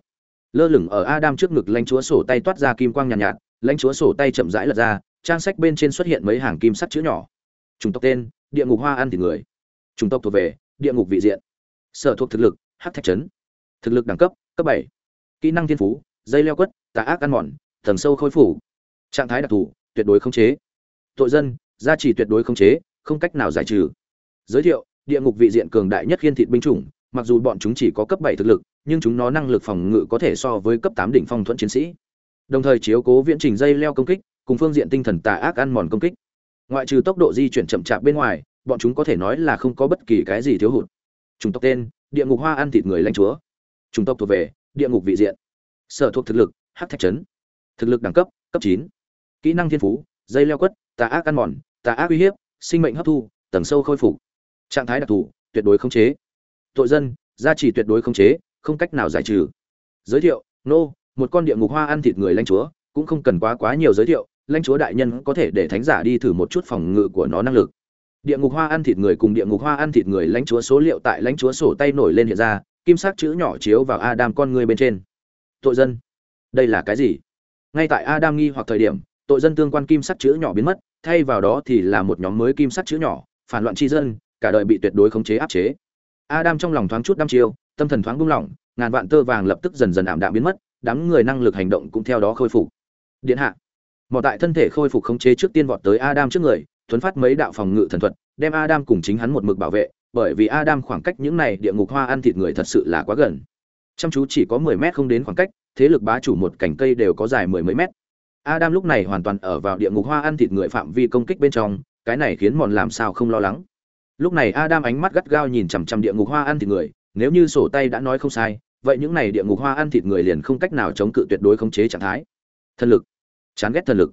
Lơ lửng ở adam trước ngực lãnh chúa sổ tay toát ra kim quang nhàn nhạt, nhạt lãnh chúa sổ tay chậm rãi lật ra trang sách bên trên xuất hiện mấy hàng kim sắt chữ nhỏ. Chủng tộc tên địa ngục hoa ăn thịt người. Chủng tộc thuộc về địa ngục vị diện. Sở thuộc thực lực hắc thạch trấn. Thực lực đẳng cấp cấp bảy kỹ năng thiên phú, dây leo quất, tà ác ăn mòn, tầng sâu khôi phủ trạng thái đặc thù, tuyệt đối không chế. Tội dân, gia trì tuyệt đối không chế, không cách nào giải trừ. Giới thiệu, địa ngục vị diện cường đại nhất khiên thịt binh chủng, mặc dù bọn chúng chỉ có cấp bảy thực lực, nhưng chúng nó năng lực phòng ngự có thể so với cấp tám đỉnh phong thuẫn chiến sĩ. Đồng thời chiếu cố viễn trình dây leo công kích, cùng phương diện tinh thần tà ác ăn mòn công kích. Ngoại trừ tốc độ di chuyển chậm chạp bên ngoài, bọn chúng có thể nói là không có bất kỳ cái gì thiếu hụt. Chủng tộc tên, địa ngục hoa ăn thịt người lãnh chúa. Chủng tộc thuộc về địa ngục vị diện. Sở thuộc thực lực, hắc thạch trấn. Thực lực đẳng cấp cấp chín. Kỹ năng thiên phú, dây leo quất, tà ác ăn mòn, tà ác uy hiếp, sinh mệnh hấp thu, tầng sâu khôi phục. Trạng thái đặc thù, tuyệt đối không chế. Tội dân, gia trì tuyệt đối không chế, không cách nào giải trừ. Giới thiệu, nô, một con địa ngục hoa ăn thịt người lãnh chúa, cũng không cần quá quá nhiều giới thiệu, lãnh chúa đại nhân có thể để thánh giả đi thử một chút phòng ngự của nó năng lực. Địa ngục hoa ăn thịt người cùng địa ngục hoa ăn thịt người lãnh chúa số liệu tại lãnh chúa sổ tay nổi lên hiện ra kim sắc chữ nhỏ chiếu vào adam con người bên trên. Tội dân. Đây là cái gì? Ngay tại adam nghi hoặc thời điểm, tội dân tương quan kim sắc chữ nhỏ biến mất, thay vào đó thì là một nhóm mới kim sắc chữ nhỏ, phản loạn tri dân, cả đời bị tuyệt đối khống chế áp chế. Adam trong lòng thoáng chút đăm chiêu, tâm thần thoáng buông lỏng, ngàn vạn tơ vàng lập tức dần dần ảm đạm biến mất, đám người năng lực hành động cũng theo đó khôi phục. Điện hạ. Mỏ tại thân thể khôi phục khống chế trước tiên vọt tới adam trước người, thuấn phát mấy đạo phòng ngự thần thuật, đem adam cùng chính hắn một mực bảo vệ bởi vì adam khoảng cách những này địa ngục hoa ăn thịt người thật sự là quá gần chăm chú chỉ có mười mét không đến khoảng cách thế lực bá chủ một cành cây đều có dài mười mấy mét Adam lúc này hoàn toàn ở vào địa ngục hoa ăn thịt người phạm vi công kích bên trong, cái này khiến mòn làm sao không lo lắng. Lúc này Adam ánh mắt gắt gao nhìn chằm chằm địa ngục hoa ăn thịt người, nếu như sổ tay đã nói không sai, vậy những này địa ngục hoa ăn thịt người liền không cách nào chống cự tuyệt đối khống chế trạng thái. Thần lực, chán ghét thần lực.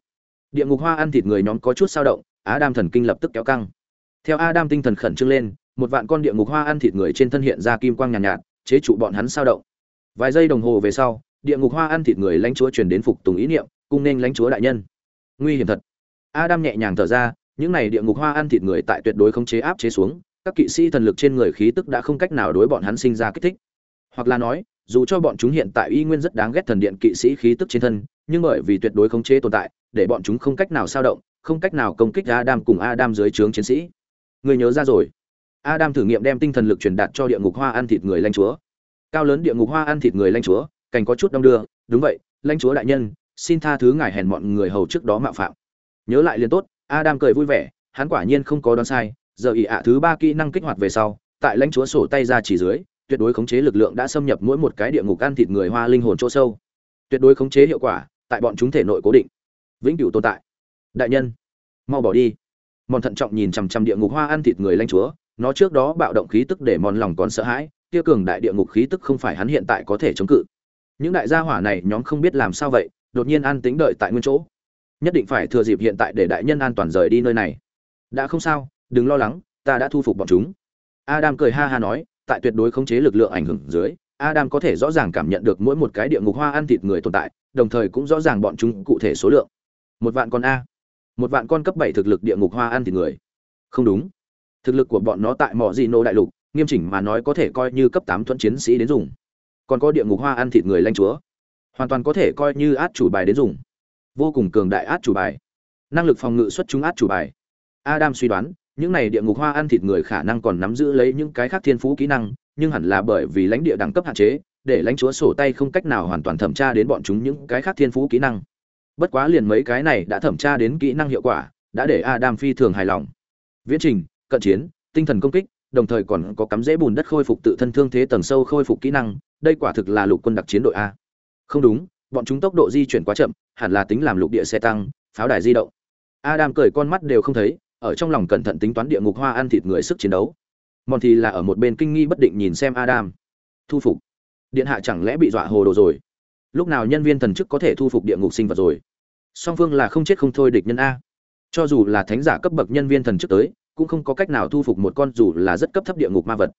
Địa ngục hoa ăn thịt người nhóm có chút dao động, Adam thần kinh lập tức kéo căng. Theo Adam tinh thần khẩn trương lên, một vạn con địa ngục hoa ăn thịt người trên thân hiện ra kim quang nhàn nhạt, nhạt, chế trụ bọn hắn sao động. Vài giây đồng hồ về sau, địa ngục hoa ăn thịt người lãnh chúa truyền đến phục tùng ý niệm, cung nên lãnh chúa đại nhân. Nguy hiểm thật. Adam nhẹ nhàng thở ra, những này địa ngục hoa ăn thịt người tại tuyệt đối không chế áp chế xuống, các kỵ sĩ thần lực trên người khí tức đã không cách nào đối bọn hắn sinh ra kích thích. Hoặc là nói, dù cho bọn chúng hiện tại y nguyên rất đáng ghét thần điện kỵ sĩ khí tức trên thân, nhưng bởi vì tuyệt đối không chế tồn tại, để bọn chúng không cách nào sao động, không cách nào công kích Adam cùng Adam dưới trướng chiến sĩ. Người nhớ ra rồi. Adam thử nghiệm đem tinh thần lực truyền đạt cho địa ngục hoa ăn thịt người lãnh chúa. Cao lớn địa ngục hoa ăn thịt người lãnh chúa, cảnh có chút đông đưa, đúng vậy, lãnh chúa đại nhân, xin tha thứ ngài hèn mọn người hầu trước đó mạo phạm. Nhớ lại liền tốt, Adam cười vui vẻ, hắn quả nhiên không có đoán sai, giờ ỷ ạ thứ ba kỹ năng kích hoạt về sau, tại lãnh chúa sổ tay ra chỉ dưới, tuyệt đối khống chế lực lượng đã xâm nhập mỗi một cái địa ngục ăn thịt người hoa linh hồn chỗ sâu. Tuyệt đối khống chế hiệu quả, tại bọn chúng thể nội cố định, vĩnh cửu tồn tại. Đại nhân, mau bỏ đi. Mòn thận trọng nhìn chằm chằm địa ngục hoa ăn thịt người lãnh chúa, nó trước đó bạo động khí tức để mòn lòng còn sợ hãi, kia cường đại địa ngục khí tức không phải hắn hiện tại có thể chống cự. Những đại gia hỏa này nhóm không biết làm sao vậy, đột nhiên an tính đợi tại nguyên chỗ. Nhất định phải thừa dịp hiện tại để đại nhân an toàn rời đi nơi này. Đã không sao, đừng lo lắng, ta đã thu phục bọn chúng. Adam cười ha ha nói, tại tuyệt đối khống chế lực lượng ảnh hưởng dưới, adam có thể rõ ràng cảm nhận được mỗi một cái địa ngục hoa ăn thịt người tồn tại, đồng thời cũng rõ ràng bọn chúng cụ thể số lượng. Một vạn con a. Một vạn con cấp bảy thực lực địa ngục hoa ăn thịt người. Không đúng thực lực của bọn nó tại mỏ dị nô đại lục, nghiêm chỉnh mà nói có thể coi như cấp tám thuẫn chiến sĩ đến dùng. Còn có địa ngục hoa ăn thịt người lanh chúa. Hoàn toàn có thể coi như át chủ bài đến dùng. Vô cùng cường đại át chủ bài. Năng lực phòng ngự xuất chúng át chủ bài. Adam suy đoán, những này địa ngục hoa ăn thịt người khả năng còn nắm giữ lấy những cái khác thiên phú kỹ năng, nhưng hẳn là bởi vì lãnh địa đẳng cấp hạn chế, để lãnh chúa sổ tay không cách nào hoàn toàn thẩm tra đến bọn chúng những cái khác thiên phú kỹ năng. Bất quá liền mấy cái này đã thẩm tra đến kỹ năng hiệu quả, đã để adam phi thường hài lòng. Viễn trình cận chiến, tinh thần công kích, đồng thời còn có cắm dễ bùn đất khôi phục tự thân thương thế tầng sâu khôi phục kỹ năng, đây quả thực là lục quân đặc chiến đội a. Không đúng, bọn chúng tốc độ di chuyển quá chậm, hẳn là tính làm lục địa xe tăng, pháo đài di động. Adam cười con mắt đều không thấy, ở trong lòng cẩn thận tính toán địa ngục hoa ăn thịt người sức chiến đấu. Mòn thì là ở một bên kinh nghi bất định nhìn xem adam. Thu phục. Điện hạ chẳng lẽ bị dọa hồ đồ rồi? Lúc nào nhân viên thần chức có thể thu phục địa ngục sinh vật rồi? Song phương là không chết không thôi địch nhân a. Cho dù là thánh giả cấp bậc nhân viên thần chức tới cũng không có cách nào thu phục một con dù là rất cấp thấp địa ngục ma vật.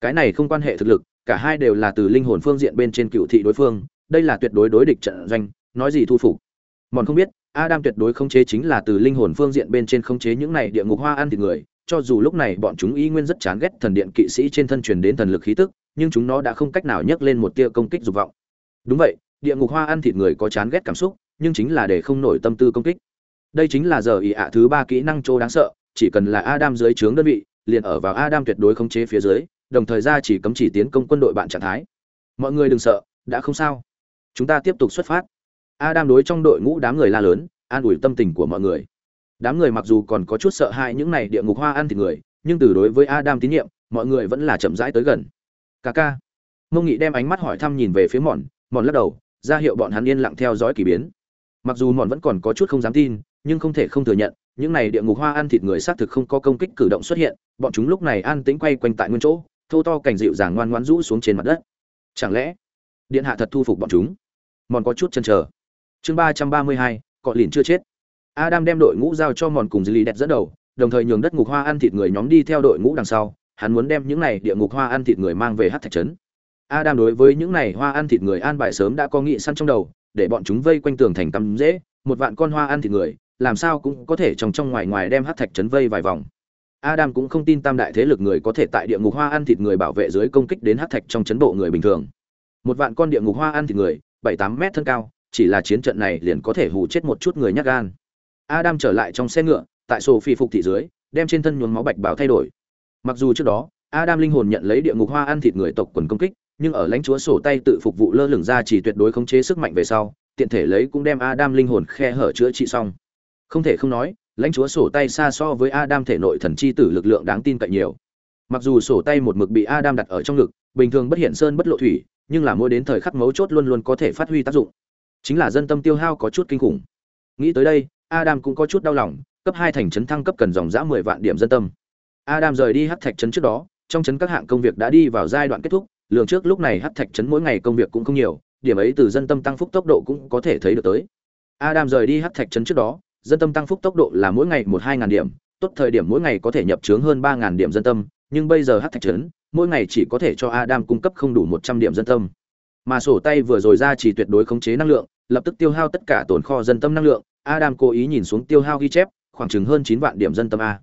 Cái này không quan hệ thực lực, cả hai đều là từ linh hồn phương diện bên trên cựu thị đối phương, đây là tuyệt đối đối địch trận doanh, nói gì thu phục. Mòn không biết, adam tuyệt đối không chế chính là từ linh hồn phương diện bên trên không chế những này địa ngục hoa ăn thịt người, cho dù lúc này bọn chúng y nguyên rất chán ghét thần điện kỵ sĩ trên thân truyền đến thần lực khí tức, nhưng chúng nó đã không cách nào nhấc lên một tia công kích dục vọng. Đúng vậy, địa ngục hoa ăn thịt người có chán ghét cảm xúc, nhưng chính là để không nổi tâm tư công kích. Đây chính là giờ ỷ ạ thứ ba kỹ năng chỗ đáng sợ chỉ cần là Adam dưới trướng đơn vị, liền ở vào Adam tuyệt đối khống chế phía dưới, đồng thời ra chỉ cấm chỉ tiến công quân đội bạn trạng thái. Mọi người đừng sợ, đã không sao. Chúng ta tiếp tục xuất phát. Adam đối trong đội ngũ đám người la lớn, an ủi tâm tình của mọi người. Đám người mặc dù còn có chút sợ hãi những này địa ngục hoa ăn thịt người, nhưng từ đối với Adam tín nhiệm, mọi người vẫn là chậm rãi tới gần. Kaka. Mông Nghị đem ánh mắt hỏi thăm nhìn về phía Mọn, Mọn lắc đầu, ra hiệu bọn hắn yên lặng theo dõi kỳ biến. Mặc dù Mọn vẫn còn có chút không dám tin, nhưng không thể không thừa nhận, những này địa ngục hoa ăn thịt người xác thực không có công kích cử động xuất hiện, bọn chúng lúc này an tĩnh quay quanh tại nguyên chỗ, thô to cảnh dịu dàng ngoan ngoãn rũ xuống trên mặt đất. Chẳng lẽ, điện hạ thật thu phục bọn chúng? Mòn có chút chần chờ. Chương ba ba mươi hai, cọ lìn chưa chết. Adam đem đội ngũ giao cho Mòn cùng Dư Lý Đẹp dẫn đầu, đồng thời nhường đất ngục hoa ăn thịt người nhóm đi theo đội ngũ đằng sau, hắn muốn đem những này địa ngục hoa ăn thịt người mang về hắc thạch trấn. Adam đối với những này hoa ăn thịt người an bài sớm đã có nghị săn trong đầu, để bọn chúng vây quanh tường thành tắm dễ, một vạn con hoa ăn thịt người, làm sao cũng có thể trong trong ngoài ngoài đem hát thạch trấn vây vài vòng. Adam cũng không tin tam đại thế lực người có thể tại địa ngục hoa ăn thịt người bảo vệ dưới công kích đến hát thạch trong chấn bộ người bình thường. Một vạn con địa ngục hoa ăn thịt người, bảy tám mét thân cao, chỉ là chiến trận này liền có thể hù chết một chút người nhát gan. Adam trở lại trong xe ngựa, tại Sophie phục thị dưới, đem trên thân nhuốm máu bạch bảo thay đổi. Mặc dù trước đó, Adam linh hồn nhận lấy địa ngục hoa ăn thịt người tộc quần công kích, nhưng ở lãnh chúa sổ tay tự phục vụ lơ lửng ra chỉ tuyệt đối khống chế sức mạnh về sau, tiện thể lấy cũng đem Adam linh hồn khe hở chữa trị xong không thể không nói, lãnh chúa sổ tay xa so với adam thể nội thần chi tử lực lượng đáng tin cậy nhiều. Mặc dù sổ tay một mực bị adam đặt ở trong ngực, bình thường bất hiện sơn bất lộ thủy, nhưng là mỗi đến thời khắc mấu chốt luôn luôn có thể phát huy tác dụng. Chính là dân tâm tiêu hao có chút kinh khủng. Nghĩ tới đây, adam cũng có chút đau lòng, cấp hai thành trấn thăng cấp cần dòng dã mười vạn điểm dân tâm. Adam rời đi hắc thạch trấn trước đó, trong trấn các hạng công việc đã đi vào giai đoạn kết thúc lượng trước lúc này hắc thạch trấn mỗi ngày công việc cũng không nhiều, điểm ấy từ dân tâm tăng phúc tốc độ cũng có thể thấy được tới. Adam rời đi hắc thạch trấn trước đó dân tâm tăng phúc tốc độ là mỗi ngày một hai ngàn điểm, tốt thời điểm mỗi ngày có thể nhập trướng hơn ba ngàn điểm dân tâm, nhưng bây giờ hát thạch trấn, mỗi ngày chỉ có thể cho adam cung cấp không đủ một trăm điểm dân tâm. Mà sổ tay vừa rồi ra chỉ tuyệt đối khống chế năng lượng, lập tức tiêu hao tất cả tồn kho dân tâm năng lượng, adam cố ý nhìn xuống tiêu hao ghi chép, khoảng chừng hơn chín vạn điểm dân tâm a.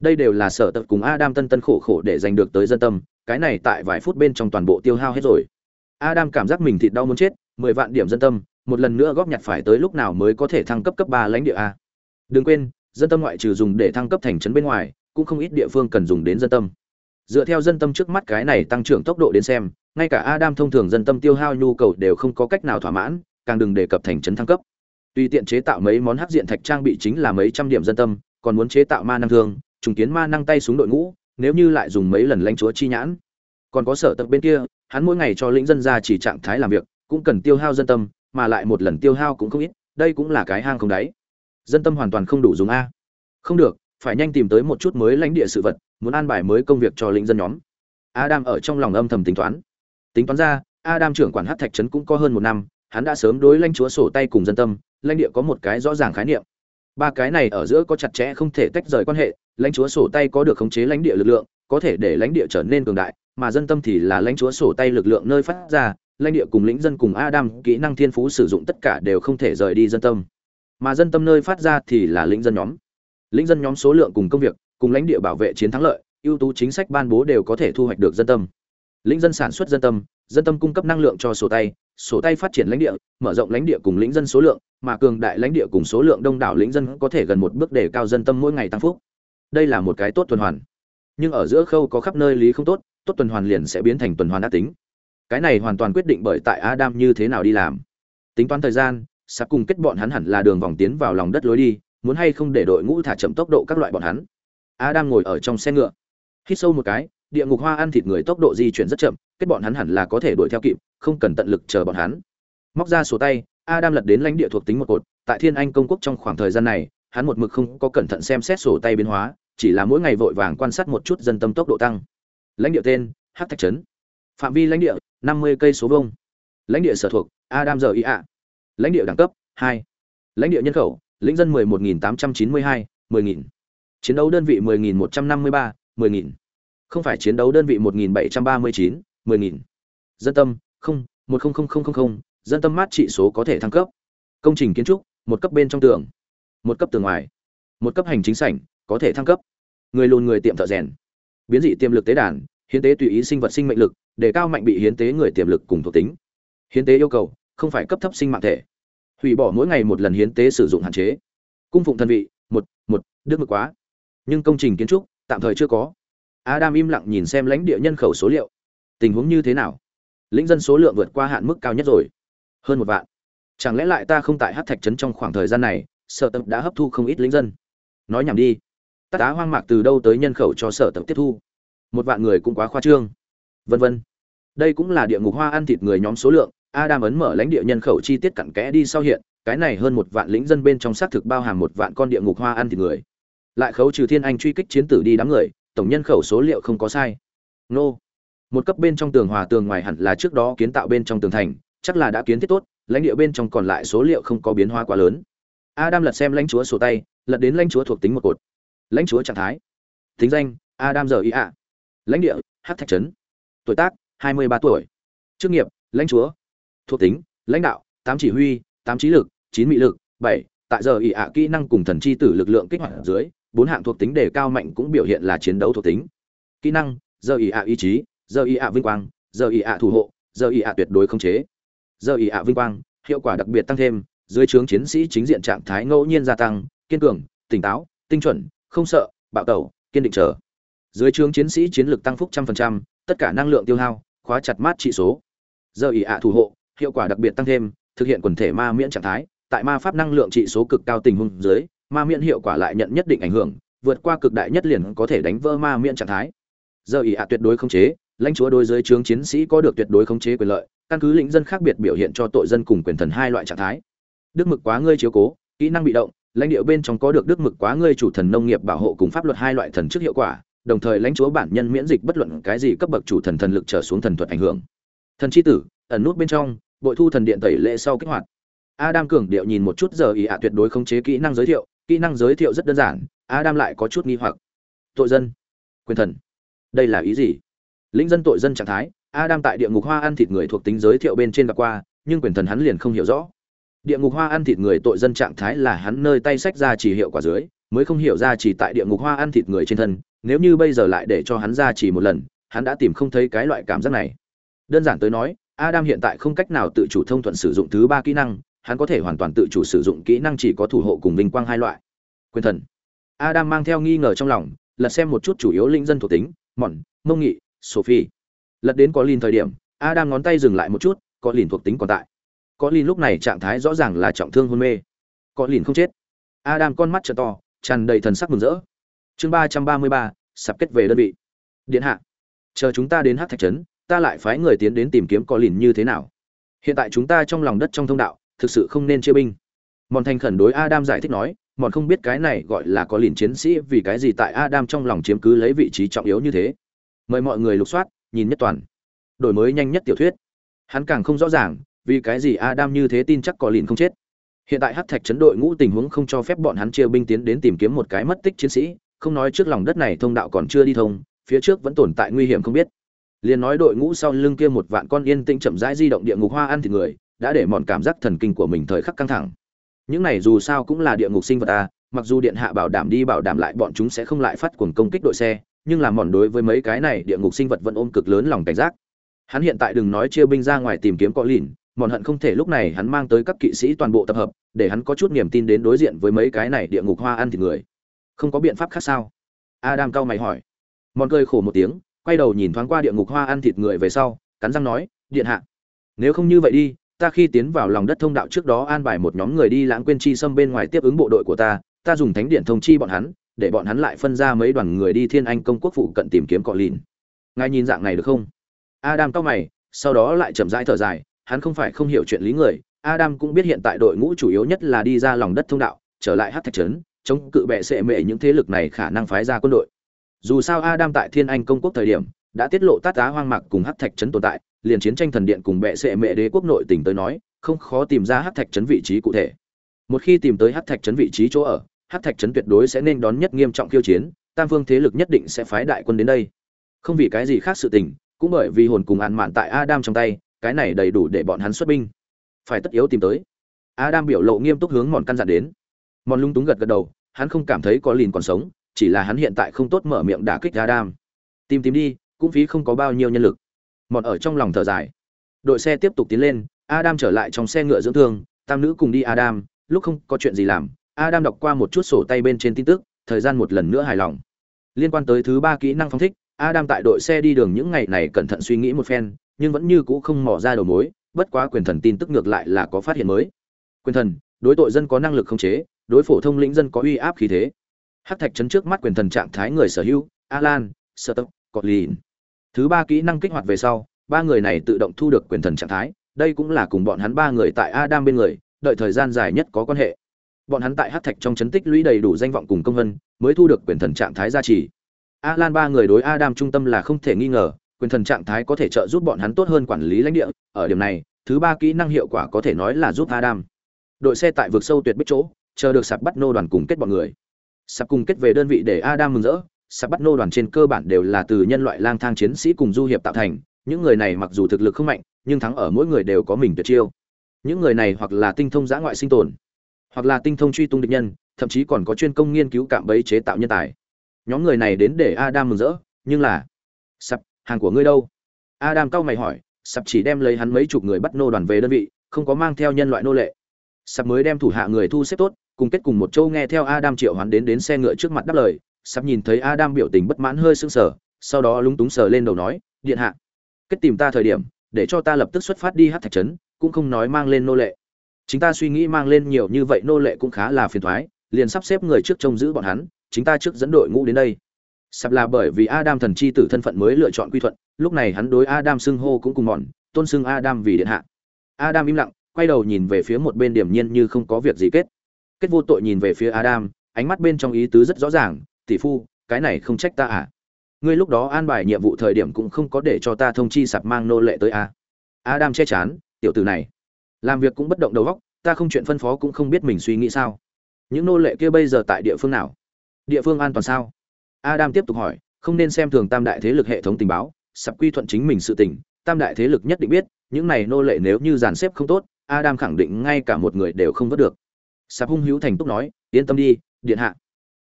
Đây đều là sở tập cùng adam tân tân khổ khổ để giành được tới dân tâm, cái này tại vài phút bên trong toàn bộ tiêu hao hết rồi. Adam cảm giác mình thịt đau muốn chết, mười vạn điểm dân tâm một lần nữa góp nhặt phải tới lúc nào mới có thể thăng cấp cấp ba lãnh địa a. Đừng quên, dân tâm ngoại trừ dùng để thăng cấp thành trấn bên ngoài, cũng không ít địa phương cần dùng đến dân tâm. Dựa theo dân tâm trước mắt cái này tăng trưởng tốc độ đến xem, ngay cả adam thông thường dân tâm tiêu hao nhu cầu đều không có cách nào thỏa mãn, càng đừng đề cập thành trấn thăng cấp. Tùy tiện chế tạo mấy món hắc diện thạch trang bị chính là mấy trăm điểm dân tâm, còn muốn chế tạo ma năng thương, trùng kiến ma năng tay súng đội ngũ, nếu như lại dùng mấy lần lãnh chúa chi nhãn. Còn có sở tập bên kia, hắn mỗi ngày cho lĩnh dân ra chỉ trạng thái làm việc, cũng cần tiêu hao dân tâm mà lại một lần tiêu hao cũng không ít, đây cũng là cái hang không đáy. Dân tâm hoàn toàn không đủ dùng a. Không được, phải nhanh tìm tới một chút mới lãnh địa sự vật, muốn an bài mới công việc cho lĩnh dân nhóm. Adam ở trong lòng âm thầm tính toán. Tính toán ra, adam trưởng quản hát thạch trấn cũng có hơn một năm, hắn đã sớm đối lãnh chúa sổ tay cùng dân tâm, lãnh địa có một cái rõ ràng khái niệm. Ba cái này ở giữa có chặt chẽ không thể tách rời quan hệ, lãnh chúa sổ tay có được khống chế lãnh địa lực lượng, có thể để lãnh địa trở nên cường đại, mà dân tâm thì là lãnh chúa sổ tay lực lượng nơi phát ra lãnh địa cùng lĩnh dân cùng adam, kỹ năng thiên phú sử dụng tất cả đều không thể rời đi dân tâm. Mà dân tâm nơi phát ra thì là lĩnh dân nhóm. Lĩnh dân nhóm số lượng cùng công việc, cùng lãnh địa bảo vệ chiến thắng lợi, ưu tú chính sách ban bố đều có thể thu hoạch được dân tâm. Lĩnh dân sản xuất dân tâm dân tâm cung cấp năng lượng cho sổ tay sổ tay phát triển lãnh địa, mở rộng lãnh địa cùng lĩnh dân số lượng, mà cường đại lãnh địa cùng số lượng đông đảo lĩnh dân có thể gần một bước để cao dân tâm mỗi ngày tăng phúc. Đây là một cái tốt tuần hoàn. Nhưng ở giữa khâu có khắp nơi lý không tốt tốt tuần hoàn liền sẽ biến thành tuần hoàn ác tính cái này hoàn toàn quyết định bởi tại adam như thế nào đi làm. Tính toán thời gian, sắp cùng kết bọn hắn hẳn là đường vòng tiến vào lòng đất lối đi, muốn hay không để đội ngũ thả chậm tốc độ các loại bọn hắn. Adam ngồi ở trong xe ngựa. Hít sâu một cái, địa ngục hoa ăn thịt người tốc độ di chuyển rất chậm, kết bọn hắn hẳn là có thể đuổi theo kịp, không cần tận lực chờ bọn hắn. Móc ra sổ tay, adam lật đến lãnh địa thuộc tính một cột, tại thiên anh công quốc trong khoảng thời gian này, hắn một mực không có cẩn thận xem xét sổ tay biến hóa, chỉ là mỗi ngày vội vàng quan sát một chút dân tâm tốc độ tăng. Lãnh địa tên hát thạch trấn phạm vi lãnh địa, năm mươi cây số vông lãnh địa sở thuộc, adam giờ ý ạ lãnh địa đẳng cấp, hai. Lãnh địa nhân khẩu, lĩnh dân mười một nghìn tám trăm chín mươi hai, mười nghìn. Chiến đấu đơn vị mười nghìn một trăm năm mươi ba, mười nghìn. Không phải chiến đấu đơn vị một nghìn bảy trăm ba mươi chín, mười nghìn. Dân tâm, không, một không không không không không, dân tâm mát trị số có thể thăng cấp. Công trình kiến trúc, một cấp bên trong tường, một cấp tường ngoài. Một cấp hành chính sảnh, có thể thăng cấp. Người lùn người tiệm thợ rèn. Biến dị tiềm lực tế đàn, hiến tế tùy ý sinh vật sinh mệnh lực để cao mạnh bị hiến tế người tiềm lực cùng thuộc tính. Hiến tế yêu cầu, không phải cấp thấp sinh mạng thể. Hủy bỏ mỗi ngày một lần hiến tế sử dụng hạn chế. Cung phụng thân vị, một một, đức mực quá. Nhưng công trình kiến trúc, tạm thời chưa có. Adam im lặng nhìn xem lãnh địa nhân khẩu số liệu. Tình huống như thế nào? Lĩnh dân số lượng vượt qua hạn mức cao nhất rồi. Hơn một vạn. Chẳng lẽ lại ta không tại hát thạch trấn trong khoảng thời gian này, sở tập đã hấp thu không ít lính dân? Nói nhảm đi. Tắt hoang mạc từ đâu tới nhân khẩu cho sở tập tiếp thu? Một vạn người cũng quá khoa trương vân vân. Đây cũng là địa ngục hoa ăn thịt người nhóm số lượng, adam ấn mở lãnh địa nhân khẩu chi tiết cặn kẽ đi sau hiện, cái này hơn một vạn lính dân bên trong xác thực bao hàm một vạn con địa ngục hoa ăn thịt người. Lại khấu trừ thiên anh truy kích chiến tử đi đám người, tổng nhân khẩu số liệu không có sai. Nô. Một cấp bên trong tường hòa tường ngoài hẳn là trước đó kiến tạo bên trong tường thành, chắc là đã kiến thiết tốt, lãnh địa bên trong còn lại số liệu không có biến hóa quá lớn. Adam lật xem lãnh chúa sổ tay, lật đến lãnh chúa thuộc tính một cột. Lãnh chúa trạng thái. Tính danh, adam giờ ý ạ lãnh địa, hắc thạch trấn tuổi tác, hai mươi ba tuổi. Chức nghiệp, lãnh chúa. Thuộc tính, lãnh đạo, tám chỉ huy, tám trí lực, chín mị lực, bảy. Tại giờ ý ạ kỹ năng cùng thần chi tử lực lượng kích hoạt dưới, bốn hạng thuộc tính đề cao mạnh cũng biểu hiện là chiến đấu thuộc tính. Kỹ năng, giờ ý ạ ý chí, giờ ý ạ vinh quang, giờ ý ạ thủ hộ, giờ ý ạ tuyệt đối không chế. Giờ ý ạ vinh quang, hiệu quả đặc biệt tăng thêm, dưới trướng chiến sĩ chính diện trạng thái ngẫu nhiên gia tăng, kiên cường, tỉnh táo, tinh chuẩn, không sợ, bạo tẩu, kiên định trở dưới trướng chiến sĩ chiến lược tăng phúc trăm phần trăm, tất cả năng lượng tiêu hao, khóa chặt mát trị số. Giờ ỉ ạ thủ hộ, hiệu quả đặc biệt tăng thêm, thực hiện quần thể ma miễn trạng thái. Tại ma pháp năng lượng trị số cực cao tình huống dưới, ma miễn hiệu quả lại nhận nhất định ảnh hưởng, vượt qua cực đại nhất liền có thể đánh vỡ ma miễn trạng thái. Giờ ỉ ạ tuyệt đối không chế, lãnh chúa đối dưới trướng chiến sĩ có được tuyệt đối khống chế quyền lợi, căn cứ lĩnh dân khác biệt biểu hiện cho tội dân cùng quyền thần hai loại trạng thái. Đức mực quá ngươi chiếu cố, kỹ năng bị động, lãnh địa bên trong có được đức mực quá ngươi chủ thần nông nghiệp bảo hộ cùng pháp luật hai loại thần chức hiệu quả đồng thời lãnh chúa bản nhân miễn dịch bất luận cái gì cấp bậc chủ thần thần lực trở xuống thần thuật ảnh hưởng. Thần chi tử, ẩn nút bên trong, bội thu thần điện tẩy lệ sau kích hoạt. Adam cường điệu nhìn một chút giờ ý ạ tuyệt đối khống chế kỹ năng giới thiệu, kỹ năng giới thiệu rất đơn giản, adam lại có chút nghi hoặc. Tội dân. Quyền thần. Đây là ý gì? Lĩnh dân tội dân trạng thái, adam tại địa ngục hoa ăn thịt người thuộc tính giới thiệu bên trên gặp qua, nhưng quyền thần hắn liền không hiểu rõ. Địa ngục hoa ăn thịt người tội dân trạng thái là hắn nơi tay sách ra chỉ hiệu quả dưới mới không hiểu ra chỉ tại địa ngục hoa ăn thịt người trên thân, nếu như bây giờ lại để cho hắn ra chỉ một lần, hắn đã tìm không thấy cái loại cảm giác này. Đơn giản tới nói, adam hiện tại không cách nào tự chủ thông thuận sử dụng thứ ba kỹ năng, hắn có thể hoàn toàn tự chủ sử dụng kỹ năng chỉ có thủ hộ cùng vinh quang hai loại. Quyền thần. Adam mang theo nghi ngờ trong lòng, lật xem một chút chủ yếu linh dân thuộc tính mòn mông nghị, sophie. Lật đến có lin thời điểm, adam ngón tay dừng lại một chút, có lìn thuộc tính còn tại. Có lìn lúc này trạng thái rõ ràng là trọng thương hôn mê. Có lìn không chết. Adam con mắt trợ to tràn đầy thần sắc mừng rỡ. Chương ba trăm ba mươi ba, sắp kết về đơn vị. Điện hạ, chờ chúng ta đến hát thạch trấn, ta lại phái người tiến đến tìm kiếm có lìn như thế nào. Hiện tại chúng ta trong lòng đất trong thông đạo, thực sự không nên chia binh. Mòn thành khẩn đối adam giải thích nói, mòn không biết cái này gọi là có lìn chiến sĩ vì cái gì tại adam trong lòng chiếm cứ lấy vị trí trọng yếu như thế. Mời mọi người lục soát, nhìn nhất toàn. Đổi mới nhanh nhất tiểu thuyết. Hắn càng không rõ ràng, vì cái gì adam như thế tin chắc có lìn không chết hiện tại hắc thạch chấn đội ngũ tình huống không cho phép bọn hắn chia binh tiến đến tìm kiếm một cái mất tích chiến sĩ, không nói trước lòng đất này thông đạo còn chưa đi thông, phía trước vẫn tồn tại nguy hiểm không biết. Liền nói đội ngũ sau lưng kia một vạn con yên tĩnh chậm rãi di động địa ngục hoa ăn thịt người, đã để mòn cảm giác thần kinh của mình thời khắc căng thẳng. Những này dù sao cũng là địa ngục sinh vật a mặc dù điện hạ bảo đảm đi bảo đảm lại bọn chúng sẽ không lại phát cuồng công kích đội xe, nhưng làm mòn đối với mấy cái này địa ngục sinh vật vẫn ôm cực lớn lòng cảnh giác. Hắn hiện tại đừng nói chia binh ra ngoài tìm kiếm có lìn mòn hận không thể lúc này hắn mang tới các kỵ sĩ toàn bộ tập hợp, để hắn có chút niềm tin đến đối diện với mấy cái này địa ngục hoa ăn thịt người. Không có biện pháp khác sao? Adam cao mày hỏi. Mòn cười khổ một tiếng, quay đầu nhìn thoáng qua địa ngục hoa ăn thịt người về sau, cắn răng nói, điện hạ, nếu không như vậy đi, ta khi tiến vào lòng đất thông đạo trước đó an bài một nhóm người đi lãng quên chi xâm bên ngoài tiếp ứng bộ đội của ta ta dùng thánh điện thông chi bọn hắn, để bọn hắn lại phân ra mấy đoàn người đi thiên anh công quốc phụ cận tìm kiếm cọ lìn. Ngài nhìn dạng này được không? Adam cao mày, sau đó lại chậm rãi thở dài hắn không phải không hiểu chuyện lý người, adam cũng biết hiện tại đội ngũ chủ yếu nhất là đi ra lòng đất thông đạo, trở lại hát thạch trấn, chống cự bệ sệ mệ những thế lực này khả năng phái ra quân đội. Dù sao adam tại thiên anh công quốc thời điểm, đã tiết lộ tát á hoang mạc cùng hát thạch trấn tồn tại, liền chiến tranh thần điện cùng bệ sệ mệ đế quốc nội tỉnh tới nói, không khó tìm ra hát thạch trấn vị trí cụ thể. Một khi tìm tới hát thạch trấn vị trí chỗ ở, hát thạch trấn tuyệt đối sẽ nên đón nhất nghiêm trọng khiêu chiến, tam phương thế lực nhất định sẽ phái đại quân đến đây. Không vì cái gì khác sự tình, cũng bởi vì hồn cùng ạn mạn tại adam trong tay cái này đầy đủ để bọn hắn xuất binh. Phải tất yếu tìm tới. Adam biểu lộ nghiêm túc hướng mòn căn dặn đến. Mòn lung túng gật gật đầu, hắn không cảm thấy có lìn còn sống, chỉ là hắn hiện tại không tốt mở miệng đả kích adam. Tìm tìm đi, cũng phí không có bao nhiêu nhân lực. Mòn ở trong lòng thở dài. Đội xe tiếp tục tiến lên, adam trở lại trong xe ngựa dưỡng thương, tam nữ cùng đi adam, lúc không có chuyện gì làm, adam đọc qua một chút sổ tay bên trên tin tức, thời gian một lần nữa hài lòng. Liên quan tới thứ ba kỹ năng phong thích, adam tại đội xe đi đường những ngày này cẩn thận suy nghĩ một phen nhưng vẫn như cũ không mò ra đầu mối, bất quá quyền thần tin tức ngược lại là có phát hiện mới. Quyền thần, đối tội dân có năng lực khống chế, đối phổ thông lĩnh dân có uy áp khí thế. Hắc thạch chấn trước mắt quyền thần trạng thái người sở hữu, alan sơ tốc thứ ba kỹ năng kích hoạt về sau, ba người này tự động thu được quyền thần trạng thái, đây cũng là cùng bọn hắn ba người tại adam bên người, đợi thời gian dài nhất có quan hệ. Bọn hắn tại hắc thạch trong chấn tích lũy đầy đủ danh vọng cùng công vân, mới thu được quyền thần trạng thái gia trì. Alan ba người đối adam trung tâm là không thể nghi ngờ quyền thần trạng thái có thể trợ giúp bọn hắn tốt hơn quản lý lãnh địa, ở điểm này, thứ ba kỹ năng hiệu quả có thể nói là giúp adam. Đội xe tại vực sâu tuyệt bích chỗ, chờ được sạp bắt nô đoàn cùng kết bọn người. Sạp cùng kết về đơn vị để adam mừng rỡ, sạp bắt nô đoàn trên cơ bản đều là từ nhân loại lang thang chiến sĩ cùng du hiệp tạo thành, những người này mặc dù thực lực không mạnh, nhưng thắng ở mỗi người đều có mình tuyệt chiêu. Những người này hoặc là tinh thông giã ngoại sinh tồn, hoặc là tinh thông truy tung địch nhân, thậm chí còn có chuyên công nghiên cứu cạm bẫy chế tạo nhân tài. Nhóm người này đến để adam mừng rỡ, nhưng là sập hàng của ngươi đâu? Adam cau mày hỏi, sập chỉ đem lấy hắn mấy chục người bắt nô đoàn về đơn vị, không có mang theo nhân loại nô lệ. Sập mới đem thủ hạ người thu xếp tốt, cùng kết cùng một châu nghe theo adam triệu hắn đến đến xe ngựa trước mặt đáp lời. Sắp nhìn thấy adam biểu tình bất mãn hơi sưng sờ, sau đó lúng túng sờ lên đầu nói, điện hạ, kết tìm ta thời điểm, để cho ta lập tức xuất phát đi hát thạch trấn, cũng không nói mang lên nô lệ. Chính ta suy nghĩ mang lên nhiều như vậy nô lệ cũng khá là phiền thoái, liền sắp xếp người trước trông giữ bọn hắn, chính ta trước dẫn đội ngũ đến đây sắp là bởi vì adam thần chi tử thân phận mới lựa chọn quy thuận, lúc này hắn đối adam xưng hô cũng cùng mòn, tôn xưng adam vì điện hạ. Adam im lặng, quay đầu nhìn về phía một bên điểm nhiên như không có việc gì kết. Kết vô tội nhìn về phía adam, ánh mắt bên trong ý tứ rất rõ ràng, tỷ phu, cái này không trách ta à? Ngươi lúc đó an bài nhiệm vụ thời điểm cũng không có để cho ta thông chi sạp mang nô lệ tới à. adam che chán, tiểu tử này, làm việc cũng bất động đầu óc, ta không chuyện phân phó cũng không biết mình suy nghĩ sao. Những nô lệ kia bây giờ tại địa phương nào? Địa phương an toàn sao? Adam tiếp tục hỏi, không nên xem thường tam đại thế lực hệ thống tình báo, sập quy thuận chính mình sự tình, tam đại thế lực nhất định biết, những này nô lệ nếu như dàn xếp không tốt, adam khẳng định ngay cả một người đều không vớt được. Sập hung hữu thành túc nói, yên tâm đi, điện hạ.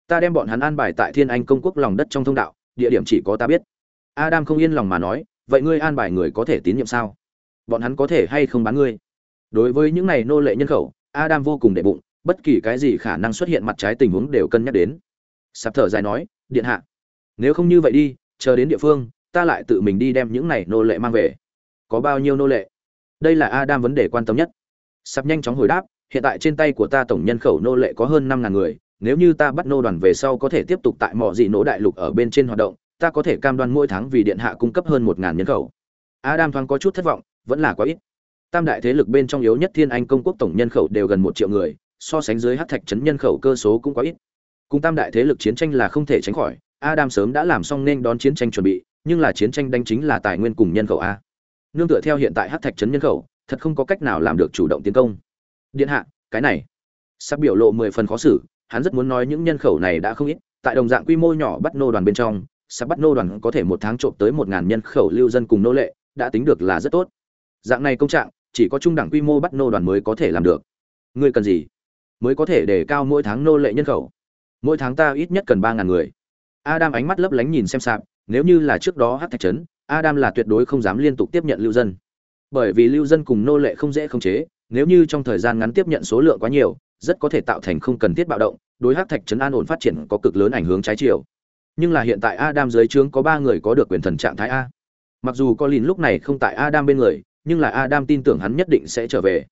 Ta đem bọn hắn an bài tại thiên anh công quốc lòng đất trong thông đạo, địa điểm chỉ có ta biết. Adam không yên lòng mà nói, vậy ngươi an bài người có thể tín nhiệm sao? Bọn hắn có thể hay không bán ngươi? Đối với những này nô lệ nhân khẩu, adam vô cùng đệ bụng, bất kỳ cái gì khả năng xuất hiện mặt trái tình huống đều cân nhắc đến. Sắp thở dài nói điện hạ. Nếu không như vậy đi, chờ đến địa phương, ta lại tự mình đi đem những này nô lệ mang về. Có bao nhiêu nô lệ? Đây là adam vấn đề quan tâm nhất. Sắp nhanh chóng hồi đáp, hiện tại trên tay của ta tổng nhân khẩu nô lệ có hơn năm ngàn người, nếu như ta bắt nô đoàn về sau có thể tiếp tục tại mọi dị nỗ đại lục ở bên trên hoạt động, ta có thể cam đoan mỗi tháng vì điện hạ cung cấp hơn một ngàn nhân khẩu. Adam thoáng có chút thất vọng, vẫn là quá ít. Tam đại thế lực bên trong yếu nhất thiên anh công quốc tổng nhân khẩu đều gần một triệu người, so sánh dưới hát thạch trấn nhân khẩu cơ số cũng quá ít cùng tam đại thế lực chiến tranh là không thể tránh khỏi, adam sớm đã làm xong nên đón chiến tranh chuẩn bị, nhưng là chiến tranh đánh chính là tài nguyên cùng nhân khẩu a. Nương tựa theo hiện tại hát thạch trấn nhân khẩu, thật không có cách nào làm được chủ động tiến công. Điện hạ, cái này. Sắp biểu lộ mười phần khó xử, hắn rất muốn nói những nhân khẩu này đã không ít, tại đồng dạng quy mô nhỏ bắt nô đoàn bên trong, sắp bắt nô đoàn có thể một tháng trộm tới một ngàn nhân khẩu lưu dân cùng nô lệ, đã tính được là rất tốt. Dạng này công trạng, chỉ có trung đẳng quy mô bắt nô đoàn mới có thể làm được. Ngươi cần gì? Mới có thể để cao mỗi tháng nô lệ nhân khẩu mỗi tháng ta ít nhất cần ba ngàn người. Adam ánh mắt lấp lánh nhìn xem sạp nếu như là trước đó hát thạch trấn adam là tuyệt đối không dám liên tục tiếp nhận lưu dân. Bởi vì lưu dân cùng nô lệ không dễ khống chế nếu như trong thời gian ngắn tiếp nhận số lượng quá nhiều rất có thể tạo thành không cần thiết bạo động đối hát thạch trấn an ổn phát triển có cực lớn ảnh hướng trái chiều. Nhưng là hiện tại adam dưới trướng có ba người có được quyền thần trạng thái a. Mặc dù có lìn lúc này không tại adam bên người nhưng là adam tin tưởng hắn nhất định sẽ trở về.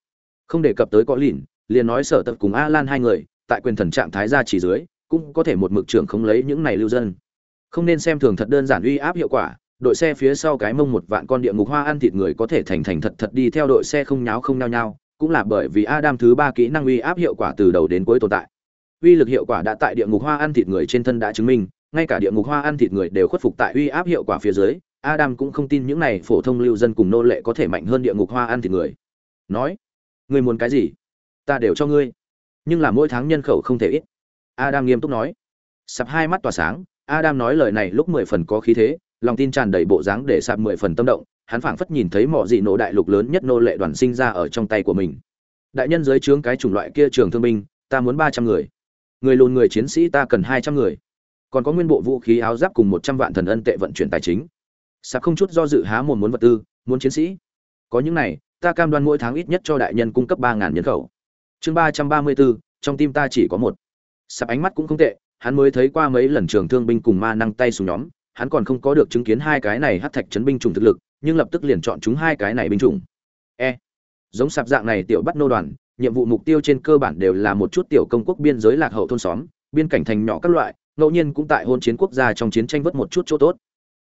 Không đề cập tới có lìn liền nói sở tập cùng Alan hai người, tại quyền thần trạng thái ra chỉ dưới, cũng có thể một mực trưởng không lấy những này lưu dân. Không nên xem thường thật đơn giản uy áp hiệu quả, đội xe phía sau cái mông một vạn con địa ngục hoa ăn thịt người có thể thành thành thật thật đi theo đội xe không nháo không nhao nhao, cũng là bởi vì Adam thứ ba kỹ năng uy áp hiệu quả từ đầu đến cuối tồn tại. Uy lực hiệu quả đã tại địa ngục hoa ăn thịt người trên thân đã chứng minh, ngay cả địa ngục hoa ăn thịt người đều khuất phục tại uy áp hiệu quả phía dưới, Adam cũng không tin những này phổ thông lưu dân cùng nô lệ có thể mạnh hơn địa ngục hoa ăn thịt người. Nói, ngươi muốn cái gì? ta đều cho ngươi nhưng là mỗi tháng nhân khẩu không thể ít adam nghiêm túc nói. Sạp hai mắt tỏa sáng, adam nói lời này lúc mười phần có khí thế, lòng tin tràn đầy bộ dáng để sạp mười phần tâm động, hắn phảng phất nhìn thấy mọi dị nổ đại lục lớn nhất nô lệ đoàn sinh ra ở trong tay của mình. Đại nhân dưới trướng cái chủng loại kia trường thương binh, ta muốn ba trăm người. Người lùn người chiến sĩ ta cần hai trăm người. Còn có nguyên bộ vũ khí áo giáp cùng một trăm vạn thần ân tệ vận chuyển tài chính. Sạp không chút do dự há mồm muốn vật tư, muốn chiến sĩ. Có những này, ta cam đoan mỗi tháng ít nhất cho đại nhân cung cấp ba ngàn nhân khẩu. Chương ba trăm ba mươi bốn, trong tim ta chỉ có một sập ánh mắt cũng không tệ, hắn mới thấy qua mấy lần trường thương binh cùng ma năng tay xuống nhóm, hắn còn không có được chứng kiến hai cái này hát thạch chấn binh chủng thực lực, nhưng lập tức liền chọn chúng hai cái này binh chủng. E. Giống sạp dạng này tiểu bắt nô đoàn, nhiệm vụ mục tiêu trên cơ bản đều là một chút tiểu công quốc biên giới lạc hậu thôn xóm, biên cảnh thành nhỏ các loại, ngẫu nhiên cũng tại hôn chiến quốc gia trong chiến tranh vớt một chút chỗ tốt.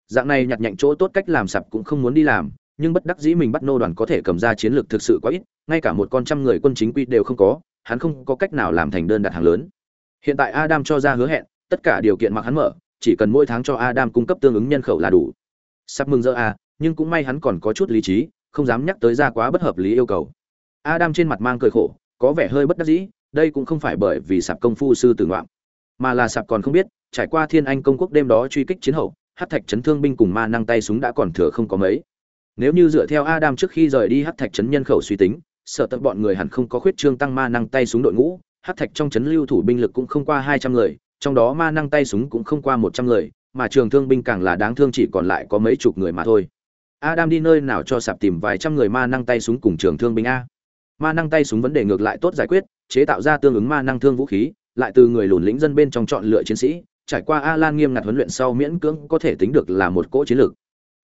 Dạng này nhặt nhạnh chỗ tốt cách làm sạp cũng không muốn đi làm, nhưng bất đắc dĩ mình bắt nô đoàn có thể cầm ra chiến lược thực sự quá ít, ngay cả một con trăm người quân chính quy đều không có, hắn không có cách nào làm thành đơn đặt hàng lớn hiện tại adam cho ra hứa hẹn tất cả điều kiện mặc hắn mở chỉ cần mỗi tháng cho adam cung cấp tương ứng nhân khẩu là đủ sắp mừng rỡ à? nhưng cũng may hắn còn có chút lý trí không dám nhắc tới ra quá bất hợp lý yêu cầu adam trên mặt mang cười khổ có vẻ hơi bất đắc dĩ đây cũng không phải bởi vì sạp công phu sư tử ngoạm mà là sạp còn không biết trải qua thiên anh công quốc đêm đó truy kích chiến hậu hát thạch chấn thương binh cùng ma năng tay súng đã còn thừa không có mấy nếu như dựa theo Adam trước khi rời đi hắc thạch chấn nhân khẩu suy tính, sợ tận bọn người hẳn không có khuyết trương tăng ma năng tay súng đội ngũ, hắc thạch trong trấn lưu thủ binh lực cũng không qua 200 người, trong đó ma năng tay súng cũng không qua 100 người, mà trường thương binh càng là đáng thương chỉ còn lại có mấy chục người mà thôi. Adam đi nơi nào cho sạp tìm vài trăm người ma năng tay súng cùng trường thương binh a. Ma năng tay súng vấn đề ngược lại tốt giải quyết, chế tạo ra tương ứng ma năng thương vũ khí, lại từ người lùn lĩnh dân bên trong chọn lựa chiến sĩ, trải qua Alan nghiêm ngặt huấn luyện sau miễn cưỡng có thể tính được là một cỗ chiến lược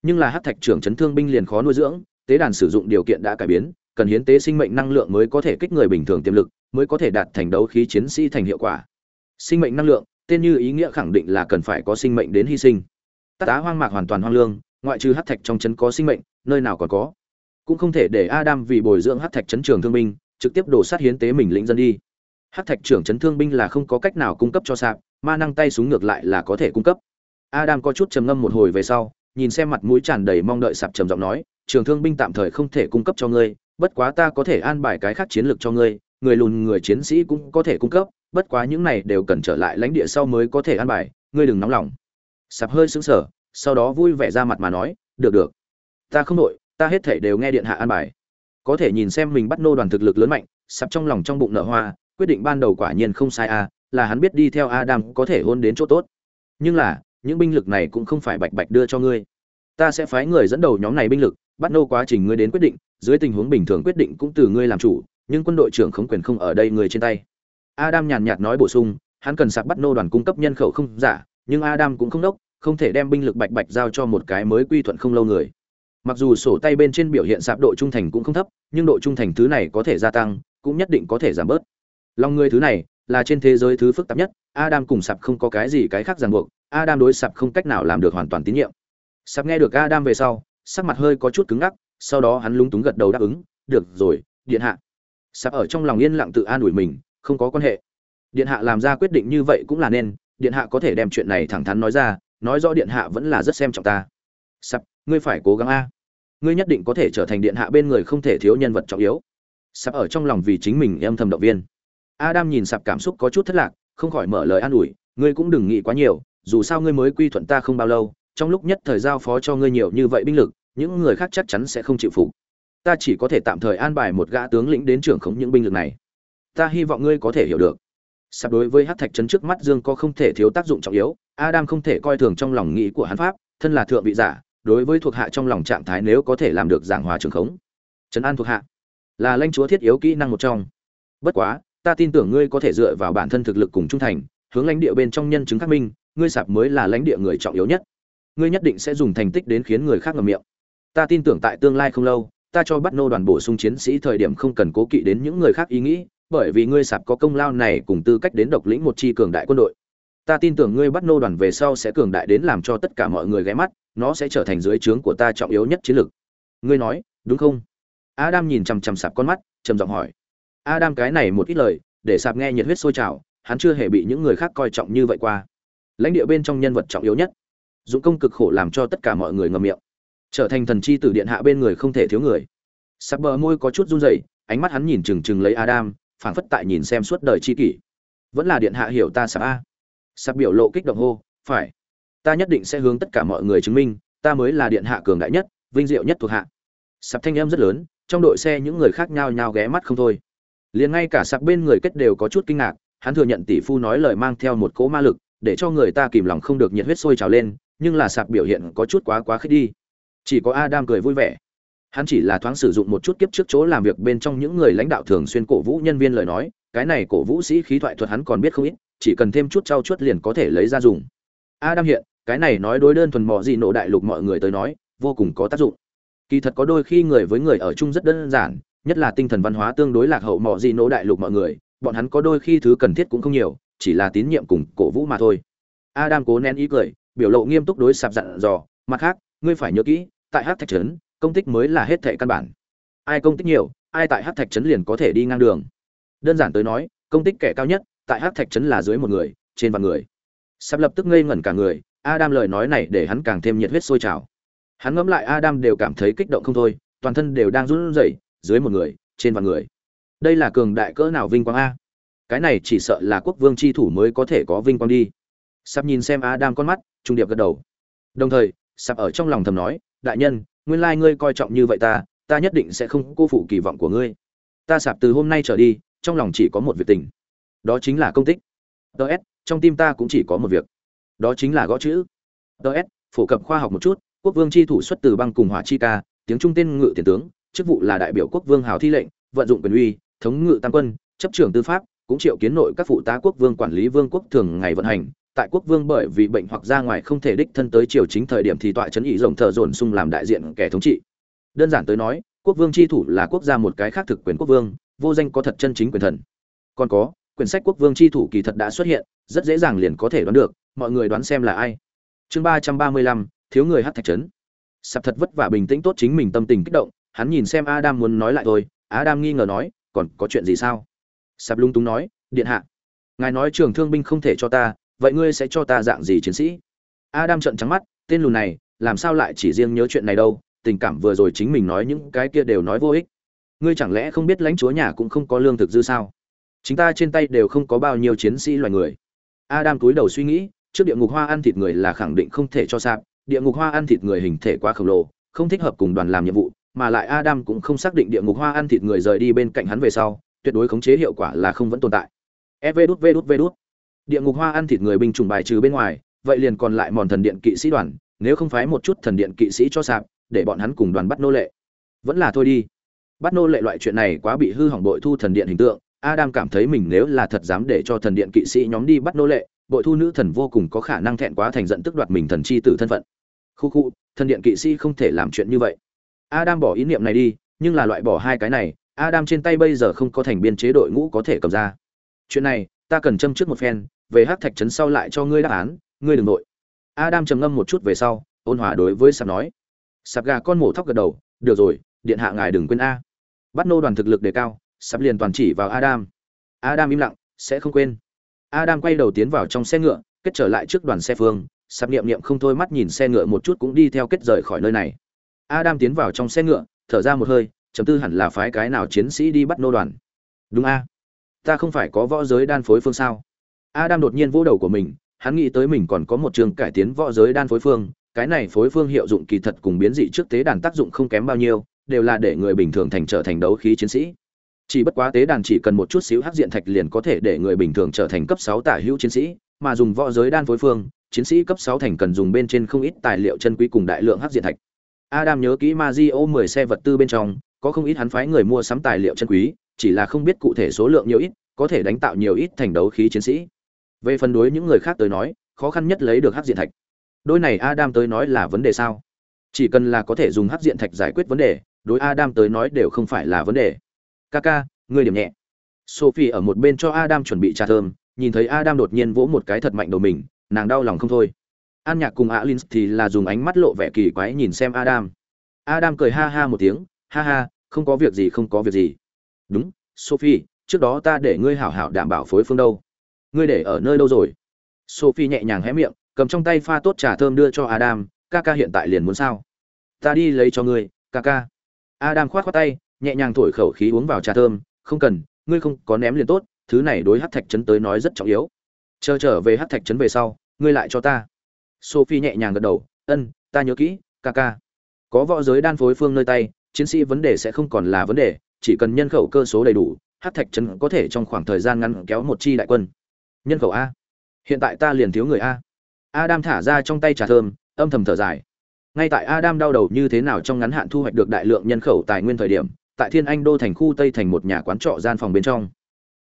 nhưng là hát thạch trưởng chấn thương binh liền khó nuôi dưỡng tế đàn sử dụng điều kiện đã cải biến cần hiến tế sinh mệnh năng lượng mới có thể kích người bình thường tiềm lực mới có thể đạt thành đấu khí chiến sĩ thành hiệu quả. Sinh mệnh năng lượng, tên như ý nghĩa khẳng định là cần phải có sinh mệnh đến hy sinh. Tát á hoang mạc hoàn toàn hoang lương, ngoại trừ hát thạch trong chấn có sinh mệnh, nơi nào còn có. Cũng không thể để adam vì bồi dưỡng hát thạch chấn trường thương binh, trực tiếp đổ sát hiến tế mình lĩnh dân đi. Hát thạch trưởng chấn thương binh là không có cách nào cung cấp cho sạp, ma năng tay súng ngược lại là có thể cung cấp. Adam có chút trầm ngâm một hồi về sau, nhìn xem mặt mũi tràn đầy mong đợi sạp trầm giọng nói, trường thương binh tạm thời không thể cung cấp cho ngươi, bất quá ta có thể an bài cái khác chiến lược cho ngươi người lùn người chiến sĩ cũng có thể cung cấp, bất quá những này đều cần trở lại lãnh địa sau mới có thể an bài, ngươi đừng nóng lòng. Sạp hơi sững sờ, sau đó vui vẻ ra mặt mà nói, được được. Ta không nội ta hết thể đều nghe điện hạ an bài. Có thể nhìn xem mình bắt nô đoàn thực lực lớn mạnh, sạp trong lòng trong bụng nở hoa, quyết định ban đầu quả nhiên không sai a là hắn biết đi theo adam có thể hôn đến chỗ tốt. Nhưng là, những binh lực này cũng không phải bạch bạch đưa cho ngươi. Ta sẽ phái người dẫn đầu nhóm này binh lực, bắt nô quá trình ngươi đến quyết định, dưới tình huống bình thường quyết định cũng từ ngươi làm chủ nhưng quân đội trưởng khống quyền không ở đây người trên tay. Adam nhàn nhạt nói bổ sung, hắn cần sạc bắt nô đoàn cung cấp nhân khẩu không giả, nhưng adam cũng không đốc, không thể đem binh lực bạch bạch giao cho một cái mới quy thuận không lâu người. Mặc dù sổ tay bên trên biểu hiện sạp độ trung thành cũng không thấp, nhưng độ trung thành thứ này có thể gia tăng, cũng nhất định có thể giảm bớt. Lòng người thứ này, là trên thế giới thứ phức tạp nhất, adam cùng sạp không có cái gì cái khác ràng buộc, adam đối sạp không cách nào làm được hoàn toàn tín nhiệm. Sạp nghe được adam về sau, sắc mặt hơi có chút cứng ngắc, sau đó hắn lúng túng gật đầu đáp ứng, được rồi, điện hạ sạp ở trong lòng yên lặng tự an ủi mình, không có quan hệ. Điện hạ làm ra quyết định như vậy cũng là nên, điện hạ có thể đem chuyện này thẳng thắn nói ra, nói rõ điện hạ vẫn là rất xem trọng ta. Sạp ngươi phải cố gắng a. Ngươi nhất định có thể trở thành điện hạ bên người không thể thiếu nhân vật trọng yếu. Sạp ở trong lòng vì chính mình âm thầm động viên. Adam nhìn sạp cảm xúc có chút thất lạc, không khỏi mở lời an ủi, ngươi cũng đừng nghĩ quá nhiều, dù sao ngươi mới quy thuận ta không bao lâu, trong lúc nhất thời giao phó cho ngươi nhiều như vậy binh lực, những người khác chắc chắn sẽ không chịu phục ta chỉ có thể tạm thời an bài một gã tướng lĩnh đến trưởng khống những binh lực này. Ta hy vọng ngươi có thể hiểu được. Sắp đối với hát thạch trấn trước mắt dương có không thể thiếu tác dụng trọng yếu, adam không thể coi thường trong lòng nghĩ của hắn pháp, thân là thượng vị giả, đối với thuộc hạ trong lòng trạng thái nếu có thể làm được giảng hòa trường khống. Trấn an thuộc hạ, là lãnh chúa thiết yếu kỹ năng một trong. Bất quá, ta tin tưởng ngươi có thể dựa vào bản thân thực lực cùng trung thành, hướng lãnh địa bên trong nhân chứng xác minh, ngươi sạp mới là lãnh địa người trọng yếu nhất. Ngươi nhất định sẽ dùng thành tích đến khiến người khác ngầm miệng. Ta tin tưởng tại tương lai không lâu ta cho bắt nô đoàn bổ sung chiến sĩ thời điểm không cần cố kỵ đến những người khác ý nghĩ, bởi vì ngươi sạp có công lao này cùng tư cách đến độc lĩnh một chi cường đại quân đội. Ta tin tưởng ngươi bắt nô đoàn về sau sẽ cường đại đến làm cho tất cả mọi người ghé mắt, nó sẽ trở thành dưới trướng của ta trọng yếu nhất chiến lược. Ngươi nói, đúng không? Adam nhìn chằm chằm sạp con mắt, trầm giọng hỏi. Adam cái này một ít lời, để sạp nghe nhiệt huyết sôi trào, hắn chưa hề bị những người khác coi trọng như vậy qua. Lãnh địa bên trong nhân vật trọng yếu nhất. Dũng công cực khổ làm cho tất cả mọi người ngậm miệng trở thành thần chi tử điện hạ bên người không thể thiếu người. Sắp bờ môi có chút run rẩy, ánh mắt hắn nhìn chừng chừng lấy adam, phảng phất tại nhìn xem suốt đời chi kỷ. Vẫn là điện hạ hiểu ta sạp a. Sạp biểu lộ kích động hô, phải. Ta nhất định sẽ hướng tất cả mọi người chứng minh, ta mới là điện hạ cường đại nhất, vinh diệu nhất thuộc hạ. Sạp thanh em rất lớn, trong đội xe những người khác nhao nhao ghé mắt không thôi. Liền ngay cả sạp bên người kết đều có chút kinh ngạc, hắn thừa nhận tỷ phu nói lời mang theo một cỗ ma lực, để cho người ta kìm lòng không được nhiệt huyết sôi trào lên, nhưng là sạp biểu hiện có chút quá quá khích đi chỉ có adam cười vui vẻ. Hắn chỉ là thoáng sử dụng một chút kiếp trước chỗ làm việc bên trong những người lãnh đạo thường xuyên cổ vũ nhân viên lời nói, cái này cổ vũ sĩ khí thoại thuật hắn còn biết không ít, chỉ cần thêm chút trau chuốt liền có thể lấy ra dùng. Adam hiện, cái này nói đối đơn thuần mò gì nộ đại lục mọi người tới nói, vô cùng có tác dụng. Kỳ thật có đôi khi người với người ở chung rất đơn giản, nhất là tinh thần văn hóa tương đối lạc hậu mò gì nộ đại lục mọi người, bọn hắn có đôi khi thứ cần thiết cũng không nhiều, chỉ là tín nhiệm cùng cổ vũ mà thôi. Adam cố nén ý cười, biểu lộ nghiêm túc đối sạp dặn dò, mặt khác, ngươi phải nhớ kỹ tại hát thạch trấn, công tích mới là hết thệ căn bản. Ai công tích nhiều, ai tại hát thạch trấn liền có thể đi ngang đường. Đơn giản tới nói, công tích kẻ cao nhất, tại hát thạch trấn là dưới một người, trên vạn người. Sắp lập tức ngây ngẩn cả người, adam lời nói này để hắn càng thêm nhiệt huyết sôi trào. Hắn ngẫm lại adam đều cảm thấy kích động không thôi, toàn thân đều đang run rẩy, dưới một người, trên vạn người. Đây là cường đại cỡ nào vinh quang a? Cái này chỉ sợ là quốc vương chi thủ mới có thể có vinh quang đi. Sắp nhìn xem adam con mắt, trung điệp gật đầu. Đồng thời, sắp ở trong lòng thầm nói đại nhân, nguyên lai ngươi coi trọng như vậy ta ta nhất định sẽ không cô phụ kỳ vọng của ngươi. Ta sạp từ hôm nay trở đi, trong lòng chỉ có một việc tình. Đó chính là công tích. Ts trong tim ta cũng chỉ có một việc. Đó chính là gõ chữ. Ts phổ cập khoa học một chút, quốc vương chi thủ xuất từ băng cùng hỏa chi ca, tiếng trung tên ngự tiền tướng, chức vụ là đại biểu quốc vương hào thi lệnh, vận dụng quyền uy, thống ngự tam quân, chấp trưởng tư pháp, cũng triệu kiến nội các phụ tá quốc vương quản lý vương quốc thường ngày vận hành tại quốc vương bởi vì bệnh hoặc ra ngoài không thể đích thân tới triều chính thời điểm thì tọa chấn ý rồng thờ dồn sung làm đại diện kẻ thống trị. Đơn giản tới nói, quốc vương chi thủ là quốc gia một cái khác thực quyền quốc vương, vô danh có thật chân chính quyền thần. Còn có, quyển sách quốc vương chi thủ kỳ thật đã xuất hiện, rất dễ dàng liền có thể đoán được, mọi người đoán xem là ai. Chương ba trăm ba mươi lăm, thiếu người hát thạch trấn. Sập thật vất vả bình tĩnh tốt chính mình tâm tình kích động, hắn nhìn xem adam muốn nói lại thôi, adam nghi ngờ nói, còn có chuyện gì sao? Sập lung túng nói, điện hạ, ngài nói trường thương binh không thể cho ta vậy ngươi sẽ cho ta dạng gì chiến sĩ? Adam trợn trắng mắt, tên lùn này, làm sao lại chỉ riêng nhớ chuyện này đâu, tình cảm vừa rồi chính mình nói những cái kia đều nói vô ích. Ngươi chẳng lẽ không biết lãnh chúa nhà cũng không có lương thực dư sao? Chúng ta trên tay đều không có bao nhiêu chiến sĩ loài người. Adam cúi đầu suy nghĩ, trước địa ngục hoa ăn thịt người là khẳng định không thể cho sạp, địa ngục hoa ăn thịt người hình thể quá khổng lồ, không thích hợp cùng đoàn làm nhiệm vụ, mà lại adam cũng không xác định địa ngục hoa ăn thịt người rời đi bên cạnh hắn về sau, tuyệt đối khống chế hiệu quả là không vẫn tồn tại. Ev đút v đút v đút địa ngục hoa ăn thịt người binh chủng bài trừ bên ngoài, vậy liền còn lại mòn thần điện kỵ sĩ đoàn, nếu không phái một chút thần điện kỵ sĩ cho sạp, để bọn hắn cùng đoàn bắt nô lệ. Vẫn là thôi đi. Bắt nô lệ loại chuyện này quá bị hư hỏng bội thu thần điện hình tượng, adam cảm thấy mình nếu là thật dám để cho thần điện kỵ sĩ nhóm đi bắt nô lệ, bội thu nữ thần vô cùng có khả năng thẹn quá thành giận tức đoạt mình thần chi tử thân phận. Khu khu, thần điện kỵ sĩ không thể làm chuyện như vậy. Adam bỏ ý niệm này đi, nhưng là loại bỏ hai cái này, adam trên tay bây giờ không có thành biên chế đội ngũ có thể cầm ra. Chuyện này, ta cần châm trước một phen về hắc thạch trấn sau lại cho ngươi đáp án, ngươi đừng nội. Adam trầm ngâm một chút về sau, ôn hòa đối với sạp nói. Sạp gà con mổ thóc gật đầu, được rồi, điện hạ ngài đừng quên a. Bắt nô đoàn thực lực đề cao, sạp liền toàn chỉ vào adam. Adam im lặng, sẽ không quên. Adam quay đầu tiến vào trong xe ngựa, kết trở lại trước đoàn xe phương, Sạp niệm niệm không thôi mắt nhìn xe ngựa một chút cũng đi theo kết rời khỏi nơi này. Adam tiến vào trong xe ngựa, thở ra một hơi, chấm tư hẳn là phái cái nào chiến sĩ đi bắt nô đoàn? Đúng a. Ta không phải có võ giới đan phối phương sao? Adam đột nhiên vỗ đầu của mình, hắn nghĩ tới mình còn có một trường cải tiến võ giới đan phối phương, cái này phối phương hiệu dụng kỳ thật cùng biến dị trước tế đàn tác dụng không kém bao nhiêu, đều là để người bình thường thành trở thành đấu khí chiến sĩ. Chỉ bất quá tế đàn chỉ cần một chút xíu hắc diện thạch liền có thể để người bình thường trở thành cấp sáu tả hữu chiến sĩ, mà dùng võ giới đan phối phương, chiến sĩ cấp sáu thành cần dùng bên trên không ít tài liệu chân quý cùng đại lượng hắc diện thạch. Adam nhớ kỹ Mazio 10 xe vật tư bên trong, có không ít hắn phái người mua sắm tài liệu chân quý, chỉ là không biết cụ thể số lượng nhiều ít, có thể đánh tạo nhiều ít thành đấu khí chiến sĩ về phần đối những người khác tới nói khó khăn nhất lấy được hắc diện thạch. Đôi này adam tới nói là vấn đề sao? Chỉ cần là có thể dùng hắc diện thạch giải quyết vấn đề đối adam tới nói đều không phải là vấn đề. Kaka, ngươi điểm nhẹ. Sophie ở một bên cho adam chuẩn bị trà thơm nhìn thấy adam đột nhiên vỗ một cái thật mạnh đầu mình nàng đau lòng không thôi. An nhạc cùng alin thì là dùng ánh mắt lộ vẻ kỳ quái nhìn xem adam. Adam cười ha ha một tiếng ha ha không có việc gì không có việc gì. Đúng sophie trước đó ta để ngươi hảo hảo đảm bảo phối phương đâu ngươi để ở nơi đâu rồi? Sophie nhẹ nhàng hé miệng, cầm trong tay pha tốt trà thơm đưa cho adam, ca ca hiện tại liền muốn sao? Ta đi lấy cho ngươi, ca ca. Adam khoát á tay, nhẹ nhàng thổi khẩu khí uống vào trà thơm, không cần, ngươi không có ném liền tốt, thứ này đối hát thạch trấn tới nói rất trọng yếu. Chờ trở về hát thạch trấn về sau, ngươi lại cho ta. Sophie nhẹ nhàng gật đầu, ân, ta nhớ kỹ, ca ca. Có võ giới đan phối phương nơi tay, chiến sĩ vấn đề sẽ không còn là vấn đề, chỉ cần nhân khẩu cơ số đầy đủ, hát thạch trấn có thể trong khoảng thời gian ngắn kéo một chi đại quân nhân khẩu a. Hiện tại ta liền thiếu người a. Adam thả ra trong tay trà thơm, âm thầm thở dài. Ngay tại adam đau đầu như thế nào trong ngắn hạn thu hoạch được đại lượng nhân khẩu tài nguyên thời điểm, tại thiên anh đô thành khu tây thành một nhà quán trọ gian phòng bên trong.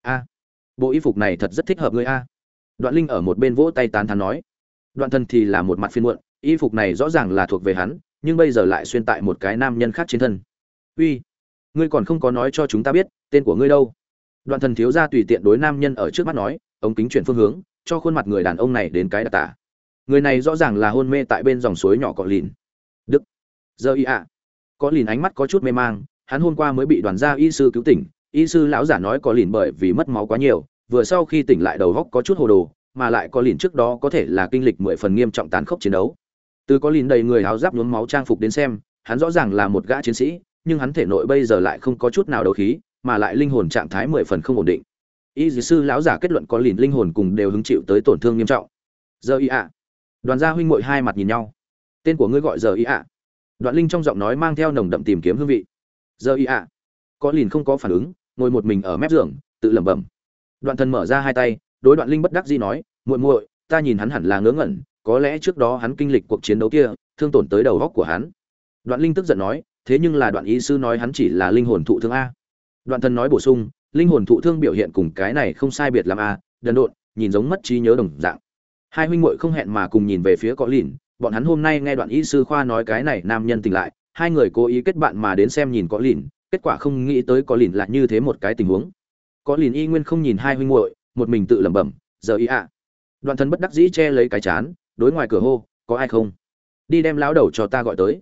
A, bộ y phục này thật rất thích hợp ngươi a. Đoạn linh ở một bên vỗ tay tán thán nói. Đoạn thần thì là một mặt phiên muộn, y phục này rõ ràng là thuộc về hắn, nhưng bây giờ lại xuyên tại một cái nam nhân khác trên thân. Uy, ngươi còn không có nói cho chúng ta biết, tên của ngươi đâu? Đoạn thần thiếu ra tùy tiện đối nam nhân ở trước mắt nói ống kính chuyển phương hướng, cho khuôn mặt người đàn ông này đến cái đặc tả. Người này rõ ràng là hôn mê tại bên dòng suối nhỏ cọ lìn. Đức. Giờ y ạ. Có lìn ánh mắt có chút mê mang, hắn hôm qua mới bị đoàn gia y sư cứu tỉnh, y sư lão giả nói có lìn bởi vì mất máu quá nhiều, vừa sau khi tỉnh lại đầu góc có chút hồ đồ, mà lại có lìn trước đó có thể là kinh lịch mười phần nghiêm trọng tàn khốc chiến đấu. Từ có lìn đầy người háo giáp nhuốm máu trang phục đến xem, hắn rõ ràng là một gã chiến sĩ, nhưng hắn thể nội bây giờ lại không có chút nào đấu khí, mà lại linh hồn trạng thái mười phần không ổn định y dì sư lão giả kết luận có lìn linh hồn cùng đều hứng chịu tới tổn thương nghiêm trọng. Giờ y ạ. Đoàn gia huynh mội hai mặt nhìn nhau. Tên của ngươi gọi giờ y ạ. Đoạn linh trong giọng nói mang theo nồng đậm tìm kiếm hương vị. Giờ y ạ. Có lìn không có phản ứng, ngồi một mình ở mép giường, tự lẩm bẩm. Đoạn thần mở ra hai tay, đối đoạn linh bất đắc dĩ nói, muội muội, ta nhìn hắn hẳn là ngớ ngẩn, có lẽ trước đó hắn kinh lịch cuộc chiến đấu kia, thương tổn tới đầu góc của hắn. Đoạn linh tức giận nói, thế nhưng là đoạn y sư nói hắn chỉ là linh hồn thụ thương a. Đoạn thần nói bổ sung linh hồn thụ thương biểu hiện cùng cái này không sai biệt làm a à, đần độn, nhìn giống mất trí nhớ đồng dạng. Hai huynh muội không hẹn mà cùng nhìn về phía có lìn, bọn hắn hôm nay nghe đoạn y sư khoa nói cái này nam nhân tỉnh lại, hai người cố ý kết bạn mà đến xem nhìn có lìn, kết quả không nghĩ tới có lìn lại như thế một cái tình huống. Có lìn y nguyên không nhìn hai huynh muội, một mình tự lẩm bẩm, giờ ý ạ. Đoạn thân bất đắc dĩ che lấy cái chán, đối ngoài cửa hô, có ai không? Đi đem lão đầu cho ta gọi tới.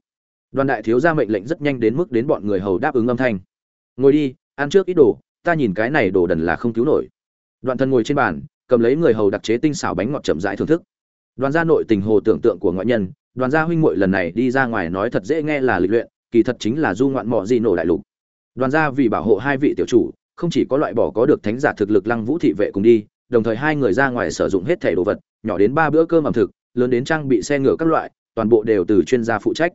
Đoàn đại thiếu ra mệnh lệnh rất nhanh đến mức đến bọn người hầu đáp ứng âm thanh. Ngồi đi, ăn trước ít đồ ta nhìn cái này đồ đần là không cứu nổi. Đoạn thần ngồi trên bàn, cầm lấy người hầu đặc chế tinh xảo bánh ngọt chậm rãi thưởng thức. Đoàn gia nội tình hồ tưởng tượng của ngoại nhân, đoàn gia huynh muội lần này đi ra ngoài nói thật dễ nghe là lịch luyện, kỳ thật chính là du ngoạn mọ gì nổ đại lục. Đoàn gia vì bảo hộ hai vị tiểu chủ, không chỉ có loại bỏ có được thánh giả thực lực lăng vũ thị vệ cùng đi, đồng thời hai người ra ngoài sử dụng hết thẻ đồ vật, nhỏ đến ba bữa cơm ẩm thực, lớn đến trang bị xe ngựa các loại, toàn bộ đều từ chuyên gia phụ trách.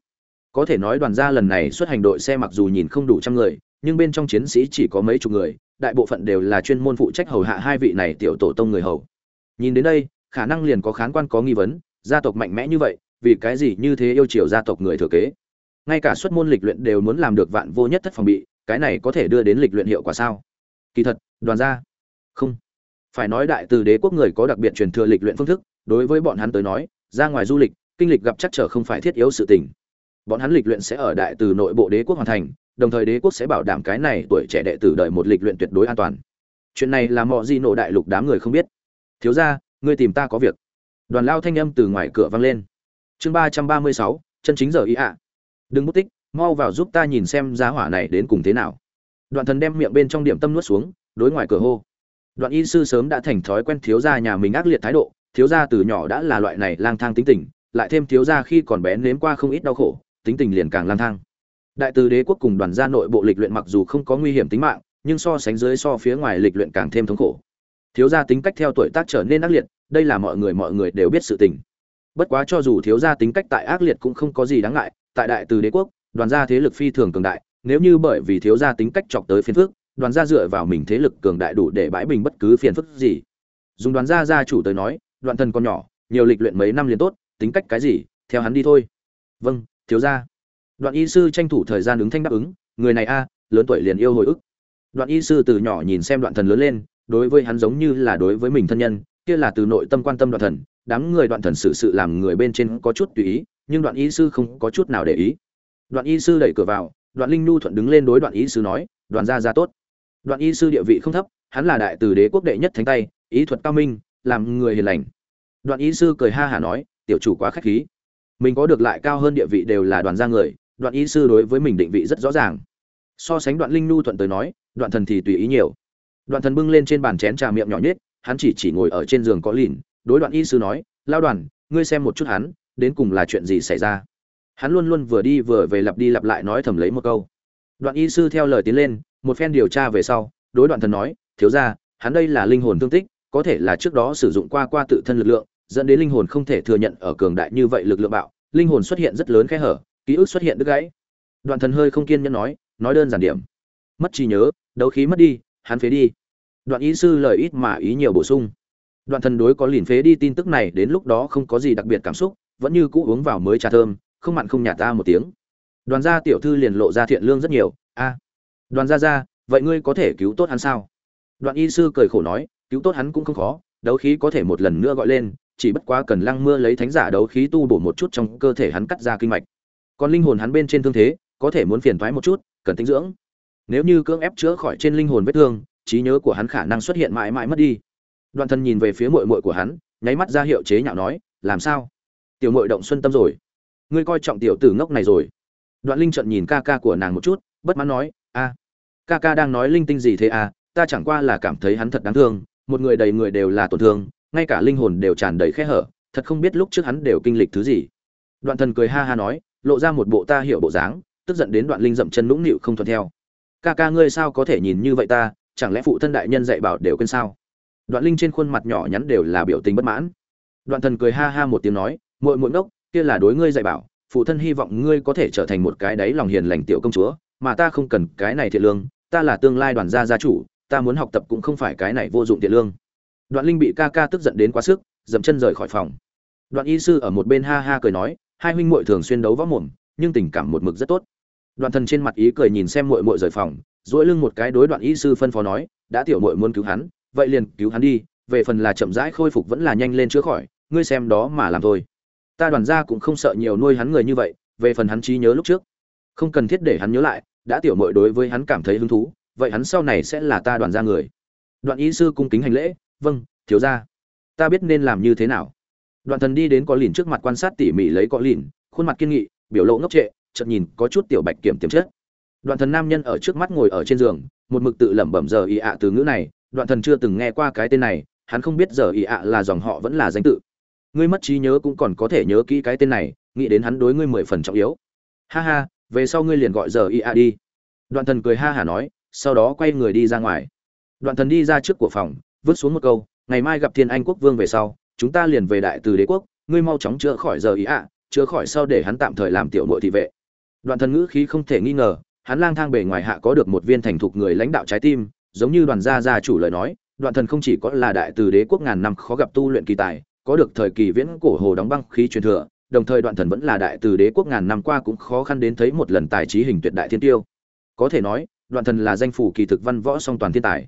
Có thể nói đoàn gia lần này xuất hành đội xe mặc dù nhìn không đủ trăm người nhưng bên trong chiến sĩ chỉ có mấy chục người, đại bộ phận đều là chuyên môn phụ trách hầu hạ hai vị này tiểu tổ tông người hầu. Nhìn đến đây, khả năng liền có khán quan có nghi vấn, gia tộc mạnh mẽ như vậy, vì cái gì như thế yêu chiều gia tộc người thừa kế? Ngay cả xuất môn lịch luyện đều muốn làm được vạn vô nhất thất phòng bị, cái này có thể đưa đến lịch luyện hiệu quả sao? Kỳ thật, đoàn gia, không. Phải nói đại từ đế quốc người có đặc biệt truyền thừa lịch luyện phương thức, đối với bọn hắn tới nói, ra ngoài du lịch, kinh lịch gặp chắc trở không phải thiết yếu sự tình. Bọn hắn lịch luyện sẽ ở đại từ nội bộ đế quốc hoàn thành đồng thời đế quốc sẽ bảo đảm cái này tuổi trẻ đệ tử đợi một lịch luyện tuyệt đối an toàn. Chuyện này là mọi di nộ đại lục đám người không biết. Thiếu ra ngươi tìm ta có việc. Đoàn lao thanh âm từ ngoài cửa vang lên. Chương ba trăm ba mươi sáu, chân chính giờ ý ạ. Đừng mất tích, mau vào giúp ta nhìn xem giá hỏa này đến cùng thế nào. Đoạn thần đem miệng bên trong điểm tâm nuốt xuống, đối ngoài cửa hô. Đoạn y sư sớm đã thành thói quen thiếu gia nhà mình ác liệt thái độ, thiếu gia từ nhỏ đã là loại này lang thang tính tình, lại thêm thiếu gia khi còn bé nếm qua không ít đau khổ, tính tình liền càng lang thang đại từ đế quốc cùng đoàn gia nội bộ lịch luyện mặc dù không có nguy hiểm tính mạng, nhưng so sánh dưới so phía ngoài lịch luyện càng thêm thống khổ. Thiếu gia tính cách theo tuổi tác trở nên ác liệt, đây là mọi người mọi người đều biết sự tình. Bất quá cho dù thiếu gia tính cách tại ác liệt cũng không có gì đáng ngại, tại đại từ đế quốc, đoàn gia thế lực phi thường cường đại, nếu như bởi vì thiếu gia tính cách chọc tới phiền phức, đoàn gia dựa vào mình thế lực cường đại đủ để bãi bình bất cứ phiền phức gì. Dùng đoàn gia gia chủ tới nói, đoạn thần còn nhỏ, nhiều lịch luyện mấy năm liền tốt, tính cách cái gì, theo hắn đi thôi. Vâng thiếu gia đoạn y sư tranh thủ thời gian ứng thanh đáp ứng, người này a, lớn tuổi liền yêu hồi ức. Đoạn y sư từ nhỏ nhìn xem đoạn thần lớn lên, đối với hắn giống như là đối với mình thân nhân, kia là từ nội tâm quan tâm đoạn thần, đám người đoạn thần sự sự làm người bên trên có chút tùy ý, nhưng đoạn y sư không có chút nào để ý. Đoạn y sư đẩy cửa vào, đoạn linh nhu thuận đứng lên đối đoạn y sư nói, Đoạn gia gia tốt. Đoạn y sư địa vị không thấp, hắn là đại từ đế quốc đệ nhất thánh tay, ý thuật cao minh, làm người hiền lành. Đoạn y sư cười ha hả nói, tiểu chủ quá khách khí. Mình có được lại cao hơn địa vị đều là đoàn gia người đoạn y sư đối với mình định vị rất rõ ràng. So sánh đoạn linh nhu thuận tới nói, đoạn thần thì tùy ý nhiều. Đoạn thần bưng lên trên bàn chén trà miệng nhỏ nhất hắn chỉ chỉ ngồi ở trên giường có lìn, đối đoạn y sư nói, lao đoàn, ngươi xem một chút hắn, đến cùng là chuyện gì xảy ra? Hắn luôn luôn vừa đi vừa về lặp đi lặp lại nói thầm lấy một câu. Đoạn y sư theo lời tiến lên, một phen điều tra về sau, đối đoạn thần nói, thiếu ra hắn đây là linh hồn thương tích, có thể là trước đó sử dụng qua qua tự thân lực lượng, dẫn đến linh hồn không thể thừa nhận ở cường đại như vậy lực lượng bạo, linh hồn xuất hiện rất lớn khe hở ký ức xuất hiện đứt gãy. Đoạn thần hơi không kiên nhẫn nói nói đơn giản điểm. Mất trí nhớ, đấu khí mất đi, hắn phế đi. Đoạn ý sư lời ít mà ý nhiều bổ sung. Đoạn thần đối có liền phế đi tin tức này đến lúc đó không có gì đặc biệt cảm xúc, vẫn như cũ uống vào mới trà thơm, không mặn không nhạt ta một tiếng. Đoàn gia tiểu thư liền lộ ra thiện lương rất nhiều. A. Đoàn gia gia, vậy ngươi có thể cứu tốt hắn sao? Đoạn y sư cười khổ nói, cứu tốt hắn cũng không khó, đấu khí có thể một lần nữa gọi lên, chỉ bất quá cần lăng mưa lấy thánh giả đấu khí tu bổ một chút trong cơ thể hắn cắt ra kinh mạch còn linh hồn hắn bên trên thương thế, có thể muốn phiền thoái một chút, cần tinh dưỡng. Nếu như cưỡng ép chữa khỏi trên linh hồn vết thương, trí nhớ của hắn khả năng xuất hiện mãi mãi mất đi. Đoạn thân nhìn về phía mội mội của hắn, nháy mắt ra hiệu chế nhạo nói, làm sao? Tiểu mội động xuân tâm rồi. Ngươi coi trọng tiểu tử ngốc này rồi. Đoạn linh trận nhìn ca ca của nàng một chút, bất mãn nói, a, ca ca đang nói linh tinh gì thế à? Ta chẳng qua là cảm thấy hắn thật đáng thương, một người đầy người đều là tổn thương, ngay cả linh hồn đều tràn đầy khe hở, thật không biết lúc trước hắn đều kinh lịch thứ gì. Đoạn thần cười ha ha nói lộ ra một bộ ta hiểu bộ dáng, tức giận đến đoạn linh dậm chân nũng nịu không thuận theo. Ca ca ngươi sao có thể nhìn như vậy ta, chẳng lẽ phụ thân đại nhân dạy bảo đều quên sao? Đoạn linh trên khuôn mặt nhỏ nhắn đều là biểu tình bất mãn. Đoạn thần cười ha ha một tiếng nói, muội muội ngốc, kia là đối ngươi dạy bảo, phụ thân hy vọng ngươi có thể trở thành một cái đáy lòng hiền lành tiểu công chúa, mà ta không cần cái này thiện lương, ta là tương lai đoàn gia gia chủ, ta muốn học tập cũng không phải cái này vô dụng thiện lương. Đoạn linh bị ca ca tức giận đến quá sức, dậm chân rời khỏi phòng. Đoạn y sư ở một bên ha ha cười nói hai huynh muội thường xuyên đấu võ mồm, nhưng tình cảm một mực rất tốt. Đoạn thần trên mặt ý cười nhìn xem muội muội rời phòng, duỗi lưng một cái đối đoạn y sư phân phó nói, đã tiểu muội muốn cứu hắn, vậy liền cứu hắn đi, về phần là chậm rãi khôi phục vẫn là nhanh lên chữa khỏi, ngươi xem đó mà làm thôi. Ta đoàn gia cũng không sợ nhiều nuôi hắn người như vậy, về phần hắn trí nhớ lúc trước. Không cần thiết để hắn nhớ lại, đã tiểu muội đối với hắn cảm thấy hứng thú, vậy hắn sau này sẽ là ta đoàn gia người. Đoạn y sư cung kính hành lễ vâng thiếu gia. Ta biết nên làm như thế nào đoạn thần đi đến có lìn trước mặt quan sát tỉ mỉ lấy có lìn, khuôn mặt kiên nghị, biểu lộ ngốc trệ, chợt nhìn có chút tiểu bạch kiểm tiềm chất. Đoạn thần nam nhân ở trước mắt ngồi ở trên giường, một mực tự lẩm bẩm giờ y ạ từ ngữ này, đoạn thần chưa từng nghe qua cái tên này, hắn không biết giờ y ạ là dòng họ vẫn là danh tự. Ngươi mất trí nhớ cũng còn có thể nhớ kỹ cái tên này, nghĩ đến hắn đối ngươi mười phần trọng yếu. Ha ha, về sau ngươi liền gọi giờ y ạ đi. Đoạn thần cười ha hả nói, sau đó quay người đi ra ngoài. Đoạn thần đi ra trước của phòng, vứt xuống một câu, ngày mai gặp thiên anh quốc vương về sau chúng ta liền về đại từ đế quốc, ngươi mau chóng chữa khỏi giờ ý ạ, chữa khỏi sau để hắn tạm thời làm tiểu nội thị vệ. Đoạn thần ngữ khí không thể nghi ngờ, hắn lang thang bề ngoài hạ có được một viên thành thục người lãnh đạo trái tim, giống như đoàn gia gia chủ lời nói, đoạn thần không chỉ có là đại từ đế quốc ngàn năm khó gặp tu luyện kỳ tài, có được thời kỳ viễn cổ hồ đóng băng khí truyền thừa, đồng thời đoạn thần vẫn là đại từ đế quốc ngàn năm qua cũng khó khăn đến thấy một lần tài trí hình tuyệt đại thiên tiêu. Có thể nói, đoạn thần là danh phủ kỳ thực văn võ song toàn thiên tài.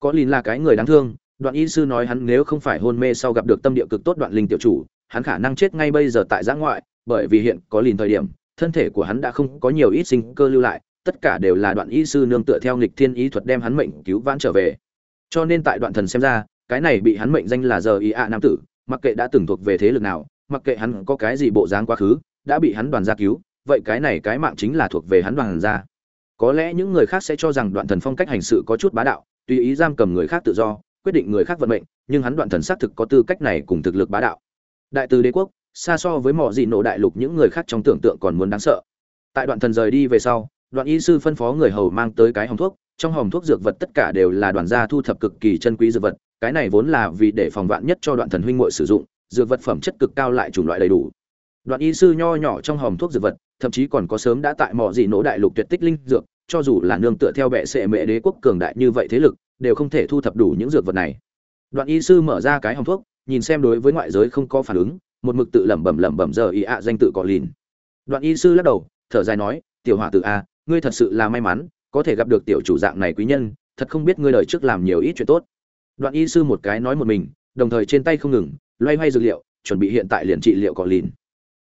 Có lìn là cái người đáng thương đoạn y sư nói hắn nếu không phải hôn mê sau gặp được tâm địa cực tốt đoạn linh tiểu chủ, hắn khả năng chết ngay bây giờ tại giã ngoại, bởi vì hiện có lìn thời điểm, thân thể của hắn đã không có nhiều ít sinh cơ lưu lại, tất cả đều là đoạn y sư nương tựa theo nghịch thiên ý thuật đem hắn mệnh cứu vãn trở về. Cho nên tại đoạn thần xem ra, cái này bị hắn mệnh danh là giờ y ạ nam tử, mặc kệ đã từng thuộc về thế lực nào, mặc kệ hắn có cái gì bộ dáng quá khứ, đã bị hắn đoàn gia cứu, vậy cái này cái mạng chính là thuộc về hắn đoàn gia. Có lẽ những người khác sẽ cho rằng đoạn thần phong cách hành sự có chút bá đạo, tùy ý giam cầm người khác tự do quyết định người khác vận mệnh, nhưng hắn đoạn thần xác thực có tư cách này cùng thực lực bá đạo. Đại từ đế quốc, xa so với mọi dị nổ đại lục những người khác trong tưởng tượng còn muốn đáng sợ. Tại đoạn thần rời đi về sau, đoạn y sư phân phó người hầu mang tới cái hòm thuốc, trong hòm thuốc dược vật tất cả đều là đoàn gia thu thập cực kỳ chân quý dược vật, cái này vốn là vì để phòng vạn nhất cho đoạn thần huynh muội sử dụng, dược vật phẩm chất cực cao lại chủng loại đầy đủ. Đoạn y sư nho nhỏ trong hòm thuốc dược vật, thậm chí còn có sớm đã tại mọi dị nổ đại lục tuyệt tích linh dược cho dù là nương tựa theo bệ sệ mệ đế quốc cường đại như vậy thế lực, đều không thể thu thập đủ những dược vật này. Đoạn y sư mở ra cái hòm thuốc, nhìn xem đối với ngoại giới không có phản ứng, một mực tự lẩm bẩm lẩm bẩm giờ ý ạ danh tự cọ lìn. Đoạn y sư lắc đầu, thở dài nói, tiểu hỏa tự a à, ngươi thật sự là may mắn, có thể gặp được tiểu chủ dạng này quý nhân, thật không biết ngươi đời trước làm nhiều ít chuyện tốt. Đoạn y sư một cái nói một mình, đồng thời trên tay không ngừng, loay hoay dược liệu, chuẩn bị hiện tại liền trị liệu cọ lìn.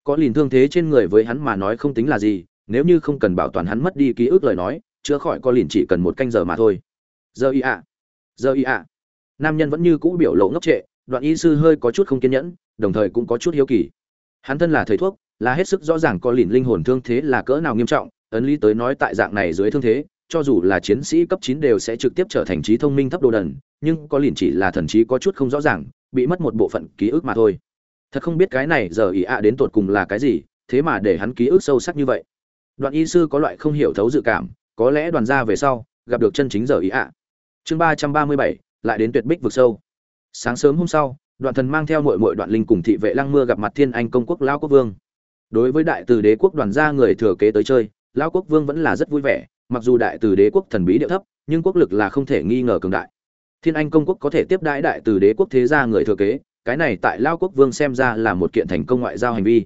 Có lìn thương thế trên người với hắn mà nói không tính là gì nếu như không cần bảo toàn hắn mất đi ký ức lời nói, chữa khỏi có lìn chỉ cần một canh giờ mà thôi. Giờ y ạ. Giờ y ạ. Nam nhân vẫn như cũ biểu lộ ngốc trệ, đoạn y sư hơi có chút không kiên nhẫn, đồng thời cũng có chút hiếu kỳ. Hắn thân là thầy thuốc, là hết sức rõ ràng có lìn linh hồn thương thế là cỡ nào nghiêm trọng, ấn lý tới nói tại dạng này dưới thương thế, cho dù là chiến sĩ cấp chín đều sẽ trực tiếp trở thành trí thông minh thấp đồ đần, nhưng có lìn chỉ là thần trí có chút không rõ ràng, bị mất một bộ phận ký ức mà thôi. Thật không biết cái này giờ ý ạ đến tột cùng là cái gì, thế mà để hắn ký ức sâu sắc như vậy đoạn y sư có loại không hiểu thấu dự cảm, có lẽ đoàn gia về sau, gặp được chân chính giờ ý ạ. Chương ba trăm ba mươi bảy, lại đến tuyệt bích vực sâu. Sáng sớm hôm sau, đoạn thần mang theo muội muội đoạn linh cùng thị vệ lăng mưa gặp mặt thiên anh công quốc Lão quốc vương. Đối với đại từ đế quốc đoàn gia người thừa kế tới chơi, Lão quốc vương vẫn là rất vui vẻ, mặc dù đại từ đế quốc thần bí địa thấp, nhưng quốc lực là không thể nghi ngờ cường đại. Thiên anh công quốc có thể tiếp đãi đại từ đế quốc thế gia người thừa kế, cái này tại lao quốc vương xem ra là một kiện thành công ngoại giao hành vi.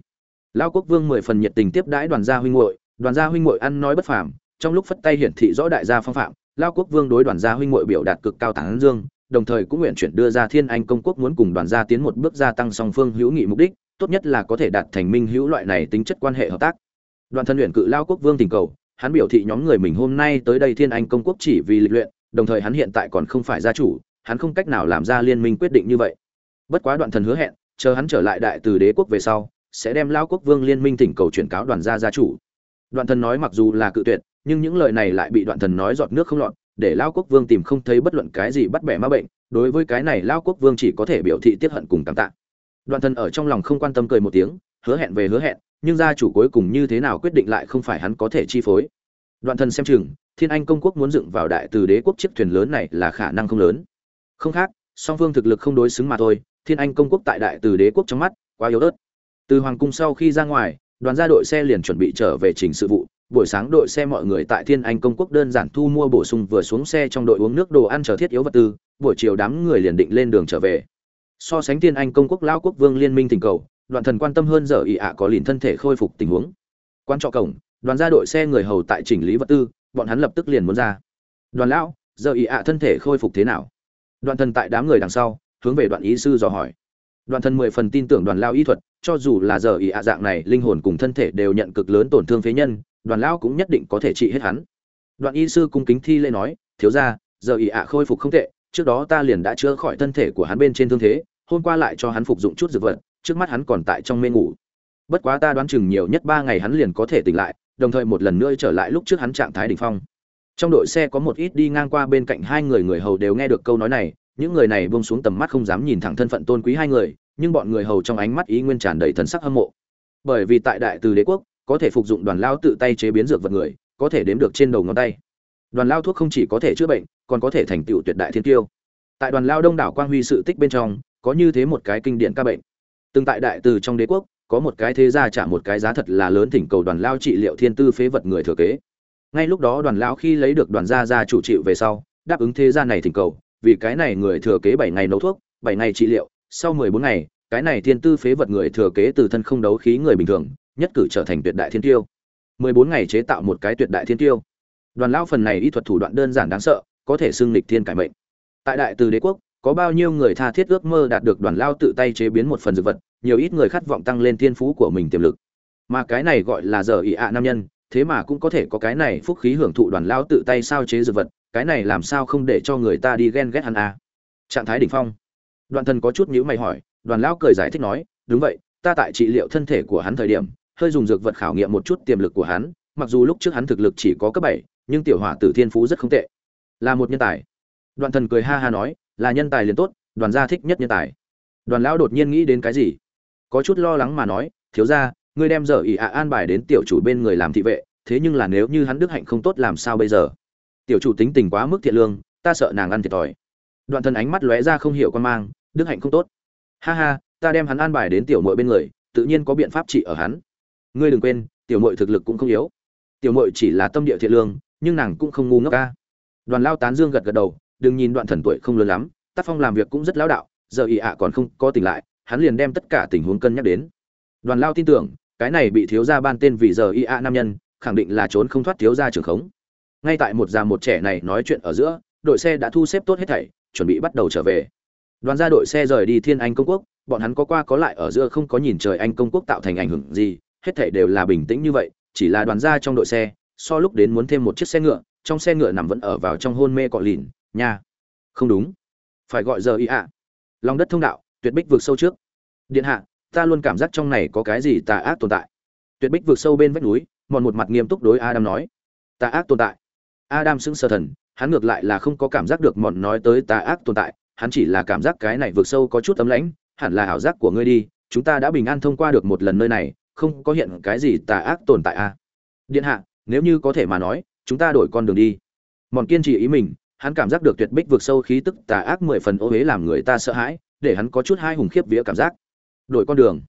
Lao quốc vương mười phần nhiệt tình tiếp đãi đoàn gia huynh muội đoàn gia huynh muội ăn nói bất phàm, trong lúc phất tay hiển thị rõ đại gia phong phạm, lao quốc vương đối đoàn gia huynh muội biểu đạt cực cao tán dương, đồng thời cũng nguyện chuyển đưa ra thiên anh công quốc muốn cùng đoàn gia tiến một bước gia tăng song phương hữu nghị mục đích, tốt nhất là có thể đạt thành minh hữu loại này tính chất quan hệ hợp tác. Đoàn thân luyện cự lao quốc vương tình cầu, hắn biểu thị nhóm người mình hôm nay tới đây thiên anh công quốc chỉ vì lịch luyện, đồng thời hắn hiện tại còn không phải gia chủ, hắn không cách nào làm ra liên minh quyết định như vậy. Bất quá đoạn thần hứa hẹn, chờ hắn trở lại đại từ đế quốc về sau, sẽ đem lao quốc vương liên minh tỉnh cầu chuyển cáo đoàn gia gia chủ đoạn thần nói mặc dù là cự tuyệt, nhưng những lời này lại bị đoạn thần nói giọt nước không lọt, để lao quốc vương tìm không thấy bất luận cái gì bắt bẻ ma bệnh, đối với cái này lao quốc vương chỉ có thể biểu thị tiết hận cùng cảm tạ. Đoạn thần ở trong lòng không quan tâm cười một tiếng, hứa hẹn về hứa hẹn, nhưng gia chủ cuối cùng như thế nào quyết định lại không phải hắn có thể chi phối. Đoạn thần xem chừng, thiên anh công quốc muốn dựng vào đại từ đế quốc chiếc thuyền lớn này là khả năng không lớn. Không khác, song phương thực lực không đối xứng mà thôi, thiên anh công quốc tại đại từ đế quốc trong mắt, quá yếu ớt. Từ hoàng cung sau khi ra ngoài đoàn gia đội xe liền chuẩn bị trở về trình sự vụ. Buổi sáng đội xe mọi người tại thiên anh công quốc đơn giản thu mua bổ sung vừa xuống xe trong đội uống nước đồ ăn chờ thiết yếu vật tư. Buổi chiều đám người liền định lên đường trở về. So sánh thiên anh công quốc, lao quốc, vương liên minh tình cầu, đoàn thần quan tâm hơn giờ ị ạ có liền thân thể khôi phục tình huống. Quan trọ cổng, đoàn gia đội xe người hầu tại chỉnh lý vật tư, bọn hắn lập tức liền muốn ra. Đoàn lão, giờ ị ạ thân thể khôi phục thế nào? Đoàn thần tại đám người đằng sau, hướng về đoạn ý sư dò hỏi. Đoàn thần mười phần tin tưởng đoàn lao y thuật cho dù là giờ ý ạ dạng này, linh hồn cùng thân thể đều nhận cực lớn tổn thương phế nhân, đoàn Lão cũng nhất định có thể trị hết hắn. Đoạn y sư cung kính thi lễ nói, thiếu ra giờ ý ạ khôi phục không tệ, trước đó ta liền đã chữa khỏi thân thể của hắn bên trên thương thế, hôm qua lại cho hắn phục dụng chút dược vật, trước mắt hắn còn tại trong mê ngủ. Bất quá ta đoán chừng nhiều nhất ba ngày hắn liền có thể tỉnh lại, đồng thời một lần nữa trở lại lúc trước hắn trạng thái đ ỉ n h phong. Trong đội xe có một ít đi ngang qua bên cạnh hai người người hầu đều nghe được câu nói này những người này buông xuống tầm mắt không dám nhìn thẳng thân phận tôn quý hai người, nhưng bọn người hầu trong ánh mắt ý nguyên tràn đầy thần sắc hâm mộ. Bởi vì tại đại từ đế quốc, có thể phục dụng đoàn lao tự tay chế biến dược vật người, có thể đếm được trên đầu ngón tay. Đoàn lao thuốc không chỉ có thể chữa bệnh, còn có thể thành tựu tuyệt đại thiên tiêu tại đoàn lao đông đảo quang huy sự tích bên trong, có như thế một cái kinh điển ca bệnh. Từng tại đại từ trong đế quốc, có một cái thế gia trả một cái giá thật là lớn thỉnh cầu đoàn lao trị liệu thiên tư phế vật người thừa kế. Ngay lúc đó đoàn lao khi lấy được đoàn gia gia chủ chịu về sau, đáp ứng thế gia này thỉnh cầu vì cái này người thừa kế bảy ngày nấu thuốc, bảy ngày trị liệu, sau mười bốn ngày, cái này thiên tư phế vật người thừa kế từ thân không đấu khí người bình thường, nhất cử trở thành tuyệt đại thiên tiêu. mười bốn ngày chế tạo một cái tuyệt đại thiên tiêu. Đoàn lao phần này y thuật thủ đoạn đơn giản đáng sợ, có thể xưng lịch thiên cải mệnh. Tại đại từ đế quốc, có bao nhiêu người tha thiết ước mơ đạt được đoàn lao tự tay chế biến một phần dược vật, nhiều ít người khát vọng tăng lên thiên phú của mình tiềm lực. Mà cái này gọi là giờ ỷ ạ nam nhân, thế mà cũng có thể có cái này phúc khí hưởng thụ đoàn lao tự tay sao chế dược vật cái này làm sao không để cho người ta đi ghen ghét hắn à. trạng thái đỉnh phong. Đoạn thần có chút nhữ mày hỏi, đoàn lão cười giải thích nói, đúng vậy, ta tại trị liệu thân thể của hắn thời điểm, hơi dùng dược vật khảo nghiệm một chút tiềm lực của hắn, mặc dù lúc trước hắn thực lực chỉ có cấp bảy, nhưng tiểu hỏa tử thiên phú rất không tệ. Là một nhân tài. Đoạn thần cười ha ha nói, là nhân tài liền tốt, đoàn gia thích nhất nhân tài. Đoàn lão đột nhiên nghĩ đến cái gì? Có chút lo lắng mà nói, thiếu ra ngươi đem giờ ỉ ạ an bài đến tiểu chủ bên người làm thị vệ, thế nhưng là nếu như hắn đức hạnh không tốt làm sao bây giờ? Tiểu chủ tính tình quá mức thiện lương, ta sợ nàng ăn thiệt thòi. Đoạn thần ánh mắt lóe ra không hiểu con mang, đức hạnh không tốt. Ha ha, ta đem hắn an bài đến tiểu mội bên người, tự nhiên có biện pháp trị ở hắn. Ngươi đừng quên, tiểu mội thực lực cũng không yếu. Tiểu mội chỉ là tâm địa thiện lương, nhưng nàng cũng không ngu ngốc ca. Đoàn lao tán dương gật gật đầu, đừng nhìn đoạn thần tuổi không lớn lắm, tác phong làm việc cũng rất lão đạo, giờ ị ạ còn không có tỉnh lại, hắn liền đem tất cả tình huống cân nhắc đến. Đoàn lao tin tưởng, cái này bị thiếu gia ban tên vì giờ ị ạ nam nhân, khẳng định là trốn không thoát thiếu gia trường khống ngay tại một già một trẻ này nói chuyện ở giữa, đội xe đã thu xếp tốt hết thảy, chuẩn bị bắt đầu trở về. Đoàn ra đội xe rời đi thiên anh công quốc, bọn hắn có qua có lại ở giữa không có nhìn trời anh công quốc tạo thành ảnh hưởng gì, hết thảy đều là bình tĩnh như vậy, chỉ là đoàn ra trong đội xe, so lúc đến muốn thêm một chiếc xe ngựa, trong xe ngựa nằm vẫn ở vào trong hôn mê cọ lìn, nha. Không đúng. Phải gọi giờ ý ạ. Lòng đất thông đạo, tuyệt bích vượt sâu trước. Điện hạ, ta luôn cảm giác trong này có cái gì tà ác tồn tại. Tuyệt bích vượt sâu bên vách núi, mòn một mặt nghiêm túc đối adam nói. Tà ác tồn tại adam sững sờ thần, hắn ngược lại là không có cảm giác được mọn nói tới tà ác tồn tại, hắn chỉ là cảm giác cái này vượt sâu có chút ấm lãnh, hẳn là ảo giác của ngươi đi, chúng ta đã bình an thông qua được một lần nơi này, không có hiện cái gì tà ác tồn tại a à? điện hạ, nếu như có thể mà nói, chúng ta đổi con đường đi. Mọn kiên trì ý mình, hắn cảm giác được tuyệt bích vượt sâu khí tức tà ác mười phần ô uế làm người ta sợ hãi, để hắn có chút hai hùng khiếp vía cảm giác. Đổi con đường.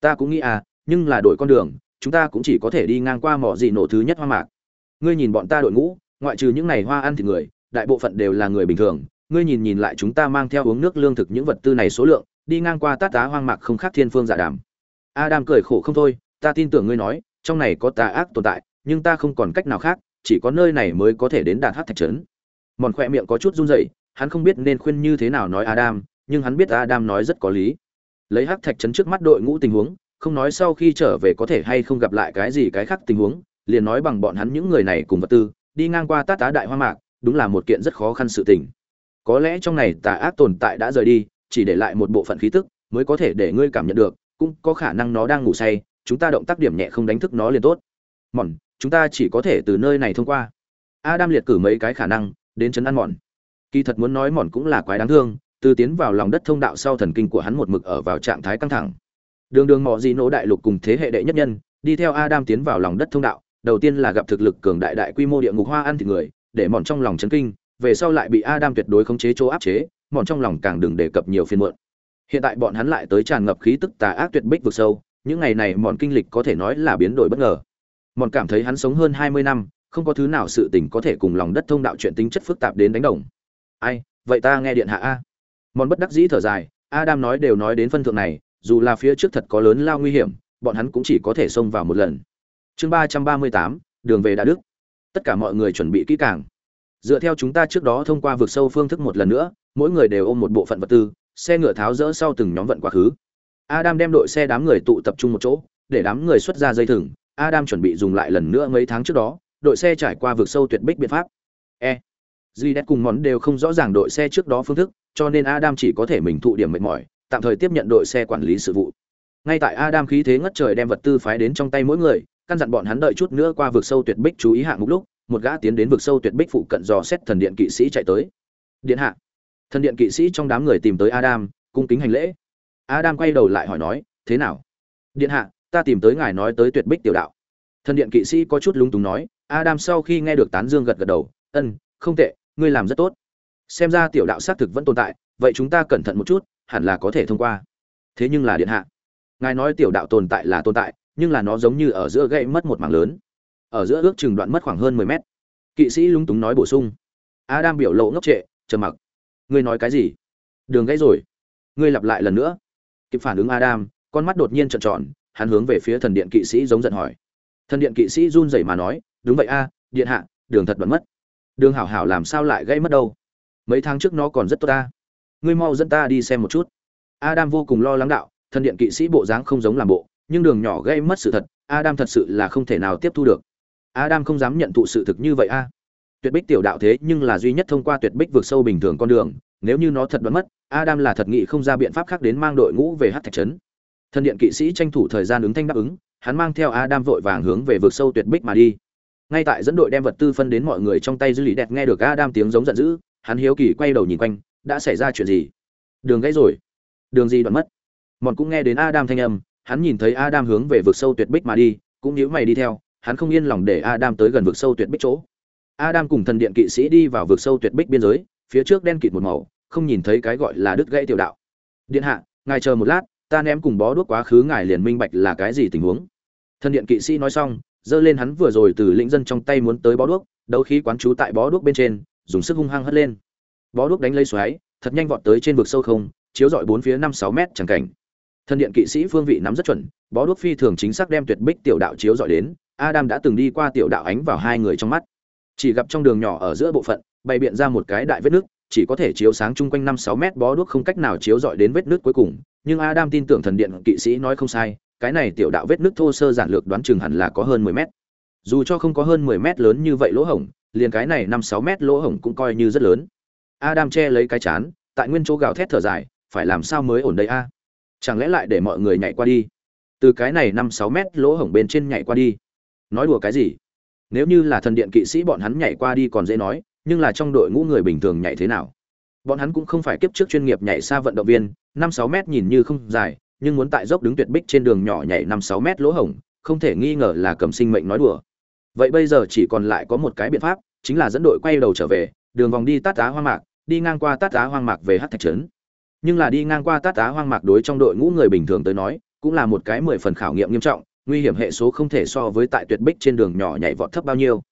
Ta cũng nghĩ à nhưng là đổi con đường, chúng ta cũng chỉ có thể đi ngang qua mỏ gì nổ thứ nhất hoa mạc. Ngươi nhìn bọn ta đội ngũ ngoại trừ những này hoa ăn thì người, đại bộ phận đều là người bình thường. Ngươi nhìn nhìn lại chúng ta mang theo uống nước lương thực những vật tư này số lượng, đi ngang qua tát tá hoang mạc không khác thiên phương giả đàm. Adam cười khổ không thôi, ta tin tưởng ngươi nói, trong này có tà ác tồn tại, nhưng ta không còn cách nào khác, chỉ có nơi này mới có thể đến đạt hát thạch trấn. Mòn khoe miệng có chút run rẩy, hắn không biết nên khuyên như thế nào nói adam, nhưng hắn biết adam nói rất có lý. Lấy hắc thạch trấn trước mắt đội ngũ tình huống, không nói sau khi trở về có thể hay không gặp lại cái gì cái khác tình huống, liền nói bằng bọn hắn những người này cùng vật tư đi ngang qua tát tá đại hoa mạc, đúng là một kiện rất khó khăn sự tình. Có lẽ trong này tà ác tồn tại đã rời đi, chỉ để lại một bộ phận khí tức mới có thể để ngươi cảm nhận được, cũng có khả năng nó đang ngủ say, chúng ta động tác điểm nhẹ không đánh thức nó liền tốt. Mòn chúng ta chỉ có thể từ nơi này thông qua. Adam liệt cử mấy cái khả năng, đến chấn ăn mòn kỳ thật muốn nói mòn cũng là quái đáng thương, từ tiến vào lòng đất thông đạo sau thần kinh của hắn một mực ở vào trạng thái căng thẳng. Đường đường mò gì nỗ đại lục cùng thế hệ đệ nhất nhân, đi theo adam tiến vào lòng đất thông đạo đầu tiên là gặp thực lực cường đại đại quy mô địa ngục hoa ăn thịt người, để mòn trong lòng chấn kinh, về sau lại bị adam tuyệt đối khống chế chỗ áp chế, mòn trong lòng càng đừng đề cập nhiều phiên muộn. Hiện tại bọn hắn lại tới tràn ngập khí tức tà ác tuyệt bích vực sâu, những ngày này mòn kinh lịch có thể nói là biến đổi bất ngờ. Mòn cảm thấy hắn sống hơn hai mươi năm, không có thứ nào sự tình có thể cùng lòng đất thông đạo chuyện tính chất phức tạp đến đánh đồng. Ai, vậy ta nghe điện hạ a. Mòn bất đắc dĩ thở dài, adam nói đều nói đến phân thượng này, dù là phía trước thật có lớn lao nguy hiểm, bọn hắn cũng chỉ có thể xông vào một lần chương ba trăm ba mươi tám, đường về đã đức. Tất cả mọi người chuẩn bị kỹ càng. Dựa theo chúng ta trước đó thông qua vực sâu phương thức một lần nữa, mỗi người đều ôm một bộ phận vật tư, xe ngựa tháo rỡ sau từng nhóm vận quá khứ. Adam đem đội xe đám người tụ tập trung một chỗ, để đám người xuất ra dây thừng. Adam chuẩn bị dùng lại lần nữa mấy tháng trước đó, đội xe trải qua vực sâu tuyệt bích biện pháp. E duy đét cùng món đều không rõ ràng đội xe trước đó phương thức, cho nên adam chỉ có thể mình thụ điểm mệt mỏi, tạm thời tiếp nhận đội xe quản lý sự vụ. Ngay tại adam khí thế ngất trời đem vật tư phái đến trong tay mỗi người căn dặn bọn hắn đợi chút nữa qua vực sâu tuyệt bích chú ý hạng mục lúc, một gã tiến đến vực sâu tuyệt bích phụ cận dò xét thần điện kỵ sĩ chạy tới. Điện hạ. Thần điện kỵ sĩ trong đám người tìm tới adam, cung kính hành lễ. Adam quay đầu lại hỏi nói, thế nào? Điện hạ, ta tìm tới ngài nói tới tuyệt bích tiểu đạo. Thần điện kỵ sĩ có chút lúng túng nói, adam sau khi nghe được tán dương gật gật đầu, ân, không tệ, ngươi làm rất tốt. Xem ra tiểu đạo xác thực vẫn tồn tại, vậy chúng ta cẩn thận một chút, hẳn là có thể thông qua. Thế nhưng là, điện hạ, ngài nói tiểu đạo tồn tại là tồn tại nhưng là nó giống như ở giữa gãy mất một mảng lớn. Ở giữa ước chừng đoạn mất khoảng hơn mười mét. Kỵ sĩ lúng túng nói bổ sung. Adam biểu lộ ngốc trệ, trầm mặc. Ngươi nói cái gì? Đường gãy rồi. Ngươi lặp lại lần nữa. Kịp phản ứng adam, con mắt đột nhiên trợn tròn, hắn hướng về phía thần điện kỵ sĩ giống giận hỏi. Thần điện kỵ sĩ run rẩy mà nói, đúng vậy a, điện hạ, đường thật đoạn mất. Đường hảo hảo làm sao lại gãy mất đâu? Mấy tháng trước nó còn rất tốt ta. Ngươi mau dẫn ta đi xem một chút. Adam vô cùng lo lắng đạo, thần điện kỵ sĩ bộ dáng không giống làm bộ nhưng đường nhỏ gây mất sự thật, adam thật sự là không thể nào tiếp thu được. Adam không dám nhận thụ sự thực như vậy a. Tuyệt bích tiểu đạo thế nhưng là duy nhất thông qua tuyệt bích vượt sâu bình thường con đường, nếu như nó thật đoán mất, adam là thật nghị không ra biện pháp khác đến mang đội ngũ về hát thạch trấn. Thần điện kỵ sĩ tranh thủ thời gian ứng thanh đáp ứng, hắn mang theo adam vội vàng hướng về vượt sâu tuyệt bích mà đi. Ngay tại dẫn đội đem vật tư phân đến mọi người trong tay dư lý đẹp nghe được adam tiếng giống giận dữ, hắn hiếu kỳ quay đầu nhìn quanh, đã xảy ra chuyện gì? Đường gãy rồi. Đường gì đoạn mất? Mọn cũng nghe đến adam thanh âm hắn nhìn thấy adam hướng về vực sâu tuyệt bích mà đi, cũng nhíu mày đi theo, hắn không yên lòng để adam tới gần vực sâu tuyệt bích chỗ. Adam cùng thần điện kỵ sĩ đi vào vực sâu tuyệt bích biên giới, phía trước đen kịt một màu, không nhìn thấy cái gọi là đứt gãy tiểu đạo. Điện hạ, ngài chờ một lát, ta ném cùng bó đuốc quá khứ ngài liền minh bạch là cái gì tình huống. Thần điện kỵ sĩ nói xong, giơ lên hắn vừa rồi từ lĩnh dân trong tay muốn tới bó đuốc, đấu khí quán chú tại bó đuốc bên trên, dùng sức hung hăng hất lên. Bó đuốc đánh lấy xoáy, thật nhanh vọt tới trên vực sâu không, chiếu rọi bốn phía năm sáu mét chẳng cảnh. Thần điện kỵ sĩ phương vị nắm rất chuẩn, bó đuốc phi thường chính xác đem tuyệt bích tiểu đạo chiếu dọi đến, adam đã từng đi qua tiểu đạo ánh vào hai người trong mắt. Chỉ gặp trong đường nhỏ ở giữa bộ phận, bày biện ra một cái đại vết nước, chỉ có thể chiếu sáng chung quanh năm sáu mét bó đuốc không cách nào chiếu dọi đến vết nước cuối cùng, nhưng adam tin tưởng thần điện kỵ sĩ nói không sai, cái này tiểu đạo vết nước thô sơ giản lược đoán chừng hẳn là có hơn mười mét. Dù cho không có hơn mười mét lớn như vậy lỗ hổng, liền cái này năm sáu mét lỗ hổng cũng coi như rất lớn. Adam che lấy cái chán, tại nguyên chỗ gào thét thở dài, phải làm sao mới ổn đây a? Chẳng lẽ lại để mọi người nhảy qua đi? Từ cái này năm sáu mét lỗ hổng bên trên nhảy qua đi. Nói đùa cái gì? Nếu như là thần điện kỵ sĩ bọn hắn nhảy qua đi còn dễ nói, nhưng là trong đội ngũ người bình thường nhảy thế nào? Bọn hắn cũng không phải kiếp trước chuyên nghiệp nhảy xa vận động viên, năm sáu mét nhìn như không dài, nhưng muốn tại dốc đứng tuyệt bích trên đường nhỏ nhảy năm sáu mét lỗ hổng, không thể nghi ngờ là cầm sinh mệnh nói đùa. Vậy bây giờ chỉ còn lại có một cái biện pháp, chính là dẫn đội quay đầu trở về, đường vòng đi tát đá hoang mạc, đi ngang qua tát đá hoang mạc về hát thạch trấn nhưng là đi ngang qua tát tá hoang mạc đối trong đội ngũ người bình thường tới nói, cũng là một cái mười phần khảo nghiệm nghiêm trọng, nguy hiểm hệ số không thể so với tại tuyệt bích trên đường nhỏ nhảy vọt thấp bao nhiêu.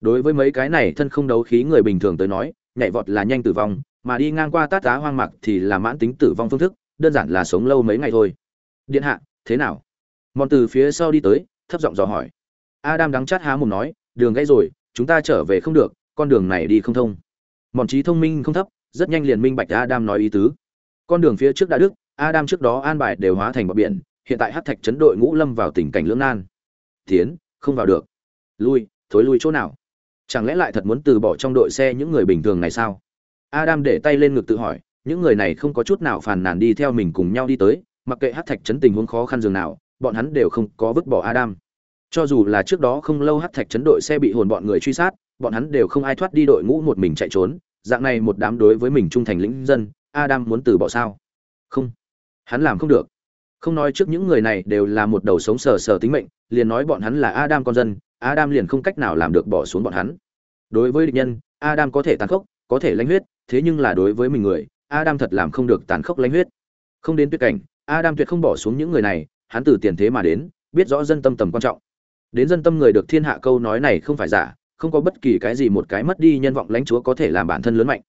Đối với mấy cái này thân không đấu khí người bình thường tới nói, nhảy vọt là nhanh tử vong, mà đi ngang qua tát tá hoang mạc thì là mãn tính tử vong phương thức, đơn giản là sống lâu mấy ngày thôi. Điện hạ, thế nào? Mòn từ phía sau đi tới, thấp giọng dò hỏi. Adam đắng chát há mồm nói, đường gãy rồi, chúng ta trở về không được, con đường này đi không thông. Mòn trí thông minh không thấp, rất nhanh liền minh bạch adam nói ý tứ con đường phía trước đã đức adam trước đó an bài đều hóa thành bọc biển, hiện tại hát thạch chấn đội ngũ lâm vào tình cảnh lưỡng nan. Tiến, không vào được. Lui, thối lui chỗ nào? Chẳng lẽ lại thật muốn từ bỏ trong đội xe những người bình thường này sao? Adam để tay lên ngực tự hỏi, những người này không có chút nào phàn nàn đi theo mình cùng nhau đi tới, mặc kệ hát thạch chấn tình huống khó khăn dường nào, bọn hắn đều không có vứt bỏ adam. Cho dù là trước đó không lâu hát thạch chấn đội xe bị hồn bọn người truy sát, bọn hắn đều không ai thoát đi đội ngũ một mình chạy trốn, dạng này một đám đối với mình trung thành lĩnh dân adam muốn từ bỏ sao? Không. Hắn làm không được. Không nói trước những người này đều là một đầu sống sờ sờ tính mệnh, liền nói bọn hắn là adam con dân, adam liền không cách nào làm được bỏ xuống bọn hắn. Đối với địch nhân, adam có thể tàn khốc, có thể lãnh huyết, thế nhưng là đối với mình người, adam thật làm không được tàn khốc lãnh huyết. Không đến tuyệt cảnh, adam tuyệt không bỏ xuống những người này, hắn từ tiền thế mà đến, biết rõ dân tâm tầm quan trọng. Đến dân tâm người được thiên hạ câu nói này không phải giả, không có bất kỳ cái gì một cái mất đi nhân vọng lãnh chúa có thể làm bản thân lớn mạnh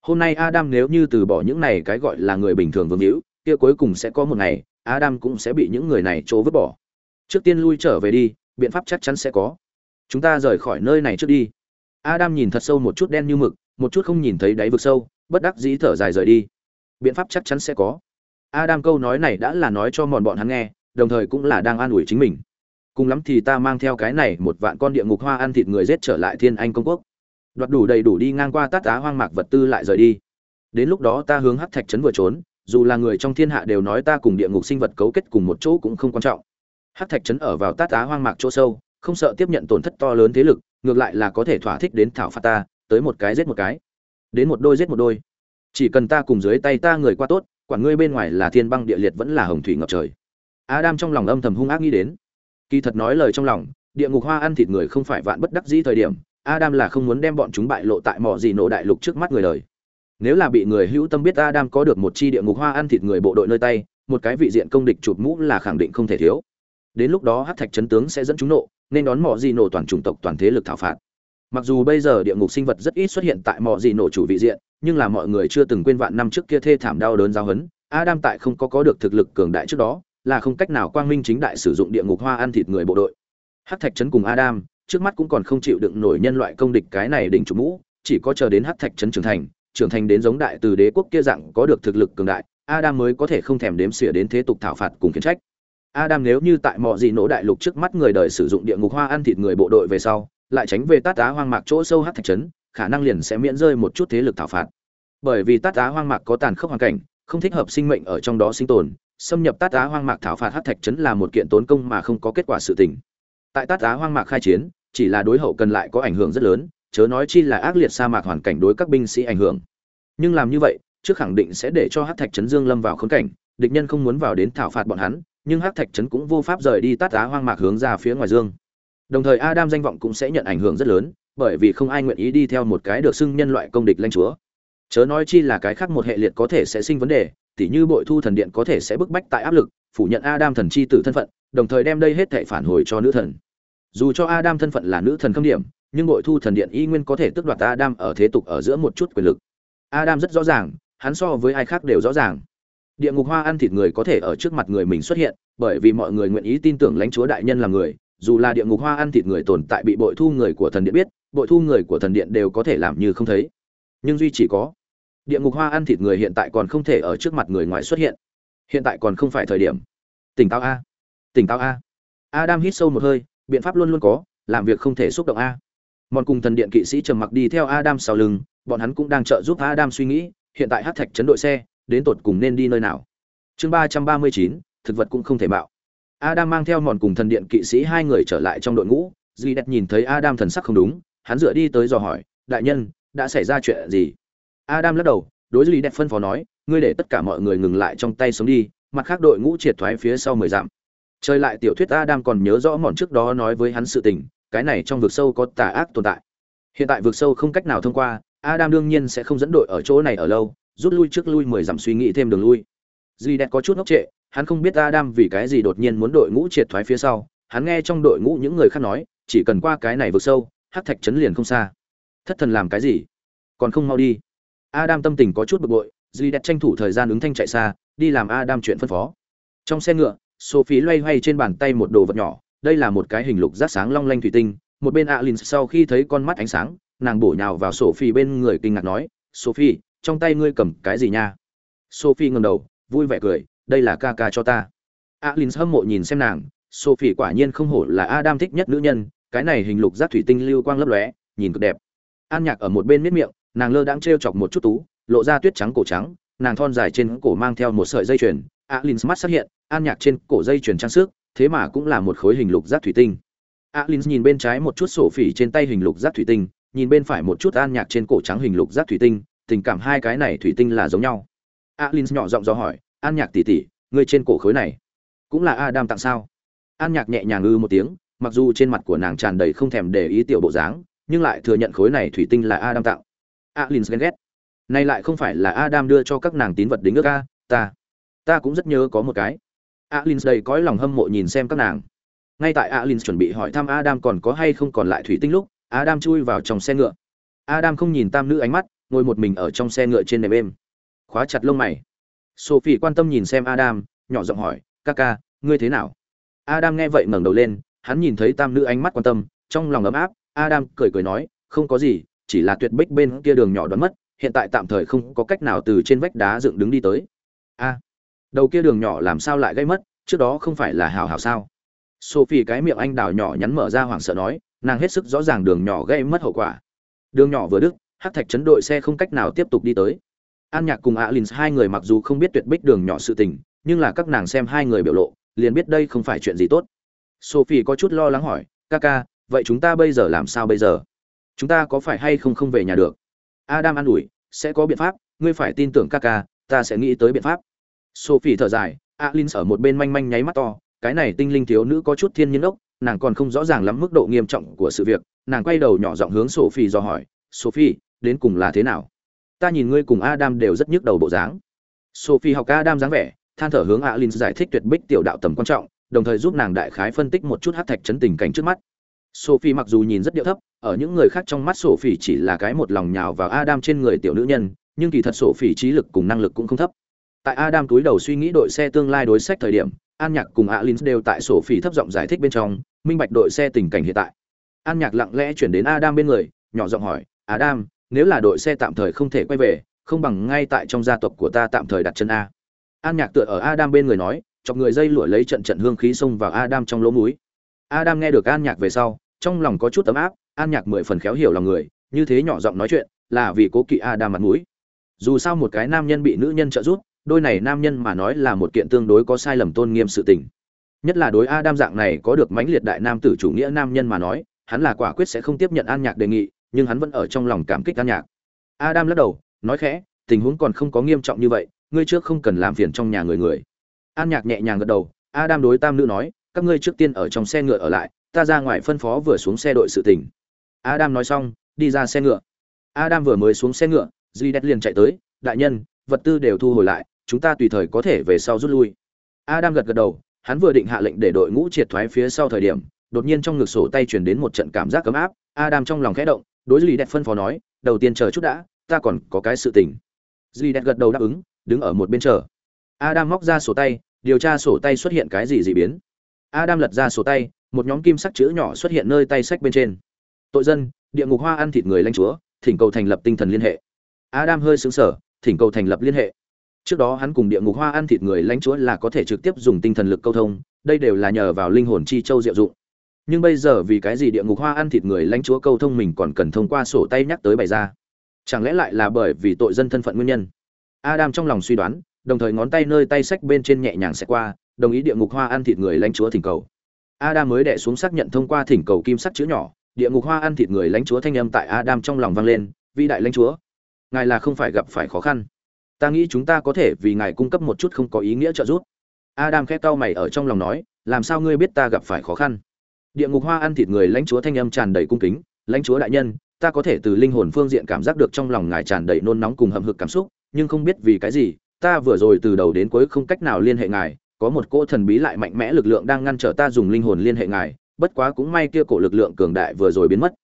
hôm nay adam nếu như từ bỏ những này cái gọi là người bình thường vương hữu, kia cuối cùng sẽ có một ngày, adam cũng sẽ bị những người này trố vứt bỏ. Trước tiên lui trở về đi, biện pháp chắc chắn sẽ có. Chúng ta rời khỏi nơi này trước đi. Adam nhìn thật sâu một chút đen như mực, một chút không nhìn thấy đáy vực sâu, bất đắc dĩ thở dài rời đi. Biện pháp chắc chắn sẽ có. Adam câu nói này đã là nói cho mòn bọn hắn nghe, đồng thời cũng là đang an ủi chính mình. Cùng lắm thì ta mang theo cái này một vạn con địa ngục hoa ăn thịt người giết trở lại thiên anh công quốc đoạt đủ đầy đủ đi ngang qua tát á hoang mạc vật tư lại rời đi. Đến lúc đó ta hướng hắc thạch trấn vừa trốn, dù là người trong thiên hạ đều nói ta cùng địa ngục sinh vật cấu kết cùng một chỗ cũng không quan trọng. Hắc thạch trấn ở vào tát á hoang mạc chỗ sâu, không sợ tiếp nhận tổn thất to lớn thế lực, ngược lại là có thể thỏa thích đến thảo phạt ta, tới một cái giết một cái. Đến một đôi giết một đôi. Chỉ cần ta cùng dưới tay ta người qua tốt quản ngươi bên ngoài là thiên băng địa liệt vẫn là hồng thủy ngập trời. Adam trong lòng âm thầm hung ác nghĩ đến. Kỳ thật nói lời trong lòng, địa ngục hoa ăn thịt người không phải vạn bất đắc dĩ thời điểm adam là không muốn đem bọn chúng bại lộ tại mỏ gì nổ đại lục trước mắt người đời. Nếu là bị người hữu tâm biết adam có được một chi địa ngục hoa ăn thịt người bộ đội nơi tay, một cái vị diện công địch chụp mũ là khẳng định không thể thiếu. Đến lúc đó Hắc thạch chấn tướng sẽ dẫn chúng nộ, nên đón mỏ gì nổ toàn chủng tộc, toàn thế lực thảo phạt. Mặc dù bây giờ địa ngục sinh vật rất ít xuất hiện tại mỏ gì nổ chủ vị diện, nhưng là mọi người chưa từng quên vạn năm trước kia thê thảm đau đớn giáo hấn adam tại không có có được thực lực cường đại trước đó, là không cách nào quang minh chính đại sử dụng địa ngục hoa ăn thịt người bộ đội. Hắc thạch trấn cùng adam trước mắt cũng còn không chịu đựng nổi nhân loại công địch cái này đỉnh chủ mũ, chỉ có chờ đến hắc thạch trấn trưởng thành trưởng thành đến giống đại từ đế quốc kia dạng có được thực lực cường đại, adam mới có thể không thèm đếm xỉa đến thế tục thảo phạt cùng khiển trách. Adam nếu như tại mọi gì nổ đại lục trước mắt người đời sử dụng địa ngục hoa ăn thịt người bộ đội về sau, lại tránh về tát đá hoang mạc chỗ sâu hắc thạch trấn, khả năng liền sẽ miễn rơi một chút thế lực thảo phạt. Bởi vì tát đá hoang mạc có tàn khốc hoàn cảnh, không thích hợp sinh mệnh ở trong đó sinh tồn, xâm nhập tát đá hoang mạc thảo phạt hắc thạch trấn là một kiện tốn công mà không có kết quả sự tình. Tại tát đá hoang mạc khai chiến chỉ là đối hậu cần lại có ảnh hưởng rất lớn, chớ nói chi là ác liệt sa mạc hoàn cảnh đối các binh sĩ ảnh hưởng. Nhưng làm như vậy, trước khẳng định sẽ để cho hát thạch trấn dương lâm vào khốn cảnh, địch nhân không muốn vào đến thảo phạt bọn hắn, nhưng hát thạch trấn cũng vô pháp rời đi tát á hoang mạc hướng ra phía ngoài dương. Đồng thời adam danh vọng cũng sẽ nhận ảnh hưởng rất lớn, bởi vì không ai nguyện ý đi theo một cái được xưng nhân loại công địch lanh chúa. Chớ nói chi là cái khác một hệ liệt có thể sẽ sinh vấn đề, tỉ như bội thu thần điện có thể sẽ bức bách tại áp lực, phủ nhận adam thần chi tử thân phận, đồng thời đem đây hết thể phản hồi cho nữ thần dù cho adam thân phận là nữ thần khâm điểm, nhưng bội thu thần điện y nguyên có thể tước đoạt adam ở thế tục ở giữa một chút quyền lực. Adam rất rõ ràng, hắn so với ai khác đều rõ ràng. Địa ngục hoa ăn thịt người có thể ở trước mặt người mình xuất hiện, bởi vì mọi người nguyện ý tin tưởng lãnh chúa đại nhân là người, dù là địa ngục hoa ăn thịt người tồn tại bị bội thu người của thần điện biết, bội thu người của thần điện đều có thể làm như không thấy. Nhưng duy chỉ có, địa ngục hoa ăn thịt người hiện tại còn không thể ở trước mặt người ngoài xuất hiện. Hiện tại còn không phải thời điểm. Tỉnh táo a. Tỉnh táo a. Adam hít sâu một hơi biện pháp luôn luôn có, làm việc không thể xúc động a. Mòn cùng thần điện kỵ sĩ trầm mặc đi theo adam sau lưng, bọn hắn cũng đang trợ giúp adam suy nghĩ, hiện tại hát thạch chấn đội xe, đến tột cùng nên đi nơi nào. Chương ba trăm ba mươi chín, thực vật cũng không thể bạo adam mang theo mòn cùng thần điện kỵ sĩ hai người trở lại trong đội ngũ, duy đẹp nhìn thấy adam thần sắc không đúng, hắn dựa đi tới dò hỏi, đại nhân, đã xảy ra chuyện gì? Adam lắc đầu, đối duy đẹp phân phó nói, ngươi để tất cả mọi người ngừng lại trong tay sống đi, mặt khác đội ngũ triệt thoái phía sau mười dặm. Trời lại tiểu thuyết adam còn nhớ rõ mòn trước đó nói với hắn sự tình, cái này trong vực sâu có tà ác tồn tại. Hiện tại vực sâu không cách nào thông qua, adam đương nhiên sẽ không dẫn đội ở chỗ này ở lâu, rút lui trước lui mười dặm suy nghĩ thêm đường lui. Duy đẹp có chút ngốc trệ, hắn không biết adam vì cái gì đột nhiên muốn đội ngũ triệt thoái phía sau. Hắn nghe trong đội ngũ những người khác nói, chỉ cần qua cái này vực sâu, hắc thạch chấn liền không xa. Thất thần làm cái gì? Còn không mau đi. Adam tâm tình có chút bực bội, duy đẹp tranh thủ thời gian ứng thanh chạy xa, đi làm adam chuyện phân phó. Trong xe ngựa sophie loay hoay trên bàn tay một đồ vật nhỏ, đây là một cái hình lục giác sáng long lanh thủy tinh, một bên alin sau khi thấy con mắt ánh sáng, nàng bổ nhào vào sophie bên người kinh ngạc nói, sophie, trong tay ngươi cầm cái gì nha? Sophie ngẩng đầu, vui vẻ cười, đây là ca ca cho ta. Alin hâm mộ nhìn xem nàng, sophie quả nhiên không hổ là adam thích nhất nữ nhân, cái này hình lục giác thủy tinh lưu quang lấp lóe, nhìn cực đẹp. An nhạc ở một bên miết miệng, nàng lơ đãng trêu chọc một chút tú, lộ ra tuyết trắng cổ trắng, nàng thon dài trên cổ mang theo một sợi dây chuyền Alins mắt xuất hiện, an nhạc trên cổ dây chuyền trang sức, thế mà cũng là một khối hình lục giác thủy tinh. Alins nhìn bên trái một chút sổ phỉ trên tay hình lục giác thủy tinh, nhìn bên phải một chút an nhạc trên cổ trắng hình lục giác thủy tinh, tình cảm hai cái này thủy tinh là giống nhau. Alins nhỏ giọng do hỏi, an nhạc tỉ tỉ ngươi trên cổ khối này cũng là adam tặng sao? An nhạc nhẹ nhàng ư một tiếng, mặc dù trên mặt của nàng tràn đầy không thèm để ý tiểu bộ dáng, nhưng lại thừa nhận khối này thủy tinh là adam tặng. Alins ghen ghét. Nay lại không phải là adam đưa cho các nàng tín vật đính ước a, ta ta cũng rất nhớ có một cái. Alin đầy cõi lòng hâm mộ nhìn xem các nàng. Ngay tại alin chuẩn bị hỏi thăm adam còn có hay không còn lại thủy tinh lúc, adam chui vào trong xe ngựa. Adam không nhìn tam nữ ánh mắt, ngồi một mình ở trong xe ngựa trên nệm êm. Khóa chặt lông mày. Sophie quan tâm nhìn xem adam, nhỏ giọng hỏi, ca ca, ngươi thế nào? Adam nghe vậy ngẩng đầu lên, hắn nhìn thấy tam nữ ánh mắt quan tâm, trong lòng ấm áp, adam cười cười nói, không có gì, chỉ là tuyệt bích bên kia đường nhỏ đoán mất, hiện tại tạm thời không có cách nào từ trên vách đá dựng đứng đi tới. A đầu kia đường nhỏ làm sao lại gây mất, trước đó không phải là hào hào sao? Sophie cái miệng anh đào nhỏ nhắn mở ra hoảng sợ nói, nàng hết sức rõ ràng đường nhỏ gây mất hậu quả. Đường nhỏ vừa đứt, hắc thạch chấn đội xe không cách nào tiếp tục đi tới. An nhạc cùng alin hai người mặc dù không biết tuyệt bích đường nhỏ sự tình, nhưng là các nàng xem hai người biểu lộ, liền biết đây không phải chuyện gì tốt. Sophie có chút lo lắng hỏi ca ca vậy chúng ta bây giờ làm sao bây giờ? Chúng ta có phải hay không không về nhà được? Adam an ủi, sẽ có biện pháp, ngươi phải tin tưởng ca ca ta sẽ nghĩ tới biện pháp sophie thở dài, alin ở một bên manh manh nháy mắt to, cái này tinh linh thiếu nữ có chút thiên nhiên ốc, nàng còn không rõ ràng lắm mức độ nghiêm trọng của sự việc, nàng quay đầu nhỏ giọng hướng sophie do hỏi, sophie, đến cùng là thế nào? Ta nhìn ngươi cùng adam đều rất nhức đầu bộ dáng. Sophie học adam dáng vẻ, than thở hướng alin giải thích tuyệt bích tiểu đạo tầm quan trọng, đồng thời giúp nàng đại khái phân tích một chút hát thạch chấn tình cảnh trước mắt. Sophie mặc dù nhìn rất điệu thấp, ở những người khác trong mắt sophie chỉ là cái một lòng nhào vào adam trên người tiểu nữ nhân, nhưng kỳ thật sophie trí lực cùng năng lực cũng không thấp tại adam túi đầu suy nghĩ đội xe tương lai đối sách thời điểm, an nhạc cùng alin đều tại sổ sophie thấp giọng giải thích bên trong, minh bạch đội xe tình cảnh hiện tại. An nhạc lặng lẽ chuyển đến adam bên người, nhỏ giọng hỏi, adam, nếu là đội xe tạm thời không thể quay về, không bằng ngay tại trong gia tộc của ta tạm thời đặt chân a. An nhạc tựa ở adam bên người nói, chọc người dây lụa lấy trận trận hương khí xông vào adam trong lỗ mũi. Adam nghe được an nhạc về sau, trong lòng có chút tấm áp, an nhạc mười phần khéo hiểu lòng người, như thế nhỏ giọng nói chuyện, là vì cố kỵ adam mặt mũi. Dù sao một cái nam nhân bị nữ nhân trợ giúp đôi này nam nhân mà nói là một kiện tương đối có sai lầm tôn nghiêm sự tình. Nhất là đối adam dạng này có được mãnh liệt đại nam tử chủ nghĩa nam nhân mà nói, hắn là quả quyết sẽ không tiếp nhận an nhạc đề nghị, nhưng hắn vẫn ở trong lòng cảm kích an nhạc. Adam lắc đầu, nói khẽ, tình huống còn không có nghiêm trọng như vậy, ngươi trước không cần làm phiền trong nhà người người. An nhạc nhẹ nhàng gật đầu, adam đối tam nữ nói, các ngươi trước tiên ở trong xe ngựa ở lại, ta ra ngoài phân phó vừa xuống xe đội sự tình. Adam nói xong, đi ra xe ngựa. Adam vừa mới xuống xe ngựa, duy đét liền chạy tới, đại nhân vật tư đều thu hồi lại, chúng ta tùy thời có thể về sau rút lui. Adam gật gật đầu, hắn vừa định hạ lệnh để đội ngũ triệt thoái phía sau thời điểm, đột nhiên trong ngực sổ tay truyền đến một trận cảm giác cấm áp, adam trong lòng khẽ động, đối duy đét phân phó nói, đầu tiên chờ chút đã, ta còn có cái sự tình. Duy đét gật đầu đáp ứng, đứng ở một bên chờ. Adam móc ra sổ tay, điều tra sổ tay xuất hiện cái gì dị biến. Adam lật ra sổ tay, một nhóm kim sắc chữ nhỏ xuất hiện nơi tay sách bên trên. Tội dân, địa ngục hoa ăn thịt người lãnh chúa, thỉnh cầu thành lập tinh thần liên hệ. Adam hơi xứng sở thỉnh cầu thành lập liên hệ. Trước đó hắn cùng địa ngục hoa ăn thịt người lãnh chúa là có thể trực tiếp dùng tinh thần lực câu thông, đây đều là nhờ vào linh hồn chi châu diệu dụng. Nhưng bây giờ vì cái gì địa ngục hoa ăn thịt người lãnh chúa câu thông mình còn cần thông qua sổ tay nhắc tới bày ra? Chẳng lẽ lại là bởi vì tội dân thân phận nguyên nhân? Adam trong lòng suy đoán, đồng thời ngón tay nơi tay sách bên trên nhẹ nhàng sẽ qua, đồng ý địa ngục hoa ăn thịt người lãnh chúa thỉnh cầu. Adam mới đẻ xuống xác nhận thông qua thỉnh cầu kim sắc chữ nhỏ, địa ngục hoa ăn thịt người lãnh chúa thanh âm tại adam trong lòng vang lên, vĩ đại lãnh chúa ngài là không phải gặp phải khó khăn. Ta nghĩ chúng ta có thể vì ngài cung cấp một chút không có ý nghĩa trợ giúp. Adam khẽ cau mày ở trong lòng nói, làm sao ngươi biết ta gặp phải khó khăn? Địa ngục hoa ăn thịt người lãnh chúa thanh âm tràn đầy cung kính, lãnh chúa đại nhân, ta có thể từ linh hồn phương diện cảm giác được trong lòng ngài tràn đầy nôn nóng cùng hậm hực cảm xúc, nhưng không biết vì cái gì, ta vừa rồi từ đầu đến cuối không cách nào liên hệ ngài, có một cỗ thần bí lại mạnh mẽ lực lượng đang ngăn trở ta dùng linh hồn liên hệ ngài, bất quá cũng may kia cổ lực lượng cường đại vừa rồi biến mất.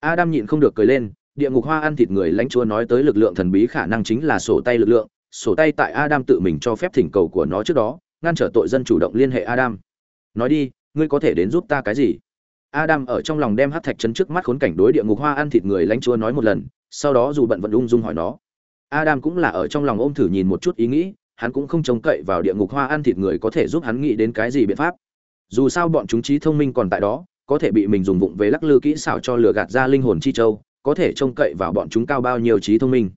Adam nhịn không được cười lên địa ngục hoa ăn thịt người lãnh chúa nói tới lực lượng thần bí khả năng chính là sổ tay lực lượng, sổ tay tại adam tự mình cho phép thỉnh cầu của nó trước đó, ngăn trở tội dân chủ động liên hệ adam. Nói đi, ngươi có thể đến giúp ta cái gì? Adam ở trong lòng đem hát thạch chấn trước mắt khốn cảnh đối địa ngục hoa ăn thịt người lãnh chúa nói một lần, sau đó dù bận vận ung dung hỏi nó. Adam cũng là ở trong lòng ôm thử nhìn một chút ý nghĩ, hắn cũng không trông cậy vào địa ngục hoa ăn thịt người có thể giúp hắn nghĩ đến cái gì biện pháp. Dù sao bọn chúng trí thông minh còn tại đó, có thể bị mình dùng vụng về lắc lư kỹ xảo cho lừa gạt ra linh hồn chi châu có thể trông cậy vào bọn chúng cao bao nhiêu trí thông minh.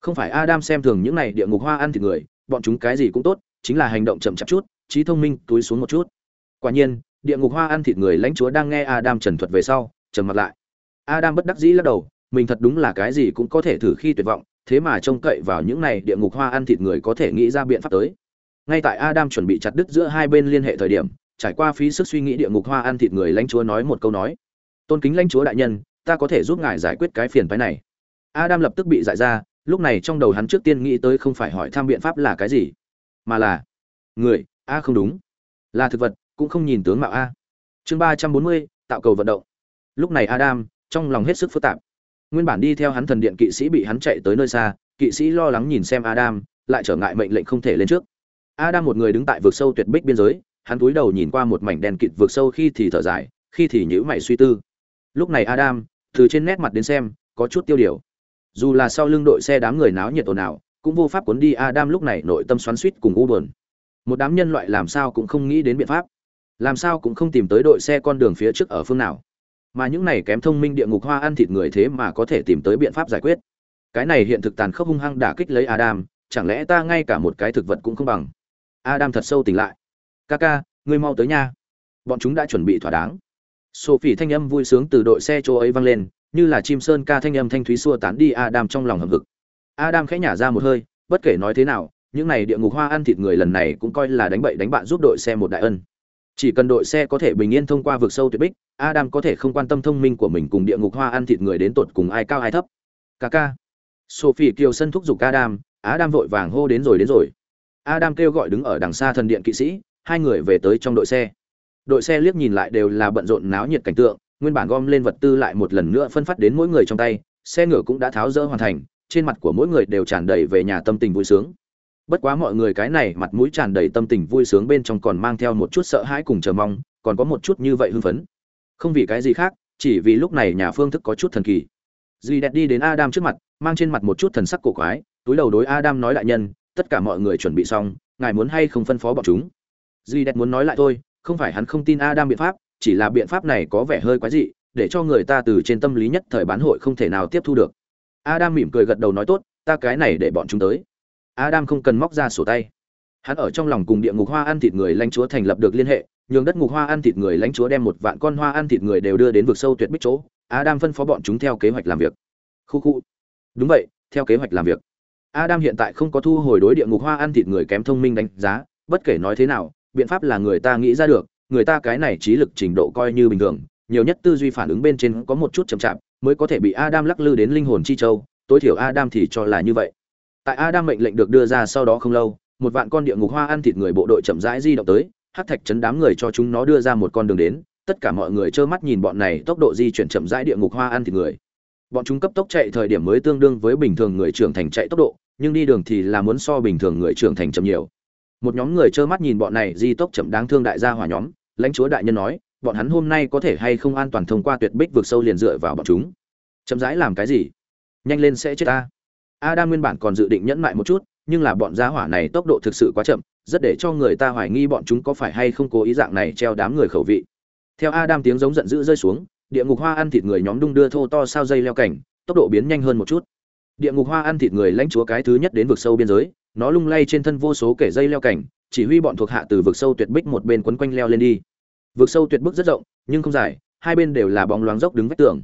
Không phải adam xem thường những này địa ngục hoa ăn thịt người, bọn chúng cái gì cũng tốt, chính là hành động chậm chạp chút, trí thông minh túi xuống một chút. Quả nhiên, địa ngục hoa ăn thịt người lãnh chúa đang nghe adam trần thuật về sau, trầm mặt lại. Adam bất đắc dĩ lắc đầu, mình thật đúng là cái gì cũng có thể thử khi tuyệt vọng, thế mà trông cậy vào những này địa ngục hoa ăn thịt người có thể nghĩ ra biện pháp tới. Ngay tại adam chuẩn bị chặt đứt giữa hai bên liên hệ thời điểm, trải qua phí sức suy nghĩ địa ngục hoa ăn thịt người lãnh chúa nói một câu nói. Tôn kính lãnh chúa đại nhân ta có thể giúp ngài giải quyết cái phiền phái này. Adam lập tức bị giải ra, lúc này trong đầu hắn trước tiên nghĩ tới không phải hỏi thăm biện pháp là cái gì, mà là, người, a, không đúng. Là thực vật, cũng không nhìn tướng mạo a. Chương ba trăm bốn mươi, tạo cầu vận động. Lúc này adam, trong lòng hết sức phức tạp. Nguyên bản đi theo hắn thần điện kỵ sĩ bị hắn chạy tới nơi xa, kỵ sĩ lo lắng nhìn xem adam, lại trở ngại mệnh lệnh không thể lên trước. Adam một người đứng tại vực sâu tuyệt bích biên giới, hắn cúi đầu nhìn qua một mảnh đèn kịt vực sâu khi thì thở dài, khi thì nhữ mày suy tư. Lúc này adam từ trên nét mặt đến xem, có chút tiêu điều. Dù là sau lưng đội xe đám người náo nhiệt ồn ào, cũng vô pháp cuốn đi adam lúc này nội tâm xoắn suýt cùng u buồn. Một đám nhân loại làm sao cũng không nghĩ đến biện pháp. Làm sao cũng không tìm tới đội xe con đường phía trước ở phương nào. Mà những này kém thông minh địa ngục hoa ăn thịt người thế mà có thể tìm tới biện pháp giải quyết. Cái này hiện thực tàn khốc hung hăng đả kích lấy adam, chẳng lẽ ta ngay cả một cái thực vật cũng không bằng? Adam thật sâu tỉnh lại. Ca ca ngươi mau tới nha. Bọn chúng đã chuẩn bị thỏa đáng sophie thanh âm vui sướng từ đội xe chỗ ấy vang lên, như là chim sơn ca thanh âm thanh thúy xua tán đi adam trong lòng hầm hực. Adam khẽ nhả ra một hơi, bất kể nói thế nào, những này địa ngục hoa ăn thịt người lần này cũng coi là đánh bậy đánh bạn giúp đội xe một đại ân. Chỉ cần đội xe có thể bình yên thông qua vực sâu tuyệt bích, adam có thể không quan tâm thông minh của mình cùng địa ngục hoa ăn thịt người đến tột cùng ai cao ai thấp. Kaka. sophie kiều sân thúc giục adam adam vội vàng hô đến rồi đến rồi. Adam kêu gọi đứng ở đằng xa thần điện kỵ sĩ, hai người về tới trong đội xe đội xe liếc nhìn lại đều là bận rộn náo nhiệt cảnh tượng, nguyên bản gom lên vật tư lại một lần nữa phân phát đến mỗi người trong tay, xe ngựa cũng đã tháo rỡ hoàn thành, trên mặt của mỗi người đều tràn đầy về nhà tâm tình vui sướng. Bất quá mọi người cái này mặt mũi tràn đầy tâm tình vui sướng bên trong còn mang theo một chút sợ hãi cùng chờ mong, còn có một chút như vậy hưng phấn. Không vì cái gì khác, chỉ vì lúc này nhà phương thức có chút thần kỳ. Dì đẹp đi đến adam trước mặt, mang trên mặt một chút thần sắc cổ quái, túi đầu đối adam nói đại nhân, tất cả mọi người chuẩn bị xong, ngài muốn hay không phân phó bọn chúng? Dì đẹp muốn nói lại thôi không phải hắn không tin adam biện pháp chỉ là biện pháp này có vẻ hơi quái dị để cho người ta từ trên tâm lý nhất thời bán hội không thể nào tiếp thu được adam mỉm cười gật đầu nói tốt ta cái này để bọn chúng tới Adam không cần móc ra sổ tay. Hắn ở trong lòng cùng địa ngục hoa ăn thịt người lãnh chúa thành lập được liên hệ, nhường đất ngục hoa ăn thịt người lãnh chúa đem một vạn con hoa ăn thịt người đều đưa đến vực sâu tuyệt bích chỗ. Adam phân phó bọn chúng theo kế hoạch làm việc. Khu khu. Đúng vậy, theo kế hoạch làm việc. Adam hiện tại không có thu hồi đối địa ngục hoa ăn thịt người kém thông minh đánh giá, bất kể nói thế nào, biện pháp là người ta nghĩ ra được, người ta cái này trí lực trình độ coi như bình thường, nhiều nhất tư duy phản ứng bên trên có một chút chậm chạp, mới có thể bị Adam lắc lư đến linh hồn chi châu, tối thiểu Adam thì cho là như vậy. Tại adam mệnh lệnh được đưa ra sau đó không lâu một vạn con địa ngục hoa ăn thịt người bộ đội chậm rãi di động tới hát thạch chấn đám người cho chúng nó đưa ra một con đường đến tất cả mọi người trơ mắt nhìn bọn này tốc độ di chuyển chậm rãi địa ngục hoa ăn thịt người. Bọn chúng cấp tốc chạy thời điểm mới tương đương với bình thường người trưởng thành chạy tốc độ nhưng đi đường thì là muốn so bình thường người trưởng thành chậm nhiều một nhóm người trơ mắt nhìn bọn này di tốc chậm đáng thương đại gia hỏa nhóm lãnh chúa đại nhân nói bọn hắn hôm nay có thể hay không an toàn thông qua tuyệt bích vượt sâu liền dựa vào bọn chúng chậm rãi làm cái gì nhanh lên sẽ chết ta Adam nguyên bản còn dự định nhẫn mại một chút, nhưng là bọn gia hỏa này tốc độ thực sự quá chậm, rất để cho người ta hoài nghi bọn chúng có phải hay không cố ý dạng này treo đám người khẩu vị. Theo Adam tiếng giống giận dữ rơi xuống, địa ngục hoa ăn thịt người nhóm đung đưa thô to sao dây leo cảnh, tốc độ biến nhanh hơn một chút. Địa ngục hoa ăn thịt người lãnh chúa cái thứ nhất đến vực sâu biên giới, nó lung lay trên thân vô số kẻ dây leo cảnh, chỉ huy bọn thuộc hạ từ vực sâu tuyệt bích một bên quấn quanh leo lên đi. Vực sâu tuyệt bức rất rộng, nhưng không dài, hai bên đều là bóng loáng dốc đứng vách tường.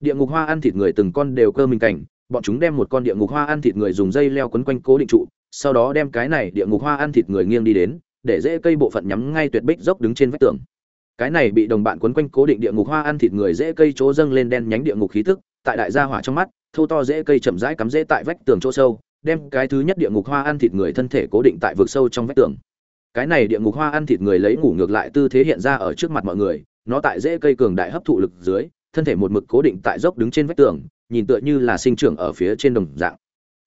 Địa ngục hoa ăn thịt người từng con đều cơ mình cảnh, bọn chúng đem một con địa ngục hoa ăn thịt người dùng dây leo quấn quanh cố định trụ sau đó đem cái này địa ngục hoa ăn thịt người nghiêng đi đến để dễ cây bộ phận nhắm ngay tuyệt bích dốc đứng trên vách tường cái này bị đồng bạn quấn quanh cố định địa ngục hoa ăn thịt người dễ cây chỗ dâng lên đen nhánh địa ngục khí tức tại đại gia hỏa trong mắt thô to dễ cây chậm rãi cắm dễ tại vách tường chỗ sâu đem cái thứ nhất địa ngục hoa ăn thịt người thân thể cố định tại vực sâu trong vách tường. Cái này địa ngục hoa ăn thịt người lấy ngủ ngược lại tư thế hiện ra ở trước mặt mọi người, nó tại dễ cây cường đại hấp thụ lực dưới, thân thể một mực cố định tại dốc đứng trên vách tường, nhìn tựa như là sinh trưởng ở phía trên đồng dạng.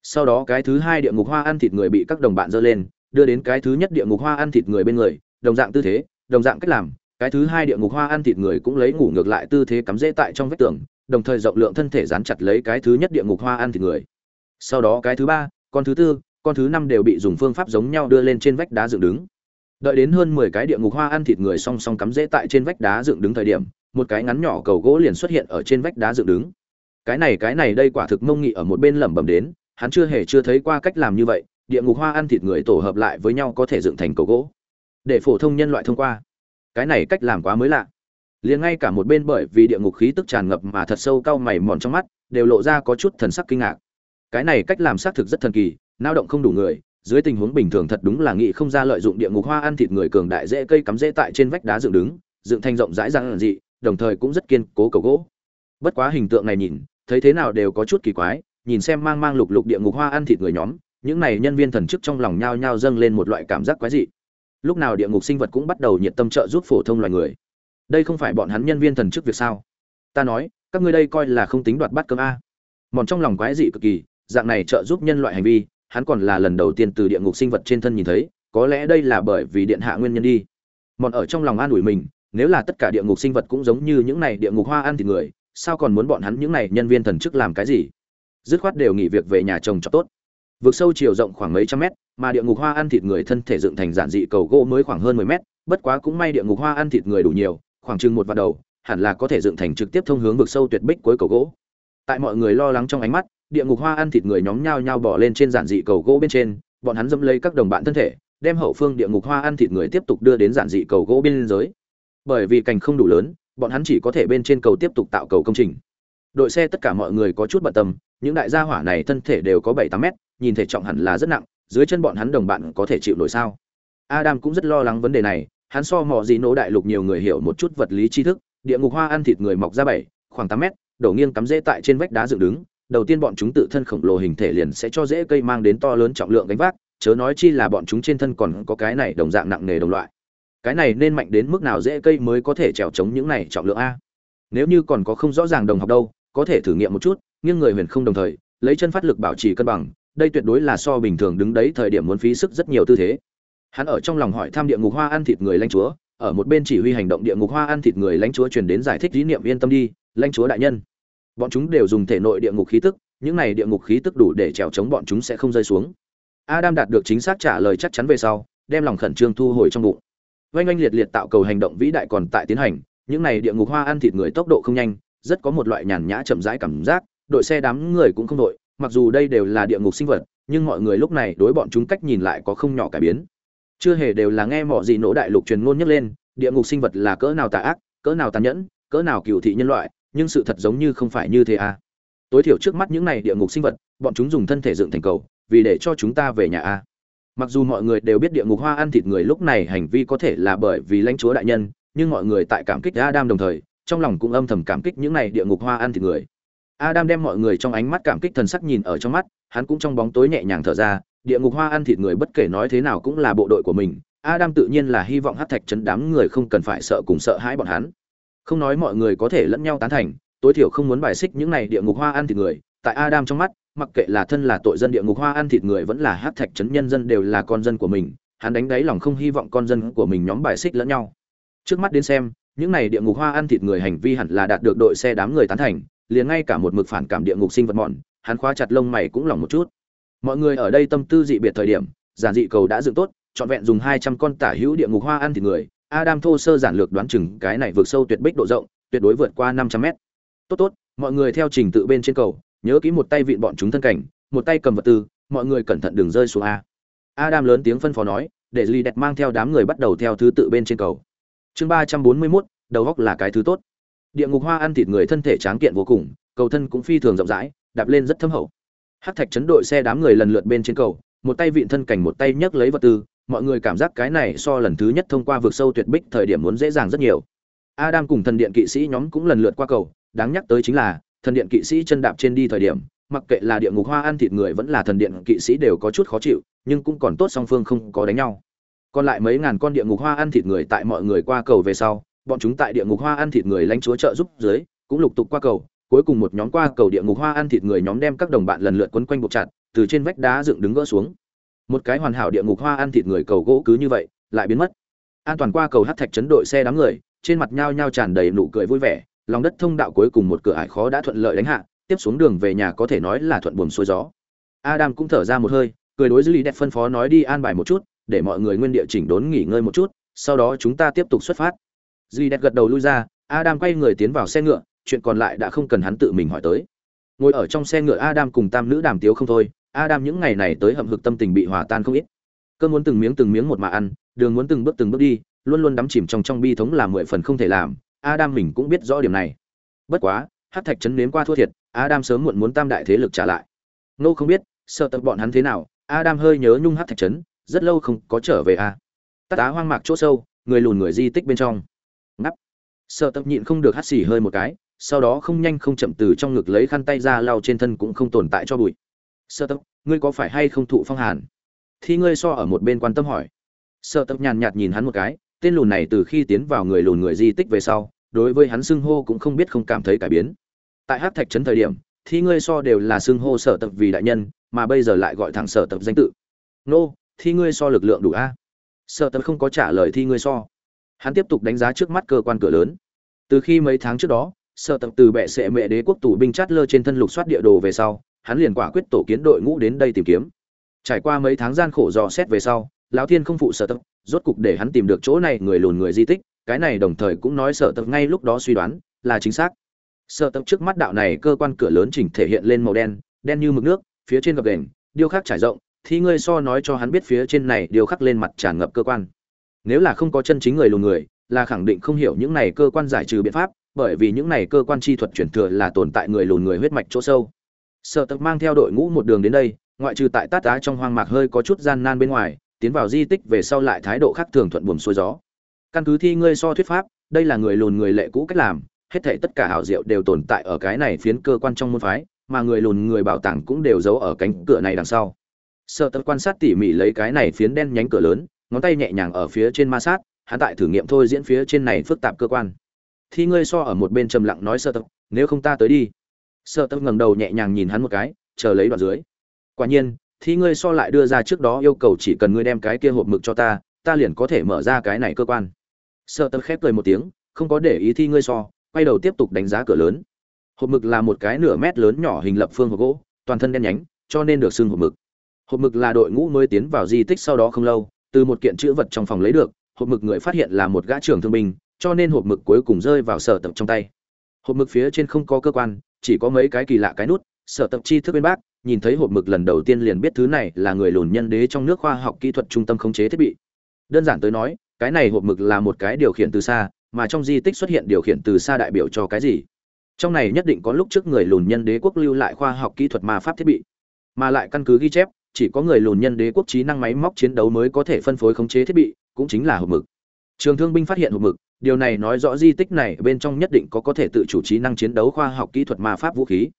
Sau đó cái thứ hai địa ngục hoa ăn thịt người bị các đồng bạn dơ lên, đưa đến cái thứ nhất địa ngục hoa ăn thịt người bên người, đồng dạng tư thế, đồng dạng cách làm, cái thứ hai địa ngục hoa ăn thịt người cũng lấy ngủ ngược lại tư thế cắm rễ tại trong vách tường, đồng thời rộng lượng thân thể dán chặt lấy cái thứ nhất địa ngục hoa ăn thịt người sau đó cái thứ ba, con thứ tư, con thứ năm đều bị dùng phương pháp giống nhau đưa lên trên vách đá dựng đứng. Đợi đến hơn mười cái địa ngục hoa ăn thịt người song song cắm rễ tại trên vách đá dựng đứng thời điểm, một cái ngắn nhỏ cầu gỗ liền xuất hiện ở trên vách đá dựng đứng. Cái này cái này, đây quả thực mông nghị ở một bên lẩm bẩm đến, hắn chưa hề chưa thấy qua cách làm như vậy, địa ngục hoa ăn thịt người tổ hợp lại với nhau có thể dựng thành cầu gỗ. Để phổ thông nhân loại thông qua. Cái này cách làm quá mới lạ. Liền ngay cả một bên bởi vì địa ngục khí tức tràn ngập mà thật sâu cau mày mòn trong mắt, đều lộ ra có chút thần sắc kinh ngạc cái này cách làm xác thực rất thần kỳ lao động không đủ người, dưới tình huống bình thường thật đúng là nghị không ra lợi dụng địa ngục hoa ăn thịt người cường đại dễ cây cắm dễ tại trên vách đá dựng đứng, dựng thành rộng rãi răng dị, đồng thời cũng rất kiên cố cầu gỗ. Bất quá hình tượng này nhìn, thấy thế nào đều có chút kỳ quái, nhìn xem mang mang lục lục địa ngục hoa ăn thịt người nhóm, những này nhân viên thần chức trong lòng nhao nhao dâng lên một loại cảm giác quái dị. Lúc nào địa ngục sinh vật cũng bắt đầu nhiệt tâm trợ giúp phổ thông loài người. Đây không phải bọn hắn nhân viên thần chức việc sao? Ta nói, các ngươi đây coi là không tính đoạt bắt cơm a. Mòn trong lòng quái dị cực kỳ dạng này trợ giúp nhân loại hành vi, hắn còn là lần đầu tiên từ địa ngục sinh vật trên thân nhìn thấy, có lẽ đây là bởi vì điện hạ nguyên nhân đi. Mọn ở trong lòng an ủi mình, nếu là tất cả địa ngục sinh vật cũng giống như những này địa ngục hoa ăn thịt người, sao còn muốn bọn hắn những này nhân viên thần chức làm cái gì? Dứt khoát đều nghỉ việc về nhà chồng cho tốt. Vực sâu chiều rộng khoảng mấy trăm mét, mà địa ngục hoa ăn thịt người thân thể dựng thành giản dị cầu gỗ mới khoảng hơn mười mét, bất quá cũng may địa ngục hoa ăn thịt người đủ nhiều, khoảng chừng một vạt đầu, hẳn là có thể dựng thành trực tiếp thông hướng vực sâu tuyệt bích cuối cầu gỗ. Tại mọi người lo lắng trong ánh mắt địa ngục hoa ăn thịt người nhóm nhao nhao bỏ lên trên giản dị cầu gỗ bên trên, bọn hắn dâm lấy các đồng bạn thân thể, đem hậu phương địa ngục hoa ăn thịt người tiếp tục đưa đến giản dị cầu gỗ bên giới bởi vì cành không đủ lớn, bọn hắn chỉ có thể bên trên cầu tiếp tục tạo cầu công trình. Đội xe tất cả mọi người có chút bận tâm, những đại gia hỏa này thân thể đều có bảy tám mét, nhìn thể trọng hẳn là rất nặng, dưới chân bọn hắn đồng bạn có thể chịu nổi sao? Adam cũng rất lo lắng vấn đề này, hắn so mò gì nỗ đại lục nhiều người hiểu một chút vật lý tri thức, địa ngục hoa ăn thịt người mọc ra bảy, khoảng tám mét, đổ nghiêng cắm rễ tại trên vách đá dựng đứng đầu tiên bọn chúng tự thân khổng lồ hình thể liền sẽ cho dễ cây mang đến to lớn trọng lượng gánh vác, chớ nói chi là bọn chúng trên thân còn có cái này đồng dạng nặng nề đồng loại. Cái này nên mạnh đến mức nào dễ cây mới có thể trèo chống những này trọng lượng a? Nếu như còn có không rõ ràng đồng học đâu, có thể thử nghiệm một chút, nhưng người huyền không đồng thời, lấy chân phát lực bảo trì cân bằng, đây tuyệt đối là so bình thường đứng đấy thời điểm muốn phí sức rất nhiều tư thế. Hắn ở trong lòng hỏi thăm địa ngục hoa ăn thịt người lãnh chúa, ở một bên chỉ huy hành động địa ngục hoa ăn thịt người lãnh chúa truyền đến giải thích lý niệm yên tâm đi, lãnh chúa đại nhân bọn chúng đều dùng thể nội địa ngục khí tức, những này địa ngục khí tức đủ để trèo chống bọn chúng sẽ không rơi xuống. Adam đạt được chính xác trả lời chắc chắn về sau, đem lòng khẩn trương thu hồi trong bụng. Oanh oanh liệt liệt tạo cầu hành động vĩ đại còn tại tiến hành, những này địa ngục hoa ăn thịt người tốc độ không nhanh, rất có một loại nhàn nhã chậm rãi cảm giác, đội xe đám người cũng không đội, mặc dù đây đều là địa ngục sinh vật, nhưng mọi người lúc này đối bọn chúng cách nhìn lại có không nhỏ cải biến. Chưa hề đều là nghe mọi gì nỗ đại lục truyền ngôn nhắc lên, địa ngục sinh vật là cỡ nào tà ác, cỡ nào tàn nhẫn, cỡ nào cựu thị nhân loại nhưng sự thật giống như không phải như thế à. Tối thiểu trước mắt những này địa ngục sinh vật, bọn chúng dùng thân thể dựng thành cầu, vì để cho chúng ta về nhà a mặc dù mọi người đều biết địa ngục hoa ăn thịt người lúc này hành vi có thể là bởi vì lãnh chúa đại nhân, nhưng mọi người tại cảm kích adam đồng thời, trong lòng cũng âm thầm cảm kích những này địa ngục hoa ăn thịt người. Adam đem mọi người trong ánh mắt cảm kích thần sắc nhìn ở trong mắt, hắn cũng trong bóng tối nhẹ nhàng thở ra, địa ngục hoa ăn thịt người bất kể nói thế nào cũng là bộ đội của mình, adam tự nhiên là hy vọng hát thạch chấn đám người không cần phải sợ cùng sợ hãi bọn hắn không nói mọi người có thể lẫn nhau tán thành, tối thiểu không muốn bài xích những này địa ngục hoa ăn thịt người. Tại adam trong mắt, mặc kệ là thân là tội dân địa ngục hoa ăn thịt người vẫn là hát thạch chấn nhân dân đều là con dân của mình, hắn đánh đáy lòng không hy vọng con dân của mình nhóm bài xích lẫn nhau. Trước mắt đến xem, những này địa ngục hoa ăn thịt người hành vi hẳn là đạt được đội xe đám người tán thành, liền ngay cả một mực phản cảm địa ngục sinh vật mọn, hắn khóa chặt lông mày cũng lỏng một chút. Mọi người ở đây tâm tư dị biệt thời điểm, giản dị cầu đã dựng tốt, trọn vẹn dùng hai trăm con tả hữu địa ngục hoa ăn thịt người adam thô sơ giản lược đoán chừng cái này vượt sâu tuyệt bích độ rộng, tuyệt đối vượt qua năm trăm mét. Tốt tốt, mọi người theo trình tự bên trên cầu, nhớ kỹ một tay vịn bọn chúng thân cảnh, một tay cầm vật tư, mọi người cẩn thận đừng rơi xuống a. Adam lớn tiếng phân phó nói, để Lý Đẹt mang theo đám người bắt đầu theo thứ tự bên trên cầu. Chương ba trăm bốn mươi mốt, đầu góc là cái thứ tốt. Địa ngục hoa ăn thịt người thân thể tráng kiện vô cùng, cầu thân cũng phi thường rộng rãi, đạp lên rất thâm hậu. Hắc thạch chấn đội xe đám người lần lượt bên trên cầu, một tay vịn thân cảnh một tay nhấc lấy vật tư mọi người cảm giác cái này so lần thứ nhất thông qua vượt sâu tuyệt bích thời điểm muốn dễ dàng rất nhiều. Adam cùng thần điện kỵ sĩ nhóm cũng lần lượt qua cầu, đáng nhắc tới chính là, thần điện kỵ sĩ chân đạp trên đi thời điểm, mặc kệ là địa ngục hoa ăn thịt người vẫn là thần điện kỵ sĩ đều có chút khó chịu, nhưng cũng còn tốt song phương không có đánh nhau. Còn lại mấy ngàn con địa ngục hoa ăn thịt người tại mọi người qua cầu về sau, bọn chúng tại địa ngục hoa ăn thịt người lãnh chúa trợ giúp dưới, cũng lục tục qua cầu, cuối cùng một nhóm qua cầu địa ngục hoa ăn thịt người nhóm đem các đồng bạn lần lượt quấn quanh buộc chặt, từ trên vách đá dựng đứng gỡ xuống một cái hoàn hảo địa ngục hoa ăn thịt người cầu gỗ cứ như vậy, lại biến mất. An toàn qua cầu hát thạch chấn đội xe đám người, trên mặt nhao nhao tràn đầy nụ cười vui vẻ, lòng đất thông đạo cuối cùng một cửa ải khó đã thuận lợi đánh hạ, tiếp xuống đường về nhà có thể nói là thuận buồm xuôi gió. Adam cũng thở ra một hơi, cười đối với lý đẹp phân phó nói đi an bài một chút, để mọi người nguyên địa chỉnh đốn nghỉ ngơi một chút, sau đó chúng ta tiếp tục xuất phát. Duy đẹp gật đầu lui ra, adam quay người tiến vào xe ngựa, chuyện còn lại đã không cần hắn tự mình hỏi tới. Ngồi ở trong xe ngựa adam cùng tam nữ đàm tiếu không thôi adam những ngày này tới hậm hực tâm tình bị hòa tan không ít. Cơn muốn từng miếng từng miếng một mà ăn, đường muốn từng bước từng bước đi, luôn luôn đắm chìm trong trong bi thống là mười phần không thể làm, adam mình cũng biết rõ điểm này. Bất quá hắc thạch chấn nếm qua thua thiệt, adam sớm muộn muốn tam đại thế lực trả lại. Nô không biết, sợ tập bọn hắn thế nào, adam hơi nhớ nhung hắc thạch chấn, rất lâu không có trở về a à. tát tá hoang mạc chỗ sâu, người lùn người di tích bên trong. Ngắp. Sợ tập nhịn không được hắt xì hơi một cái, sau đó không nhanh không chậm từ trong ngực lấy khăn tay ra lau trên thân cũng không tồn tại cho bụi sợ tập ngươi có phải hay không thụ phong hàn? Thì ngươi so ở một bên quan tâm hỏi. Sợ tập nhàn nhạt nhìn hắn một cái, tên lùn này từ khi tiến vào người lùn người di tích về sau, đối với hắn xưng hô cũng không biết không cảm thấy cải biến. Tại hát thạch trấn thời điểm, thì ngươi so đều là xưng hô sở tập vì đại nhân, mà bây giờ lại gọi thẳng sở tập danh tự. Nô thi ngươi so lực lượng đủ a? Sở tập không có trả lời thi ngươi so. Hắn tiếp tục đánh giá trước mắt cơ quan cửa lớn. Từ khi mấy tháng trước đó sở tập từ bệ sệ mẹ đế quốc tù binh chát lơ trên thân lục soát địa đồ về sau hắn liền quả quyết tổ kiến đội ngũ đến đây tìm kiếm. Trải qua mấy tháng gian khổ dò xét về sau, lão thiên không phụ sở tập, rốt cục để hắn tìm được chỗ này người lùn người di tích, cái này đồng thời cũng nói sở tập ngay lúc đó suy đoán, là chính xác. Sở tập trước mắt đạo này cơ quan cửa lớn chỉnh thể hiện lên màu đen đen như mực nước, phía trên gập đền điêu khắc trải rộng, thì ngươi so nói cho hắn biết phía trên này điêu khắc lên mặt tràn ngập cơ quan. Nếu là không có chân chính người lùn người, là khẳng định không hiểu những này cơ quan giải trừ biện pháp, bởi vì những này cơ quan chi thuật chuyển thừa là tồn tại người lùn người huyết mạch chỗ sâu sợ tập mang theo đội ngũ một đường đến đây, ngoại trừ tại tát á trong hoang mạc hơi có chút gian nan bên ngoài, tiến vào di tích về sau lại thái độ khác thường thuận buồm xuôi gió. Căn cứ thi ngươi so thuyết pháp, đây là người lùn người lệ cũ cách làm, hết thảy tất cả hảo diệu đều tồn tại ở cái này phiến cơ quan trong môn phái, mà người lùn người bảo tàng cũng đều giấu ở cánh cửa này đằng sau. Sợ tập quan sát tỉ mỉ lấy cái này phiến đen nhánh cửa lớn, ngón tay nhẹ nhàng ở phía trên ma sát, hắn tại thử nghiệm thôi diễn phía trên này phức tạp cơ quan. Thi ngươi so ở một bên trầm lặng nói sợ tập nếu không ta tới đi sợ tâm ngẩng đầu nhẹ nhàng nhìn hắn một cái, chờ lấy đoạn dưới. Quả nhiên, thi ngươi so lại đưa ra trước đó yêu cầu chỉ cần ngươi đem cái kia hộp mực cho ta ta liền có thể mở ra cái này cơ quan. Sợ tâm khép cười một tiếng, không có để ý thi ngươi so, quay đầu tiếp tục đánh giá cửa lớn. Hộp mực là một cái nửa mét lớn nhỏ hình lập phương hộp gỗ, toàn thân đen nhánh, cho nên được xưng hộp mực. Hộp mực là đội ngũ mới tiến vào di tích sau đó không lâu, từ một kiện chữ vật trong phòng lấy được, hộp mực người phát hiện là một gã trưởng thương binh, cho nên hộp mực cuối cùng rơi vào sở tập trong tay. Hộp mực phía trên không có cơ quan chỉ có mấy cái kỳ lạ cái nút, sở tập chi thức bên bác, nhìn thấy hộp mực lần đầu tiên liền biết thứ này là người lùn nhân đế trong nước khoa học kỹ thuật trung tâm khống chế thiết bị. Đơn giản tới nói, cái này hộp mực là một cái điều khiển từ xa, mà trong di tích xuất hiện điều khiển từ xa đại biểu cho cái gì? Trong này nhất định có lúc trước người lùn nhân đế quốc lưu lại khoa học kỹ thuật ma pháp thiết bị, mà lại căn cứ ghi chép, chỉ có người lùn nhân đế quốc trí năng máy móc chiến đấu mới có thể phân phối khống chế thiết bị, cũng chính là hộp mực. Trường thương binh phát hiện hộp mực điều này nói rõ di tích này bên trong nhất định có có thể tự chủ trí năng chiến đấu khoa học kỹ thuật ma pháp vũ khí.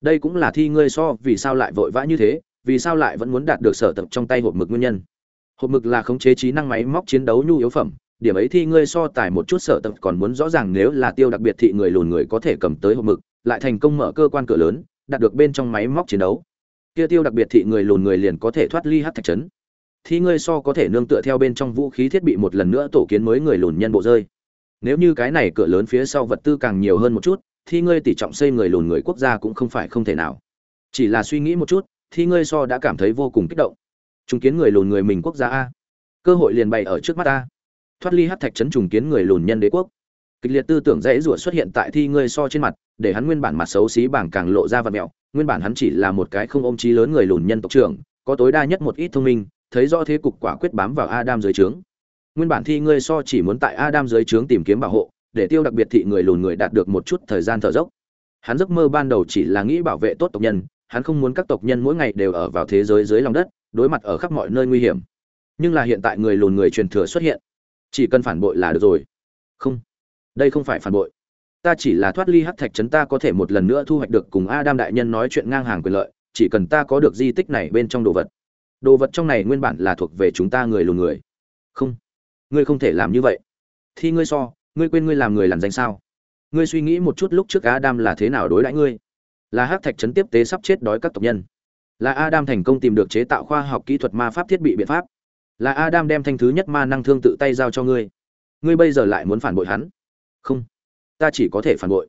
Đây cũng là thi ngươi so vì sao lại vội vã như thế, vì sao lại vẫn muốn đạt được sở tập trong tay hộp mực nguyên nhân. Hộp mực là khống chế trí năng máy móc chiến đấu nhu yếu phẩm, điểm ấy thi ngươi so tài một chút sở tập còn muốn rõ ràng nếu là tiêu đặc biệt thị người lùn người có thể cầm tới hộp mực, lại thành công mở cơ quan cửa lớn, đạt được bên trong máy móc chiến đấu. Kia tiêu đặc biệt thị người lùn người liền có thể thoát ly hát thạch trấn thi ngươi so có thể nương tựa theo bên trong vũ khí thiết bị một lần nữa tổ kiến mới người lùn nhân bộ rơi nếu như cái này cửa lớn phía sau vật tư càng nhiều hơn một chút, thì ngươi tỷ trọng xây người lùn người quốc gia cũng không phải không thể nào. Chỉ là suy nghĩ một chút, thì ngươi so đã cảm thấy vô cùng kích động. Chứng kiến người lùn người mình quốc gia a. Cơ hội liền bày ở trước mắt ta thoát ly hát thạch trấn trùng kiến người lùn nhân đế quốc. Kịch liệt tư tưởng dễ rủa xuất hiện tại thi ngươi so trên mặt, để hắn nguyên bản mặt xấu xí bảng càng lộ ra vật mẹo. Nguyên bản hắn chỉ là một cái không ôm trí lớn người lùn nhân tộc trưởng, có tối đa nhất một ít thông minh, thấy rõ thế cục quả quyết bám vào adam dưới trướng nguyên bản thi ngươi so chỉ muốn tại adam dưới trướng tìm kiếm bảo hộ, để tiêu đặc biệt thị người lùn người đạt được một chút thời gian thở dốc. Hắn giấc mơ ban đầu chỉ là nghĩ bảo vệ tốt tộc nhân, hắn không muốn các tộc nhân mỗi ngày đều ở vào thế giới dưới lòng đất, đối mặt ở khắp mọi nơi nguy hiểm. Nhưng là hiện tại người lùn người truyền thừa xuất hiện. Chỉ cần phản bội là được rồi. Không. Đây không phải phản bội. Ta chỉ là thoát ly hắc thạch trấn ta có thể một lần nữa thu hoạch được cùng adam đại nhân nói chuyện ngang hàng quyền lợi, chỉ cần ta có được di tích này bên trong đồ vật. Đồ vật trong này nguyên bản là thuộc về chúng ta người lùn người. Không ngươi không thể làm như vậy. Thi ngươi so, ngươi quên ngươi làm người làm danh sao? Ngươi suy nghĩ một chút lúc trước adam là thế nào đối đãi ngươi. Là hát thạch trấn tiếp tế sắp chết đói các tộc nhân. Là adam thành công tìm được chế tạo khoa học kỹ thuật ma pháp thiết bị biện pháp. Là adam đem thanh thứ nhất ma năng thương tự tay giao cho ngươi. Ngươi bây giờ lại muốn phản bội hắn? Không. Ta chỉ có thể phản bội.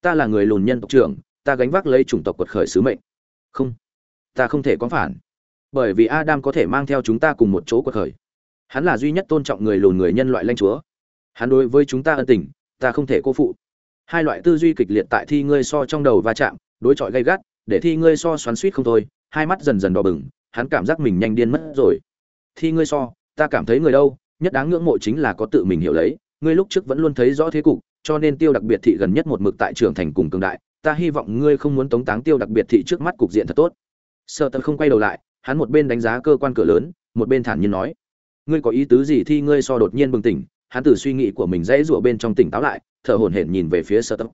Ta là người lùn nhân tộc trưởng, ta gánh vác lấy chủng tộc quật khởi sứ mệnh. Không. Ta không thể có phản. Bởi vì adam có thể mang theo chúng ta cùng một chỗ quật khởi hắn là duy nhất tôn trọng người lùn người nhân loại lanh chúa. Hắn đối với chúng ta ân tình, ta không thể cô phụ. Hai loại tư duy kịch liệt tại thi ngươi so trong đầu va chạm, đối chọi gay gắt, để thi ngươi so xoắn suýt không thôi, hai mắt dần dần đỏ bừng, hắn cảm giác mình nhanh điên mất rồi. Thi ngươi so, ta cảm thấy người đâu, nhất đáng ngưỡng mộ chính là có tự mình hiểu lấy, ngươi lúc trước vẫn luôn thấy rõ thế cục, cho nên tiêu đặc biệt thị gần nhất một mực tại trưởng thành cùng cường đại, ta hy vọng ngươi không muốn tống táng tiêu đặc biệt thị trước mắt cục diện thật tốt. Sợ tật không quay đầu lại, hắn một bên đánh giá cơ quan cửa lớn, một bên thản nhiên nói ngươi có ý tứ gì thi ngươi so đột nhiên bừng tỉnh. Hắn từ suy nghĩ của mình dãy rụa bên trong tỉnh táo lại thở hổn hển nhìn về phía sợ tộc.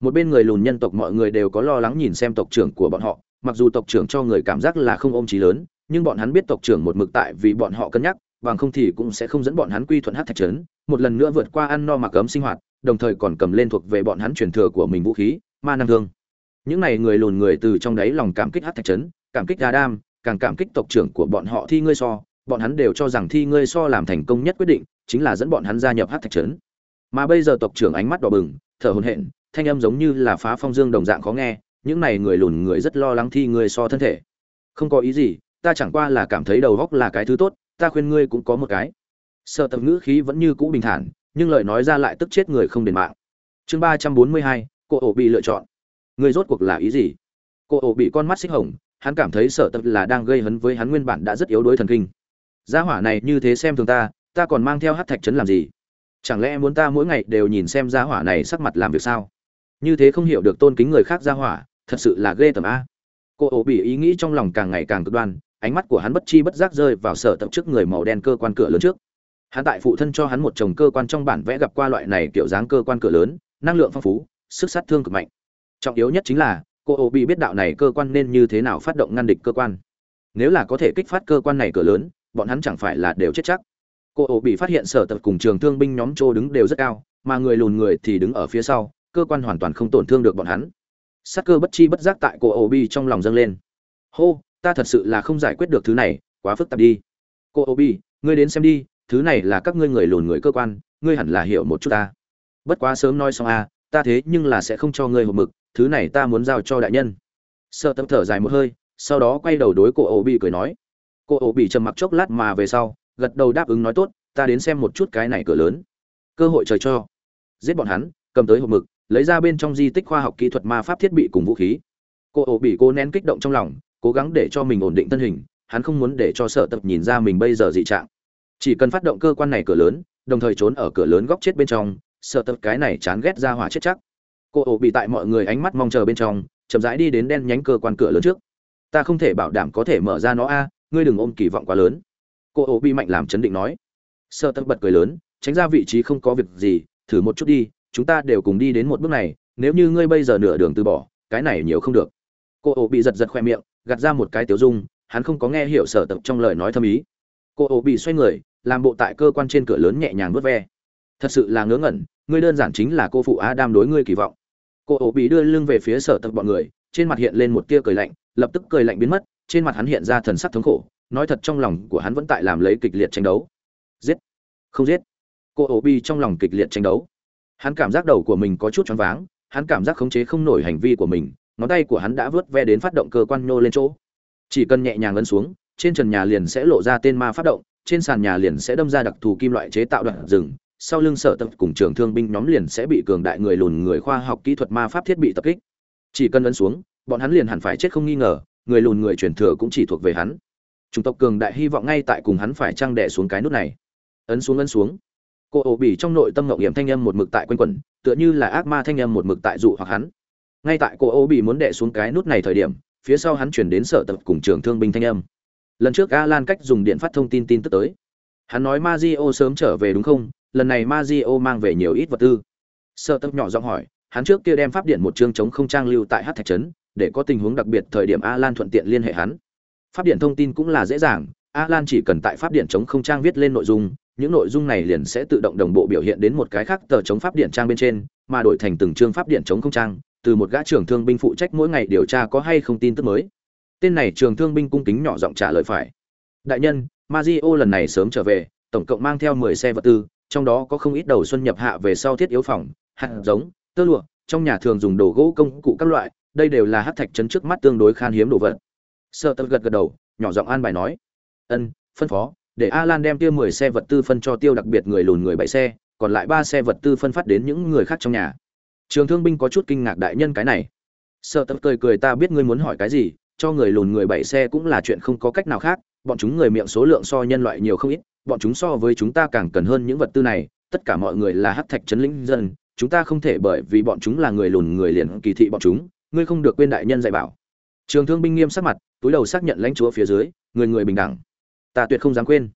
Một bên người lùn nhân tộc mọi người đều có lo lắng nhìn xem tộc trưởng của bọn họ mặc dù tộc trưởng cho người cảm giác là không ôm trí lớn nhưng bọn hắn biết tộc trưởng một mực tại vì bọn họ cân nhắc bằng không thì cũng sẽ không dẫn bọn hắn quy thuận hát thạch trấn một lần nữa vượt qua ăn no mặc ấm sinh hoạt đồng thời còn cầm lên thuộc về bọn hắn truyền thừa của mình vũ khí ma năng thương. Những này người lùn người từ trong đáy lòng cảm kích hát thạch trấn cảm kích đa đam, càng cảm kích tộc trưởng của bọn họ thi ngươi so bọn hắn đều cho rằng thi ngươi so làm thành công nhất quyết định chính là dẫn bọn hắn gia nhập hát thạch trấn. Mà bây giờ tộc trưởng ánh mắt đỏ bừng, thở hồn hện thanh âm giống như là phá phong dương đồng dạng khó nghe, những này người lùn người rất lo lắng thi ngươi so thân thể. Không có ý gì, ta chẳng qua là cảm thấy đầu góc là cái thứ tốt, ta khuyên ngươi cũng có một cái. Sợ tập ngữ khí vẫn như cũ bình thản, nhưng lời nói ra lại tức chết người không đền mạng. Chương ba trăm bốn mươi hai, cô ổ bị lựa chọn. Người rốt cuộc là ý gì? Cô ổ bị con mắt xích hồng, hắn cảm thấy sợ tập là đang gây hấn với hắn nguyên bản đã rất yếu đuối thần kinh gia hỏa này như thế xem thường ta ta còn mang theo hát thạch trấn làm gì? Chẳng lẽ muốn ta mỗi ngày đều nhìn xem gia hỏa này sắc mặt làm việc sao? Như thế không hiểu được tôn kính người khác gia hỏa, thật sự là ghê tởm a. Cô ổ bị ý nghĩ trong lòng càng ngày càng cực đoan, ánh mắt của hắn bất chi bất giác rơi vào sở tập trước người màu đen cơ quan cửa lớn trước. Hắn tại phụ thân cho hắn một chồng cơ quan trong bản vẽ gặp qua loại này kiểu dáng cơ quan cửa lớn, năng lượng phong phú, sức sát thương cực mạnh. Trọng yếu nhất chính là, cô ổ bị biết đạo này cơ quan nên như thế nào phát động ngăn địch cơ quan. Nếu là có thể kích phát cơ quan này cửa lớn bọn hắn chẳng phải là đều chết chắc. Cô ổ bị phát hiện sở tập cùng trường thương binh nhóm chỗ đứng đều rất cao mà người lùn người thì đứng ở phía sau cơ quan hoàn toàn không tổn thương được bọn hắn. Sát cơ bất chi bất giác tại cô ổ bị trong lòng dâng lên. Hô ta thật sự là không giải quyết được thứ này quá phức tạp đi. Cô ổ bị ngươi đến xem đi thứ này là các ngươi người lùn người cơ quan ngươi hẳn là hiểu một chút ta. Bất quá sớm nói xong a à, ta thế nhưng là sẽ không cho ngươi hộp mực thứ này ta muốn giao cho đại nhân. Sợ tập thở dài một hơi sau đó quay đầu đối cô ổ bị cười nói cô ổ bị trầm mặc chốc lát mà về sau, gật đầu đáp ứng nói tốt, ta đến xem một chút cái này cửa lớn. Cơ hội trời cho. Giết bọn hắn, cầm tới hộp mực, lấy ra bên trong di tích khoa học kỹ thuật ma pháp thiết bị cùng vũ khí. Cô ổ bị cô nén kích động trong lòng, cố gắng để cho mình ổn định thân hình, hắn không muốn để cho sở tập nhìn ra mình bây giờ dị trạng. Chỉ cần phát động cơ quan này cửa lớn, đồng thời trốn ở cửa lớn góc chết bên trong, sợ tập cái này chán ghét ra hỏa chết chắc. Cô ổ bị tại mọi người ánh mắt mong chờ bên trong, chậm rãi đi đến đen nhánh cơ quan cửa lớn trước. Ta không thể bảo đảm có thể mở ra nó a ngươi đừng ôm kỳ vọng quá lớn. Cô ô bị mạnh làm chấn định nói. Sợ tật bật cười lớn, tránh ra vị trí không có việc gì, thử một chút đi, chúng ta đều cùng đi đến một bước này, nếu như ngươi bây giờ nửa đường từ bỏ, cái này nhiều không được. Cô ô bị giật giật khoe miệng, gạt ra một cái tiểu dung, hắn không có nghe hiểu sở tập trong lời nói thâm ý. Cô ô bị xoay người, làm bộ tại cơ quan trên cửa lớn nhẹ nhàng vớt ve. Thật sự là ngớ ngẩn, ngươi đơn giản chính là cô phụ adam đối ngươi kỳ vọng. Cô ô bị đưa lưng về phía sở tập bọn người, trên mặt hiện lên một tia cười lạnh, lập tức cười lạnh biến mất trên mặt hắn hiện ra thần sắc thống khổ, nói thật trong lòng của hắn vẫn tại làm lấy kịch liệt tranh đấu. Giết! Không giết! Cô ổ bi trong lòng kịch liệt tranh đấu. Hắn cảm giác đầu của mình có chút choáng váng, hắn cảm giác khống chế không nổi hành vi của mình, ngón tay của hắn đã vớt ve đến phát động cơ quan nhô lên chỗ. Chỉ cần nhẹ nhàng ấn xuống, trên trần nhà liền sẽ lộ ra tên ma phát động, trên sàn nhà liền sẽ đâm ra đặc thù kim loại chế tạo đoạn rừng, sau lưng sở tập cùng trường thương binh nhóm liền sẽ bị cường đại người lùn người khoa học kỹ thuật ma pháp thiết bị tập kích. Chỉ cần ấn xuống, bọn hắn liền hẳn phải chết không nghi ngờ người lùn người truyền thừa cũng chỉ thuộc về hắn. Chủng tộc cường đại hy vọng ngay tại cùng hắn phải trăng đẻ xuống cái nút này. Ấn xuống ấn xuống. Cô ổ bỉ trong nội tâm ngọc hiểm thanh âm một mực tại quanh quẩn, tựa như là ác ma thanh âm một mực tại dụ hoặc hắn. Ngay tại cô ổ bỉ muốn đẻ xuống cái nút này thời điểm, phía sau hắn chuyển đến sở tập cùng trường thương binh thanh âm. Lần trước Alan cách dùng điện phát thông tin tin tức tới. Hắn nói Mazio sớm trở về đúng không? Lần này Mazio mang về nhiều ít vật tư. Sợ tập nhỏ giọng hỏi, hắn trước kia đem pháp điện một chương chống không trang lưu tại hát thạch trấn để có tình huống đặc biệt thời điểm Alan thuận tiện liên hệ hắn. Pháp điện thông tin cũng là dễ dàng, Alan chỉ cần tại pháp điện chống không trang viết lên nội dung, những nội dung này liền sẽ tự động đồng bộ biểu hiện đến một cái khác tờ chống pháp điện trang bên trên, mà đổi thành từng chương pháp điện chống không trang, từ một gã trưởng thương binh phụ trách mỗi ngày điều tra có hay không tin tức mới. Tên này trường thương binh cung kính nhỏ giọng trả lời phải. Đại nhân Mazio lần này sớm trở về, tổng cộng mang theo mười xe vật tư, trong đó có không ít đầu xuân nhập hạ về sau thiết yếu phòng, hạt giống, tơ lụa, trong nhà thường dùng đồ gỗ công cụ các loại đây đều là hắc thạch trấn trước mắt tương đối khan hiếm đồ vật. Sợ tập gật gật đầu, nhỏ giọng an bài nói, ân, phân phó, để alan đem tiêu mười xe vật tư phân cho tiêu đặc biệt người lùn người bảy xe, còn lại ba xe vật tư phân phát đến những người khác trong nhà. Trường thương binh có chút kinh ngạc đại nhân cái này. Sợ tập cười cười, ta biết ngươi muốn hỏi cái gì, cho người lùn người bảy xe cũng là chuyện không có cách nào khác, bọn chúng người miệng số lượng so nhân loại nhiều không ít, bọn chúng so với chúng ta càng cần hơn những vật tư này, tất cả mọi người là hắc thạch trấn lĩnh dân, chúng ta không thể bởi vì bọn chúng là người lùn người liền kỳ thị bọn chúng ngươi không được quên đại nhân dạy bảo. Trường thương binh nghiêm sắc mặt, túi đầu xác nhận lãnh chúa phía dưới, người người bình đẳng. Ta tuyệt không dám quên.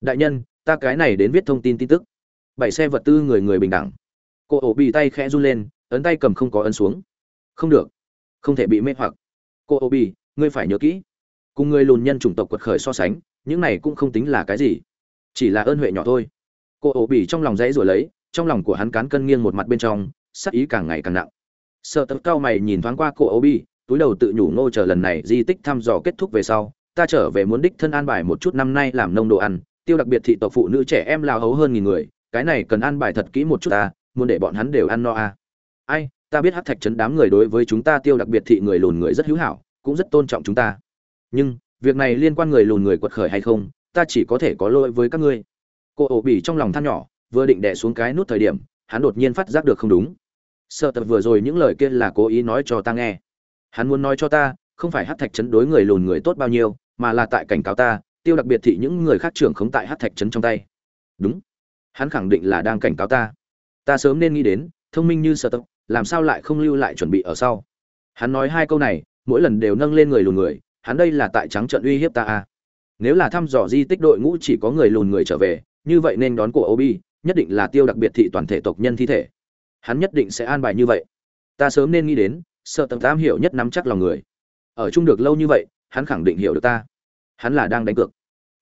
Đại nhân, ta cái này đến viết thông tin tin tức. Bảy xe vật tư người người bình đẳng. Cô ổ bị tay khẽ run lên, ấn tay cầm không có ấn xuống. Không được. Không thể bị mê hoặc. Cô ổ bị, ngươi phải nhớ kỹ. Cùng người lùn nhân chủng tộc quật khởi so sánh, những này cũng không tính là cái gì. Chỉ là ơn huệ nhỏ thôi. Cô ổ bị trong lòng dãy rồi lấy, trong lòng của hắn cán cân nghiêng một mặt bên trong, sắc ý càng ngày càng nặng sợ tập cao mày nhìn thoáng qua cô ấu bi túi đầu tự nhủ ngô chờ lần này di tích thăm dò kết thúc về sau, ta trở về muốn đích thân an bài một chút năm nay làm nông đồ ăn, tiêu đặc biệt thị tộc phụ nữ trẻ em lao hấu hơn nghìn người, cái này cần an bài thật kỹ một chút ta, muốn để bọn hắn đều ăn no à. ai, ta biết hát thạch chấn đám người đối với chúng ta tiêu đặc biệt thị người lùn người rất hữu hảo, cũng rất tôn trọng chúng ta. Nhưng, việc này liên quan người lùn người quật khởi hay không, ta chỉ có thể có lỗi với các ngươi. Cô ổ bỉ trong lòng than nhỏ, vừa định đẻ xuống cái nút thời điểm, hắn đột nhiên phát giác được không đúng sợ tập vừa rồi những lời kia là cố ý nói cho ta nghe. Hắn muốn nói cho ta, không phải hát thạch chấn đối người lùn người tốt bao nhiêu, mà là tại cảnh cáo ta, tiêu đặc biệt thị những người khác trưởng không tại hát thạch chấn trong tay. Đúng. Hắn khẳng định là đang cảnh cáo ta. Ta sớm nên nghĩ đến, thông minh như sợ tập làm sao lại không lưu lại chuẩn bị ở sau? Hắn nói hai câu này, mỗi lần đều nâng lên người lùn người, hắn đây là tại trắng trận uy hiếp ta à. nếu là thăm dò di tích đội ngũ chỉ có người lùn người trở về, như vậy nên đón của obi, nhất định là tiêu đặc biệt thị toàn thể tộc nhân thi thể hắn nhất định sẽ an bài như vậy. Ta sớm nên nghĩ đến, sợ tầm tam hiểu nhất nắm chắc lòng người. Ở chung được lâu như vậy, hắn khẳng định hiểu được ta. Hắn là đang đánh cược.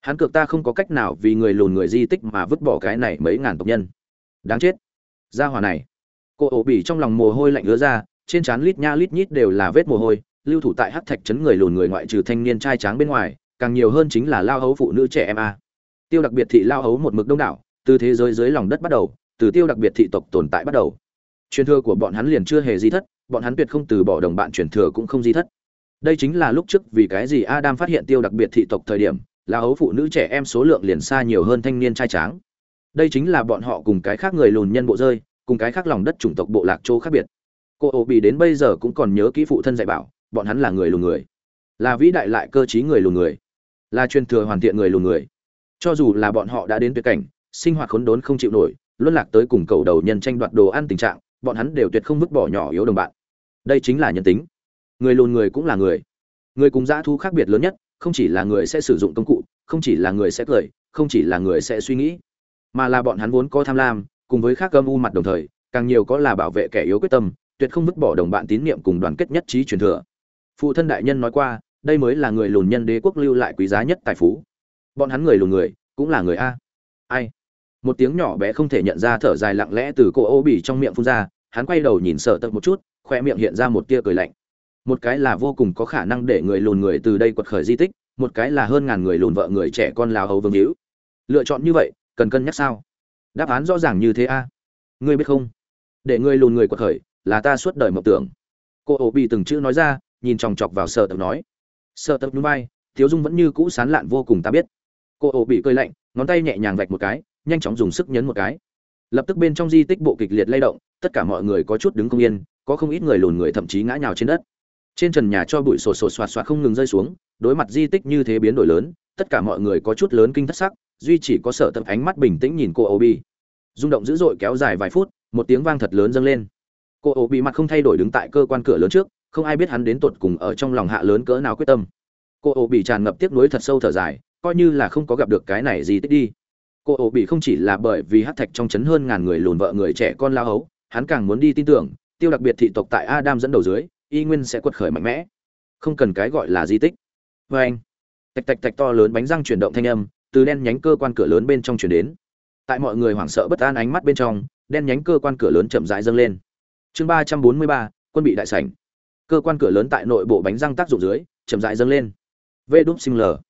Hắn cược ta không có cách nào vì người lùn người di tích mà vứt bỏ cái này mấy ngàn tộc nhân. Đáng chết. Ra hòa này. Cô ổ bỉ trong lòng mồ hôi lạnh ứa ra, trên trán lít nha lít nhít đều là vết mồ hôi, lưu thủ tại hắc thạch trấn người lùn người ngoại trừ thanh niên trai tráng bên ngoài, càng nhiều hơn chính là lao hấu phụ nữ trẻ em a. Tiêu đặc biệt thị lao hấu một mực đông đảo, từ thế giới dưới lòng đất bắt đầu, từ tiêu đặc biệt thị tộc tồn tại bắt đầu truyền thừa của bọn hắn liền chưa hề di thất, bọn hắn tuyệt không từ bỏ đồng bạn truyền thừa cũng không di thất. Đây chính là lúc trước vì cái gì adam phát hiện tiêu đặc biệt thị tộc thời điểm, là hấu phụ nữ trẻ em số lượng liền xa nhiều hơn thanh niên trai tráng. Đây chính là bọn họ cùng cái khác người lùn nhân bộ rơi, cùng cái khác lòng đất chủng tộc bộ lạc châu khác biệt. Cô ổ bị đến bây giờ cũng còn nhớ kỹ phụ thân dạy bảo, bọn hắn là người lùn người. Là vĩ đại lại cơ trí người lùn người. Là truyền thừa hoàn thiện người lùn người. Cho dù là bọn họ đã đến tuyệt cảnh, sinh hoạt khốn đốn không chịu nổi, luân lạc tới cùng cầu đầu nhân tranh đoạt đồ ăn tình trạng bọn hắn đều tuyệt không vứt bỏ nhỏ yếu đồng bạn. Đây chính là nhân tính. Người lùn người cũng là người. Người cùng dã thu khác biệt lớn nhất, không chỉ là người sẽ sử dụng công cụ, không chỉ là người sẽ cười, không chỉ là người sẽ suy nghĩ, mà là bọn hắn vốn có tham lam, cùng với khác âm u mặt đồng thời, càng nhiều có là bảo vệ kẻ yếu quyết tâm, tuyệt không vứt bỏ đồng bạn tín nhiệm cùng đoàn kết nhất trí truyền thừa. Phụ thân đại nhân nói qua, đây mới là người lùn nhân đế quốc lưu lại quý giá nhất tài phú. Bọn hắn người lùn người, cũng là người a. Ai? Một tiếng nhỏ bé không thể nhận ra thở dài lặng lẽ từ cô ô bỉ trong miệng phun ra, hắn quay đầu nhìn sợ tật một chút khoe miệng hiện ra một tia cười lạnh. Một cái là vô cùng có khả năng để người lùn người từ đây quật khởi di tích, một cái là hơn ngàn người lùn vợ người trẻ con lào hầu vương hữu. Lựa chọn như vậy, cần cân nhắc sao? Đáp án rõ ràng như thế a. Ngươi biết không? Để người lùn người quật khởi, là ta suốt đời mộng tưởng. Cô ổ bị từng chữ nói ra, nhìn chòng chọc vào sợ tập nói. Sợ tập núi bay thiếu dung vẫn như cũ sán lạn vô cùng ta biết. Cô ổ bị cơi lạnh, ngón tay nhẹ nhàng vạch một cái nhanh chóng dùng sức nhấn một cái. Lập tức bên trong di tích bộ kịch liệt lay động, tất cả mọi người có chút đứng không yên, có không ít người lùn người thậm chí ngã nhào trên đất. Trên trần nhà cho bụi sột sột soạt soạt không ngừng rơi xuống, đối mặt di tích như thế biến đổi lớn, tất cả mọi người có chút lớn kinh thất sắc, duy chỉ có sở tập ánh mắt bình tĩnh nhìn cô obi. Rung động dữ dội kéo dài vài phút, một tiếng vang thật lớn dâng lên. Cô obi mặt không thay đổi đứng tại cơ quan cửa lớn trước, không ai biết hắn đến tột cùng ở trong lòng hạ lớn cỡ nào quyết tâm. Cô obi tràn ngập tiếc nuối thật sâu thở dài, coi như là không có gặp được cái này gì tích đi cô obi không chỉ là bởi vì hát thạch trong chấn hơn ngàn người lùn vợ người trẻ con lao hấu, hắn càng muốn đi tin tưởng, tiêu đặc biệt thị tộc tại adam dẫn đầu dưới, y nguyên sẽ quật khởi mạnh mẽ. Không cần cái gọi là di tích. Vê anh, tạch tạch tạch to lớn bánh răng chuyển động thanh âm, từ đen nhánh cơ quan cửa lớn bên trong chuyển đến. Tại mọi người hoảng sợ bất an ánh mắt bên trong, đen nhánh cơ quan cửa lớn chậm rãi dâng lên. Chương ba trăm bốn mươi ba, quân bị đại sảnh. Cơ quan cửa lớn tại nội bộ bánh răng tác dụng dưới, chậm rãi dâng lên. Vê đúp xinh lờ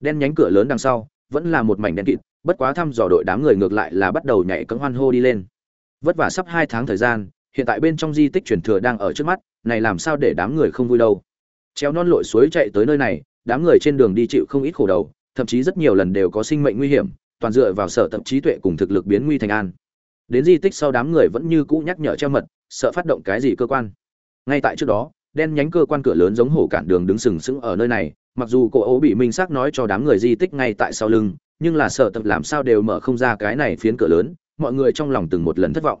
đen nhánh cửa lớn đằng sau, vẫn là một mảnh đen kịt bất quá thăm dò đội đám người ngược lại là bắt đầu nhảy cẫng hoan hô đi lên. Vất vả sắp hai tháng thời gian, hiện tại bên trong di tích truyền thừa đang ở trước mắt, này làm sao để đám người không vui đâu? Treo non lội suối chạy tới nơi này, đám người trên đường đi chịu không ít khổ đầu, thậm chí rất nhiều lần đều có sinh mệnh nguy hiểm, toàn dựa vào sở tập trí tuệ cùng thực lực biến nguy thành an. Đến di tích sau đám người vẫn như cũ nhắc nhở treo mật, sợ phát động cái gì cơ quan. Ngay tại trước đó, đen nhánh cơ quan cửa lớn giống hổ cản đường đứng sừng sững ở nơi này, mặc dù cổ ố bị minh xác nói cho đám người di tích ngay tại sau lưng nhưng là sở tập làm sao đều mở không ra cái này phiến cửa lớn, mọi người trong lòng từng một lần thất vọng.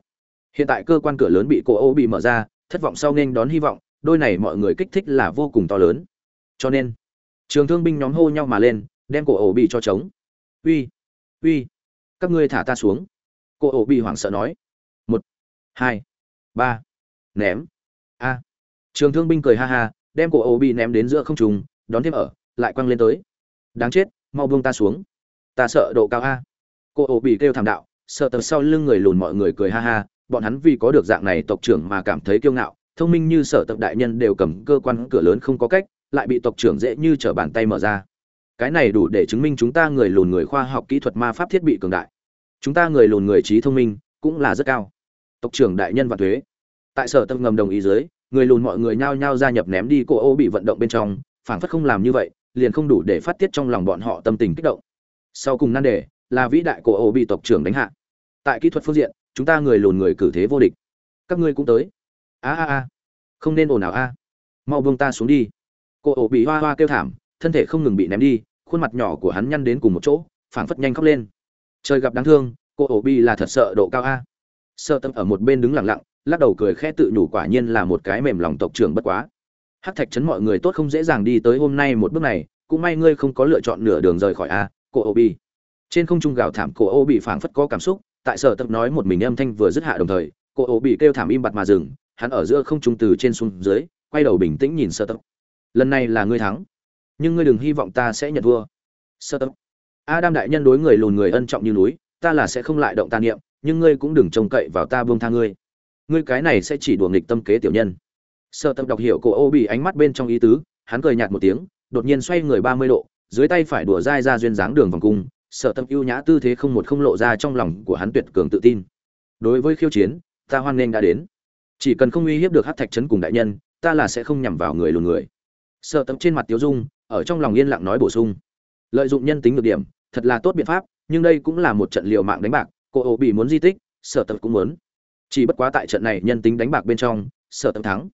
Hiện tại cơ quan cửa lớn bị cổ ô bị mở ra, thất vọng sau nên đón hy vọng, đôi này mọi người kích thích là vô cùng to lớn. Cho nên, trường thương binh nhóm hô nhau mà lên, đem cổ ổ bị cho trống uy uy, các ngươi thả ta xuống. Cổ ổ bị hoảng sợ nói. Một, hai, ba, ném. A. Trường thương binh cười ha ha, đem cổ ổ bị ném đến giữa không trùng đón thêm ở, lại quăng lên tới. Đáng chết, mau buông ta xuống ta sợ độ cao a. Cô ổ bị kêu thảm đạo, sợ tờ sau lưng người lùn mọi người cười ha ha, bọn hắn vì có được dạng này tộc trưởng mà cảm thấy kiêu ngạo, thông minh như sở tập đại nhân đều cầm cơ quan cửa lớn không có cách, lại bị tộc trưởng dễ như trở bàn tay mở ra. Cái này đủ để chứng minh chúng ta người lùn người khoa học kỹ thuật ma pháp thiết bị cường đại. Chúng ta người lùn người trí thông minh cũng là rất cao. Tộc trưởng đại nhân và thuế. Tại sở tập ngầm đồng ý dưới, người lùn mọi người nhao nhao gia nhập ném đi cô ô bị vận động bên trong, phảng phất không làm như vậy, liền không đủ để phát tiết trong lòng bọn họ tâm tình kích động sau cùng nan đề là vĩ đại cô ô bị tộc trưởng đánh hạ. Tại kỹ thuật phương diện, chúng ta người lùn người cử thế vô địch. Các ngươi cũng tới. A a a. Không nên ồn ào a. Mau buông ta xuống đi. Cô ổ bị hoa hoa kêu thảm, thân thể không ngừng bị ném đi, khuôn mặt nhỏ của hắn nhăn đến cùng một chỗ, phảng phất nhanh khóc lên. Trời gặp đáng thương cô ổ bị là thật sợ độ cao a. Sợ tâm ở một bên đứng lặng lặng, lắc đầu cười khẽ tự nhủ quả nhiên là một cái mềm lòng tộc trưởng bất quá. Hắc thạch chấn mọi người tốt không dễ dàng đi tới hôm nay một bước này, cũng may ngươi không có lựa chọn nửa đường rời khỏi a cô ô bi trên không trung gào thảm, cô ô bị phảng phất có cảm xúc, tại sở tập nói một mình âm thanh vừa dứt hạ đồng thời, cô ô bị kêu thảm im bặt mà dừng, hắn ở giữa không trung từ trên xuống dưới, quay đầu bình tĩnh nhìn sở tập. Lần này là ngươi thắng, nhưng ngươi đừng hy vọng ta sẽ nhận thua. Sơ tập. Adam đại nhân đối người lùn người ân trọng như núi, ta là sẽ không lại động tà niệm, nhưng ngươi cũng đừng trông cậy vào ta buông tha ngươi. Ngươi cái này sẽ chỉ đùa nghịch tâm kế tiểu nhân. Sơ tập đọc hiểu cổ ô bị ánh mắt bên trong ý tứ, hắn cười nhạt một tiếng, đột nhiên xoay người ba mươi độ dưới tay phải đùa dai ra duyên dáng đường vòng cung, sợ tâm ưu nhã tư thế không một không lộ ra trong lòng của hắn tuyệt cường tự tin. Đối với khiêu chiến, ta hoan nghênh đã đến. Chỉ cần không uy hiếp được hát thạch trấn cùng đại nhân, ta là sẽ không nhằm vào người lùn người. Sợ tâm trên mặt tiếu dung, ở trong lòng yên lặng nói bổ sung. Lợi dụng nhân tính được điểm, thật là tốt biện pháp, nhưng đây cũng là một trận liều mạng đánh bạc, cô ổ bị muốn di tích sở tập cũng muốn. Chỉ bất quá tại trận này nhân tính đánh bạc bên trong sở tập thắng.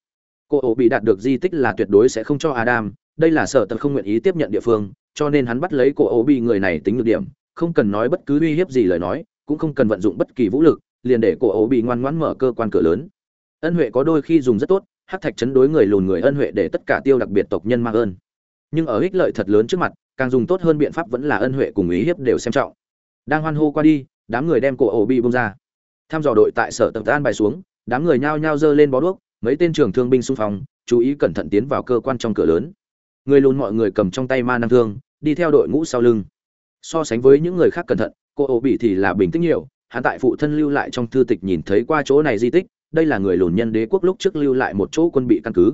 Cô ổ bị đạt được di tích là tuyệt đối sẽ không cho adam, đây là sở tập không nguyện ý tiếp nhận địa phương cho nên hắn bắt lấy cô ấu bị người này tính được điểm, không cần nói bất cứ uy hiếp gì lời nói, cũng không cần vận dụng bất kỳ vũ lực, liền để cô ấu bị ngoan ngoãn mở cơ quan cửa lớn. Ân huệ có đôi khi dùng rất tốt hát thạch chấn đối người lùn người ân huệ để tất cả tiêu đặc biệt tộc nhân mang ơn. Nhưng ở ích lợi thật lớn trước mặt, càng dùng tốt hơn biện pháp vẫn là ân huệ cùng ý hiếp đều xem trọng. Đang hoan hô qua đi, đám người đem cổ ổ bị bông ra. Tham dò đội tại sở tập an bài xuống, đám người nhao nhao giơ lên bó đuốc, mấy tên trưởng thương binh xung phong, chú ý cẩn thận tiến vào cơ quan trong cửa lớn người lùn mọi người cầm trong tay ma năng thương, đi theo đội ngũ sau lưng. So sánh với những người khác cẩn thận, cô ổ bị thì là bình tĩnh nhiều, hắn tại phụ thân lưu lại trong thư tịch nhìn thấy qua chỗ này di tích, đây là người lùn nhân đế quốc lúc trước lưu lại một chỗ quân bị căn cứ.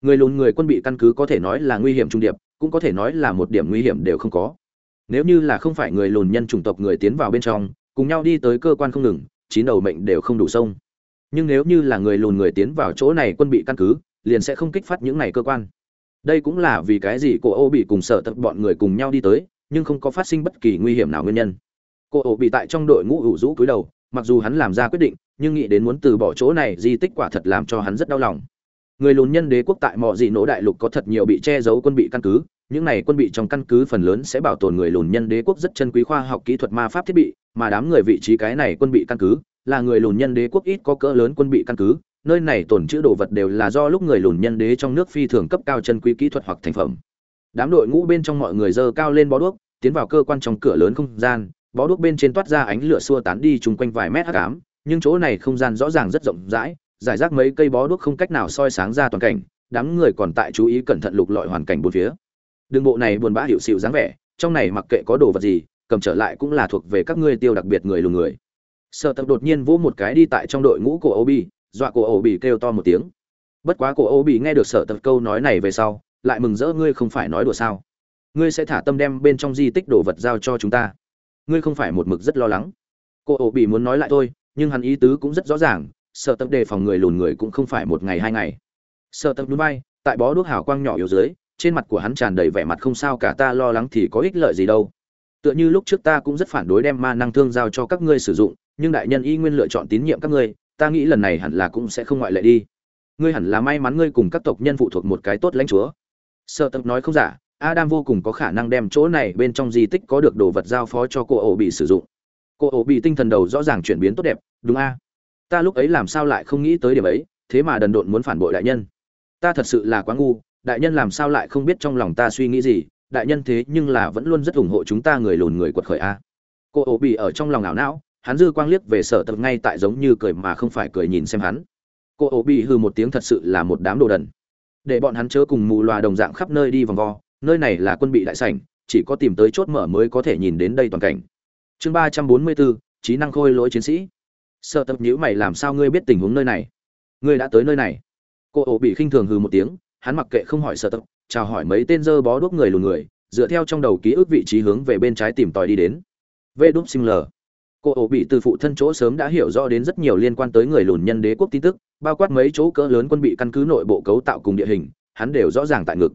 Người lùn người quân bị căn cứ có thể nói là nguy hiểm trung điệp, cũng có thể nói là một điểm nguy hiểm đều không có. Nếu như là không phải người lùn nhân chủng tộc người tiến vào bên trong, cùng nhau đi tới cơ quan không ngừng, chín đầu mệnh đều không đủ sông. Nhưng nếu như là người lùn người tiến vào chỗ này quân bị căn cứ, liền sẽ không kích phát những này cơ quan đây cũng là vì cái gì cô ô bị cùng sở tập bọn người cùng nhau đi tới, nhưng không có phát sinh bất kỳ nguy hiểm nào nguyên nhân. Cô ô bị tại trong đội ngũ ủ rũ cúi đầu, mặc dù hắn làm ra quyết định, nhưng nghĩ đến muốn từ bỏ chỗ này, di tích quả thật làm cho hắn rất đau lòng. Người lùn nhân đế quốc tại mọi dị nỗ đại lục có thật nhiều bị che giấu quân bị căn cứ, những này quân bị trong căn cứ phần lớn sẽ bảo tồn người lùn nhân đế quốc rất chân quý khoa học kỹ thuật ma pháp thiết bị, mà đám người vị trí cái này quân bị căn cứ, là người lùn nhân đế quốc ít có cỡ lớn quân bị căn cứ nơi này tồn trữ đồ vật đều là do lúc người lùn nhân đế trong nước phi thường cấp cao chân quý kỹ thuật hoặc thành phẩm đám đội ngũ bên trong mọi người dơ cao lên bó đuốc, tiến vào cơ quan trong cửa lớn không gian, bó đuốc bên trên toát ra ánh lửa xua tán đi chung quanh vài mét hắc ám, nhưng chỗ này không gian rõ ràng rất rộng rãi, giải rác mấy cây bó đuốc không cách nào soi sáng ra toàn cảnh, đám người còn tại chú ý cẩn thận lục lọi hoàn cảnh bốn phía đường bộ này buồn bã hiệu xịu dáng vẻ, trong này mặc kệ có đồ vật gì, cầm trở lại cũng là thuộc về các ngươi tiêu đặc biệt người lùn người sở tập đột nhiên vỗ một cái đi tại trong đội ngũ của Obi dọa cổ ổ bị kêu to một tiếng. Bất quá cổ ổ bị nghe được Sở Tật câu nói này về sau, lại mừng rỡ, ngươi không phải nói đùa sao? Ngươi sẽ thả tâm đem bên trong di tích đồ vật giao cho chúng ta. Ngươi không phải một mực rất lo lắng. Cô ổ bị muốn nói lại thôi, nhưng hắn ý tứ cũng rất rõ ràng sợ tập đề phòng người lùn người cũng không phải một ngày hai ngày. Sợ tập núi bay, tại bó đuốc hào quang nhỏ yếu dưới, trên mặt của hắn tràn đầy vẻ mặt không sao cả, ta lo lắng thì có ích lợi gì đâu. Tựa như lúc trước ta cũng rất phản đối đem ma năng thương giao cho các ngươi sử dụng, nhưng đại nhân y nguyên lựa chọn tín nhiệm các ngươi ta nghĩ lần này hẳn là cũng sẽ không ngoại lệ đi. Ngươi hẳn là may mắn ngươi cùng các tộc nhân phụ thuộc một cái tốt lãnh chúa. Sợ tập nói không giả, adam vô cùng có khả năng đem chỗ này bên trong di tích có được đồ vật giao phó cho cô ổ bị sử dụng. Cô ổ bị tinh thần đầu rõ ràng chuyển biến tốt đẹp, đúng a? Ta lúc ấy làm sao lại không nghĩ tới điểm ấy, thế mà đần độn muốn phản bội đại nhân. Ta thật sự là quá ngu, đại nhân làm sao lại không biết trong lòng ta suy nghĩ gì, đại nhân thế nhưng là vẫn luôn rất ủng hộ chúng ta người lùn người quật khởi a. Cô ổ bị ở trong lòng ảo não hắn dư quang liếc về sở tập ngay tại giống như cười mà không phải cười nhìn xem hắn. Cô ổ bị hư một tiếng thật sự là một đám đồ đần. Để bọn hắn chớ cùng mù loà đồng dạng khắp nơi đi vòng vo, nơi này là quân bị đại sảnh, chỉ có tìm tới chốt mở mới có thể nhìn đến đây toàn cảnh. Chương ba trăm bốn mươi bốn trí năng khôi lỗi chiến sĩ. Sợ tập nhữ mày làm sao ngươi biết tình huống nơi này? Ngươi đã tới nơi này. Cô ổ bị khinh thường hừ một tiếng, hắn mặc kệ không hỏi sợ tập chào hỏi mấy tên dơ bó đuốc người lùn người, dựa theo trong đầu ký ức vị trí hướng về bên trái tìm tòi đi đến. Vê đúc sinh lờ cô ổ bị từ phụ thân chỗ sớm đã hiểu rõ đến rất nhiều liên quan tới người lùn nhân đế quốc tin tức, bao quát mấy chỗ cỡ lớn quân bị căn cứ nội bộ cấu tạo cùng địa hình, hắn đều rõ ràng tại ngực.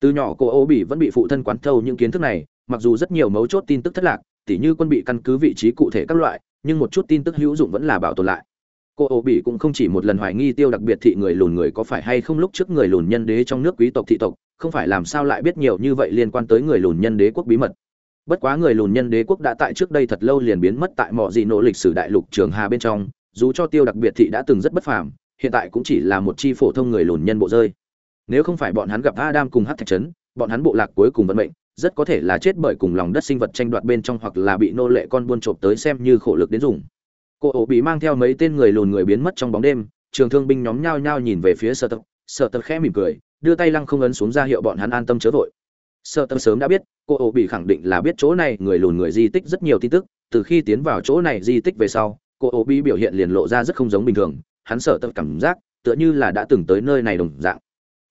Từ nhỏ cô ổ bị vẫn bị phụ thân quán thâu những kiến thức này, mặc dù rất nhiều mấu chốt tin tức thất lạc, tỉ như quân bị căn cứ vị trí cụ thể các loại, nhưng một chút tin tức hữu dụng vẫn là bảo tồn lại. Cô ổ bị cũng không chỉ một lần hoài nghi tiêu đặc biệt thị người lùn người có phải hay không lúc trước người lùn nhân đế trong nước quý tộc thị tộc, không phải làm sao lại biết nhiều như vậy liên quan tới người lùn nhân đế quốc bí mật bất quá người lùn nhân đế quốc đã tại trước đây thật lâu liền biến mất tại mọi gì nỗ lịch sử đại lục trường hà bên trong, dù cho tiêu đặc biệt thị đã từng rất bất phàm, hiện tại cũng chỉ là một chi phổ thông người lùn nhân bộ rơi. Nếu không phải bọn hắn gặp adam cùng hát thạch trấn, bọn hắn bộ lạc cuối cùng vận mệnh, rất có thể là chết bởi cùng lòng đất sinh vật tranh đoạt bên trong hoặc là bị nô lệ con buôn trộm tới xem như khổ lực đến dùng. Cô ổ bị mang theo mấy tên người lùn người biến mất trong bóng đêm, trường thương binh nhóm nhao nhao nhìn về phía sợ tập sợ tập khẽ mỉm cười, đưa tay lăng không ấn xuống ra hiệu bọn hắn an tâm chớ vội sợ tâm sớm đã biết, cô ổ bị khẳng định là biết chỗ này người lùn người di tích rất nhiều tin tức. Từ khi tiến vào chỗ này di tích về sau, cô ổ bị biểu hiện liền lộ ra rất không giống bình thường. Hắn sợ tâm cảm giác, tựa như là đã từng tới nơi này đồng dạng.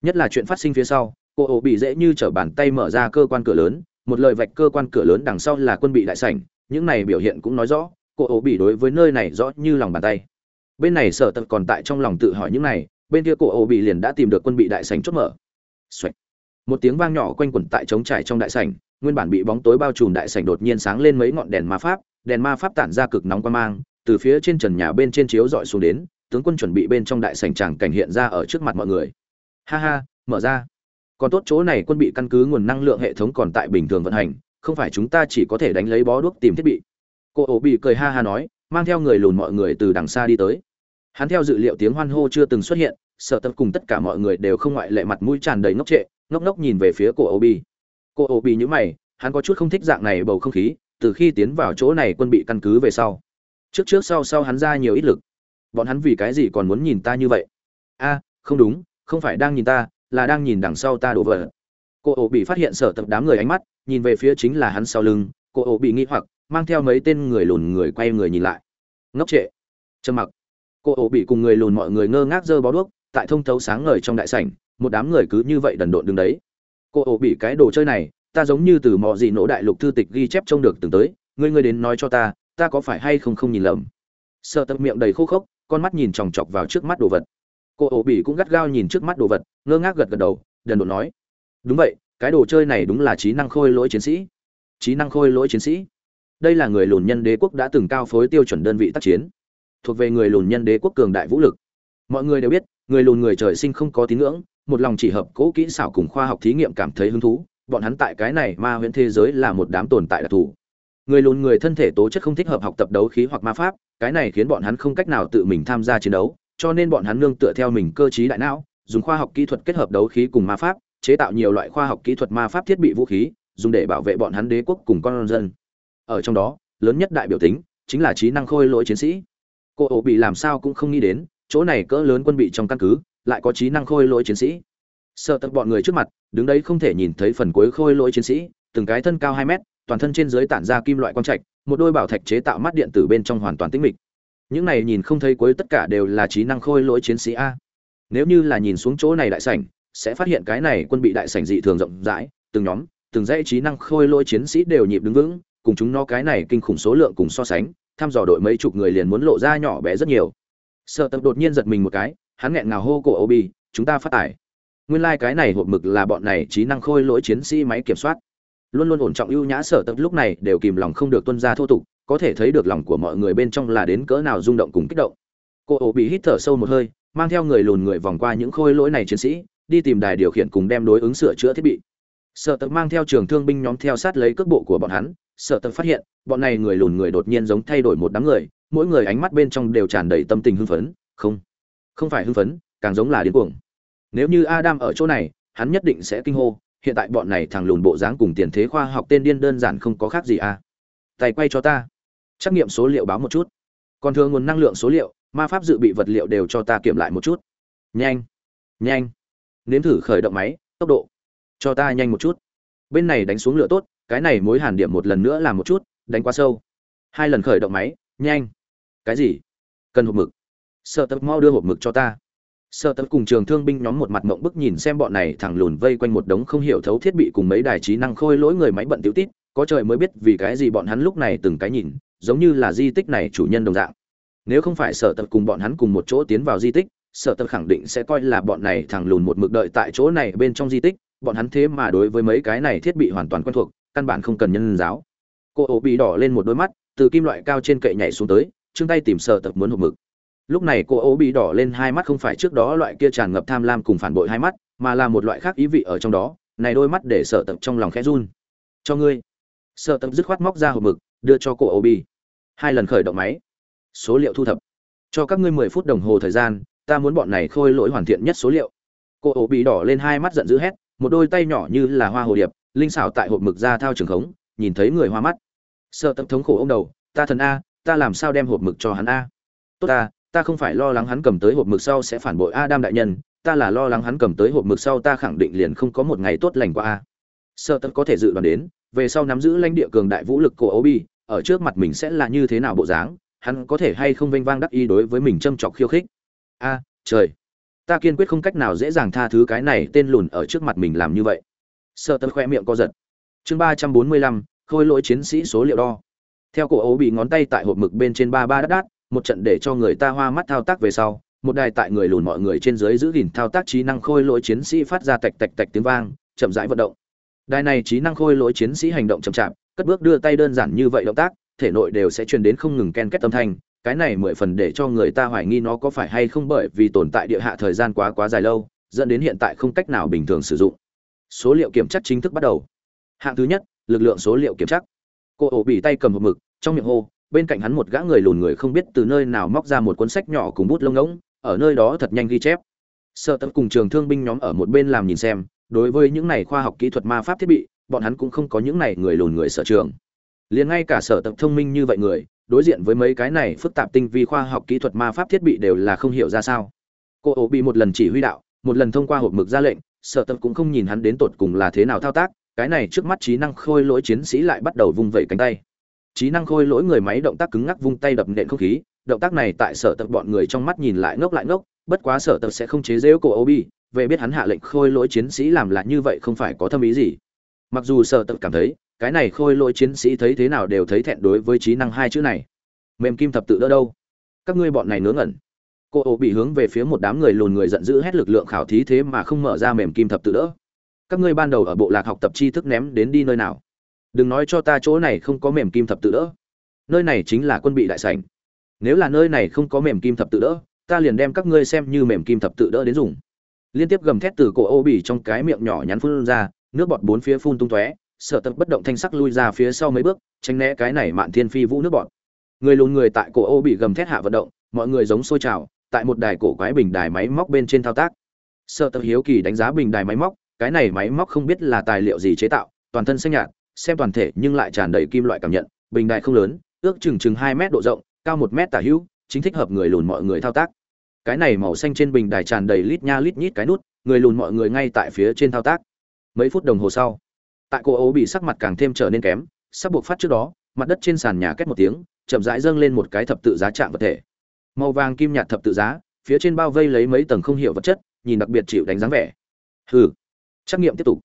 Nhất là chuyện phát sinh phía sau, cô ổ bị dễ như trở bàn tay mở ra cơ quan cửa lớn, một lời vạch cơ quan cửa lớn đằng sau là quân bị đại sảnh. Những này biểu hiện cũng nói rõ, cô ổ bị đối với nơi này rõ như lòng bàn tay. Bên này sở tập còn tại trong lòng tự hỏi những này, bên kia cô ổ bị liền đã tìm được quân bị đại sảnh chốt mở. Xoạch một tiếng vang nhỏ quanh quẩn tại trống trải trong đại sảnh, nguyên bản bị bóng tối bao trùm đại sảnh đột nhiên sáng lên mấy ngọn đèn ma pháp, đèn ma pháp tản ra cực nóng quan mang, từ phía trên trần nhà bên trên chiếu dọi xuống đến, tướng quân chuẩn bị bên trong đại sảnh tràng cảnh hiện ra ở trước mặt mọi người. Ha ha, mở ra. Còn tốt chỗ này quân bị căn cứ nguồn năng lượng hệ thống còn tại bình thường vận hành, không phải chúng ta chỉ có thể đánh lấy bó đuốc tìm thiết bị. Cô ổ bị cười ha ha nói, mang theo người lùn mọi người từ đằng xa đi tới. Hắn theo dự liệu tiếng hoan hô chưa từng xuất hiện, sợ tập cùng tất cả mọi người đều không ngoại lệ mặt mũi tràn đầy ngốc trệ ngốc ngốc nhìn về phía cô Obi. bị cô ổ bị nhữ mày, hắn có chút không thích dạng này bầu không khí, từ khi tiến vào chỗ này quân bị căn cứ về sau. Trước trước sau sau hắn ra nhiều ít lực. Bọn hắn vì cái gì còn muốn nhìn ta như vậy? A, không đúng, không phải đang nhìn ta, là đang nhìn đằng sau ta đổ vỡ. Cô ổ bị phát hiện sở tập đám người ánh mắt, nhìn về phía chính là hắn sau lưng. Cô ổ bị nghi hoặc, mang theo mấy tên người lùn người quay người nhìn lại. Ngốc trệ. Trầm mặc. Cô ổ bị cùng người lùn mọi người ngơ ngác giơ bó đuốc, tại thông thấu sáng ngời trong đại sảnh một đám người cứ như vậy đần độn đứng đấy. Cô ổ bị cái đồ chơi này, ta giống như từ mọi gì nỗ đại lục thư tịch ghi chép trông được từng tới, ngươi ngươi đến nói cho ta ta có phải hay không không nhìn lầm? Sợ tập miệng đầy khô khốc, con mắt nhìn chòng chọc vào trước mắt đồ vật. Cô ổ bị cũng gắt gao nhìn trước mắt đồ vật, ngơ ngác gật gật đầu, đần độn nói, đúng vậy, cái đồ chơi này đúng là trí năng khôi lỗi chiến sĩ. Trí năng khôi lỗi chiến sĩ. Đây là người lùn nhân đế quốc đã từng cao phối tiêu chuẩn đơn vị tác chiến. Thuộc về người lùn nhân đế quốc cường đại vũ lực. Mọi người đều biết, người lùn người trời sinh không có tín ngưỡng một lòng chỉ hợp cố kỹ xảo cùng khoa học thí nghiệm cảm thấy hứng thú, bọn hắn tại cái này ma huyễn thế giới là một đám tồn tại đặc thù. Người lùn người thân thể tố chất không thích hợp học tập đấu khí hoặc ma pháp, cái này khiến bọn hắn không cách nào tự mình tham gia chiến đấu, cho nên bọn hắn nương tựa theo mình cơ trí đại não, dùng khoa học kỹ thuật kết hợp đấu khí cùng ma pháp, chế tạo nhiều loại khoa học kỹ thuật ma pháp thiết bị vũ khí, dùng để bảo vệ bọn hắn đế quốc cùng con dân. Ở trong đó, lớn nhất đại biểu tính chính là trí năng khôi lỗi chiến sĩ. Cô ổ bị làm sao cũng không nghĩ đến, chỗ này cỡ lớn quân bị trong căn cứ lại có trí năng khôi lỗi chiến sĩ. Sợ tật bọn người trước mặt, đứng đấy không thể nhìn thấy phần cuối khôi lỗi chiến sĩ, từng cái thân cao hai mét, toàn thân trên dưới tản ra kim loại quang trạch, một đôi bảo thạch chế tạo mắt điện tử bên trong hoàn toàn tĩnh mịch. Những này nhìn không thấy cuối tất cả đều là trí năng khôi lỗi chiến sĩ a. Nếu như là nhìn xuống chỗ này đại sảnh, sẽ phát hiện cái này quân bị đại sảnh dị thường rộng rãi, từng nhóm, từng dãy trí năng khôi lỗi chiến sĩ đều nhịp đứng vững, cùng chúng nó cái này kinh khủng số lượng cùng so sánh, thăm dò đội mấy chục người liền muốn lộ ra nhỏ bé rất nhiều. Sợ tập đột nhiên giật mình một cái hắn nghẹn ngào hô cổ obi, chúng ta phát tải. Nguyên cái này hộp mực là bọn này trí năng khôi lỗi chiến sĩ máy kiểm soát. Luôn luôn ổn trọng ưu nhã sở tập lúc này đều kìm lòng không được tuân ra thô tục, có thể thấy được lòng của mọi người bên trong là đến cỡ nào rung động cùng kích động. Cô Obi hít thở sâu một hơi, mang theo người lùn người vòng qua những khôi lỗi này chiến sĩ, đi tìm đài điều khiển cùng đem đối ứng sửa chữa thiết bị. Sợ tập mang theo trường thương binh nhóm theo sát lấy cước bộ của bọn hắn sợ tập phát hiện, bọn này người lùn người đột nhiên giống thay đổi một đám người, mỗi người ánh mắt bên trong đều tràn đầy tâm tình hưng phấn, không không phải hưng phấn, càng giống là điên cuồng. Nếu như adam ở chỗ này, hắn nhất định sẽ kinh hô, hiện tại bọn này thằng lùn bộ dáng cùng tiền thế khoa học tên điên đơn giản không có khác gì à. Tay quay cho ta. Trắc nghiệm số liệu báo một chút. Còn thừa nguồn năng lượng số liệu, ma pháp dự bị vật liệu đều cho ta kiểm lại một chút. Nhanh nhanh. Nếm thử khởi động máy, tốc độ. Cho ta nhanh một chút. Bên này đánh xuống lửa tốt, cái này mối hàn điểm một lần nữa làm một chút, đánh quá sâu. Hai lần khởi động máy, nhanh. Cái gì? Cần hộp mực sợ tập mau đưa hộp mực cho ta. Sợ tập cùng trường thương binh nhóm một mặt mộng bức nhìn xem bọn này thẳng lùn vây quanh một đống không hiểu thấu thiết bị cùng mấy đài trí năng khôi lỗi người máy bận tiểu tít, có trời mới biết vì cái gì bọn hắn lúc này từng cái nhìn, giống như là di tích này chủ nhân đồng dạng. Nếu không phải sở tập cùng bọn hắn cùng một chỗ tiến vào di tích sở tập khẳng định sẽ coi là bọn này thẳng lùn một mực đợi tại chỗ này bên trong di tích, bọn hắn thế mà đối với mấy cái này thiết bị hoàn toàn quen thuộc, căn bản không cần nhân giáo. Cô ổ bị đỏ lên một đôi mắt, từ kim loại cao trên cậy nhảy xuống tới chương tay tìm sở tập muốn hộp mực lúc này cô ố bị đỏ lên hai mắt không phải trước đó loại kia tràn ngập tham lam cùng phản bội hai mắt, mà là một loại khác ý vị ở trong đó, này đôi mắt để sợ tập trong lòng khẽ run. Cho ngươi. Sợ tập dứt khoát móc ra hộp mực, đưa cho cô obi hai lần khởi động máy. Số liệu thu thập. Cho các ngươi mười phút đồng hồ thời gian, ta muốn bọn này khôi lỗi hoàn thiện nhất số liệu. Cô obi đỏ lên hai mắt giận dữ hét, một đôi tay nhỏ như là hoa hồ điệp, linh xảo tại hộp mực ra thao trường khống, nhìn thấy người hoa mắt. Sợ tập thống khổ ông đầu, ta thần a, ta làm sao đem hộp mực cho hắn a? Tốt ta ta không phải lo lắng hắn cầm tới hộp mực sau sẽ phản bội adam đại nhân, ta là lo lắng hắn cầm tới hộp mực sau ta khẳng định liền không có một ngày tốt lành qua a. Sợ tập có thể dự đoán đến, về sau nắm giữ lãnh địa cường đại vũ lực của obi, ở trước mặt mình sẽ là như thế nào bộ dáng, hắn có thể hay không vênh vang đắc ý đối với mình châm chọc khiêu khích. A, trời. Ta kiên quyết không cách nào dễ dàng tha thứ cái này tên lùn ở trước mặt mình làm như vậy. Sợ tật khoe miệng co giật. Chương ba trăm bốn mươi lăm, khôi lỗi chiến sĩ số liệu đo. Theo cổ ấu bị ngón tay tại hộp mực bên trên ba ba đắt đát một trận để cho người ta hoa mắt thao tác về sau, một đài tại người lùn mọi người trên dưới giữ gìn thao tác trí năng khôi lỗi chiến sĩ phát ra tạch tạch tạch tiếng vang, chậm rãi vận động. Đài này trí năng khôi lỗi chiến sĩ hành động chậm chạp, cất bước đưa tay đơn giản như vậy động tác, thể nội đều sẽ truyền đến không ngừng ken kết âm thanh, cái này mười phần để cho người ta hoài nghi nó có phải hay không bởi vì tồn tại địa hạ thời gian quá quá dài lâu, dẫn đến hiện tại không cách nào bình thường sử dụng. Số liệu kiểm tra chính thức bắt đầu. Hạng thứ nhất, lực lượng số liệu kiểm tra cô ổ bị tay cầm hộp mực, trong miệng hô bên cạnh hắn một gã người lùn người không biết từ nơi nào móc ra một cuốn sách nhỏ cùng bút lông ngỗng, ở nơi đó thật nhanh ghi chép. Sợ tập cùng trường thương binh nhóm ở một bên làm nhìn xem, đối với những này khoa học kỹ thuật ma pháp thiết bị, bọn hắn cũng không có những này người lùn người sở trường. Liền ngay cả sở tập thông minh như vậy người, đối diện với mấy cái này phức tạp tinh vi khoa học kỹ thuật ma pháp thiết bị đều là không hiểu ra sao. Cô ổ bị một lần chỉ huy đạo, một lần thông qua hộp mực ra lệnh, sở tập cũng không nhìn hắn đến tột cùng là thế nào thao tác, cái này trước mắt trí năng khôi lỗi chiến sĩ lại bắt đầu vung vẩy cánh tay trí năng khôi lỗi người máy động tác cứng ngắc vung tay đập nện không khí, động tác này tại sở tập bọn người trong mắt nhìn lại ngốc lại ngốc, bất quá sở tập sẽ không chế dễu cổ obi, về biết hắn hạ lệnh khôi lỗi chiến sĩ làm lại như vậy không phải có thâm ý gì. Mặc dù sở tập cảm thấy, cái này khôi lỗi chiến sĩ thấy thế nào đều thấy thẹn đối với trí năng hai chữ này. Mềm kim thập tự đỡ đâu? Các ngươi bọn này ngớ ngẩn. Cô ô bị hướng về phía một đám người lùn người giận dữ hét lực lượng khảo thí thế mà không mở ra mềm kim thập tự đỡ. Các ngươi ban đầu ở bộ lạc học tập tri thức ném đến đi nơi nào? Đừng nói cho ta chỗ này không có mềm kim thập tự đỡ. Nơi này chính là quân bị đại sảnh. Nếu là nơi này không có mềm kim thập tự đỡ, ta liền đem các ngươi xem như mềm kim thập tự đỡ đến dùng. Liên tiếp gầm thét từ cổ ô bỉ trong cái miệng nhỏ nhắn phun ra, nước bọt bốn phía phun tung tóe, sợ tập bất động thanh sắc lui ra phía sau mấy bước, tránh né cái này mạn thiên phi vũ nước bọt. Người lùn người tại cổ ô bị gầm thét hạ vận động, mọi người giống sôi trào, tại một đài cổ quái bình đài máy móc bên trên thao tác. Sợ tập hiếu kỳ đánh giá bình đài máy móc, cái này máy móc không biết là tài liệu gì chế tạo, toàn thân xanh nhạt xem toàn thể nhưng lại tràn đầy kim loại cảm nhận, bình đài không lớn, ước chừng chừng hai mét độ rộng, cao một mét tả hữu, chính thích hợp người lùn mọi người thao tác. Cái này màu xanh trên bình đài tràn đầy lít nha lít nhít cái nút, người lùn mọi người ngay tại phía trên thao tác. Mấy phút đồng hồ sau, tại cô ấu bị sắc mặt càng thêm trở nên kém, sắp buộc phát trước đó, mặt đất trên sàn nhà két một tiếng, chậm rãi dâng lên một cái thập tự giá chạm vật thể. Màu vàng kim nhạt thập tự giá, phía trên bao vây lấy mấy tầng không hiểu vật chất, nhìn đặc biệt chịu đánh dáng vẻ. Hừ, trắc nghiệm tiếp tục.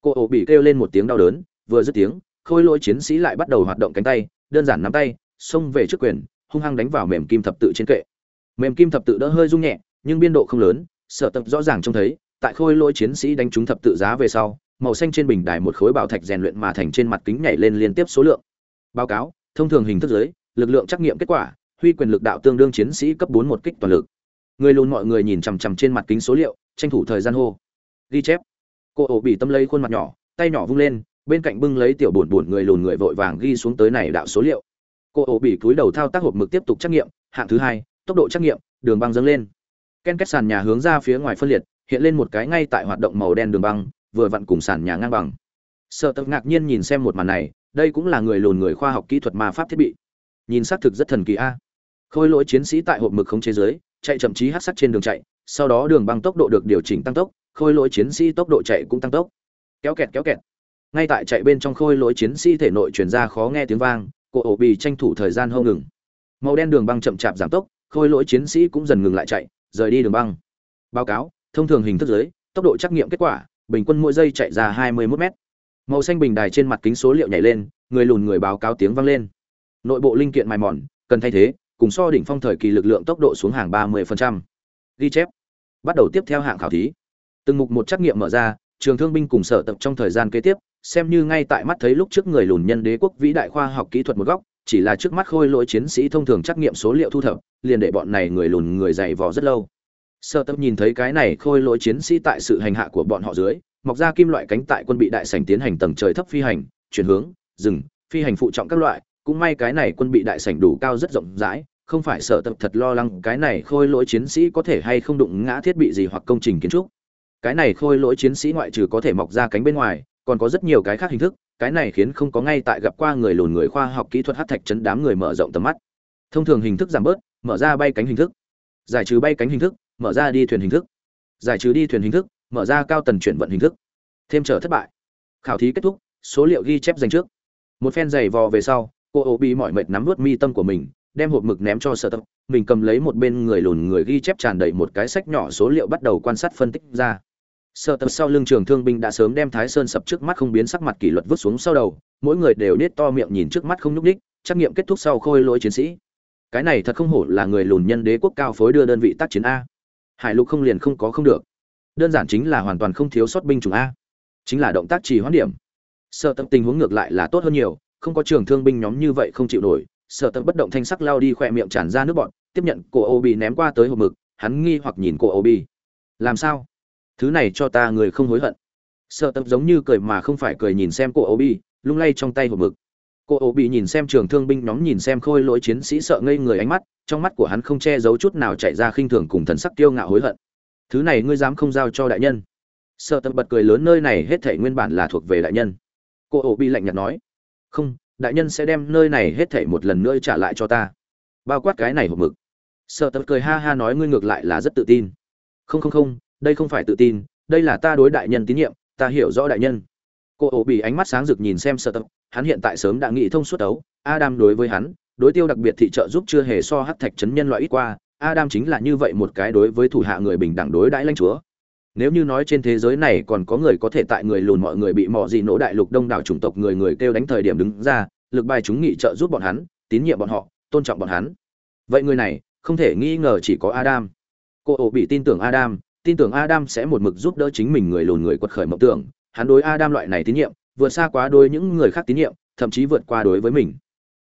Cô ổ bị kêu lên một tiếng đau đớn vừa dứt tiếng, khôi lỗi chiến sĩ lại bắt đầu hoạt động cánh tay, đơn giản nắm tay, xông về trước quyền, hung hăng đánh vào mềm kim thập tự trên kệ. Mềm kim thập tự đỡ hơi rung nhẹ, nhưng biên độ không lớn, sở tập rõ ràng trông thấy, tại khôi lỗi chiến sĩ đánh trúng thập tự giá về sau, màu xanh trên bình đài một khối bảo thạch rèn luyện mà thành trên mặt kính nhảy lên liên tiếp số lượng. Báo cáo, thông thường hình thức giới, lực lượng trắc nghiệm kết quả, huy quyền lực đạo tương đương chiến sĩ cấp bốn một kích toàn lực. Người lùn mọi người nhìn chằm chằm trên mặt kính số liệu, tranh thủ thời gian hô. Ghi chép. Cô ổ bị tâm lấy khuôn mặt nhỏ, tay nhỏ vung lên bên cạnh bưng lấy tiểu bổn bổn người lùn người vội vàng ghi xuống tới này đạo số liệu. Cô ổ bị túi đầu thao tác hộp mực tiếp tục trắc nghiệm, hạng thứ hai, tốc độ trắc nghiệm, đường băng dâng lên. Ken kết sàn nhà hướng ra phía ngoài phân liệt, hiện lên một cái ngay tại hoạt động màu đen đường băng, vừa vặn cùng sàn nhà ngang bằng. Sợ tập ngạc nhiên nhìn xem một màn này, đây cũng là người lùn người khoa học kỹ thuật ma pháp thiết bị. Nhìn xác thực rất thần kỳ a. Khôi lỗi chiến sĩ tại hộp mực không chế giới chạy chậm chí hát sắt trên đường chạy, sau đó đường băng tốc độ được điều chỉnh tăng tốc, khôi lỗi chiến sĩ tốc độ chạy cũng tăng tốc. Kéo kẹt kéo kẹt ngay tại chạy bên trong khôi lỗi chiến sĩ thể nội truyền ra khó nghe tiếng vang cổ ổ bì tranh thủ thời gian hâu ngừng. Màu đen đường băng chậm chạp giảm tốc, khôi lỗi chiến sĩ cũng dần ngừng lại chạy, rời đi đường băng. Báo cáo, thông thường hình thức giới, tốc độ trắc nghiệm kết quả, bình quân mỗi giây chạy ra 21 mét. Màu xanh bình đài trên mặt kính số liệu nhảy lên, người lùn người báo cáo tiếng vang lên. Nội bộ linh kiện mài mòn, cần thay thế, cùng so đỉnh phong thời kỳ lực lượng tốc độ xuống hàng 30%. ghi chép. Bắt đầu tiếp theo hạng khảo thí. Từng mục một trắc nghiệm mở ra, trường thương binh cùng sở tập trong thời gian kế tiếp xem như ngay tại mắt thấy lúc trước người lùn nhân đế quốc vĩ đại khoa học kỹ thuật một góc chỉ là trước mắt khôi lỗi chiến sĩ thông thường trắc nghiệm số liệu thu thập liền để bọn này người lùn người dày vò rất lâu. Sơ tâm nhìn thấy cái này khôi lỗi chiến sĩ tại sự hành hạ của bọn họ dưới, mọc ra kim loại cánh tại quân bị đại sảnh tiến hành tầng trời thấp phi hành, chuyển hướng, dừng, phi hành phụ trọng các loại cũng may cái này quân bị đại sảnh đủ cao rất rộng rãi không phải sợ tập thật lo lắng cái này khôi lỗi chiến sĩ có thể hay không đụng ngã thiết bị gì hoặc công trình kiến trúc. Cái này khôi lỗi chiến sĩ ngoại trừ có thể mọc ra cánh bên ngoài còn có rất nhiều cái khác hình thức, cái này khiến không có ngay tại gặp qua người lùn người khoa học kỹ thuật hát thạch chấn đám người mở rộng tầm mắt. Thông thường hình thức giảm bớt, mở ra bay cánh hình thức. Giải trừ bay cánh hình thức, mở ra đi thuyền hình thức. Giải trừ đi thuyền hình thức, mở ra cao tần chuyển vận hình thức. Thêm trở thất bại. Khảo thí kết thúc, số liệu ghi chép dành trước. Một phen giày vò về sau, cô ô bị mọi mệt nắm vớt mi tâm của mình, đem hộp mực ném cho sở tập. Mình cầm lấy một bên người lùn người ghi chép tràn đầy một cái sách nhỏ số liệu bắt đầu quan sát phân tích ra sở tập sau lưng trường thương binh đã sớm đem thái sơn sập trước mắt không biến sắc mặt kỷ luật vứt xuống sau đầu, mỗi người đều nết to miệng nhìn trước mắt không nhúc ních trắc nghiệm kết thúc sau khôi lỗi chiến sĩ. Cái này thật không hổ là người lùn nhân đế quốc cao phối đưa đơn vị tác chiến a. Hải lục không liền không có không được. Đơn giản chính là hoàn toàn không thiếu sót binh chủng a. Chính là động tác trì hoãn điểm. Sợ tập tình huống ngược lại là tốt hơn nhiều, không có trường thương binh nhóm như vậy không chịu nổi. Sợ tập bất động thanh sắc lao đi khỏe miệng tràn ra nước bọn tiếp nhận cổ ô bị ném qua tới hộp mực, hắn nghi hoặc nhìn cổ ô bị làm sao? Thứ này cho ta người không hối hận. Sợ tập giống như cười mà không phải cười nhìn xem cô ấu bi, lung lay trong tay hộp mực. Cô ấu bị nhìn xem trường thương binh nhóm nhìn xem khôi lỗi chiến sĩ sợ ngây người ánh mắt trong mắt của hắn không che giấu chút nào chạy ra khinh thường cùng thần sắc kiêu ngạo hối hận. Thứ này ngươi dám không giao cho đại nhân. Sợ tập bật cười lớn nơi này hết thể nguyên bản là thuộc về đại nhân. Cô ổ bị lạnh nhạt nói không đại nhân sẽ đem nơi này hết thể một lần nữa trả lại cho ta. Bao quát cái này hộp mực. Sợ tập cười ha ha nói ngươi ngược lại là rất tự tin. Không không không đây không phải tự tin, đây là ta đối đại nhân tín nhiệm, ta hiểu rõ đại nhân. Cô ổ bị ánh mắt sáng rực nhìn xem sợ tập hắn hiện tại sớm đã nghĩ thông suốt ấu adam đối với hắn, đối tiêu đặc biệt thị trợ giúp chưa hề so hắc thạch chấn nhân loại ít qua, adam chính là như vậy một cái đối với thủ hạ người bình đẳng đối đãi lãnh chúa. Nếu như nói trên thế giới này còn có người có thể tại người lùn mọi người bị mò gì nổ đại lục đông đảo chủng tộc người người kêu đánh thời điểm đứng ra, lực bài chúng nghị trợ giúp bọn hắn, tín nhiệm bọn họ, tôn trọng bọn hắn. Vậy người này, không thể nghi ngờ chỉ có adam. Cô ổ bị tin tưởng adam tin tưởng adam sẽ một mực giúp đỡ chính mình người lùn người quật khởi mộng tưởng. Hắn đối adam loại này tín nhiệm, vượt xa quá đối những người khác tín nhiệm, thậm chí vượt qua đối với mình.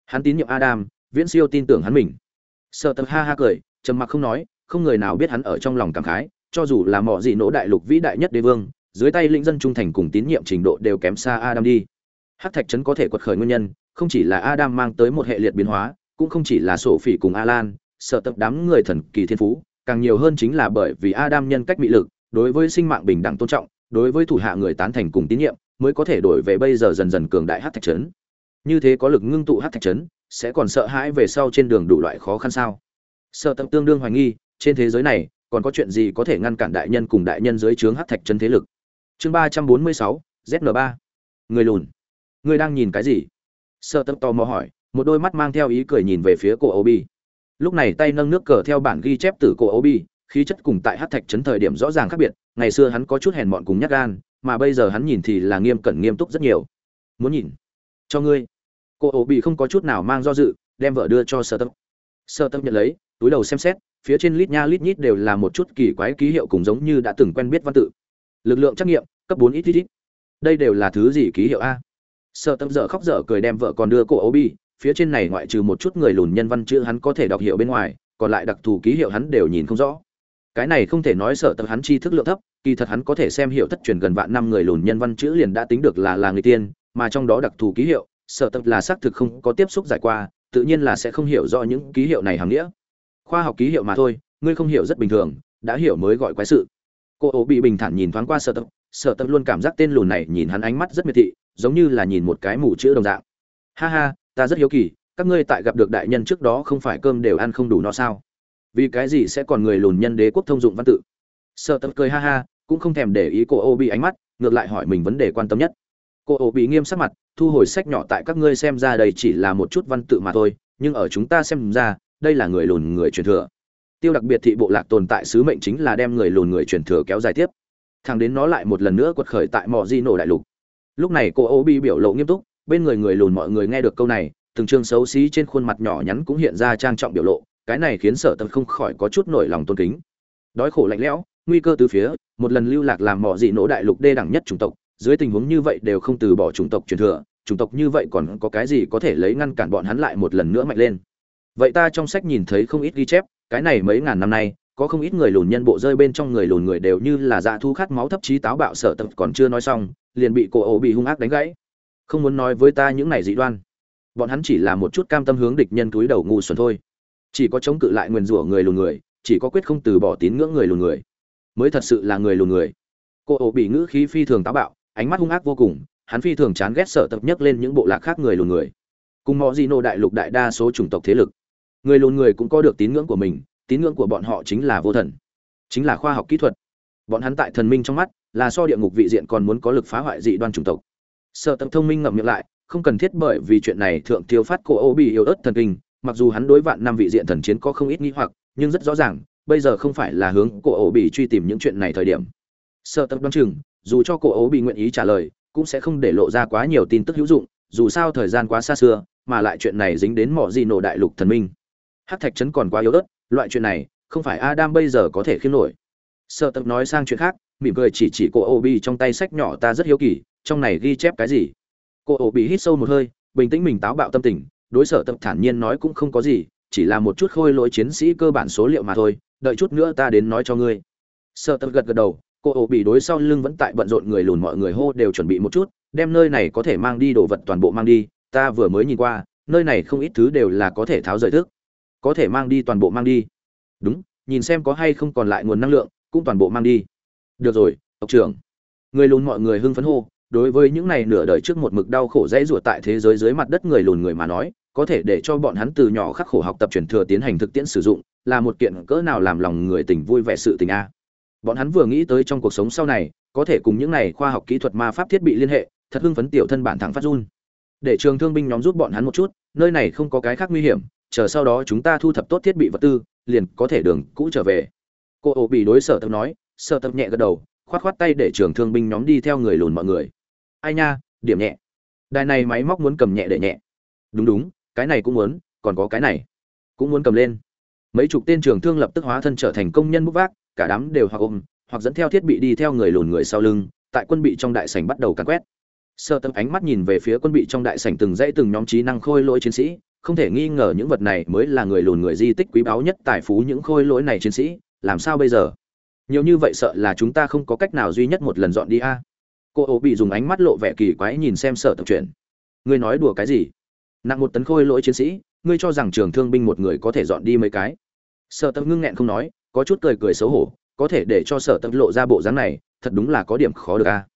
Hắn tín nhiệm adam, viễn siêu tin tưởng hắn mình. Sở Tầm ha ha cười, trầm mặc không nói, không người nào biết hắn ở trong lòng cảm khái, cho dù là mọ gì nỗ đại lục vĩ đại nhất đế vương, dưới tay linh dân trung thành cùng tín nhiệm trình độ đều kém xa adam đi. Hắc thạch trấn có thể quật khởi nguyên nhân, không chỉ là adam mang tới một hệ liệt biến hóa, cũng không chỉ là sổ phỉ cùng alan Sở tập đám người thần kỳ thiên phú càng nhiều hơn chính là bởi vì adam nhân cách mị lực, đối với sinh mạng bình đẳng tôn trọng, đối với thủ hạ người tán thành cùng tín nhiệm, mới có thể đổi về bây giờ dần dần cường đại hắc thạch trấn. Như thế có lực ngưng tụ hắc thạch trấn, sẽ còn sợ hãi về sau trên đường đủ loại khó khăn sao? Sợ tâm tương đương hoài nghi, trên thế giới này, còn có chuyện gì có thể ngăn cản đại nhân cùng đại nhân dưới trướng hắc thạch trấn thế lực? Chương ba trăm bốn mươi sáu zn ba. Người lùn. Người đang nhìn cái gì? Sợ tâm tò mò hỏi, một đôi mắt mang theo ý cười nhìn về phía cổ obi lúc này tay nâng nước cờ theo bản ghi chép từ cổ bi khí chất cùng tại hát thạch trấn thời điểm rõ ràng khác biệt, ngày xưa hắn có chút hèn mọn cùng nhát gan, mà bây giờ hắn nhìn thì là nghiêm cẩn nghiêm túc rất nhiều. Muốn nhìn? Cho ngươi. Cô ổ bị không có chút nào mang do dự, đem vợ đưa cho sơ tâm. Sơ tâm nhận lấy, túi đầu xem xét, phía trên lít nha lít nhít đều là một chút kỳ quái ký hiệu cùng giống như đã từng quen biết văn tự. Lực lượng trắc nghiệm, cấp bốn ít ít ít. Đây đều là thứ gì ký hiệu a? Sơ tâm dở khóc dở cười đem vợ còn đưa cô ấu bị phía trên này ngoại trừ một chút người lùn nhân văn chữ hắn có thể đọc hiểu bên ngoài, còn lại đặc thù ký hiệu hắn đều nhìn không rõ. Cái này không thể nói sợ tập hắn tri thức lượng thấp, kỳ thật hắn có thể xem hiểu thất truyền gần vạn năm người lùn nhân văn chữ liền đã tính được là là người tiên, mà trong đó đặc thù ký hiệu, sợ tập là xác thực không có tiếp xúc giải qua, tự nhiên là sẽ không hiểu rõ những ký hiệu này hàm nghĩa. Khoa học ký hiệu mà thôi, ngươi không hiểu rất bình thường, đã hiểu mới gọi quái sự. Cô ố bị bình thản nhìn thoáng qua sợ tập sợ tập luôn cảm giác tên lùn này nhìn hắn ánh mắt rất miệt thị, giống như là nhìn một cái mù chữ đồng dạng. Ha ha ta rất hiếu kỳ, các ngươi tại gặp được đại nhân trước đó không phải cơm đều ăn không đủ no sao? Vì cái gì sẽ còn người lùn nhân đế quốc thông dụng văn tự? Sợ tập cười ha ha, cũng không thèm để ý cô ô bị ánh mắt, ngược lại hỏi mình vấn đề quan tâm nhất. Cô ô bị nghiêm sắc mặt, thu hồi sách nhỏ tại các ngươi xem ra đây chỉ là một chút văn tự mà thôi, nhưng ở chúng ta xem ra, đây là người lùn người truyền thừa. Tiêu đặc biệt thị bộ lạc tồn tại sứ mệnh chính là đem người lùn người truyền thừa kéo dài tiếp. Thằng đến nó lại một lần nữa quật khởi tại mò di nổ đại lục. Lúc này cô ô bị biểu lộ nghiêm túc bên người người lùn mọi người nghe được câu này, từng chương xấu xí trên khuôn mặt nhỏ nhắn cũng hiện ra trang trọng biểu lộ, cái này khiến sở tâm không khỏi có chút nổi lòng tôn kính. Đói khổ lạnh lẽo, nguy cơ từ phía, một lần lưu lạc làm mỏ dị nỗ đại lục đê đẳng nhất chủng tộc, dưới tình huống như vậy đều không từ bỏ chủng tộc truyền thừa, chủng tộc như vậy còn có cái gì có thể lấy ngăn cản bọn hắn lại một lần nữa mạnh lên. Vậy ta trong sách nhìn thấy không ít ghi chép, cái này mấy ngàn năm nay, có không ít người lùn nhân bộ rơi bên trong người lùn người đều như là dạ thu khát máu thấp chí táo bạo sợ tập còn chưa nói xong, liền bị cổ ổ bị hung ác đánh gãy không muốn nói với ta những này dị đoan. Bọn hắn chỉ là một chút cam tâm hướng địch nhân túi đầu ngu xuẩn thôi. Chỉ có chống cự lại nguyền rủa người lùn người, chỉ có quyết không từ bỏ tín ngưỡng người lùn người. Mới thật sự là người lùn người. Cô ổ bị ngữ khí phi thường táo bạo, ánh mắt hung ác vô cùng, hắn phi thường chán ghét sợ tập nhất lên những bộ lạc khác người lùn người. Cùng mọi di nô đại lục đại đa số chủng tộc thế lực, người lùn người cũng có được tín ngưỡng của mình, tín ngưỡng của bọn họ chính là vô thần, chính là khoa học kỹ thuật. Bọn hắn tại thần minh trong mắt, là so địa ngục vị diện còn muốn có lực phá hoại dị đoan chủng tộc. Sở tập thông minh ngậm miệng lại, không cần thiết bởi vì chuyện này thượng tiêu phát cổ ô bị yếu ớt thần kinh, mặc dù hắn đối vạn năm vị diện thần chiến có không ít nghi hoặc, nhưng rất rõ ràng, bây giờ không phải là hướng cổ ổ bị truy tìm những chuyện này thời điểm. Sở tập đoán chừng, dù cho cổ ổ bị nguyện ý trả lời, cũng sẽ không để lộ ra quá nhiều tin tức hữu dụng, dù sao thời gian quá xa xưa, mà lại chuyện này dính đến mỏ gì nổ đại lục thần minh. Hắc thạch trấn còn quá yếu ớt, loại chuyện này, không phải adam bây giờ có thể khiêm nổi. Sở tập nói sang chuyện khác, mỉm cười chỉ chỉ cô Obi trong tay sách nhỏ ta rất hiếu kỳ trong này ghi chép cái gì? Cô ô hít sâu một hơi, bình tĩnh mình táo bạo tâm tình, đối sở tập thản nhiên nói cũng không có gì, chỉ là một chút khôi lỗi chiến sĩ cơ bản số liệu mà thôi, đợi chút nữa ta đến nói cho ngươi. Sở tập gật gật đầu, cô ổ bị đối sau lưng vẫn tại bận rộn người lùn mọi người hô đều chuẩn bị một chút, đem nơi này có thể mang đi đồ vật toàn bộ mang đi, ta vừa mới nhìn qua, nơi này không ít thứ đều là có thể tháo rời thức. Có thể mang đi toàn bộ mang đi. Đúng, nhìn xem có hay không còn lại nguồn năng lượng, cũng toàn bộ mang đi. Được rồi, tộc trưởng. Người lùn mọi người hưng phấn hô đối với những này nửa đời trước một mực đau khổ dãy rủa tại thế giới dưới mặt đất người lùn người mà nói, có thể để cho bọn hắn từ nhỏ khắc khổ học tập truyền thừa tiến hành thực tiễn sử dụng, là một kiện cỡ nào làm lòng người tình vui vẻ sự tình a. Bọn hắn vừa nghĩ tới trong cuộc sống sau này, có thể cùng những này khoa học kỹ thuật ma pháp thiết bị liên hệ, thật hưng phấn tiểu thân bản thẳng phát run. Để trường thương binh nhóm giúp bọn hắn một chút, nơi này không có cái khác nguy hiểm, chờ sau đó chúng ta thu thập tốt thiết bị vật tư, liền có thể đường cũ trở về. Cô ổ bị đối sở tập nói, sở tập nhẹ gật đầu, khoát khoát tay để trường thương binh nhóm đi theo người lùn mọi người ai nha, điểm nhẹ. Đài này máy móc muốn cầm nhẹ để nhẹ. Đúng đúng, cái này cũng muốn, còn có cái này. Cũng muốn cầm lên. Mấy chục tên trường thương lập tức hóa thân trở thành công nhân bút vác, cả đám đều hoặc ôm, hoặc dẫn theo thiết bị đi theo người lùn người sau lưng, tại quân bị trong đại sảnh bắt đầu càn quét. Sơ tâm ánh mắt nhìn về phía quân bị trong đại sảnh từng dãy từng nhóm trí năng khôi lỗi chiến sĩ, không thể nghi ngờ những vật này mới là người lùn người di tích quý báu nhất tài phú những khôi lỗi này chiến sĩ, làm sao bây giờ? Nhiều như vậy sợ là chúng ta không có cách nào duy nhất một lần dọn đi a cô ố bị dùng ánh mắt lộ vẻ kỳ quái nhìn xem sợ tập chuyển ngươi nói đùa cái gì? Nặng một tấn khôi lỗi chiến sĩ, ngươi cho rằng trường thương binh một người có thể dọn đi mấy cái? Sợ tập ngưng nghẹn không nói, có chút cười cười xấu hổ, có thể để cho sở tập lộ ra bộ dáng này, thật đúng là có điểm khó được a.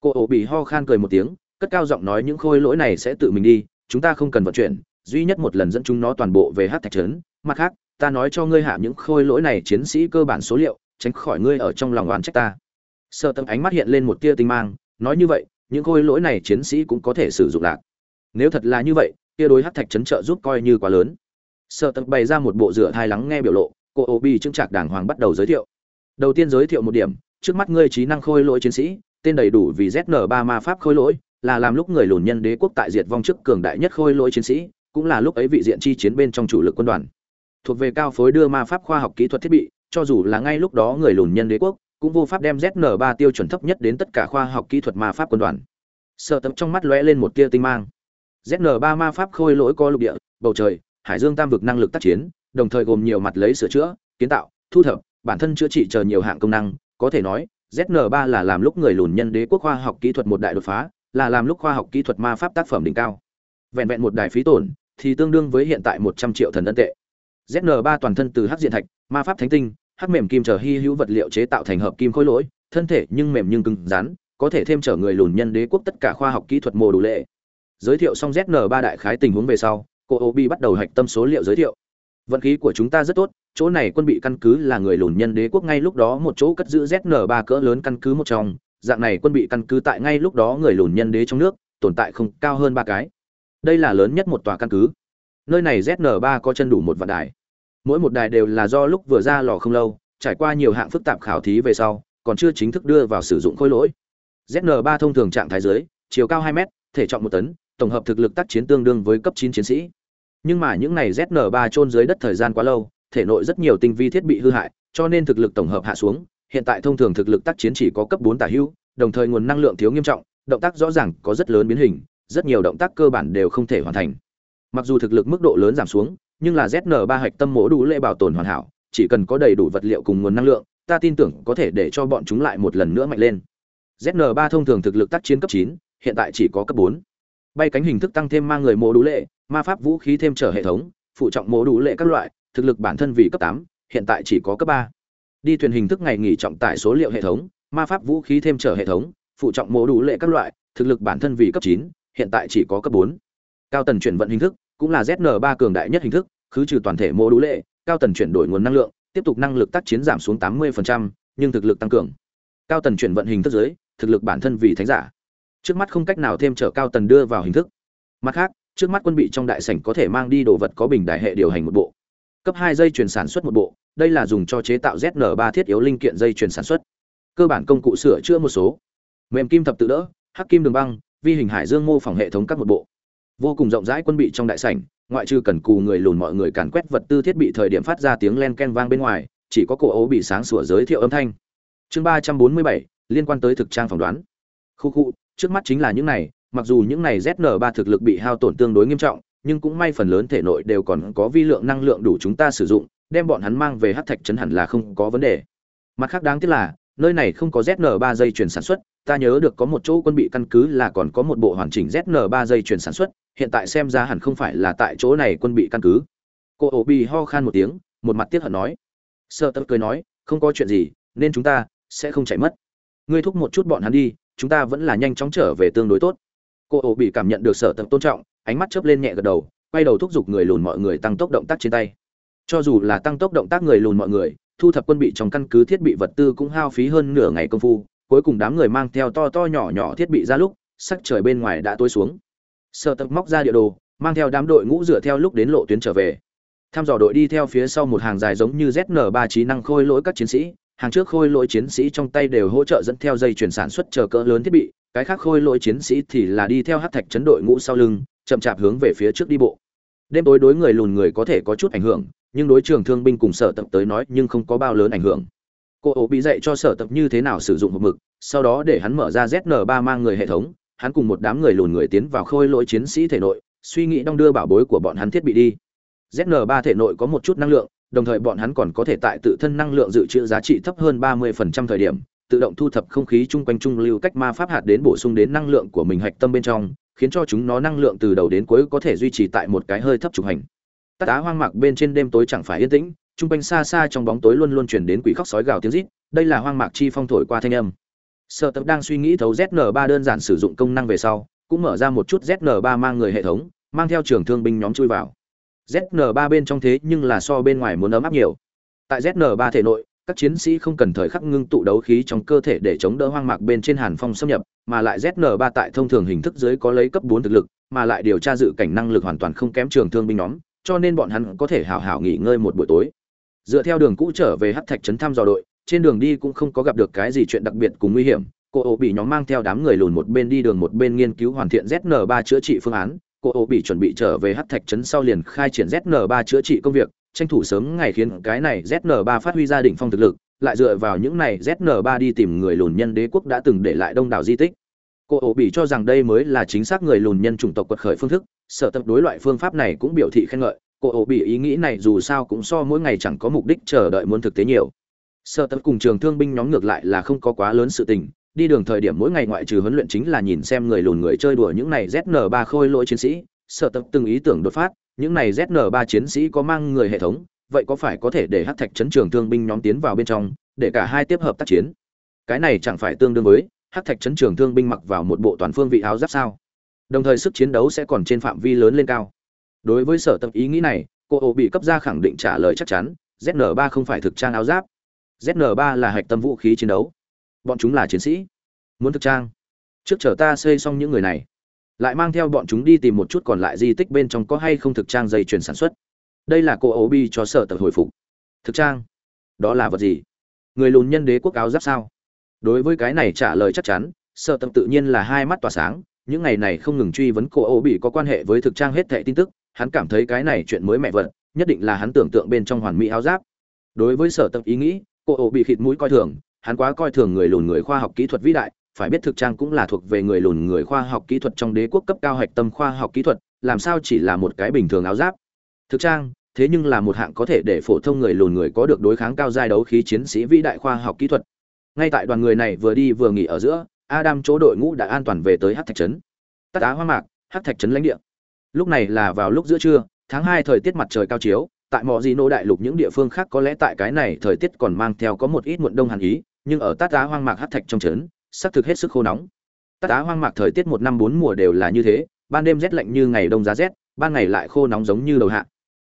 Cô ổ bị ho khan cười một tiếng, cất cao giọng nói những khôi lỗi này sẽ tự mình đi, chúng ta không cần vận chuyển, duy nhất một lần dẫn chúng nó toàn bộ về hát thạch trấn. Mặt khác, ta nói cho ngươi hạ những khôi lỗi này chiến sĩ cơ bản số liệu, tránh khỏi ngươi ở trong lòng oán trách ta. Sợ tâm ánh mắt hiện lên một tia tinh mang nói như vậy, những khôi lỗi này chiến sĩ cũng có thể sử dụng lạc. Nếu thật là như vậy, kia đối hát thạch chấn trợ giúp coi như quá lớn. Sợ tập bày ra một bộ rửa thai lắng nghe biểu lộ, cô ô bi chứng trạc đàng hoàng bắt đầu giới thiệu. Đầu tiên giới thiệu một điểm, trước mắt ngươi trí năng khôi lỗi chiến sĩ, tên đầy đủ vì zn ba ma pháp khôi lỗi, là làm lúc người lùn nhân đế quốc tại diệt vong trước cường đại nhất khôi lỗi chiến sĩ, cũng là lúc ấy vị diện chi chiến bên trong chủ lực quân đoàn. Thuộc về cao phối đưa ma pháp khoa học kỹ thuật thiết bị, cho dù là ngay lúc đó người lùn nhân đế quốc cũng vô pháp đem zn 3 tiêu chuẩn thấp nhất đến tất cả khoa học kỹ thuật ma pháp quân đoàn. Sợ tập trong mắt lóe lên một tia tinh mang. Zn 3 ma pháp khôi lỗi có lục địa, bầu trời, hải dương tam vực năng lực tác chiến, đồng thời gồm nhiều mặt lấy sửa chữa, kiến tạo, thu thập, bản thân chữa trị chờ nhiều hạng công năng. Có thể nói zn 3 là làm lúc người lùn nhân đế quốc khoa học kỹ thuật một đại đột phá, là làm lúc khoa học kỹ thuật ma pháp tác phẩm đỉnh cao. Vẹn vẹn một đài phí tổn, thì tương đương với hiện tại một trăm triệu thần ân tệ. Zn 3 toàn thân từ hắc diện thạch, ma pháp thánh tinh hắc mềm kim trở hy hữu vật liệu chế tạo thành hợp kim khối lỗi, thân thể nhưng mềm nhưng cứng rắn, có thể thêm trở người lùn nhân đế quốc tất cả khoa học kỹ thuật mô đủ lệ. Giới thiệu xong zn ba đại khái tình huống về sau, cô obi bắt đầu hạch tâm số liệu giới thiệu. Vận khí của chúng ta rất tốt, chỗ này quân bị căn cứ là người lùn nhân đế quốc ngay lúc đó một chỗ cất giữ zn ba cỡ lớn căn cứ một trong. Dạng này quân bị căn cứ tại ngay lúc đó người lùn nhân đế trong nước, tồn tại không cao hơn ba cái. Đây là lớn nhất một tòa căn cứ. Nơi này zn ba có chân đủ một vạn đài mỗi một đài đều là do lúc vừa ra lò không lâu, trải qua nhiều hạng phức tạp khảo thí về sau, còn chưa chính thức đưa vào sử dụng khối lỗi. Zn 3 thông thường trạng thái dưới, chiều cao 2 mét, thể trọng một tấn, tổng hợp thực lực tác chiến tương đương với cấp 9 chiến sĩ. Nhưng mà những này zn 3 chôn dưới đất thời gian quá lâu, thể nội rất nhiều tinh vi thiết bị hư hại, cho nên thực lực tổng hợp hạ xuống, hiện tại thông thường thực lực tác chiến chỉ có cấp 4 tả hữu, đồng thời nguồn năng lượng thiếu nghiêm trọng, động tác rõ ràng có rất lớn biến hình, rất nhiều động tác cơ bản đều không thể hoàn thành. Mặc dù thực lực mức độ lớn giảm xuống nhưng là zn 3 hạch tâm mổ đủ lệ bảo tồn hoàn hảo chỉ cần có đầy đủ vật liệu cùng nguồn năng lượng ta tin tưởng có thể để cho bọn chúng lại một lần nữa mạnh lên. Zn 3 thông thường thực lực tác chiến cấp 9, hiện tại chỉ có cấp 4. bay cánh hình thức tăng thêm mang người mổ đủ lệ ma pháp vũ khí thêm trở hệ thống phụ trọng mổ đủ lệ các loại thực lực bản thân vì cấp tám hiện tại chỉ có cấp ba. Đi thuyền hình thức ngày nghỉ trọng tải số liệu hệ thống ma pháp vũ khí thêm trở hệ thống phụ trọng mổ đủ lệ các loại thực lực bản thân vì cấp chín hiện tại chỉ có cấp bốn. Cao tần chuyển vận hình thức cũng là zn ba cường đại nhất hình thức khứ trừ toàn thể mô đũ lệ cao tần chuyển đổi nguồn năng lượng tiếp tục năng lực tác chiến giảm xuống 80%, nhưng thực lực tăng cường. Cao tần chuyển vận hình thức dưới thực lực bản thân vì thánh giả. Trước mắt không cách nào thêm trở cao tần đưa vào hình thức. Mặt khác trước mắt quân bị trong đại sảnh có thể mang đi đồ vật có bình đại hệ điều hành một bộ. Cấp hai dây chuyển sản xuất một bộ đây là dùng cho chế tạo zn 3 thiết yếu linh kiện dây chuyển sản xuất. Cơ bản công cụ sửa chữa một số. Mềm kim thập tự đỡ hắc kim đường băng vi hình hải dương mô phỏng hệ thống các một bộ. Vô cùng rộng rãi quân bị trong đại sảnh ngoại trừ cần cù người lùn mọi người càn quét vật tư thiết bị thời điểm phát ra tiếng len ken vang bên ngoài, chỉ có cổ ấu bị sáng sủa giới thiệu âm thanh. Chương ba trăm bốn mươi bảy, liên quan tới thực trang phỏng đoán. Khu khu, trước mắt chính là những này, mặc dù những này zn ba thực lực bị hao tổn tương đối nghiêm trọng, nhưng cũng may phần lớn thể nội đều còn có vi lượng năng lượng đủ chúng ta sử dụng, đem bọn hắn mang về hát thạch chấn hẳn là không có vấn đề. Mặt khác đáng tiếc là, nơi này không có zn ba dây chuyển sản xuất, ta nhớ được có một chỗ quân bị căn cứ là còn có một bộ hoàn chỉnh zn ba dây chuyển sản xuất hiện tại xem ra hẳn không phải là tại chỗ này quân bị căn cứ. Cô ổ bị ho khan một tiếng, một mặt tiếc hận nói. Sợ tập cười nói, không có chuyện gì, nên chúng ta sẽ không chạy mất. Ngươi thúc một chút bọn hắn đi, chúng ta vẫn là nhanh chóng trở về tương đối tốt. Cô ổ bị cảm nhận được sở tập tôn trọng, ánh mắt chớp lên nhẹ gật đầu, quay đầu thúc giục người lùn mọi người tăng tốc động tác trên tay. Cho dù là tăng tốc động tác người lùn mọi người, thu thập quân bị trong căn cứ thiết bị vật tư cũng hao phí hơn nửa ngày công phu, cuối cùng đám người mang theo to to nhỏ nhỏ thiết bị ra lúc, sắc trời bên ngoài đã tối xuống. Sở tập móc ra địa đồ, mang theo đám đội ngũ dựa theo lúc đến lộ tuyến trở về. Tham dò đội đi theo phía sau một hàng dài giống như zn ba trí năng khôi lỗi các chiến sĩ, hàng trước khôi lỗi chiến sĩ trong tay đều hỗ trợ dẫn theo dây chuyển sản xuất chờ cỡ lớn thiết bị, cái khác khôi lỗi chiến sĩ thì là đi theo hát thạch chấn đội ngũ sau lưng, chậm chạp hướng về phía trước đi bộ. Đêm tối đối người lùn người có thể có chút ảnh hưởng, nhưng đối trường thương binh cùng sở tập tới nói nhưng không có bao lớn ảnh hưởng. Cô ổ bị dạy cho sở tập như thế nào sử dụng một mực, sau đó để hắn mở ra ZN3 mang người hệ thống hắn cùng một đám người lùn người tiến vào khôi lỗi chiến sĩ thể nội, suy nghĩ đong đưa bảo bối của bọn hắn thiết bị đi. Zn3 thể nội có một chút năng lượng, đồng thời bọn hắn còn có thể tại tự thân năng lượng dự trữ giá trị thấp hơn 30% thời điểm, tự động thu thập không khí chung quanh trung lưu cách ma pháp hạt đến bổ sung đến năng lượng của mình hạch tâm bên trong, khiến cho chúng nó năng lượng từ đầu đến cuối có thể duy trì tại một cái hơi thấp trục hành. Tát á hoang mạc bên trên đêm tối chẳng phải yên tĩnh, chung quanh xa xa trong bóng tối luôn luôn chuyển đến quỷ khóc sói gào tiếng rít, đây là hoang mạc chi phong thổi qua thanh âm. Sở Tập đang suy nghĩ thấu ZN3 đơn giản sử dụng công năng về sau, cũng mở ra một chút ZN3 mang người hệ thống, mang theo trưởng thương binh nhóm chui vào. ZN3 bên trong thế nhưng là so bên ngoài muốn ấm áp nhiều. Tại ZN3 thể nội, các chiến sĩ không cần thời khắc ngưng tụ đấu khí trong cơ thể để chống đỡ hoang mạc bên trên hàn phong xâm nhập, mà lại ZN3 tại thông thường hình thức dưới có lấy cấp 4 thực lực, mà lại điều tra dự cảnh năng lực hoàn toàn không kém trường thương binh nhóm, cho nên bọn hắn có thể hào hào nghỉ ngơi một buổi tối. Dựa theo đường cũ trở về Hắc Thạch trấn thăm dò đội, trên đường đi cũng không có gặp được cái gì chuyện đặc biệt cùng nguy hiểm, cô ổ bị nhóm mang theo đám người lùn một bên đi đường một bên nghiên cứu hoàn thiện zn 3 chữa trị phương án, cô ổ bị chuẩn bị trở về hắc thạch trấn sau liền khai triển zn 3 chữa trị công việc, tranh thủ sớm ngày khiến cái này zn 3 phát huy ra đỉnh phong thực lực, lại dựa vào những này zn 3 đi tìm người lùn nhân đế quốc đã từng để lại đông đảo di tích. Cô ổ bị cho rằng đây mới là chính xác người lùn nhân chủng tộc quật khởi phương thức, sở tập đối loại phương pháp này cũng biểu thị khen ngợi, cô ổ bị ý nghĩ này dù sao cũng so mỗi ngày chẳng có mục đích chờ đợi muốn thực tế nhiều. Sở Tập cùng trường thương binh nhóm ngược lại là không có quá lớn sự tình, đi đường thời điểm mỗi ngày ngoại trừ huấn luyện chính là nhìn xem người lùn người chơi đùa những này ZN3 khôi lỗi chiến sĩ, Sở Tập từng ý tưởng đột phát, những này ZN3 chiến sĩ có mang người hệ thống, vậy có phải có thể để Hắc Thạch chấn trường thương binh nhóm tiến vào bên trong, để cả hai tiếp hợp tác chiến. Cái này chẳng phải tương đương với Hắc Thạch chấn trường thương binh mặc vào một bộ toàn phương vị áo giáp sao? Đồng thời sức chiến đấu sẽ còn trên phạm vi lớn lên cao. Đối với Sở Tập ý nghĩ này, cô ổ bị cấp ra khẳng định trả lời chắc chắn, ZN3 không phải thực trang áo giáp ZN3 là hạch tâm vũ khí chiến đấu. Bọn chúng là chiến sĩ. Muốn thực trang. Trước chờ ta xây xong những người này, lại mang theo bọn chúng đi tìm một chút còn lại di tích bên trong có hay không thực trang dây chuyển sản xuất. Đây là cô ấu bi cho sở tập hồi phục. Thực trang? Đó là vật gì? Người lùn nhân đế quốc áo giáp sao? Đối với cái này trả lời chắc chắn, sở tập tự nhiên là hai mắt tỏa sáng, những ngày này không ngừng truy vấn cô ấu bị có quan hệ với thực trang hết thảy tin tức, hắn cảm thấy cái này chuyện mới mẹ vật, nhất định là hắn tưởng tượng bên trong hoàn mỹ áo giáp. Đối với sở tập ý nghĩ, cô ổ bị khịt mũi coi thường, hắn quá coi thường người lùn người khoa học kỹ thuật vĩ đại, phải biết thực trang cũng là thuộc về người lùn người khoa học kỹ thuật trong đế quốc cấp cao hạch tâm khoa học kỹ thuật, làm sao chỉ là một cái bình thường áo giáp. Thực trang, thế nhưng là một hạng có thể để phổ thông người lùn người có được đối kháng cao giai đấu khí chiến sĩ vĩ đại khoa học kỹ thuật. Ngay tại đoàn người này vừa đi vừa nghỉ ở giữa, adam chỗ đội ngũ đã an toàn về tới hát thạch trấn. Tắt á hoa mạc hát thạch trấn lãnh địa. Lúc này là vào lúc giữa trưa, tháng hai thời tiết mặt trời cao chiếu tại mọi gì nô đại lục những địa phương khác có lẽ tại cái này thời tiết còn mang theo có một ít muộn đông hàn ý, nhưng ở tát đá hoang mạc hát thạch trong trấn, xác thực hết sức khô nóng. Tát đá hoang mạc thời tiết một năm bốn mùa đều là như thế, ban đêm rét lạnh như ngày đông giá rét, ban ngày lại khô nóng giống như đầu hạ.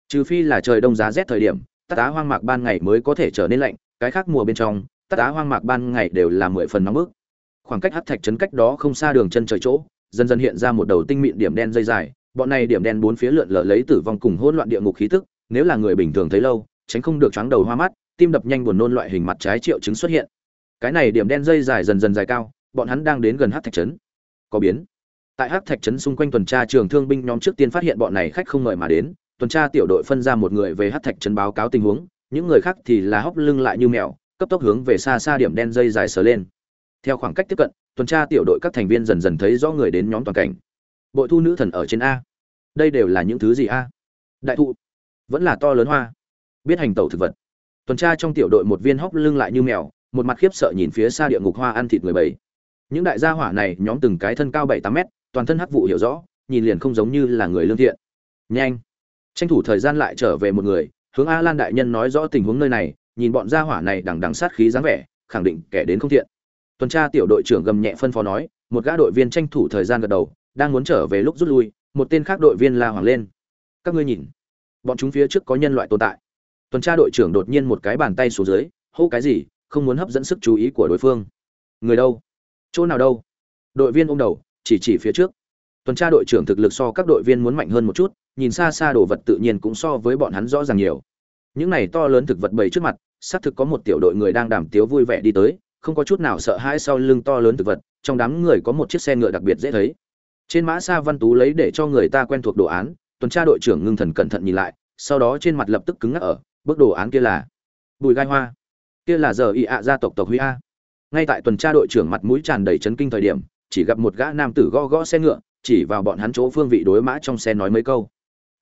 Trừ phi là trời đông giá rét thời điểm, tát đá hoang mạc ban ngày mới có thể trở nên lạnh, cái khác mùa bên trong, tát đá hoang mạc ban ngày đều là mười phần nóng bức. Khoảng cách hát thạch trấn cách đó không xa đường chân trời chỗ, dần dần hiện ra một đầu tinh mịn điểm đen dây dài, bọn này điểm đen bốn phía lượn lờ lấy tử vong cùng hỗn loạn địa ngục khí tức nếu là người bình thường thấy lâu, tránh không được chóng đầu hoa mắt, tim đập nhanh buồn nôn loại hình mặt trái triệu chứng xuất hiện. Cái này điểm đen dây dài dần dần dài cao, bọn hắn đang đến gần hát thạch trấn. Có biến. Tại hát thạch trấn xung quanh tuần tra trường thương binh nhóm trước tiên phát hiện bọn này khách không mời mà đến, tuần tra tiểu đội phân ra một người về hát thạch trấn báo cáo tình huống, những người khác thì là hóc lưng lại như mèo, cấp tốc hướng về xa xa điểm đen dây dài sờ lên. Theo khoảng cách tiếp cận, tuần tra tiểu đội các thành viên dần dần thấy rõ người đến nhóm toàn cảnh. Bội thu nữ thần ở trên a. Đây đều là những thứ gì a? Đại thụ vẫn là to lớn hoa. Biết hành tẩu thực vật. Tuần tra trong tiểu đội một viên hóc lưng lại như mèo, một mặt khiếp sợ nhìn phía xa địa ngục hoa ăn thịt người bảy những đại gia hỏa này, nhóm từng cái thân cao bảy tám mét, toàn thân hắc vụ hiểu rõ, nhìn liền không giống như là người lương thiện. Nhanh. Tranh thủ thời gian lại trở về một người, hướng a lan đại nhân nói rõ tình huống nơi này, nhìn bọn gia hỏa này đằng đằng sát khí dáng vẻ, khẳng định kẻ đến không thiện. Tuần tra tiểu đội trưởng gầm nhẹ phân phó nói, một gã đội viên tranh thủ thời gian gật đầu, đang muốn trở về lúc rút lui, một tên khác đội viên la hoàng lên. Các ngươi nhìn bọn chúng phía trước có nhân loại tồn tại. Tuần tra đội trưởng đột nhiên một cái bàn tay xuống dưới, hô cái gì, không muốn hấp dẫn sức chú ý của đối phương. Người đâu? Chỗ nào đâu? Đội viên ôm đầu, chỉ chỉ phía trước. Tuần tra đội trưởng thực lực so các đội viên muốn mạnh hơn một chút, nhìn xa xa đồ vật tự nhiên cũng so với bọn hắn rõ ràng nhiều. Những này to lớn thực vật bầy trước mặt, xác thực có một tiểu đội người đang đảm tiếu vui vẻ đi tới, không có chút nào sợ hãi sau lưng to lớn thực vật, trong đám người có một chiếc xe ngựa đặc biệt dễ thấy. Trên mã xa văn tú lấy để cho người ta quen thuộc đồ án tuần tra đội trưởng ngưng thần cẩn thận nhìn lại, sau đó trên mặt lập tức cứng ngắc ở bức đồ án kia là bùi gai hoa. Kia là giờ y ạ gia tộc tộc huy a. Ngay tại tuần tra đội trưởng mặt mũi tràn đầy chấn kinh thời điểm, chỉ gặp một gã nam tử gõ gõ xe ngựa, chỉ vào bọn hắn chỗ phương vị đối mã trong xe nói mấy câu.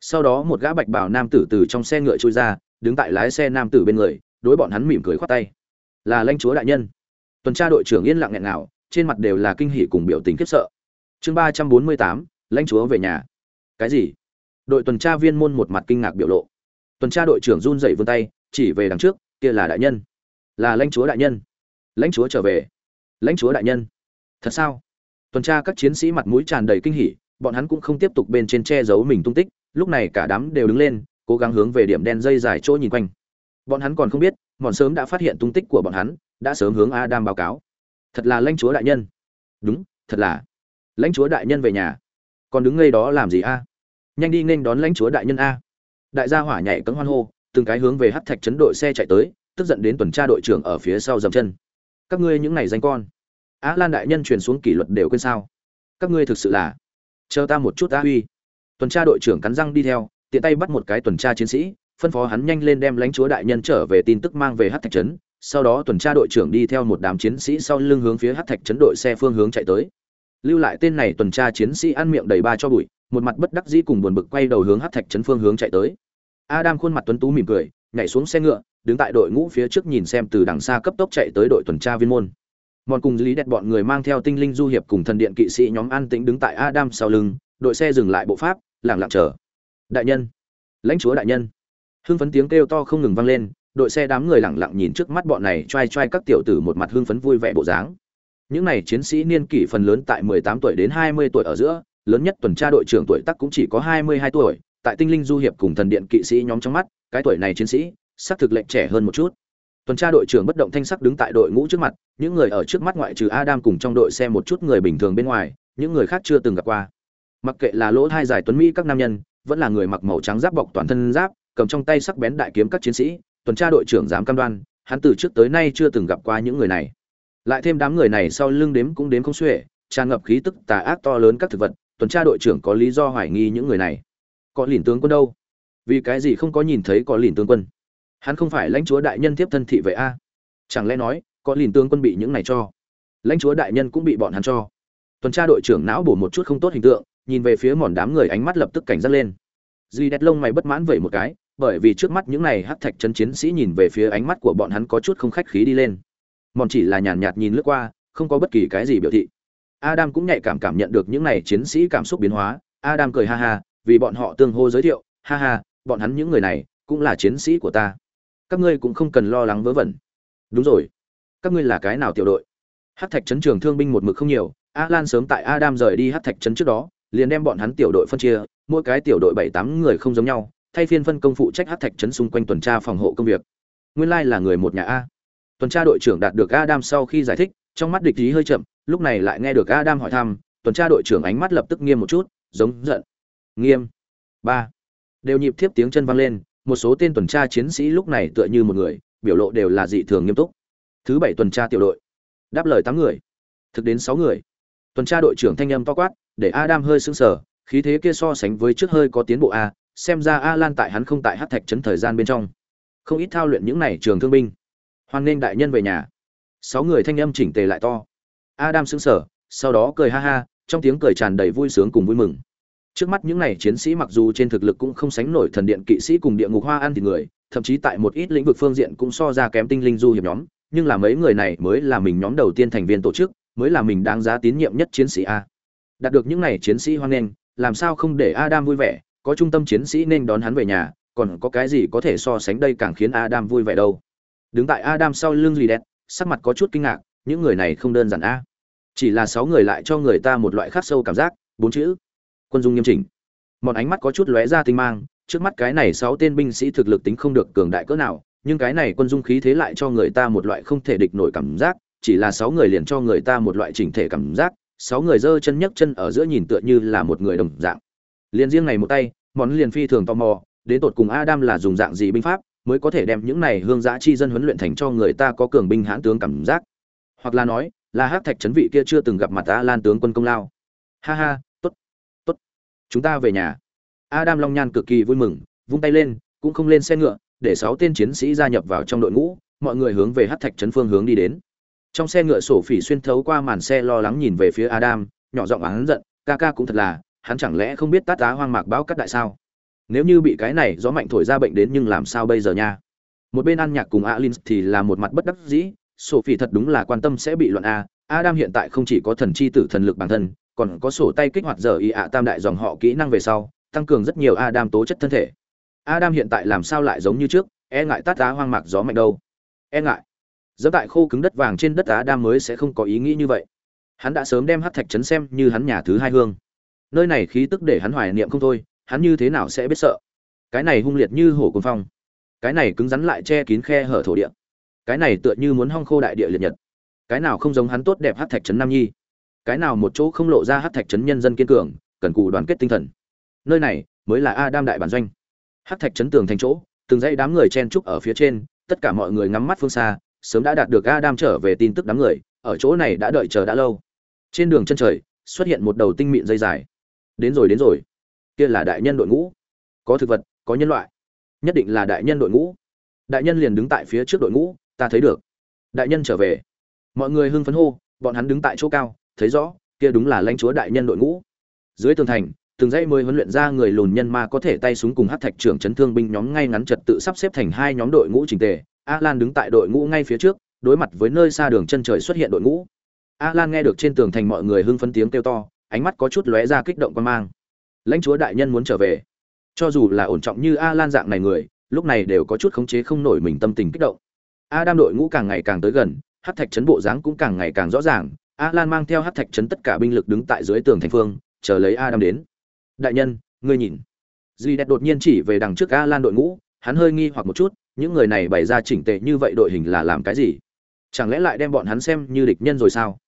Sau đó một gã bạch bảo nam tử từ trong xe ngựa trôi ra, đứng tại lái xe nam tử bên người, đối bọn hắn mỉm cười khoát tay. Là lãnh chúa đại nhân. Tuần tra đội trưởng yên lặng nghẹn nào trên mặt đều là kinh hỉ cùng biểu tình khiếp sợ. Chương ba trăm bốn mươi tám, lãnh chúa về nhà. Cái gì? Đội tuần tra viên môn một mặt kinh ngạc biểu lộ. Tuần tra đội trưởng run rẩy vươn tay, chỉ về đằng trước, kia là đại nhân. Là lãnh chúa đại nhân. Lãnh chúa trở về. Lãnh chúa đại nhân. Thật sao? Tuần tra các chiến sĩ mặt mũi tràn đầy kinh hỉ, bọn hắn cũng không tiếp tục bên trên che giấu mình tung tích, lúc này cả đám đều đứng lên, cố gắng hướng về điểm đen dây dài chỗ nhìn quanh. Bọn hắn còn không biết, bọn sớm đã phát hiện tung tích của bọn hắn, đã sớm hướng adam báo cáo. Thật là lãnh chúa đại nhân. Đúng, thật là. Lãnh chúa đại nhân về nhà. Còn đứng ngay đó làm gì a? Nhanh đi nên đón lãnh chúa đại nhân a. Đại gia hỏa nhảy cấm hoan hô, từng cái hướng về hắt thạch chấn đội xe chạy tới, tức giận đến tuần tra đội trưởng ở phía sau dầm chân. Các ngươi những này danh con, á lan đại nhân truyền xuống kỷ luật đều quên sao? Các ngươi thực sự là, chờ ta một chút á huy tuần tra đội trưởng cắn răng đi theo, tiện tay bắt một cái tuần tra chiến sĩ, phân phó hắn nhanh lên đem lãnh chúa đại nhân trở về tin tức mang về hát thạch trấn sau đó tuần tra đội trưởng đi theo một đám chiến sĩ sau lưng hướng phía hát thạch trấn đội xe phương hướng chạy tới. Lưu lại tên này tuần tra chiến sĩ ăn miệng đầy ba cho bụi một mặt bất đắc dĩ cùng buồn bực quay đầu hướng hát thạch trấn phương hướng chạy tới. Adam khuôn mặt tuấn tú mỉm cười, nhảy xuống xe ngựa, đứng tại đội ngũ phía trước nhìn xem từ đằng xa cấp tốc chạy tới đội tuần tra viên môn. Mòn cùng lý đẹp bọn người mang theo tinh linh du hiệp cùng thần điện kỵ sĩ nhóm an tĩnh đứng tại adam sau lưng, đội xe dừng lại bộ pháp lẳng lặng chờ. Đại nhân, lãnh chúa đại nhân. Hưng phấn tiếng kêu to không ngừng vang lên, đội xe đám người lẳng lặng nhìn trước mắt bọn này trai trai các tiểu tử một mặt hưng phấn vui vẻ bộ dáng. Những này chiến sĩ niên kỷ phần lớn tại 18 tuổi đến 20 tuổi ở giữa lớn nhất tuần tra đội trưởng tuổi tác cũng chỉ có 22 tuổi, tại tinh linh du hiệp cùng thần điện kỵ sĩ nhóm trong mắt, cái tuổi này chiến sĩ xác thực lệnh trẻ hơn một chút. Tuần tra đội trưởng bất động thanh sắc đứng tại đội ngũ trước mặt, những người ở trước mắt ngoại trừ adam cùng trong đội xe một chút người bình thường bên ngoài, những người khác chưa từng gặp qua. Mặc kệ là lỗ hai dài tuấn mỹ các nam nhân, vẫn là người mặc màu trắng giáp bọc toàn thân giáp, cầm trong tay sắc bén đại kiếm các chiến sĩ, tuần tra đội trưởng dám cam đoan, hắn từ trước tới nay chưa từng gặp qua những người này. Lại thêm đám người này sau lưng đếm cũng đếm không xuể, tràn ngập khí tức tà ác to lớn các thực vật tuần tra đội trưởng có lý do hoài nghi những người này. Có lìn tướng quân đâu? Vì cái gì không có nhìn thấy có lìn tướng quân? Hắn không phải lãnh chúa đại nhân tiếp thân thị vệ a? Chẳng lẽ nói, có lìn tướng quân bị những này cho? Lãnh chúa đại nhân cũng bị bọn hắn cho. Tuần tra đội trưởng não bổ một chút không tốt hình tượng, nhìn về phía mòn đám người ánh mắt lập tức cảnh giác lên. Duy đét lông mày bất mãn vẩy một cái, bởi vì trước mắt những này hắc thạch chân chiến sĩ nhìn về phía ánh mắt của bọn hắn có chút không khách khí đi lên. Mòn chỉ là nhàn nhạt nhìn lướt qua, không có bất kỳ cái gì biểu thị adam cũng nhạy cảm cảm nhận được những này chiến sĩ cảm xúc biến hóa. Adam cười ha ha, vì bọn họ tương hô giới thiệu. Ha ha, bọn hắn những người này cũng là chiến sĩ của ta. Các ngươi cũng không cần lo lắng vớ vẩn. Đúng rồi. Các ngươi là cái nào tiểu đội? Hát thạch trấn trường thương binh một mực không nhiều. A lan sớm tại adam rời đi hát thạch trấn trước đó, liền đem bọn hắn tiểu đội phân chia. Mỗi cái tiểu đội bảy tám người không giống nhau, thay phiên phân công phụ trách hát thạch trấn xung quanh tuần tra phòng hộ công việc. Nguyên lai là người một nhà a. Tuần tra đội trưởng đạt được adam sau khi giải thích trong mắt địch ý hơi chậm, lúc này lại nghe được adam hỏi thăm, tuần tra đội trưởng ánh mắt lập tức nghiêm một chút, giống giận. Nghiêm. Ba. Đều nhịp tiếp tiếng chân vang lên, một số tên tuần tra chiến sĩ lúc này tựa như một người, biểu lộ đều là dị thường nghiêm túc. Thứ bảy tuần tra tiểu đội. Đáp lời tám người. Thực đến sáu người. Tuần tra đội trưởng thanh âm to quát, để adam hơi sững sờ, khí thế kia so sánh với trước hơi có tiến bộ a, xem ra a lan tại hắn không tại hát thạch trấn thời gian bên trong. Không ít thao luyện những này trường thương binh. Hoan nghênh đại nhân về nhà sáu người thanh âm chỉnh tề lại to. Adam sững sờ, sau đó cười ha ha, trong tiếng cười tràn đầy vui sướng cùng vui mừng. Trước mắt những này chiến sĩ mặc dù trên thực lực cũng không sánh nổi thần điện kỵ sĩ cùng địa ngục hoa ăn thì người, thậm chí tại một ít lĩnh vực phương diện cũng so ra kém tinh linh du hiệp nhóm, nhưng là mấy người này mới là mình nhóm đầu tiên thành viên tổ chức, mới là mình đáng giá tín nhiệm nhất chiến sĩ a. Đạt được những này chiến sĩ hoan nghênh, làm sao không để adam vui vẻ, có trung tâm chiến sĩ nên đón hắn về nhà, còn có cái gì có thể so sánh đây càng khiến adam vui vẻ đâu. Đứng tại adam sau lưng lì đẹp sắc mặt có chút kinh ngạc, những người này không đơn giản a. Chỉ là sáu người lại cho người ta một loại khác sâu cảm giác, bốn chữ, quân dung nghiêm chỉnh. Một ánh mắt có chút lóe ra tinh mang, trước mắt cái này sáu tên binh sĩ thực lực tính không được cường đại cỡ nào, nhưng cái này quân dung khí thế lại cho người ta một loại không thể địch nổi cảm giác, chỉ là sáu người liền cho người ta một loại chỉnh thể cảm giác, sáu người giơ chân nhấc chân ở giữa nhìn tựa như là một người đồng dạng. Liền riêng này một tay, món liền phi thường tò mò, đến tột cùng adam là dùng dạng gì binh pháp mới có thể đem những này hương giã chi dân huấn luyện thành cho người ta có cường binh hãn tướng cảm giác. Hoặc là nói, là hắc thạch trấn vị kia chưa từng gặp mặt a lan tướng quân công lao. Ha ha, tốt tốt. Chúng ta về nhà. Adam long nhan cực kỳ vui mừng, vung tay lên, cũng không lên xe ngựa, để sáu tên chiến sĩ gia nhập vào trong đội ngũ, mọi người hướng về hắc thạch trấn phương hướng đi đến. Trong xe ngựa sổ phỉ xuyên thấu qua màn xe lo lắng nhìn về phía adam, nhỏ giọng hắn giận, ca ca cũng thật là, hắn chẳng lẽ không biết tát tá hoang mạc báo cắt đại sao? Nếu như bị cái này gió mạnh thổi ra bệnh đến nhưng làm sao bây giờ nha? Một bên ăn nhạc cùng alin thì là một mặt bất đắc dĩ, sophie thật đúng là quan tâm sẽ bị loạn a, adam hiện tại không chỉ có thần chi tử thần lực bản thân, còn có sổ tay kích hoạt giờ y ạ tam đại dòng họ kỹ năng về sau, tăng cường rất nhiều adam tố chất thân thể. Adam hiện tại làm sao lại giống như trước e ngại tát đá hoang mạc gió mạnh đâu? E ngại. Dẫm tại khô cứng đất vàng trên đất adam mới sẽ không có ý nghĩ như vậy. Hắn đã sớm đem hát thạch trấn xem như hắn nhà thứ hai hương. Nơi này khí tức để hắn hoài niệm không thôi hắn như thế nào sẽ biết sợ? Cái này hung liệt như hổ cồn phong. Cái này cứng rắn lại che kín khe hở thổ địa. Cái này tựa như muốn hong khô đại địa liệt nhật. Cái nào không giống hắn tốt đẹp hát thạch trấn nam nhi. Cái nào một chỗ không lộ ra hát thạch trấn nhân dân kiên cường, cần cù đoàn kết tinh thần. Nơi này mới là a đam đại bản doanh. Hát thạch trấn tường thành chỗ, từng dãy đám người chen trúc ở phía trên, tất cả mọi người ngắm mắt phương xa, sớm đã đạt được a đam trở về tin tức đám người, ở chỗ này đã đợi chờ đã lâu. Trên đường chân trời, xuất hiện một đầu tinh mịn dây dài. Đến rồi đến rồi kia là đại nhân đội ngũ. Có thực vật, có nhân loại. Nhất định là đại nhân đội ngũ. Đại nhân liền đứng tại phía trước đội ngũ, ta thấy được. Đại nhân trở về. Mọi người hưng phấn hô, bọn hắn đứng tại chỗ cao, thấy rõ, kia đúng là lãnh chúa đại nhân đội ngũ. Dưới tường thành, từng dãy mới huấn luyện ra người lùn nhân ma có thể tay súng cùng hát thạch trưởng chấn thương binh nhóm ngay ngắn trật tự sắp xếp thành hai nhóm đội ngũ trình tề. Lan đứng tại đội ngũ ngay phía trước, đối mặt với nơi xa đường chân trời xuất hiện đội ngũ. A lan nghe được trên tường thành mọi người hưng phấn tiếng kêu to, ánh mắt có chút lóe ra kích động quan mang lãnh chúa đại nhân muốn trở về. Cho dù là ổn trọng như A Lan dạng này người, lúc này đều có chút khống chế không nổi mình tâm tình kích động. A Đam đội ngũ càng ngày càng tới gần, hát thạch trấn bộ dáng cũng càng ngày càng rõ ràng. A Lan mang theo hát thạch trấn tất cả binh lực đứng tại dưới tường thành phương, chờ lấy A Đam đến. Đại nhân, ngươi nhìn. Duy đẹp đột nhiên chỉ về đằng trước A Lan đội ngũ, hắn hơi nghi hoặc một chút, những người này bày ra chỉnh tệ như vậy đội hình là làm cái gì? Chẳng lẽ lại đem bọn hắn xem như địch nhân rồi sao?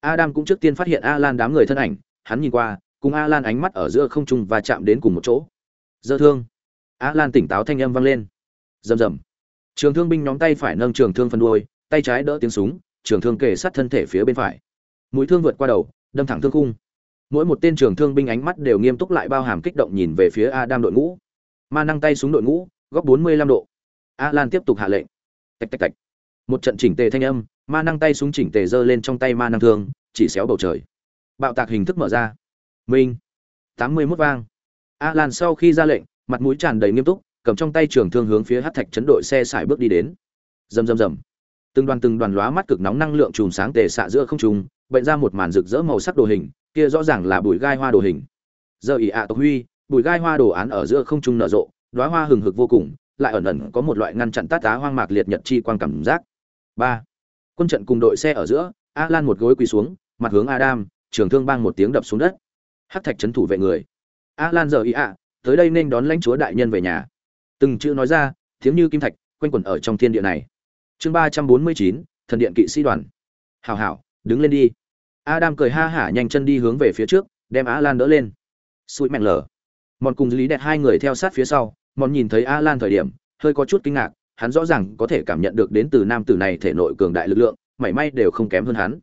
Adam cũng trước tiên phát hiện A Lan đám người thân ảnh, hắn nhìn qua cùng a lan ánh mắt ở giữa không trung và chạm đến cùng một chỗ dơ thương a lan tỉnh táo thanh âm vang lên rầm rầm trường thương binh nhóm tay phải nâng trường thương phân đuôi tay trái đỡ tiếng súng trường thương kề sát thân thể phía bên phải mũi thương vượt qua đầu đâm thẳng thương khung mỗi một tên trường thương binh ánh mắt đều nghiêm túc lại bao hàm kích động nhìn về phía a đam đội ngũ ma năng tay súng đội ngũ góc 45 độ. a lan tiếp tục hạ lệnh. Tạch tạch tạch. Một trận chỉnh tề thanh âm, ma năng tay súng chỉnh tề giơ lên trong tay ma năng thương, chỉ xéo bầu trời. Bạo tạc hình thức mở ra. Minh. 81 vang. Alan sau khi ra lệnh, mặt mũi tràn đầy nghiêm túc, cầm trong tay trường thương hướng phía hắc thạch chấn đội xe xài bước đi đến. Rầm rầm rầm. Từng đoàn từng đoàn lóa mắt cực nóng năng lượng chùm sáng tề xạ giữa không trung, bệnh ra một màn rực rỡ màu sắc đồ hình, kia rõ ràng là bụi gai hoa đồ hình. Giờ ỷ ạ à tộc huy, bụi gai hoa đồ án ở giữa không trung nở rộ đóa hoa hừng hực vô cùng lại ẩn ẩn có một loại ngăn chặn tát tá hoang mạc liệt nhật chi quang cảm giác ba quân trận cùng đội xe ở giữa Alan một gối quỳ xuống mặt hướng adam trường thương bang một tiếng đập xuống đất hắc thạch trấn thủ vệ người. A lan giờ ý ạ, tới đây nên đón lãnh chúa đại nhân về nhà. Từng chữ nói ra, tiếng như kim thạch, quanh quẩn ở trong thiên địa này. Chương ba trăm bốn mươi chín, thần điện kỵ sĩ đoàn. Hảo hảo, đứng lên đi. Adam cười ha hả nhanh chân đi hướng về phía trước, đem a lan đỡ lên. Sụi mẹn lở mòn cùng lý đẹp hai người theo sát phía sau mòn nhìn thấy a lan thời điểm, hơi có chút kinh ngạc, hắn rõ ràng có thể cảm nhận được đến từ nam tử này thể nội cường đại lực lượng, mảy may đều không kém hơn hắn.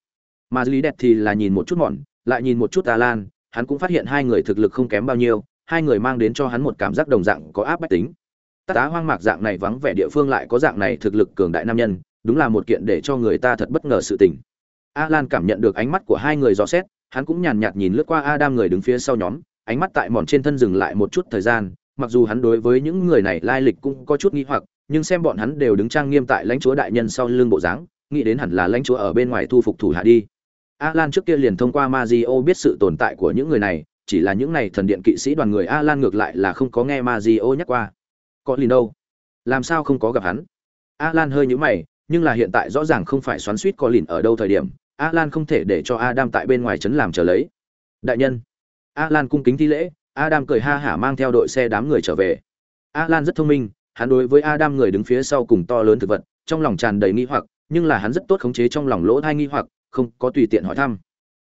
Mà lý đẹp thì là nhìn một chút mòn lại nhìn một chút a lan hắn cũng phát hiện hai người thực lực không kém bao nhiêu, hai người mang đến cho hắn một cảm giác đồng dạng có áp bách tính. Tá hoang mạc dạng này vắng vẻ địa phương lại có dạng này thực lực cường đại nam nhân, đúng là một kiện để cho người ta thật bất ngờ sự tình. Alan cảm nhận được ánh mắt của hai người dò xét, hắn cũng nhàn nhạt nhìn lướt qua adam người đứng phía sau nhóm, ánh mắt tại mòn trên thân dừng lại một chút thời gian, mặc dù hắn đối với những người này lai lịch cũng có chút nghi hoặc, nhưng xem bọn hắn đều đứng trang nghiêm tại lãnh chúa đại nhân sau lưng bộ dáng, nghĩ đến hẳn là lãnh chúa ở bên ngoài thu phục thủ hạ đi. Alan trước kia liền thông qua Mazio biết sự tồn tại của những người này, chỉ là những này thần điện kỵ sĩ đoàn người Alan ngược lại là không có nghe Mazio nhắc qua. Có lìn đâu? Làm sao không có gặp hắn? Alan hơi nhíu mày, nhưng là hiện tại rõ ràng không phải xoắn suýt có lìn ở đâu thời điểm, Alan không thể để cho Adam tại bên ngoài trấn làm chờ lấy. Đại nhân. Alan cung kính thi lễ, Adam cười ha hả mang theo đội xe đám người trở về. Alan rất thông minh, hắn đối với Adam người đứng phía sau cùng to lớn thực vật, trong lòng tràn đầy nghi hoặc, nhưng là hắn rất tốt khống chế trong lòng lỗ thai nghi hoặc, không có tùy tiện hỏi thăm.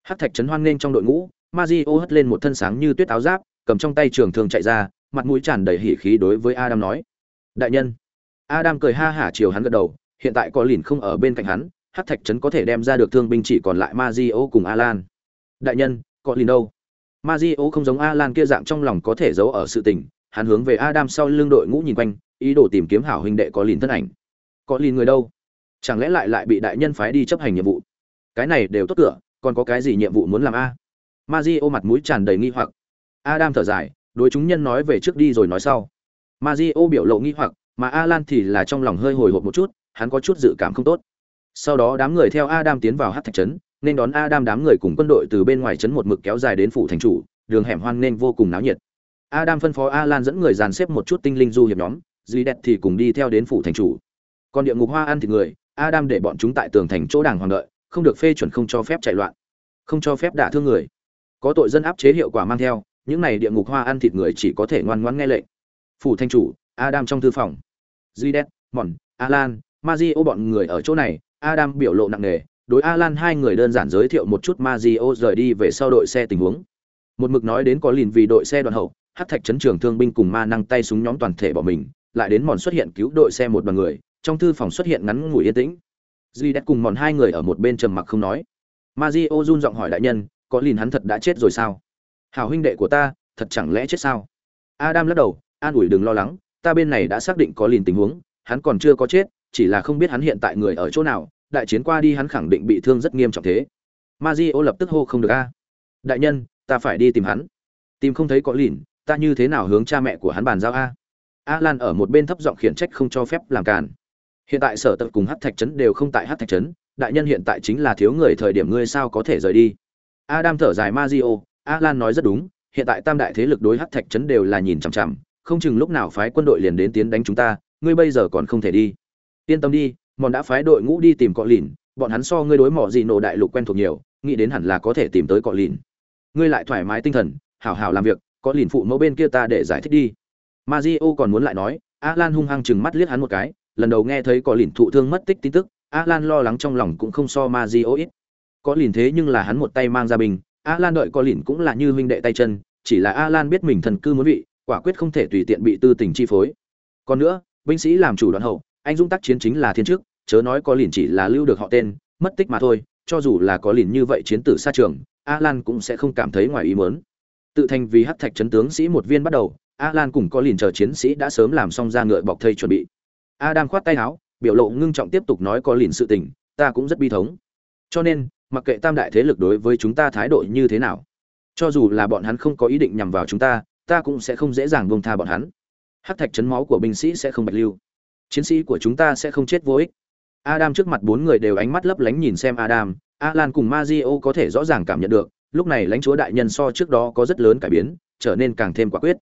Hắc thạch trấn hoan nghênh trong đội ngũ Mario hất lên một thân sáng như tuyết áo giáp, cầm trong tay trường thương chạy ra, mặt mũi tràn đầy hỉ khí đối với adam nói. Đại nhân. Adam cười ha hả chiều hắn gật đầu, hiện tại có lìn không ở bên cạnh hắn, hắc thạch trấn có thể đem ra được thương binh chỉ còn lại Mario cùng alan. Đại nhân, có lìn đâu? Mario không giống alan kia dạng trong lòng có thể giấu ở sự tình, hắn hướng về adam sau lưng đội ngũ nhìn quanh, ý đồ tìm kiếm hảo huynh đệ có lìn thân ảnh. Có lìn người đâu? Chẳng lẽ lại lại bị đại nhân phái đi chấp hành nhiệm vụ? Cái này đều tốt cửa, còn có cái gì nhiệm vụ muốn làm a? Ma di ô mặt mũi tràn đầy nghi hoặc. Adam thở dài, đối chúng nhân nói về trước đi rồi nói sau. Ma di ô biểu lộ nghi hoặc, mà alan thì là trong lòng hơi hồi hộp một chút, hắn có chút dự cảm không tốt. Sau đó đám người theo adam tiến vào hát thạch trấn, nên đón adam đám người cùng quân đội từ bên ngoài trấn một mực kéo dài đến phủ thành chủ, đường hẻm hoang nên vô cùng náo nhiệt. Adam phân phó alan dẫn người dàn xếp một chút tinh linh du hiệp nhóm, duy đẹp thì cùng đi theo đến phủ thành chủ. Còn địa ngục hoa ăn thịt người, adam để bọn chúng tại tường thành chỗ đàng hoàng đợi không được phê chuẩn không cho phép chạy loạn không cho phép đả thương người. Có tội dân áp chế hiệu quả mang theo những này địa ngục hoa ăn thịt người chỉ có thể ngoan ngoãn nghe lệnh. Phủ thanh chủ adam trong thư phòng. Zidet, Mòn, Alan, Mazio bọn người ở chỗ này, Adam biểu lộ nặng nề, đối Alan hai người đơn giản giới thiệu một chút Mazio rời đi về sau đội xe tình huống. Một mực nói đến có lìn vì đội xe đoàn hậu, hát thạch chấn trường thương binh cùng ma năng tay súng nhóm toàn thể bỏ mình, lại đến mòn xuất hiện cứu đội xe một đoàn người, trong thư phòng xuất hiện ngắn ngủi yên tĩnh duy đét cùng mòn hai người ở một bên trầm mặc không nói. Mario run giọng hỏi đại nhân, có lìn hắn thật đã chết rồi sao? Hảo huynh đệ của ta, thật chẳng lẽ chết sao? Adam lắc đầu, an ủi đừng lo lắng, ta bên này đã xác định có lìn tình huống, hắn còn chưa có chết, chỉ là không biết hắn hiện tại người ở chỗ nào, đại chiến qua đi hắn khẳng định bị thương rất nghiêm trọng thế. Mario lập tức hô không được a. Đại nhân, ta phải đi tìm hắn. Tìm không thấy có lìn, ta như thế nào hướng cha mẹ của hắn bàn giao a? Alan ở một bên thấp giọng khiển trách không cho phép làm cản hiện tại sở tập cùng hát thạch trấn đều không tại hát thạch trấn, đại nhân hiện tại chính là thiếu người thời điểm ngươi sao có thể rời đi? Adam thở dài mazio alan nói rất đúng, hiện tại tam đại thế lực đối hát thạch trấn đều là nhìn chằm chằm, không chừng lúc nào phái quân đội liền đến tiến đánh chúng ta, ngươi bây giờ còn không thể đi. Yên tâm đi, mòn đã phái đội ngũ đi tìm cọ lìn, bọn hắn so ngươi đối mỏ gì nổ đại lục quen thuộc nhiều, nghĩ đến hẳn là có thể tìm tới cọ lìn. Ngươi lại thoải mái tinh thần, hảo hảo làm việc có lìn phụ mẫu bên kia ta để giải thích đi. Mazio còn muốn lại nói, alan hung hăng chừng mắt liếc hắn một cái lần đầu nghe thấy có lìn thụ thương mất tích tin tức, alan lo lắng trong lòng cũng không so ma di ô ít. Có lìn thế nhưng là hắn một tay mang ra bình, alan đợi có lìn cũng là như huynh đệ tay chân, chỉ là alan biết mình thần cư muốn vị, quả quyết không thể tùy tiện bị tư tình chi phối. Còn nữa, binh sĩ làm chủ đoạn hậu, anh dũng tác chiến chính là thiên chức, chớ nói có lìn chỉ là lưu được họ tên, mất tích mà thôi, cho dù là có lìn như vậy chiến tử xa trường, alan cũng sẽ không cảm thấy ngoài ý muốn. Tự thành vì hắc thạch chấn tướng sĩ một viên bắt đầu, alan cùng có lìn chờ chiến sĩ đã sớm làm xong ra ngựa bọc thây chuẩn bị. Adam khoát tay áo, biểu lộ ngưng trọng tiếp tục nói có lìn sự tình, ta cũng rất bi thống. Cho nên, mặc kệ tam đại thế lực đối với chúng ta thái độ như thế nào, cho dù là bọn hắn không có ý định nhằm vào chúng ta, ta cũng sẽ không dễ dàng buông tha bọn hắn. Hắc thạch chấn máu của binh sĩ sẽ không bạch lưu, chiến sĩ của chúng ta sẽ không chết vô ích. Adam trước mặt bốn người đều ánh mắt lấp lánh nhìn xem Adam, Alan cùng Mazio có thể rõ ràng cảm nhận được, lúc này lãnh chúa đại nhân so trước đó có rất lớn cải biến, trở nên càng thêm quả quyết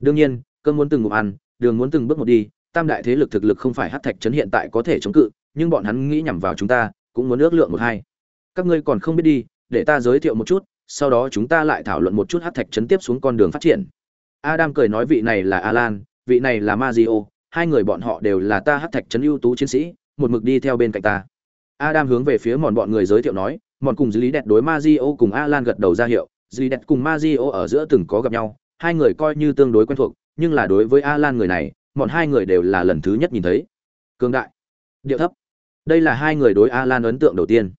đương nhiên cơn muốn từng ngụm ăn đường muốn từng bước một đi tam đại thế lực thực lực không phải hát thạch trấn hiện tại có thể chống cự, nhưng bọn hắn nghĩ nhằm vào chúng ta, cũng muốn ước lượng một hai. Các ngươi còn không biết đi, để ta giới thiệu một chút, sau đó chúng ta lại thảo luận một chút hát thạch trấn tiếp xuống con đường phát triển. Adam cười nói vị này là alan, vị này là mazio hai người bọn họ đều là ta hát thạch trấn ưu tú chiến sĩ, một mực đi theo bên cạnh ta. Adam hướng về phía mòn bọn người giới thiệu nói, mòn cùng lý đẹp đối mazio cùng alan gật đầu ra hiệu lý đẹp cùng mazio ở giữa từng có gặp nhau, hai người coi như tương đối quen thuộc, nhưng là đối với alan người này bọn hai người đều là lần thứ nhất nhìn thấy. Cương đại. Điệu thấp. Đây là hai người đối alan ấn tượng đầu tiên.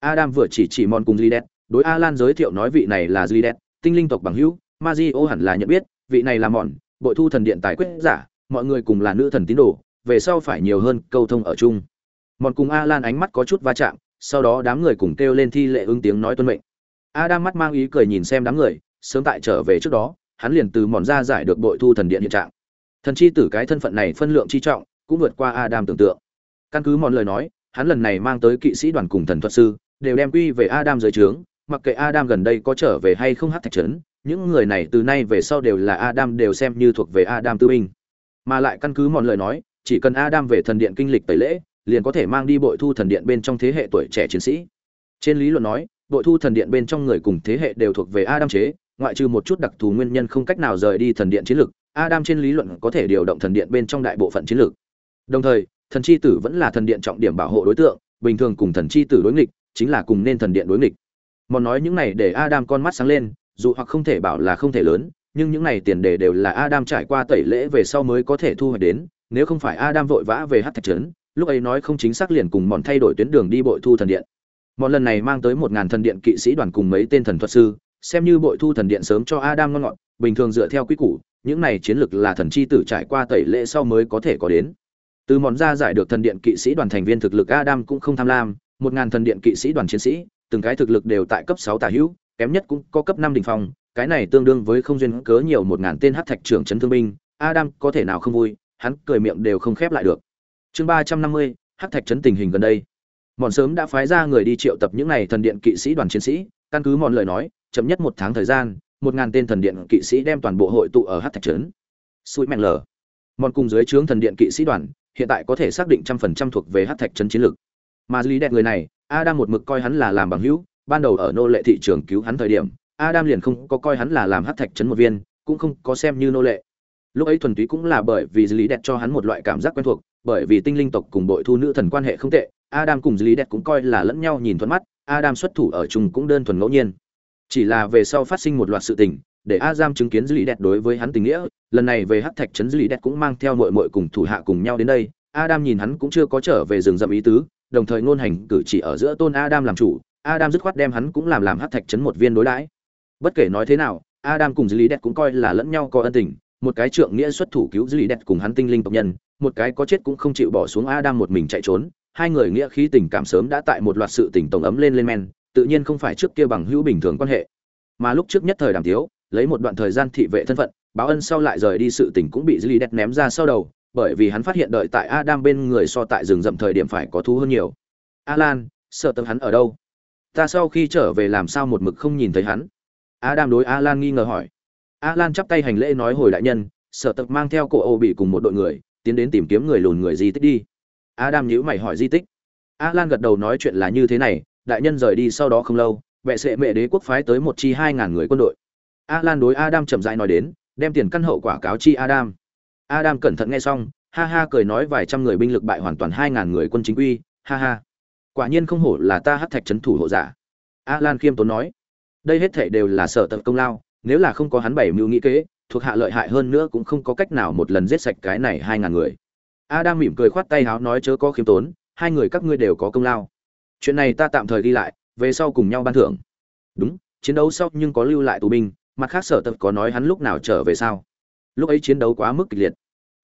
Adam vừa chỉ chỉ mòn cùng lý đối alan giới thiệu nói vị này là lý tinh linh tộc bằng hữu. Mazio hẳn là nhận biết, vị này là mòn bội thu thần điện tài quyết giả, mọi người cùng là nữ thần tín đồ, về sau phải nhiều hơn câu thông ở chung. Mòn cùng Alan ánh mắt có chút va chạm, sau đó đám người cùng kêu lên thi lệ ứng tiếng nói tuân mệnh. Adam mắt mang ý cười nhìn xem đám người, sớm tại trở về trước đó, hắn liền từ mòn ra giải được bội thu thần điện hiện trạng thần chi tử cái thân phận này phân lượng chi trọng cũng vượt qua adam tưởng tượng căn cứ mòn lời nói hắn lần này mang tới kỵ sĩ đoàn cùng thần thuật sư đều đem quy về adam dưới trướng mặc kệ adam gần đây có trở về hay không hát thạch trấn những người này từ nay về sau đều là Adam đều xem như thuộc về Adam tư binh. Mà lại căn cứ mòn lời nói, chỉ cần Adam về thần điện kinh lịch tẩy lễ, liền có thể mang đi bội thu thần điện bên trong thế hệ tuổi trẻ chiến sĩ. Trên lý luận nói, bội thu thần điện bên trong người cùng thế hệ đều thuộc về Adam chế, ngoại trừ một chút đặc thù nguyên nhân không cách nào rời đi thần điện chiến lực, Adam trên lý luận có thể điều động thần điện bên trong đại bộ phận chiến lược. Đồng thời, thần chi tử vẫn là thần điện trọng điểm bảo hộ đối tượng, bình thường cùng thần chi tử đối nghịch, chính là cùng nên thần điện đối nghịch. Mòn nói những này để Adam con mắt sáng lên, dù hoặc không thể bảo là không thể lớn, nhưng những này tiền đề đều là Adam trải qua tẩy lễ về sau mới có thể thu hoạch đến, nếu không phải Adam vội vã về hắc thạch trấn, lúc ấy nói không chính xác liền cùng mòn thay đổi tuyến đường đi bội thu thần điện. Mòn lần này mang tới một ngàn thần điện kỵ sĩ đoàn cùng mấy tên thần thuật sư, xem như bội thu thần điện sớm cho Adam ngon ngọt, bình thường dựa theo quy củ, những này chiến lực là thần chi tử trải qua tẩy lễ sau mới có thể có đến. Từ món ra giải được thần điện kỵ sĩ đoàn thành viên thực lực Adam cũng không tham lam, một ngàn thần điện kỵ sĩ đoàn chiến sĩ, từng cái thực lực đều tại cấp 6 tả hữu, kém nhất cũng có cấp năm đỉnh phong, cái này tương đương với không duyên cớ nhiều một ngàn tên hắc thạch trưởng trấn thương binh, Adam có thể nào không vui, hắn cười miệng đều không khép lại được. Chương ba trăm năm mươi, hắc thạch trấn tình hình gần đây. Mọn sớm đã phái ra người đi triệu tập những này thần điện kỵ sĩ đoàn chiến sĩ, căn cứ bọn lời nói, chậm nhất một tháng thời gian, một ngàn tên thần điện kỵ sĩ đem toàn bộ hội tụ ở hắc thạch trấn. sụi mèn lở. Mòn cùng dưới trướng thần điện kỵ sĩ đoàn, hiện tại có thể xác định trăm phần trăm thuộc về hắc thạch trấn chiến lược. Mà lý đẹp người này, Adam một mực coi hắn là làm bằng hữu, ban đầu ở nô lệ thị trường cứu hắn thời điểm adam liền không có coi hắn là làm hát thạch trấn một viên cũng không có xem như nô lệ lúc ấy thuần túy cũng là bởi vì lý đẹp cho hắn một loại cảm giác quen thuộc bởi vì tinh linh tộc cùng bội thu nữ thần quan hệ không tệ adam cùng lý đẹp cũng coi là lẫn nhau nhìn thuận mắt adam xuất thủ ở chung cũng đơn thuần ngẫu nhiên chỉ là về sau phát sinh một loạt sự tình để a giam chứng kiến lý đẹp đối với hắn tình nghĩa lần này về hát thạch trấn lý đẹp cũng mang theo mội mội cùng thủ hạ cùng nhau đến đây. Adam nhìn hắn cũng chưa có trở về rừng rậm ý tứ đồng thời ngôn hành cử chỉ ở giữa tôn adam làm chủ. Adam dứt khoát đem hắn cũng làm làm hắc thạch trấn một viên đối đãi. Bất kể nói thế nào, Adam cùng Lý Đẹp cũng coi là lẫn nhau có ân tình, một cái trượng nghĩa xuất thủ cứu Lý Đẹp cùng hắn tinh linh tộc nhân, một cái có chết cũng không chịu bỏ xuống Adam một mình chạy trốn, hai người nghĩa khí tình cảm sớm đã tại một loạt sự tình tổng ấm lên lên men, tự nhiên không phải trước kia bằng hữu bình thường quan hệ. Mà lúc trước nhất thời đàm thiếu, lấy một đoạn thời gian thị vệ thân phận, báo ân sau lại rời đi sự tình cũng bị Lý Đẹp ném ra sau đầu, bởi vì hắn phát hiện đợi tại Adam bên người so tại rừng rậm thời điểm phải có thú hơn nhiều. Alan, sợ tâm hắn ở đâu? ta sau khi trở về làm sao một mực không nhìn thấy hắn adam đối alan nghi ngờ hỏi alan chắp tay hành lễ nói hồi đại nhân sở tập mang theo cổ ô bị cùng một đội người tiến đến tìm kiếm người lùn người di tích đi adam nhữ mày hỏi di tích alan gật đầu nói chuyện là như thế này đại nhân rời đi sau đó không lâu, vệ sệ mẹ đế quốc phái tới một chi hai ngàn người quân đội. Alan đối adam chậm rãi nói đến, đem tiền căn hậu quả cáo chi adam. Adam cẩn thận nghe xong, ha ha cười nói vài trăm người binh lực bại hoàn toàn hai ngàn người quân chính quy, ha ha. Quả nhiên không hổ là ta hát thạch trấn thủ hộ giả. A lan khiêm tốn nói, đây hết thể đều là sở tập công lao, nếu là không có hắn bảy mưu nghĩ kế, thuộc hạ lợi hại hơn nữa cũng không có cách nào một lần giết sạch cái này hai ngàn người. A đang mỉm cười khoát tay háo nói chớ có khiêm tốn, hai người các ngươi đều có công lao chuyện này ta tạm thời ghi lại, về sau cùng nhau ban thưởng. Đúng, chiến đấu sau nhưng có lưu lại tù binh, mặt khác sở tập có nói hắn lúc nào trở về sao? Lúc ấy chiến đấu quá mức kịch liệt.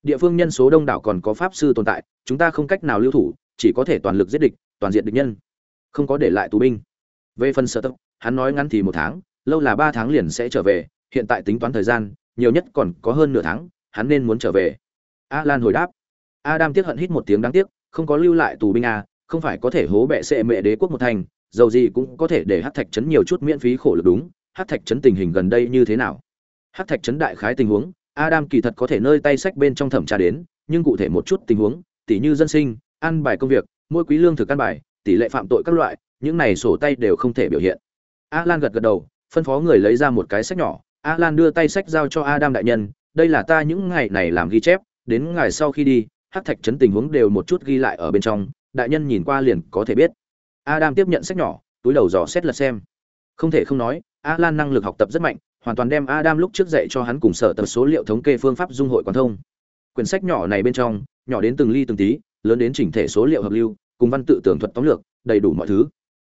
Địa phương nhân số đông đảo còn có pháp sư tồn tại, chúng ta không cách nào lưu thủ, chỉ có thể toàn lực giết địch, toàn diện địch nhân. Không có để lại tù binh. Về phần sở tập, hắn nói ngắn thì một tháng, lâu là ba tháng liền sẽ trở về, hiện tại tính toán thời gian, nhiều nhất còn có hơn nửa tháng, hắn nên muốn trở về. A lan hồi đáp. Adam tiếc hận hít một tiếng đáng tiếc, không có lưu lại tù binh a không phải có thể hố bệ sệ mẹ đế quốc một thành dầu gì cũng có thể để hát thạch trấn nhiều chút miễn phí khổ lực đúng. Hát thạch trấn tình hình gần đây như thế nào? Hắc thạch trấn đại khái tình huống, Adam kỳ thật có thể nơi tay sách bên trong thẩm tra đến, nhưng cụ thể một chút tình huống, tỉ như dân sinh, ăn bài công việc, mỗi quý lương thực căn bài, tỷ lệ phạm tội các loại, những này sổ tay đều không thể biểu hiện. Alan gật gật đầu, phân phó người lấy ra một cái sách nhỏ, Alan đưa tay sách giao cho Adam đại nhân, đây là ta những ngày này làm ghi chép, đến ngày sau khi đi, Hắc thạch trấn tình huống đều một chút ghi lại ở bên trong, đại nhân nhìn qua liền có thể biết. Adam tiếp nhận sách nhỏ, túi đầu dò xét lật xem. Không thể không nói, Alan năng lực học tập rất mạnh, hoàn toàn đem Adam lúc trước dạy cho hắn cùng sở tập số liệu thống kê phương pháp dung hội quan thông. Quyển sách nhỏ này bên trong, nhỏ đến từng ly từng tí, lớn đến chỉnh thể số liệu hợp lưu, cùng văn tự tường thuật tóm lược, đầy đủ mọi thứ.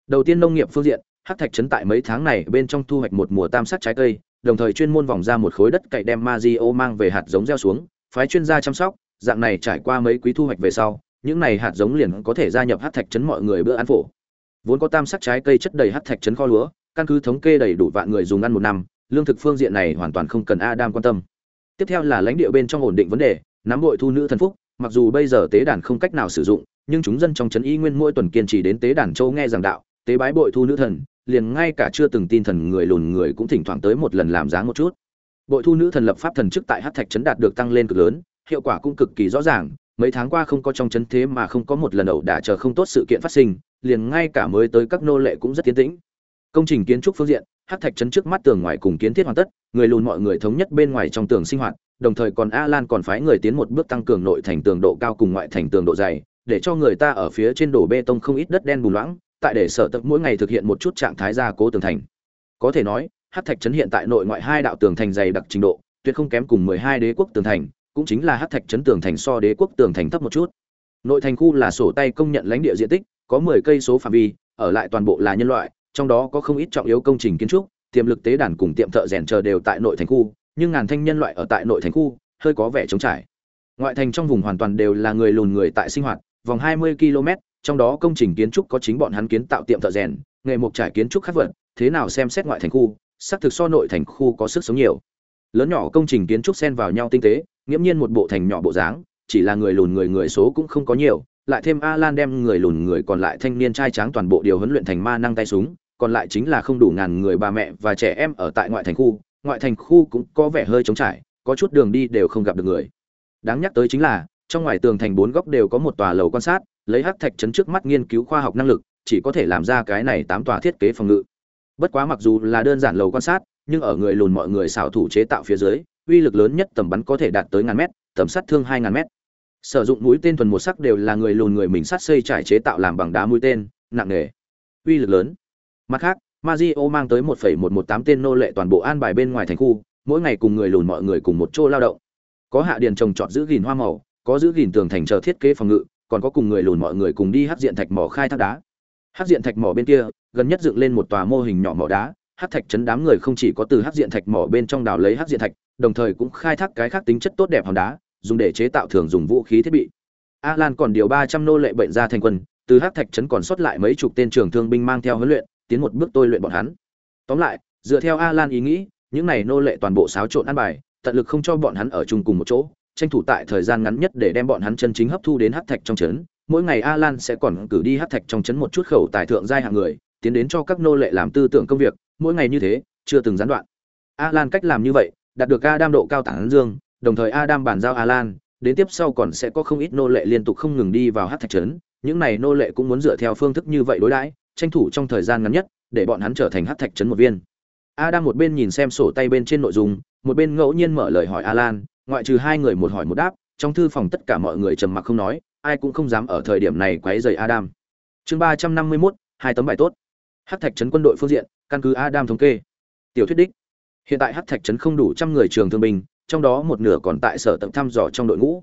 Đầu tiên nông nghiệp phương diện, Hắc Thạch trấn tại mấy tháng này bên trong thu hoạch một mùa tam sắc trái cây, đồng thời chuyên môn vòng ra một khối đất cày đem Mazio mang về hạt giống gieo xuống, phái chuyên gia chăm sóc, dạng này trải qua mấy quý thu hoạch về sau, những này hạt giống liền có thể gia nhập Hắc Thạch trấn mọi người bữa ăn phổ. Vốn có tam sắc trái cây chất đầy Hắc Thạch trấn kho lúa, căn cứ thống kê đầy đủ vạn người dùng ăn một năm, lương thực phương diện này hoàn toàn không cần Adam quan tâm. Tiếp theo là lãnh địa bên trong ổn định vấn đề, nắm bội thu nữ thần phúc, mặc dù bây giờ tế đàn không cách nào sử dụng, nhưng chúng dân trong trấn y nguyên mỗi tuần kiên trì đến tế đàn châu nghe giảng đạo, tế bái bội thu nữ thần, liền ngay cả chưa từng tin thần người lùn người cũng thỉnh thoảng tới một lần làm dáng một chút. Bội thu nữ thần lập pháp thần chức tại Hắc Thạch trấn đạt được tăng lên cực lớn, hiệu quả cũng cực kỳ rõ ràng, mấy tháng qua không có trong chấn thế mà không có một lần ẩu đả chờ không tốt sự kiện phát sinh, liền ngay cả mới tới các nô lệ cũng rất tiến tĩnh. Công trình kiến trúc phương diện, Hắc Thạch trấn trước mắt tường ngoài cùng kiến thiết hoàn tất, người lùn mọi người thống nhất bên ngoài trong tường sinh hoạt, đồng thời còn A Lan còn phái người tiến một bước tăng cường nội thành tường độ cao cùng ngoại thành tường độ dày, để cho người ta ở phía trên đổ bê tông không ít đất đen bùn loãng, tại để sở tập mỗi ngày thực hiện một chút trạng thái gia cố tường thành. Có thể nói, Hắc Thạch trấn hiện tại nội ngoại hai đạo tường thành dày đặc trình độ, tuyệt không kém cùng 12 đế quốc tường thành, cũng chính là Hắc Thạch trấn tường thành so đế quốc tường thành thấp một chút. Nội thành khu là sổ tay công nhận lãnh địa diện tích, có 10 cây số phạm vi, ở lại toàn bộ là nhân loại, trong đó có không ít trọng yếu công trình kiến trúc, tiềm lực tế đàn cùng tiệm thợ rèn chờ đều tại nội thành khu, nhưng ngàn thanh nhân loại ở tại nội thành khu, hơi có vẻ trống trải. Ngoại thành trong vùng hoàn toàn đều là người lùn người tại sinh hoạt, vòng 20 km, trong đó công trình kiến trúc có chính bọn hắn kiến tạo tiệm thợ rèn, nghề mục trải kiến trúc khác vật, thế nào xem xét ngoại thành khu, xác thực so nội thành khu có sức sống nhiều. Lớn nhỏ công trình kiến trúc xen vào nhau tinh tế, nghiễm nhiên một bộ thành nhỏ bộ dáng, chỉ là người lùn người người số cũng không có nhiều, lại thêm Alan đem người lùn người còn lại thanh niên trai tráng toàn bộ điều huấn luyện thành ma năng tay súng, còn lại chính là không đủ ngàn người bà mẹ và trẻ em ở tại ngoại thành khu, ngoại thành khu cũng có vẻ hơi trống trải, có chút đường đi đều không gặp được người. Đáng nhắc tới chính là, trong ngoài tường thành bốn góc đều có một tòa lầu quan sát, lấy hắc thạch chấn trước mắt nghiên cứu khoa học năng lực, chỉ có thể làm ra cái này tám tòa thiết kế phòng ngự. Bất quá mặc dù là đơn giản lầu quan sát, nhưng ở người lùn mọi người xảo thủ chế tạo phía dưới, uy lực lớn nhất tầm bắn có thể đạt tới ngàn mét, tầm sát thương hai ngàn mét. Sử dụng mũi tên thuần một sắc đều là người lùn người mình sát xây trải chế tạo làm bằng đá mũi tên nặng nề uy lực lớn. Mặt khác Mazio mang tới 1.118 tên nô lệ toàn bộ an bài bên ngoài thành khu mỗi ngày cùng người lùn mọi người cùng một chỗ lao động. Có hạ điền trồng trọt giữ gìn hoa màu có giữ gìn tường thành chờ thiết kế phòng ngự còn có cùng người lùn mọi người cùng đi hắc diện thạch mỏ khai thác đá. Hắc diện thạch mỏ bên kia gần nhất dựng lên một tòa mô hình nhỏ mỏ đá hắc thạch chấn đám người không chỉ có từ hắc diện thạch mỏ bên trong đào lấy hắc diện thạch đồng thời cũng khai thác cái khác tính chất tốt đẹp hòn đá dùng để chế tạo thường dùng vũ khí thiết bị. Alan còn điều 300 nô lệ bệnh ra thành quân, từ Hắc Thạch trấn còn sót lại mấy chục tên trưởng thương binh mang theo huấn luyện, tiến một bước tôi luyện bọn hắn. Tóm lại, dựa theo Alan ý nghĩ, những này nô lệ toàn bộ xáo trộn ăn bài, tận lực không cho bọn hắn ở chung cùng một chỗ, tranh thủ tại thời gian ngắn nhất để đem bọn hắn chân chính hấp thu đến Hắc Thạch trong trấn. Mỗi ngày Alan sẽ còn cử đi Hắc Thạch trong trấn một chút khẩu tài thượng giai hạng người, tiến đến cho các nô lệ làm tư tưởng công việc, mỗi ngày như thế, chưa từng gián đoạn. Alan cách làm như vậy, đạt được Adam độ cao tảng dương, đồng thời Adam bàn giao Alan, đến tiếp sau còn sẽ có không ít nô lệ liên tục không ngừng đi vào hắc thạch trấn. Những này nô lệ cũng muốn dựa theo phương thức như vậy đối đãi tranh thủ trong thời gian ngắn nhất để bọn hắn trở thành hắc thạch trấn một viên. Adam một bên nhìn xem sổ tay bên trên nội dung một bên ngẫu nhiên mở lời hỏi alan ngoại trừ hai người một hỏi một đáp trong thư phòng tất cả mọi người trầm mặc không nói ai cũng không dám ở thời điểm này quấy rầy adam. Chương ba trăm năm mươi mốt hai tấm bài tốt. Hắc thạch trấn quân đội phương diện căn cứ adam thống kê. Tiểu thuyết đích hiện tại hát thạch trấn không đủ trăm người trường thương binh, trong đó một nửa còn tại sở tập thăm dò trong đội ngũ.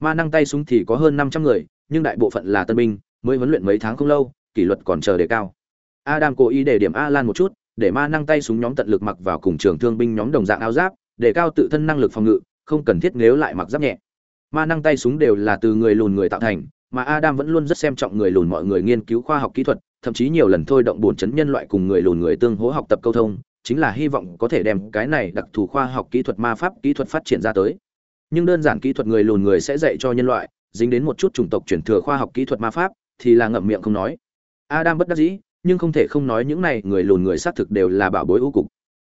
Ma năng tay súng thì có hơn năm trăm người, nhưng đại bộ phận là tân binh, mới huấn luyện mấy tháng không lâu, kỷ luật còn chờ đề cao. Adam cố ý để điểm a lan một chút, để ma năng tay súng nhóm tận lực mặc vào cùng trường thương binh nhóm đồng dạng áo giáp, để cao tự thân năng lực phòng ngự, không cần thiết nếu lại mặc giáp nhẹ. Ma năng tay súng đều là từ người lùn người tạo thành, mà adam vẫn luôn rất xem trọng người lùn mọi người nghiên cứu khoa học kỹ thuật, thậm chí nhiều lần thôi động bổn chấn nhân loại cùng người lùn người tương hỗ học tập câu thông chính là hy vọng có thể đem cái này đặc thù khoa học kỹ thuật ma pháp kỹ thuật phát triển ra tới. Nhưng đơn giản kỹ thuật người lùn người sẽ dạy cho nhân loại, dính đến một chút chủng tộc truyền thừa khoa học kỹ thuật ma pháp, thì là ngậm miệng không nói. Adam bất đắc dĩ, nhưng không thể không nói những này người lùn người xác thực đều là bảo bối ưu cục.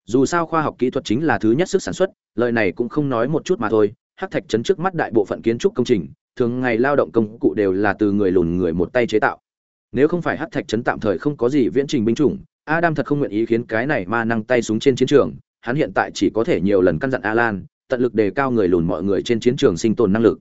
Dù sao khoa học kỹ thuật chính là thứ nhất sức sản xuất, lời này cũng không nói một chút mà thôi. Hắc thạch chấn trước mắt đại bộ phận kiến trúc công trình, thường ngày lao động công cụ đều là từ người lùn người một tay chế tạo. Nếu không phải hắc thạch chấn tạm thời không có gì viễn trình binh chủng adam thật không nguyện ý khiến cái này ma năng tay súng trên chiến trường, hắn hiện tại chỉ có thể nhiều lần căn dặn alan, tận lực đề cao người lùn mọi người trên chiến trường sinh tồn năng lực.